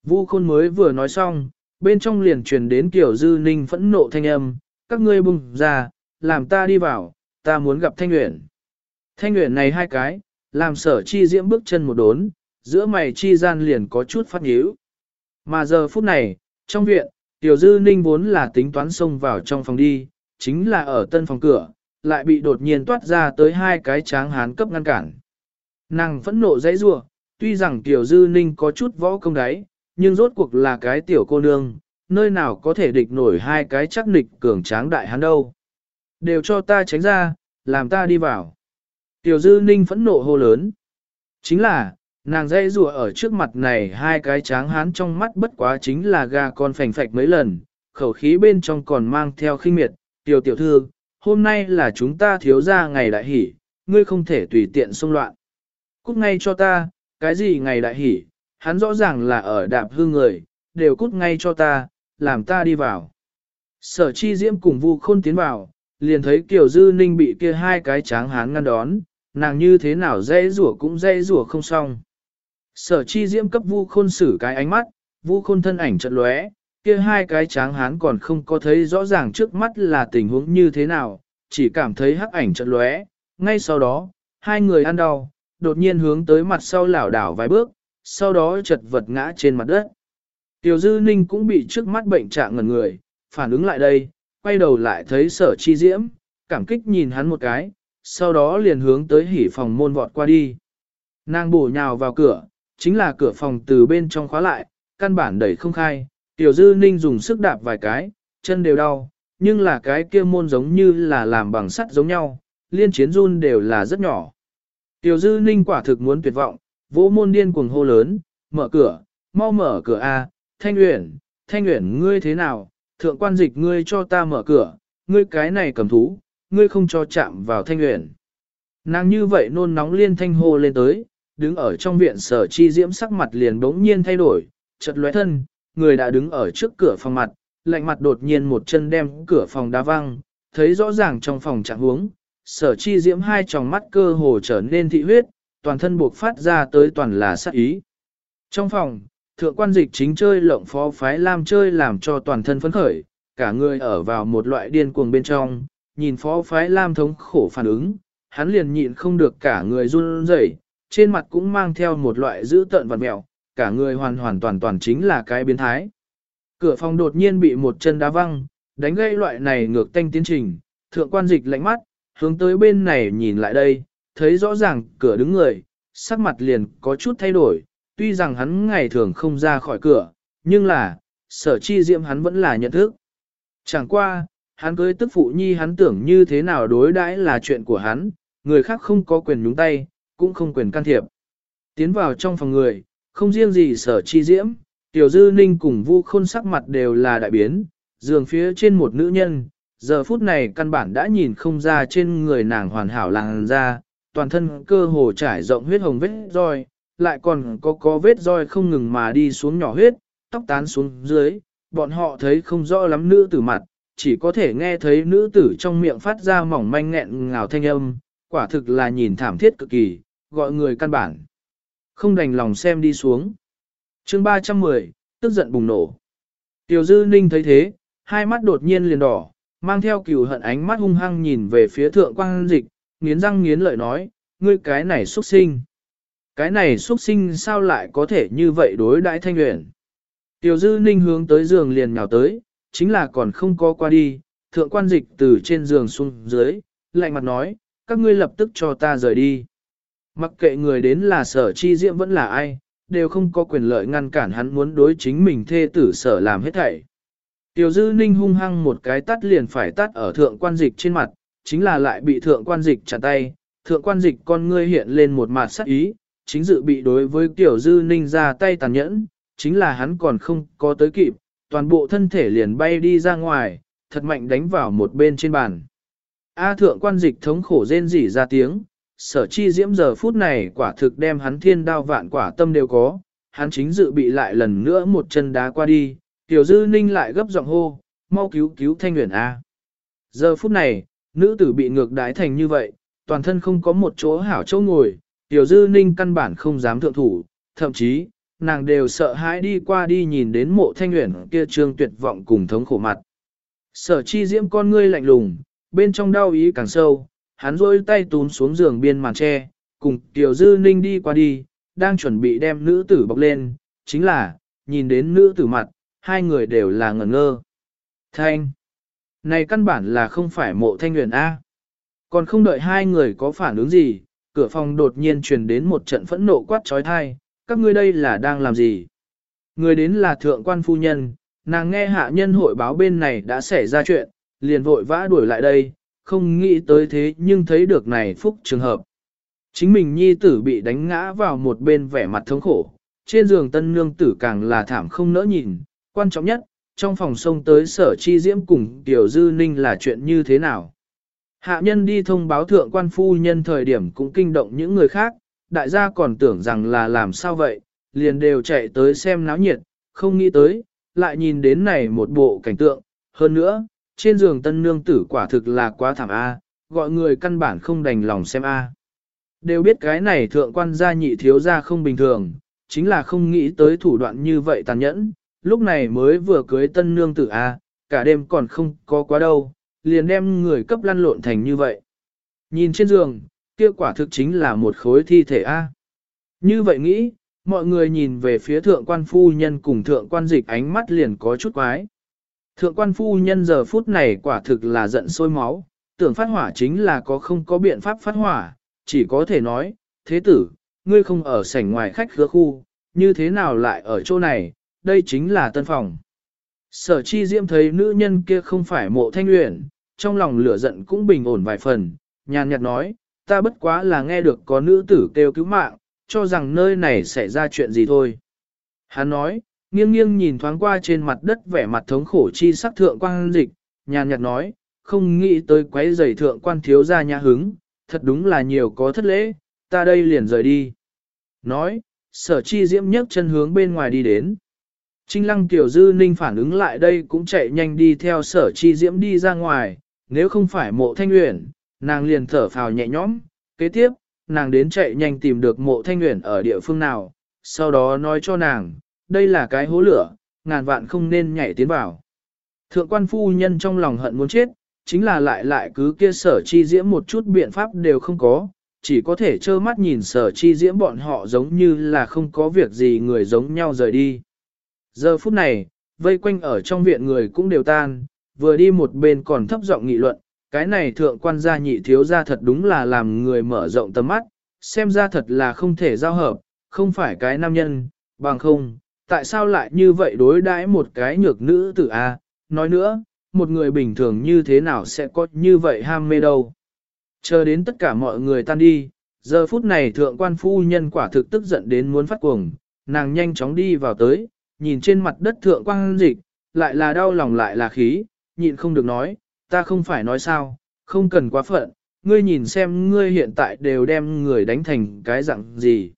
Vu khôn mới vừa nói xong, bên trong liền truyền đến tiểu dư ninh phẫn nộ thanh âm, các ngươi bùng ra, làm ta đi vào, ta muốn gặp thanh nguyện. Thanh nguyện này hai cái, làm sở chi diễm bước chân một đốn, giữa mày chi gian liền có chút phát nhíu. Mà giờ phút này, trong viện, tiểu dư ninh vốn là tính toán xông vào trong phòng đi, chính là ở tân phòng cửa, lại bị đột nhiên toát ra tới hai cái tráng hán cấp ngăn cản. Nàng phẫn nộ dãy rủa, tuy rằng tiểu dư ninh có chút võ công đáy, nhưng rốt cuộc là cái tiểu cô nương, nơi nào có thể địch nổi hai cái chắc nịch cường tráng đại hán đâu. Đều cho ta tránh ra, làm ta đi vào. Tiểu dư ninh phẫn nộ hô lớn. Chính là, nàng dây rùa ở trước mặt này hai cái tráng hán trong mắt bất quá chính là gà con phành phạch mấy lần, khẩu khí bên trong còn mang theo khinh miệt, tiểu tiểu thư, hôm nay là chúng ta thiếu ra ngày đại hỷ, ngươi không thể tùy tiện xông loạn. Cút ngay cho ta, cái gì ngày đại hỷ, hắn rõ ràng là ở đạp hư người, đều cút ngay cho ta, làm ta đi vào. Sở chi diễm cùng vu khôn tiến vào, liền thấy Kiều Dư Ninh bị kia hai cái tráng hán ngăn đón, nàng như thế nào dây rủa cũng dây rủa không xong. Sở chi diễm cấp vu khôn xử cái ánh mắt, vu khôn thân ảnh chợt lóe, kia hai cái tráng hán còn không có thấy rõ ràng trước mắt là tình huống như thế nào, chỉ cảm thấy hắc ảnh chợt lóe, ngay sau đó, hai người ăn đau, đột nhiên hướng tới mặt sau lảo đảo vài bước, sau đó chật vật ngã trên mặt đất. Tiểu Dư Ninh cũng bị trước mắt bệnh trạng ngẩn người, phản ứng lại đây, quay đầu lại thấy sở chi diễm, cảm kích nhìn hắn một cái, sau đó liền hướng tới hỉ phòng môn vọt qua đi. Nàng bổ nhào vào cửa, chính là cửa phòng từ bên trong khóa lại, căn bản đẩy không khai, tiểu dư ninh dùng sức đạp vài cái, chân đều đau, nhưng là cái kia môn giống như là làm bằng sắt giống nhau, liên chiến run đều là rất nhỏ. Tiểu dư ninh quả thực muốn tuyệt vọng, vỗ môn điên cuồng hô lớn, mở cửa, mau mở cửa A, thanh uyển, thanh uyển ngươi thế nào, thượng quan dịch ngươi cho ta mở cửa, ngươi cái này cầm thú, ngươi không cho chạm vào thanh uyển. Nàng như vậy nôn nóng liên thanh hô lên tới, đứng ở trong viện sở chi diễm sắc mặt liền bỗng nhiên thay đổi, chật lóe thân, người đã đứng ở trước cửa phòng mặt, lạnh mặt đột nhiên một chân đem cửa phòng đá văng, thấy rõ ràng trong phòng trạng huống, sở chi diễm hai tròng mắt cơ hồ trở nên thị huyết, toàn thân buộc phát ra tới toàn là sát ý. Trong phòng, thượng quan dịch chính chơi lộng phó phái lam chơi làm cho toàn thân phấn khởi, cả người ở vào một loại điên cuồng bên trong, nhìn phó phái lam thống khổ phản ứng, hắn liền nhịn không được cả người run rẩy, trên mặt cũng mang theo một loại dữ tợn vật mẹo, cả người hoàn hoàn toàn toàn chính là cái biến thái. Cửa phòng đột nhiên bị một chân đá văng, đánh gây loại này ngược tanh tiến trình, thượng quan dịch lạnh mắt, hướng tới bên này nhìn lại đây, thấy rõ ràng cửa đứng người, sắc mặt liền có chút thay đổi, tuy rằng hắn ngày thường không ra khỏi cửa, nhưng là, sở chi diệm hắn vẫn là nhận thức. Chẳng qua, hắn cưới tức phụ nhi hắn tưởng như thế nào đối đãi là chuyện của hắn, người khác không có quyền nhúng tay, cũng không quyền can thiệp. Tiến vào trong phòng người, không riêng gì sở chi diễm, tiểu dư ninh cùng vu khôn sắc mặt đều là đại biến, giường phía trên một nữ nhân, giờ phút này căn bản đã nhìn không ra trên người nàng hoàn hảo làn da, toàn thân cơ hồ trải rộng huyết hồng vết roi, lại còn có có vết roi không ngừng mà đi xuống nhỏ huyết, tóc tán xuống dưới, bọn họ thấy không rõ lắm nữ tử mặt, chỉ có thể nghe thấy nữ tử trong miệng phát ra mỏng manh nghẹn ngào thanh âm, quả thực là nhìn thảm thiết cực kỳ, gọi người căn bản. Không đành lòng xem đi xuống. chương 310, tức giận bùng nổ. Tiểu dư ninh thấy thế, hai mắt đột nhiên liền đỏ, mang theo cừu hận ánh mắt hung hăng nhìn về phía thượng quan dịch, nghiến răng nghiến lợi nói, ngươi cái này xuất sinh. Cái này xuất sinh sao lại có thể như vậy đối đãi thanh luyện. Tiểu dư ninh hướng tới giường liền nhào tới, chính là còn không có qua đi, thượng quan dịch từ trên giường xuống dưới, lạnh mặt nói, các ngươi lập tức cho ta rời đi. Mặc kệ người đến là sở chi diệm vẫn là ai, đều không có quyền lợi ngăn cản hắn muốn đối chính mình thê tử sở làm hết thảy. Tiểu dư ninh hung hăng một cái tắt liền phải tắt ở thượng quan dịch trên mặt, chính là lại bị thượng quan dịch chặt tay, thượng quan dịch con ngươi hiện lên một mặt sắc ý, chính dự bị đối với tiểu dư ninh ra tay tàn nhẫn, chính là hắn còn không có tới kịp, toàn bộ thân thể liền bay đi ra ngoài, thật mạnh đánh vào một bên trên bàn. A thượng quan dịch thống khổ rên rỉ ra tiếng, sở chi diễm giờ phút này quả thực đem hắn thiên đao vạn quả tâm đều có, hắn chính dự bị lại lần nữa một chân đá qua đi, tiểu dư ninh lại gấp giọng hô, mau cứu cứu thanh nguyện A. Giờ phút này, nữ tử bị ngược đái thành như vậy, toàn thân không có một chỗ hảo chỗ ngồi, tiểu dư ninh căn bản không dám thượng thủ, thậm chí, nàng đều sợ hãi đi qua đi nhìn đến mộ thanh nguyện kia trương tuyệt vọng cùng thống khổ mặt. Sở chi diễm con ngươi lạnh lùng, bên trong đau ý càng sâu, hắn rôi tay túm xuống giường biên màn tre, cùng Tiểu Dư Ninh đi qua đi, đang chuẩn bị đem nữ tử bọc lên, chính là, nhìn đến nữ tử mặt, hai người đều là ngẩn ngơ. Thanh! Này căn bản là không phải mộ thanh nguyện A. Còn không đợi hai người có phản ứng gì, cửa phòng đột nhiên truyền đến một trận phẫn nộ quát trói thai, các ngươi đây là đang làm gì? Người đến là thượng quan phu nhân, nàng nghe hạ nhân hội báo bên này đã xảy ra chuyện, liền vội vã đuổi lại đây, không nghĩ tới thế nhưng thấy được này phúc trường hợp. Chính mình nhi tử bị đánh ngã vào một bên vẻ mặt thống khổ, trên giường tân nương tử càng là thảm không nỡ nhìn, quan trọng nhất, trong phòng sông tới sở chi diễm cùng tiểu dư ninh là chuyện như thế nào. Hạ nhân đi thông báo thượng quan phu nhân thời điểm cũng kinh động những người khác, đại gia còn tưởng rằng là làm sao vậy, liền đều chạy tới xem náo nhiệt, không nghĩ tới, lại nhìn đến này một bộ cảnh tượng, hơn nữa, trên giường tân nương tử quả thực là quá thảm A, gọi người căn bản không đành lòng xem A. Đều biết cái này thượng quan gia nhị thiếu gia không bình thường, chính là không nghĩ tới thủ đoạn như vậy tàn nhẫn, lúc này mới vừa cưới tân nương tử A, cả đêm còn không có quá đâu, liền đem người cấp lăn lộn thành như vậy. Nhìn trên giường, kia quả thực chính là một khối thi thể A. Như vậy nghĩ, mọi người nhìn về phía thượng quan phu nhân cùng thượng quan dịch ánh mắt liền có chút quái. Thượng quan phu nhân giờ phút này quả thực là giận sôi máu, tưởng phát hỏa chính là có không có biện pháp phát hỏa, chỉ có thể nói, thế tử, ngươi không ở sảnh ngoài khách khứa khu, như thế nào lại ở chỗ này, đây chính là tân phòng. Sở chi diễm thấy nữ nhân kia không phải mộ thanh luyện, trong lòng lửa giận cũng bình ổn vài phần, nhàn nhạt nói, ta bất quá là nghe được có nữ tử kêu cứu mạng, cho rằng nơi này xảy ra chuyện gì thôi. Hắn nói, nghiêng nghiêng nhìn thoáng qua trên mặt đất vẻ mặt thống khổ chi sắc thượng quan dịch, nhàn nhạt nói, không nghĩ tới quấy giày thượng quan thiếu gia nhà hứng, thật đúng là nhiều có thất lễ, ta đây liền rời đi. Nói, sở chi diễm nhấc chân hướng bên ngoài đi đến. Trinh lăng tiểu dư ninh phản ứng lại đây cũng chạy nhanh đi theo sở chi diễm đi ra ngoài, nếu không phải mộ thanh luyện, nàng liền thở phào nhẹ nhõm, kế tiếp, nàng đến chạy nhanh tìm được mộ thanh luyện ở địa phương nào, sau đó nói cho nàng, đây là cái hố lửa, ngàn vạn không nên nhảy tiến vào. Thượng quan phu nhân trong lòng hận muốn chết, chính là lại lại cứ kia sở chi diễm một chút biện pháp đều không có, chỉ có thể trơ mắt nhìn sở chi diễm bọn họ giống như là không có việc gì người giống nhau rời đi. Giờ phút này, vây quanh ở trong viện người cũng đều tan, vừa đi một bên còn thấp giọng nghị luận, cái này thượng quan gia nhị thiếu gia thật đúng là làm người mở rộng tầm mắt, xem ra thật là không thể giao hợp, không phải cái nam nhân, bằng không, tại sao lại như vậy đối đãi một cái nhược nữ tử a? Nói nữa, một người bình thường như thế nào sẽ có như vậy ham mê đâu. Chờ đến tất cả mọi người tan đi, giờ phút này thượng quan phu nhân quả thực tức giận đến muốn phát cuồng, nàng nhanh chóng đi vào tới, nhìn trên mặt đất thượng quan dịch, lại là đau lòng lại là khí, nhịn không được nói, ta không phải nói sao, không cần quá phận, ngươi nhìn xem ngươi hiện tại đều đem người đánh thành cái dạng gì.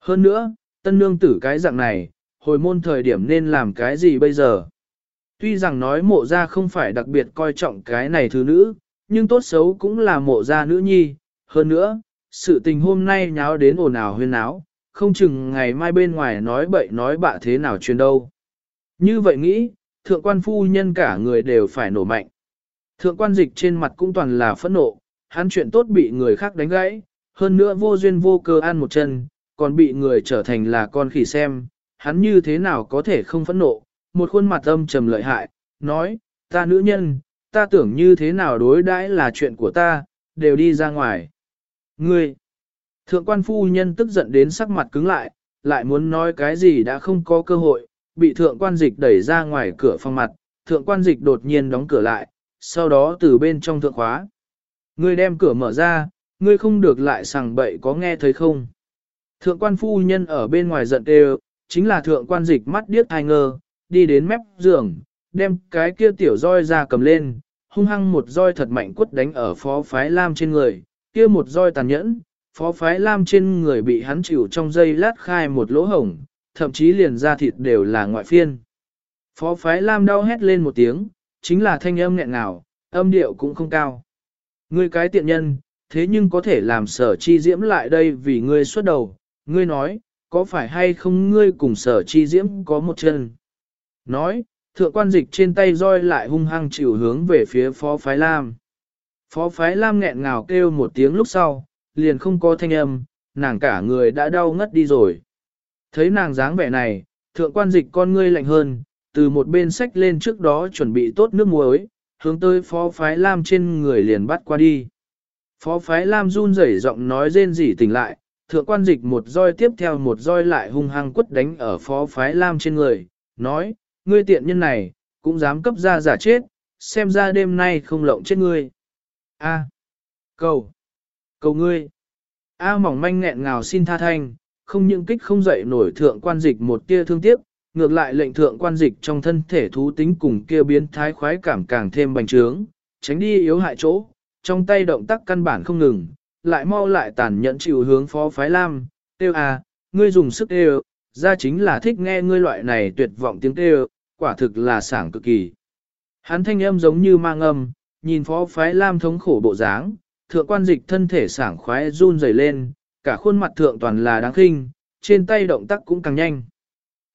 Hơn nữa, tân nương tử cái dạng này, hồi môn thời điểm nên làm cái gì bây giờ? Tuy rằng nói mộ ra không phải đặc biệt coi trọng cái này thứ nữ, nhưng tốt xấu cũng là mộ gia nữ nhi. Hơn nữa, sự tình hôm nay nháo đến ồn ào huyên náo, không chừng ngày mai bên ngoài nói bậy nói bạ thế nào truyền đâu. Như vậy nghĩ, thượng quan phu nhân cả người đều phải nổ mạnh. Thượng quan dịch trên mặt cũng toàn là phẫn nộ, hắn chuyện tốt bị người khác đánh gãy, hơn nữa vô duyên vô cơ ăn một chân, còn bị người trở thành là con khỉ xem, hắn như thế nào có thể không phẫn nộ, một khuôn mặt âm trầm lợi hại, nói, ta nữ nhân, ta tưởng như thế nào đối đãi là chuyện của ta, đều đi ra ngoài. Ngươi, thượng quan phu nhân tức giận đến sắc mặt cứng lại, lại muốn nói cái gì đã không có cơ hội, bị thượng quan dịch đẩy ra ngoài cửa phòng mặt, thượng quan dịch đột nhiên đóng cửa lại, sau đó từ bên trong thượng khóa. Ngươi đem cửa mở ra, ngươi không được lại sằng bậy có nghe thấy không? Thượng quan phu nhân ở bên ngoài giận đều, chính là thượng quan dịch mắt điếc hai ngơ, đi đến mép giường, đem cái kia tiểu roi ra cầm lên, hung hăng một roi thật mạnh quất đánh ở phó phái lam trên người, kia một roi tàn nhẫn, phó phái lam trên người bị hắn chịu trong dây lát khai một lỗ hổng, thậm chí liền ra thịt đều là ngoại phiên. Phó phái lam đau hét lên một tiếng, chính là thanh âm nghẹn ngào, âm điệu cũng không cao. Ngươi cái tiện nhân, thế nhưng có thể làm sở chi diễm lại đây vì ngươi xuất đầu, ngươi nói, có phải hay không ngươi cùng sở chi diễm có một chân? Nói, thượng quan dịch trên tay roi lại hung hăng chịu hướng về phía phó phái lam. Phó phái lam nghẹn ngào kêu một tiếng lúc sau, liền không có thanh âm, nàng cả người đã đau ngất đi rồi. Thấy nàng dáng vẻ này, thượng quan dịch con ngươi lạnh hơn, từ một bên sách lên trước đó chuẩn bị tốt nước muối, hướng tới phó phái lam trên người liền bắt qua đi. Phó phái lam run rẩy giọng nói rên rỉ tỉnh lại, thượng quan dịch một roi tiếp theo một roi lại hung hăng quất đánh ở phó phái lam trên người, nói, ngươi tiện nhân này, cũng dám cấp ra giả chết, xem ra đêm nay không lộng chết ngươi. A. Cầu. Cầu ngươi. A mỏng manh nghẹn ngào xin tha thanh, không những kích không dậy nổi thượng quan dịch một tia thương tiếc, ngược lại lệnh thượng quan dịch trong thân thể thú tính cùng kia biến thái khoái cảm càng thêm bành trướng, tránh đi yếu hại chỗ, trong tay động tác căn bản không ngừng, lại mau lại tàn nhẫn chịu hướng phó phái lam, tiêu à, ngươi dùng sức tiêu, ra chính là thích nghe ngươi loại này tuyệt vọng tiếng tiêu quả thực là sảng cực kỳ. Hắn thanh âm giống như mang âm, nhìn phó phái lam thống khổ bộ dáng, thượng quan dịch thân thể sảng khoái run rẩy lên, cả khuôn mặt thượng toàn là đáng khinh, trên tay động tác cũng càng nhanh.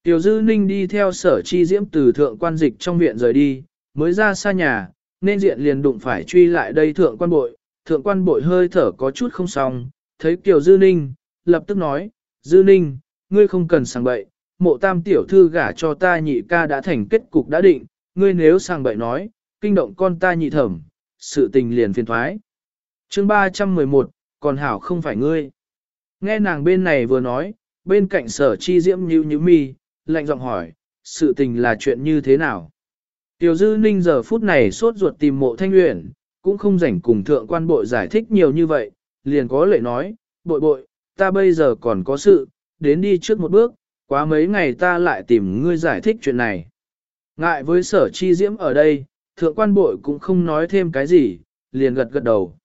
Tiểu dư ninh đi theo sở chi diễm từ thượng quan dịch trong viện rời đi, mới ra xa nhà, nên diện liền đụng phải truy lại đây thượng quan bội, thượng quan bội hơi thở có chút không xong, thấy Kiều Dư Ninh, lập tức nói, Dư Ninh, ngươi không cần sang bậy, mộ tam tiểu thư gả cho ta nhị ca đã thành kết cục đã định, ngươi nếu sang bậy nói, kinh động con ta nhị thẩm, sự tình liền phiền thoái. chương 311, còn hảo không phải ngươi. Nghe nàng bên này vừa nói, bên cạnh sở chi diễm như như mi, lạnh giọng hỏi, sự tình là chuyện như thế nào? Tiểu dư ninh giờ phút này sốt ruột tìm mộ thanh luyện, cũng không rảnh cùng thượng quan bội giải thích nhiều như vậy, liền có lệ nói, bội bội, ta bây giờ còn có sự, đến đi trước một bước, quá mấy ngày ta lại tìm ngươi giải thích chuyện này. Ngại với sở chi diễm ở đây, thượng quan bội cũng không nói thêm cái gì, liền gật gật đầu.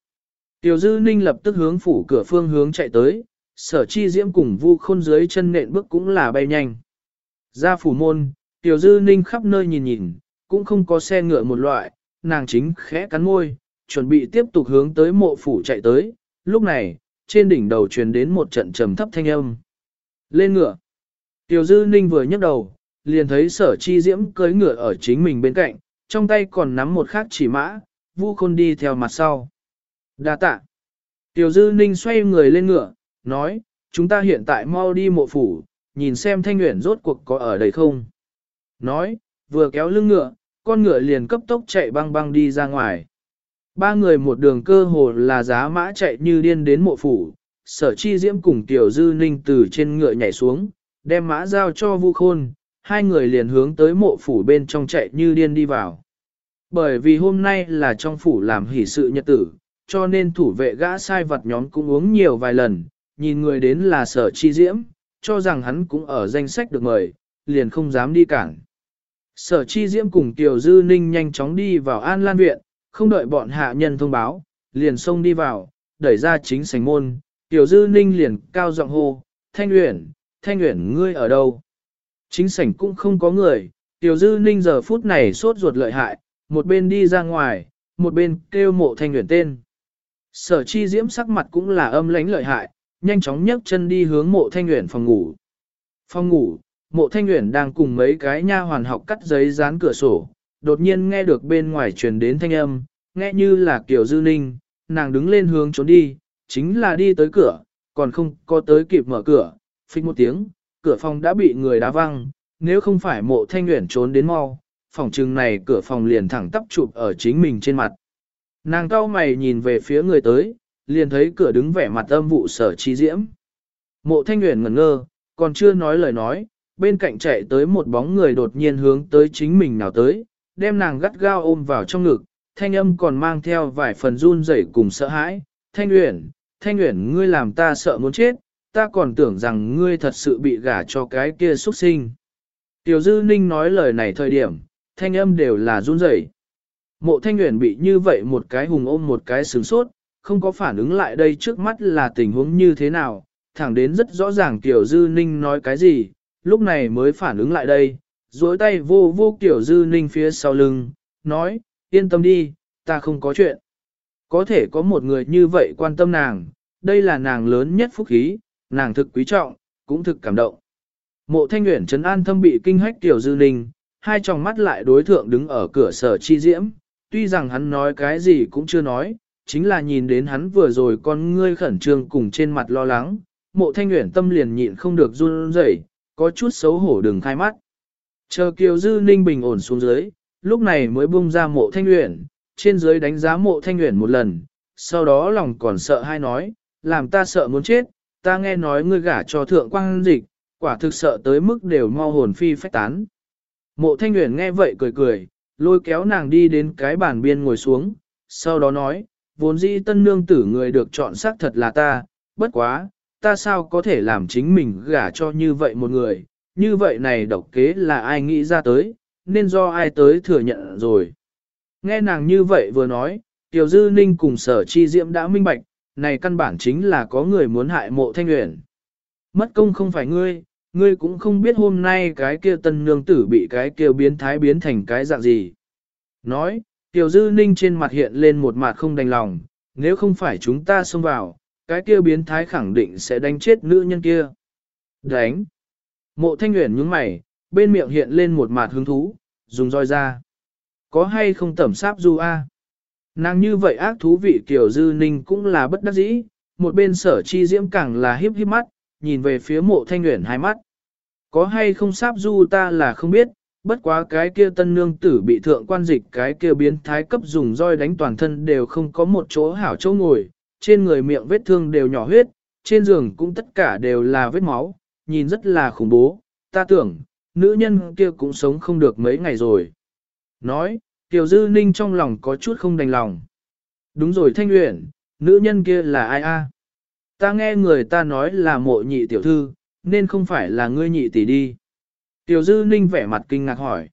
Tiểu dư ninh lập tức hướng phủ cửa phương hướng chạy tới, sở chi diễm cùng vu khôn dưới chân nện bước cũng là bay nhanh. Ra phủ môn, tiểu dư ninh khắp nơi nhìn nhìn, cũng không có xe ngựa một loại, nàng chính khẽ cắn môi, chuẩn bị tiếp tục hướng tới mộ phủ chạy tới, lúc này, trên đỉnh đầu truyền đến một trận trầm thấp thanh âm. Lên ngựa. Tiểu dư ninh vừa nhấc đầu, liền thấy sở chi diễm cưỡi ngựa ở chính mình bên cạnh, trong tay còn nắm một khắc chỉ mã, vu khôn đi theo mặt sau. Đa tạ. Tiểu dư ninh xoay người lên ngựa, nói, chúng ta hiện tại mau đi mộ phủ, nhìn xem thanh nguyện rốt cuộc có ở đây không. Nói, vừa kéo lưng ngựa, con ngựa liền cấp tốc chạy băng băng đi ra ngoài. Ba người một đường cơ hồ là giá mã chạy như điên đến mộ phủ, sở chi diễm cùng tiểu dư ninh từ trên ngựa nhảy xuống, đem mã giao cho vu khôn, hai người liền hướng tới mộ phủ bên trong chạy như điên đi vào. Bởi vì hôm nay là trong phủ làm hỷ sự nhật tử, cho nên thủ vệ gã sai vật nhóm cũng uống nhiều vài lần, nhìn người đến là sở chi diễm, cho rằng hắn cũng ở danh sách được mời, liền không dám đi cản. Sở chi diễm cùng Tiểu Dư Ninh nhanh chóng đi vào An Lan Viện, không đợi bọn hạ nhân thông báo, liền xông đi vào, đẩy ra chính sảnh môn, Tiểu Dư Ninh liền cao giọng hô, Thanh Uyển, Thanh Uyển ngươi ở đâu? Chính sảnh cũng không có người, Tiểu Dư Ninh giờ phút này sốt ruột lợi hại, một bên đi ra ngoài, một bên kêu mộ Thanh Uyển tên. Sở chi diễm sắc mặt cũng là âm lãnh lợi hại, nhanh chóng nhấc chân đi hướng mộ Thanh Uyển phòng ngủ. Phòng ngủ, mộ Thanh Uyển đang cùng mấy cái nha hoàn học cắt giấy dán cửa sổ, đột nhiên nghe được bên ngoài truyền đến thanh âm, nghe như là Kiều Dư Ninh, nàng đứng lên hướng trốn đi, chính là đi tới cửa, còn không có tới kịp mở cửa, phích một tiếng, cửa phòng đã bị người đá văng, nếu không phải mộ thanh nguyện trốn đến mau, phòng trừng này cửa phòng liền thẳng tắp chụp ở chính mình trên mặt. Nàng cao mày nhìn về phía người tới, liền thấy cửa đứng vẻ mặt âm vụ sở chi diễm. Mộ thanh nguyện ngẩn ngơ, còn chưa nói lời nói, bên cạnh chạy tới một bóng người đột nhiên hướng tới chính mình nào tới, đem nàng gắt gao ôm vào trong ngực, thanh âm còn mang theo vài phần run rẩy cùng sợ hãi. Thanh Uyển, Thanh Uyển ngươi làm ta sợ muốn chết, ta còn tưởng rằng ngươi thật sự bị gả cho cái kia xuất sinh. Tiểu Dư Ninh nói lời này thời điểm, thanh âm đều là run rẩy. Mộ Thanh Uyển bị như vậy một cái hùng ôm một cái sướng sốt, không có phản ứng lại đây trước mắt là tình huống như thế nào, thẳng đến rất rõ ràng Tiểu Dư Ninh nói cái gì, lúc này mới phản ứng lại đây, duỗi tay vô vô Tiểu Dư Ninh phía sau lưng, nói, yên tâm đi, ta không có chuyện. Có thể có một người như vậy quan tâm nàng, đây là nàng lớn nhất phúc khí, nàng thực quý trọng, cũng thực cảm động. Mộ thanh nguyện trấn an thâm bị kinh hách tiểu dư ninh, hai tròng mắt lại đối thượng đứng ở cửa sở chi diễm, tuy rằng hắn nói cái gì cũng chưa nói, chính là nhìn đến hắn vừa rồi con ngươi khẩn trương cùng trên mặt lo lắng, mộ thanh nguyện tâm liền nhịn không được run rẩy, có chút xấu hổ đừng khai mắt. Chờ kiều dư ninh bình ổn xuống dưới, lúc này mới bung ra mộ thanh nguyện, trên dưới đánh giá mộ thanh nguyện một lần, sau đó lòng còn sợ hai nói, làm ta sợ muốn chết, ta nghe nói ngươi gả cho thượng quang dịch, quả thực sợ tới mức đều mau hồn phi phách tán. Mộ thanh nguyện nghe vậy cười cười, lôi kéo nàng đi đến cái bàn biên ngồi xuống, sau đó nói, vốn dĩ tân nương tử người được chọn xác thật là ta, bất quá, ta sao có thể làm chính mình gả cho như vậy một người, như vậy này độc kế là ai nghĩ ra tới, nên do ai tới thừa nhận rồi. Nghe nàng như vậy vừa nói, Tiểu Dư Ninh cùng sở chi diễm đã minh bạch, này căn bản chính là có người muốn hại mộ thanh nguyện. Mất công không phải ngươi, ngươi cũng không biết hôm nay cái kia tân nương tử bị cái kia biến thái biến thành cái dạng gì. Nói, Tiểu Dư Ninh trên mặt hiện lên một mặt không đành lòng, nếu không phải chúng ta xông vào, cái kia biến thái khẳng định sẽ đánh chết nữ nhân kia. Đánh. Mộ thanh nguyện nhướng mày, bên miệng hiện lên một mặt hứng thú, dùng roi ra. Có hay không tẩm sáp du a? Nàng như vậy ác thú vị kiểu dư ninh cũng là bất đắc dĩ, một bên sở chi diễm càng là hiếp hiếp mắt, nhìn về phía mộ thanh nguyện hai mắt. Có hay không sáp du ta là không biết, bất quá cái kia tân nương tử bị thượng quan dịch cái kia biến thái cấp dùng roi đánh toàn thân đều không có một chỗ hảo chỗ ngồi, trên người miệng vết thương đều nhỏ huyết, trên giường cũng tất cả đều là vết máu, nhìn rất là khủng bố, ta tưởng, nữ nhân kia cũng sống không được mấy ngày rồi. Nói, Tiểu Dư Ninh trong lòng có chút không đành lòng. Đúng rồi Thanh Uyển, nữ nhân kia là ai a? Ta nghe người ta nói là mộ nhị tiểu thư, nên không phải là ngươi nhị tỷ đi. Tiểu Dư Ninh vẻ mặt kinh ngạc hỏi.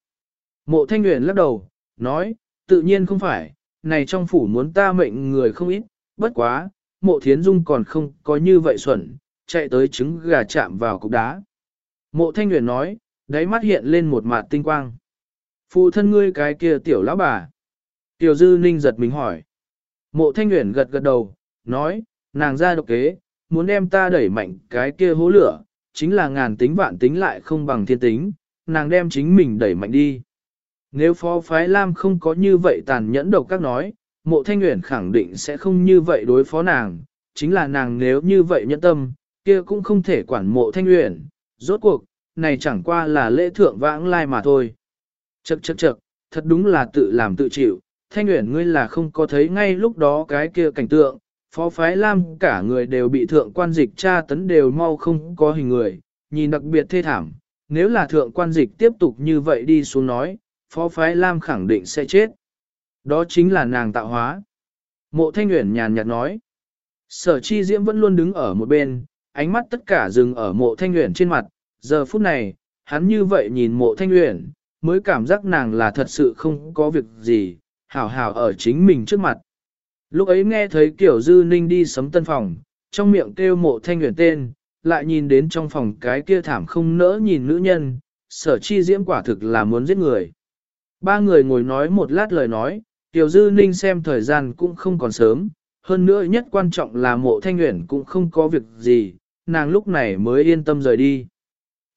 Mộ Thanh Uyển lắc đầu, nói, tự nhiên không phải, này trong phủ muốn ta mệnh người không ít, bất quá, mộ thiến dung còn không có như vậy xuẩn, chạy tới trứng gà chạm vào cục đá. Mộ Thanh Nguyệt nói, đáy mắt hiện lên một mặt tinh quang. Phụ thân ngươi cái kia tiểu lão bà. Tiểu dư ninh giật mình hỏi. Mộ thanh nguyện gật gật đầu, nói, nàng ra độc kế, muốn đem ta đẩy mạnh cái kia hố lửa, chính là ngàn tính vạn tính lại không bằng thiên tính, nàng đem chính mình đẩy mạnh đi. Nếu phó phái Lam không có như vậy tàn nhẫn độc các nói, mộ thanh nguyện khẳng định sẽ không như vậy đối phó nàng, chính là nàng nếu như vậy nhẫn tâm, kia cũng không thể quản mộ thanh nguyện, rốt cuộc, này chẳng qua là lễ thượng vãng lai mà thôi. Chậc chậc chậc, thật đúng là tự làm tự chịu, thanh nguyện ngươi là không có thấy ngay lúc đó cái kia cảnh tượng, phó phái lam cả người đều bị thượng quan dịch tra tấn đều mau không có hình người, nhìn đặc biệt thê thảm, nếu là thượng quan dịch tiếp tục như vậy đi xuống nói, phó phái lam khẳng định sẽ chết. Đó chính là nàng tạo hóa. Mộ thanh nguyện nhàn nhạt nói. Sở chi diễm vẫn luôn đứng ở một bên, ánh mắt tất cả dừng ở mộ thanh nguyện trên mặt. Giờ phút này, hắn như vậy nhìn mộ thanh nguyện, mới cảm giác nàng là thật sự không có việc gì, hảo hảo ở chính mình trước mặt. Lúc ấy nghe thấy kiểu dư ninh đi sấm tân phòng, trong miệng kêu mộ thanh nguyện tên, lại nhìn đến trong phòng cái kia thảm không nỡ nhìn nữ nhân, sở chi diễm quả thực là muốn giết người. Ba người ngồi nói một lát lời nói, Tiểu Dư Ninh xem thời gian cũng không còn sớm, hơn nữa nhất quan trọng là mộ thanh nguyện cũng không có việc gì, nàng lúc này mới yên tâm rời đi.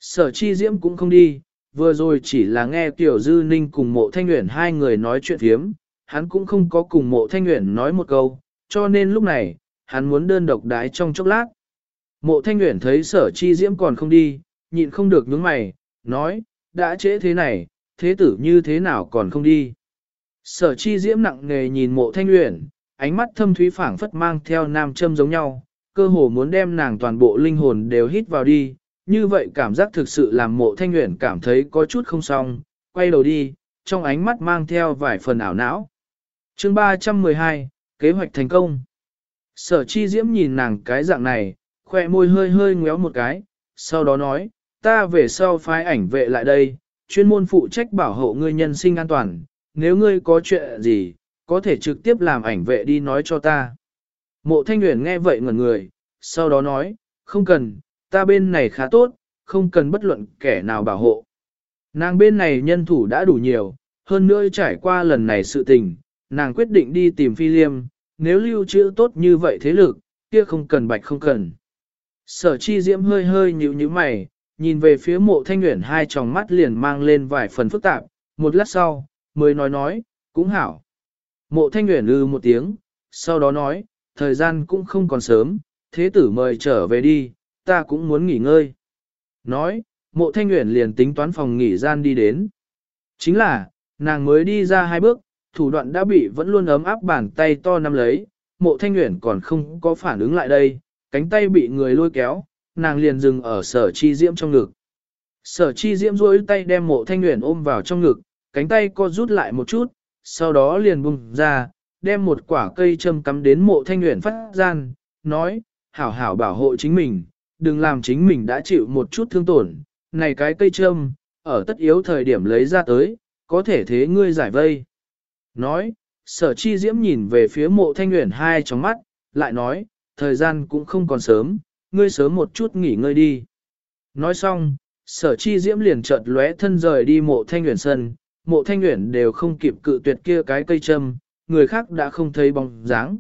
Sở chi diễm cũng không đi, vừa rồi chỉ là nghe Tiểu Dư Ninh cùng mộ thanh nguyện hai người nói chuyện thiếm, hắn cũng không có cùng mộ thanh nguyện nói một câu, cho nên lúc này, hắn muốn đơn độc đái trong chốc lát. Mộ thanh nguyện thấy sở chi diễm còn không đi, nhịn không được nhướng mày, nói, đã trễ thế này, thế tử như thế nào còn không đi. Sở chi diễm nặng nề nhìn mộ thanh nguyện, ánh mắt thâm thúy phảng phất mang theo nam châm giống nhau, cơ hồ muốn đem nàng toàn bộ linh hồn đều hít vào đi, như vậy cảm giác thực sự làm mộ thanh nguyện cảm thấy có chút không xong, quay đầu đi, trong ánh mắt mang theo vài phần ảo não. chương 312, kế hoạch thành công. Sở chi diễm nhìn nàng cái dạng này, khoe môi hơi hơi ngéo một cái, sau đó nói, ta về sau phái ảnh vệ lại đây, chuyên môn phụ trách bảo hộ ngươi nhân sinh an toàn, nếu ngươi có chuyện gì, có thể trực tiếp làm ảnh vệ đi nói cho ta. Mộ thanh nguyện nghe vậy ngẩn người, sau đó nói, không cần, ta bên này khá tốt, không cần bất luận kẻ nào bảo hộ. Nàng bên này nhân thủ đã đủ nhiều, hơn nữa trải qua lần này sự tình, nàng quyết định đi tìm phi liêm, nếu lưu trữ tốt như vậy thế lực, kia không cần bạch không cần. Sở chi diễm hơi hơi nhíu nhíu mày, nhìn về phía mộ thanh nguyện hai tròng mắt liền mang lên vài phần phức tạp, một lát sau, mới nói nói, cũng hảo. Mộ thanh nguyện lư một tiếng, sau đó nói, thời gian cũng không còn sớm, thế tử mời trở về đi, ta cũng muốn nghỉ ngơi. Nói, mộ thanh nguyện liền tính toán phòng nghỉ gian đi đến. Chính là, nàng mới đi ra hai bước, thủ đoạn đã bị vẫn luôn ấm áp bàn tay to nắm lấy, mộ thanh nguyện còn không có phản ứng lại đây, cánh tay bị người lôi kéo, nàng liền dừng ở sở chi diễm trong ngực. Sở chi diễm duỗi tay đem mộ thanh nguyện ôm vào trong ngực, cánh tay co rút lại một chút, sau đó liền bung ra, đem một quả cây châm cắm đến mộ thanh nguyện phát gian, nói, hảo hảo bảo hộ chính mình, đừng làm chính mình đã chịu một chút thương tổn, này cái cây châm, ở tất yếu thời điểm lấy ra tới, có thể thế ngươi giải vây. Nói, sở chi diễm nhìn về phía mộ thanh nguyện hai trong mắt, lại nói, thời gian cũng không còn sớm, ngươi sớm một chút nghỉ ngơi đi. Nói xong, sở chi diễm liền chợt lóe thân rời đi mộ thanh nguyện sân, mộ thanh nguyện đều không kịp cự tuyệt kia cái cây châm, người khác đã không thấy bóng dáng.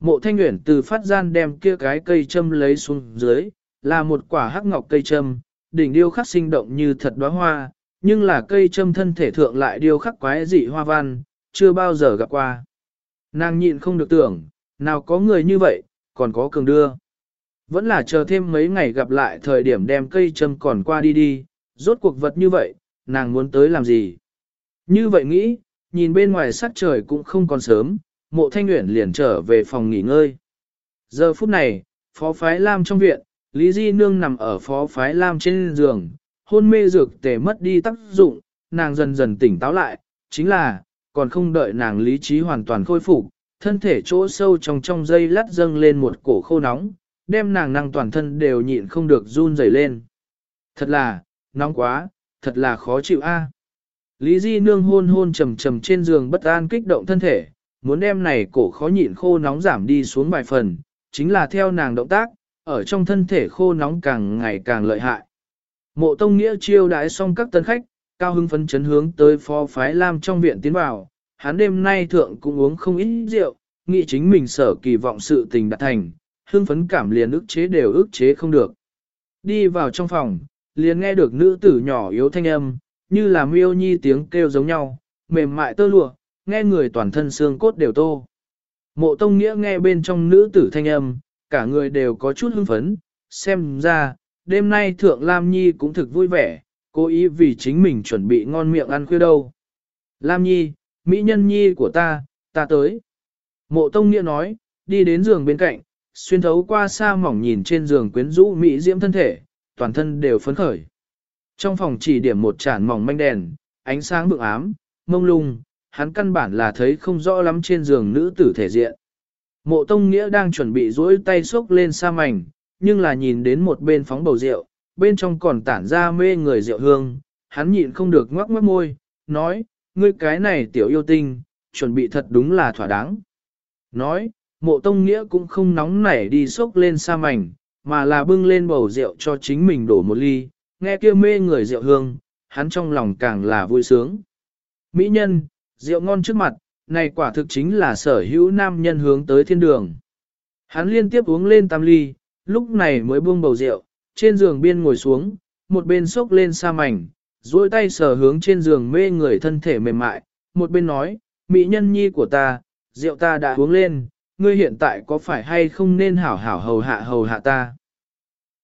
Mộ thanh nguyện từ phát gian đem kia cái cây châm lấy xuống dưới, là một quả hắc ngọc cây châm, đỉnh điêu khắc sinh động như thật đóa hoa, nhưng là cây châm thân thể thượng lại điêu khắc quái dị hoa văn, chưa bao giờ gặp qua. Nàng nhịn không được tưởng, nào có người như vậy, còn có cường đưa. Vẫn là chờ thêm mấy ngày gặp lại thời điểm đem cây châm còn qua đi đi, rốt cuộc vật như vậy, nàng muốn tới làm gì. Như vậy nghĩ, nhìn bên ngoài sắc trời cũng không còn sớm, mộ thanh nguyện liền trở về phòng nghỉ ngơi. Giờ phút này, phó phái Lam trong viện, Lý Di Nương nằm ở phó phái Lam trên giường, hôn mê dược tề mất đi tác dụng, nàng dần dần tỉnh táo lại, chính là, còn không đợi nàng lý trí hoàn toàn khôi phục, thân thể chỗ sâu trong trong dây lát dâng lên một cổ khô nóng, đem nàng năng toàn thân đều nhịn không được run rẩy lên. Thật là, nóng quá, thật là khó chịu a. Lý Di nương hôn hôn trầm trầm trên giường bất an kích động thân thể, muốn đem này cổ khó nhịn khô nóng giảm đi xuống vài phần, chính là theo nàng động tác, ở trong thân thể khô nóng càng ngày càng lợi hại. Mộ Tông Nghĩa chiêu đãi xong các tân khách, cao hưng phấn chấn hướng tới phó phái Lam trong viện tiến vào, hắn đêm nay thượng cũng uống không ít rượu, nghĩ chính mình sở kỳ vọng sự tình đạt thành, hưng phấn cảm liền ức chế đều ức chế không được. Đi vào trong phòng, liền nghe được nữ tử nhỏ yếu thanh âm, như là miêu nhi tiếng kêu giống nhau, mềm mại tơ lụa, nghe người toàn thân xương cốt đều tô. Mộ tông nghĩa nghe bên trong nữ tử thanh âm, cả người đều có chút hưng phấn, xem ra, đêm nay thượng Lam Nhi cũng thực vui vẻ, cố ý vì chính mình chuẩn bị ngon miệng ăn khuya đâu. Lam Nhi, Mỹ nhân Nhi của ta, ta tới. Mộ tông nghĩa nói, đi đến giường bên cạnh, xuyên thấu qua xa mỏng nhìn trên giường quyến rũ Mỹ diễm thân thể, toàn thân đều phấn khởi. Trong phòng chỉ điểm một chản mỏng manh đèn, ánh sáng vượng ám, mông lung, hắn căn bản là thấy không rõ lắm trên giường nữ tử thể diện. Mộ Tông Nghĩa đang chuẩn bị duỗi tay xốc lên sa mảnh, nhưng là nhìn đến một bên phóng bầu rượu, bên trong còn tản ra mê người rượu hương, hắn nhịn không được ngoắc mất môi, nói, ngươi cái này tiểu yêu tinh, chuẩn bị thật đúng là thỏa đáng. Nói, mộ tông nghĩa cũng không nóng nảy đi xốc lên sa mảnh, mà là bưng lên bầu rượu cho chính mình đổ một ly, nghe kia mê người rượu hương, hắn trong lòng càng là vui sướng. Mỹ nhân, rượu ngon trước mặt, này quả thực chính là sở hữu nam nhân hướng tới thiên đường. Hắn liên tiếp uống lên tam ly, lúc này mới buông bầu rượu, trên giường biên ngồi xuống, một bên xốc lên sa mảnh, duỗi tay sờ hướng trên giường mê người thân thể mềm mại, một bên nói, mỹ nhân nhi của ta, rượu ta đã uống lên, ngươi hiện tại có phải hay không nên hảo hảo hầu hạ hầu hạ ta.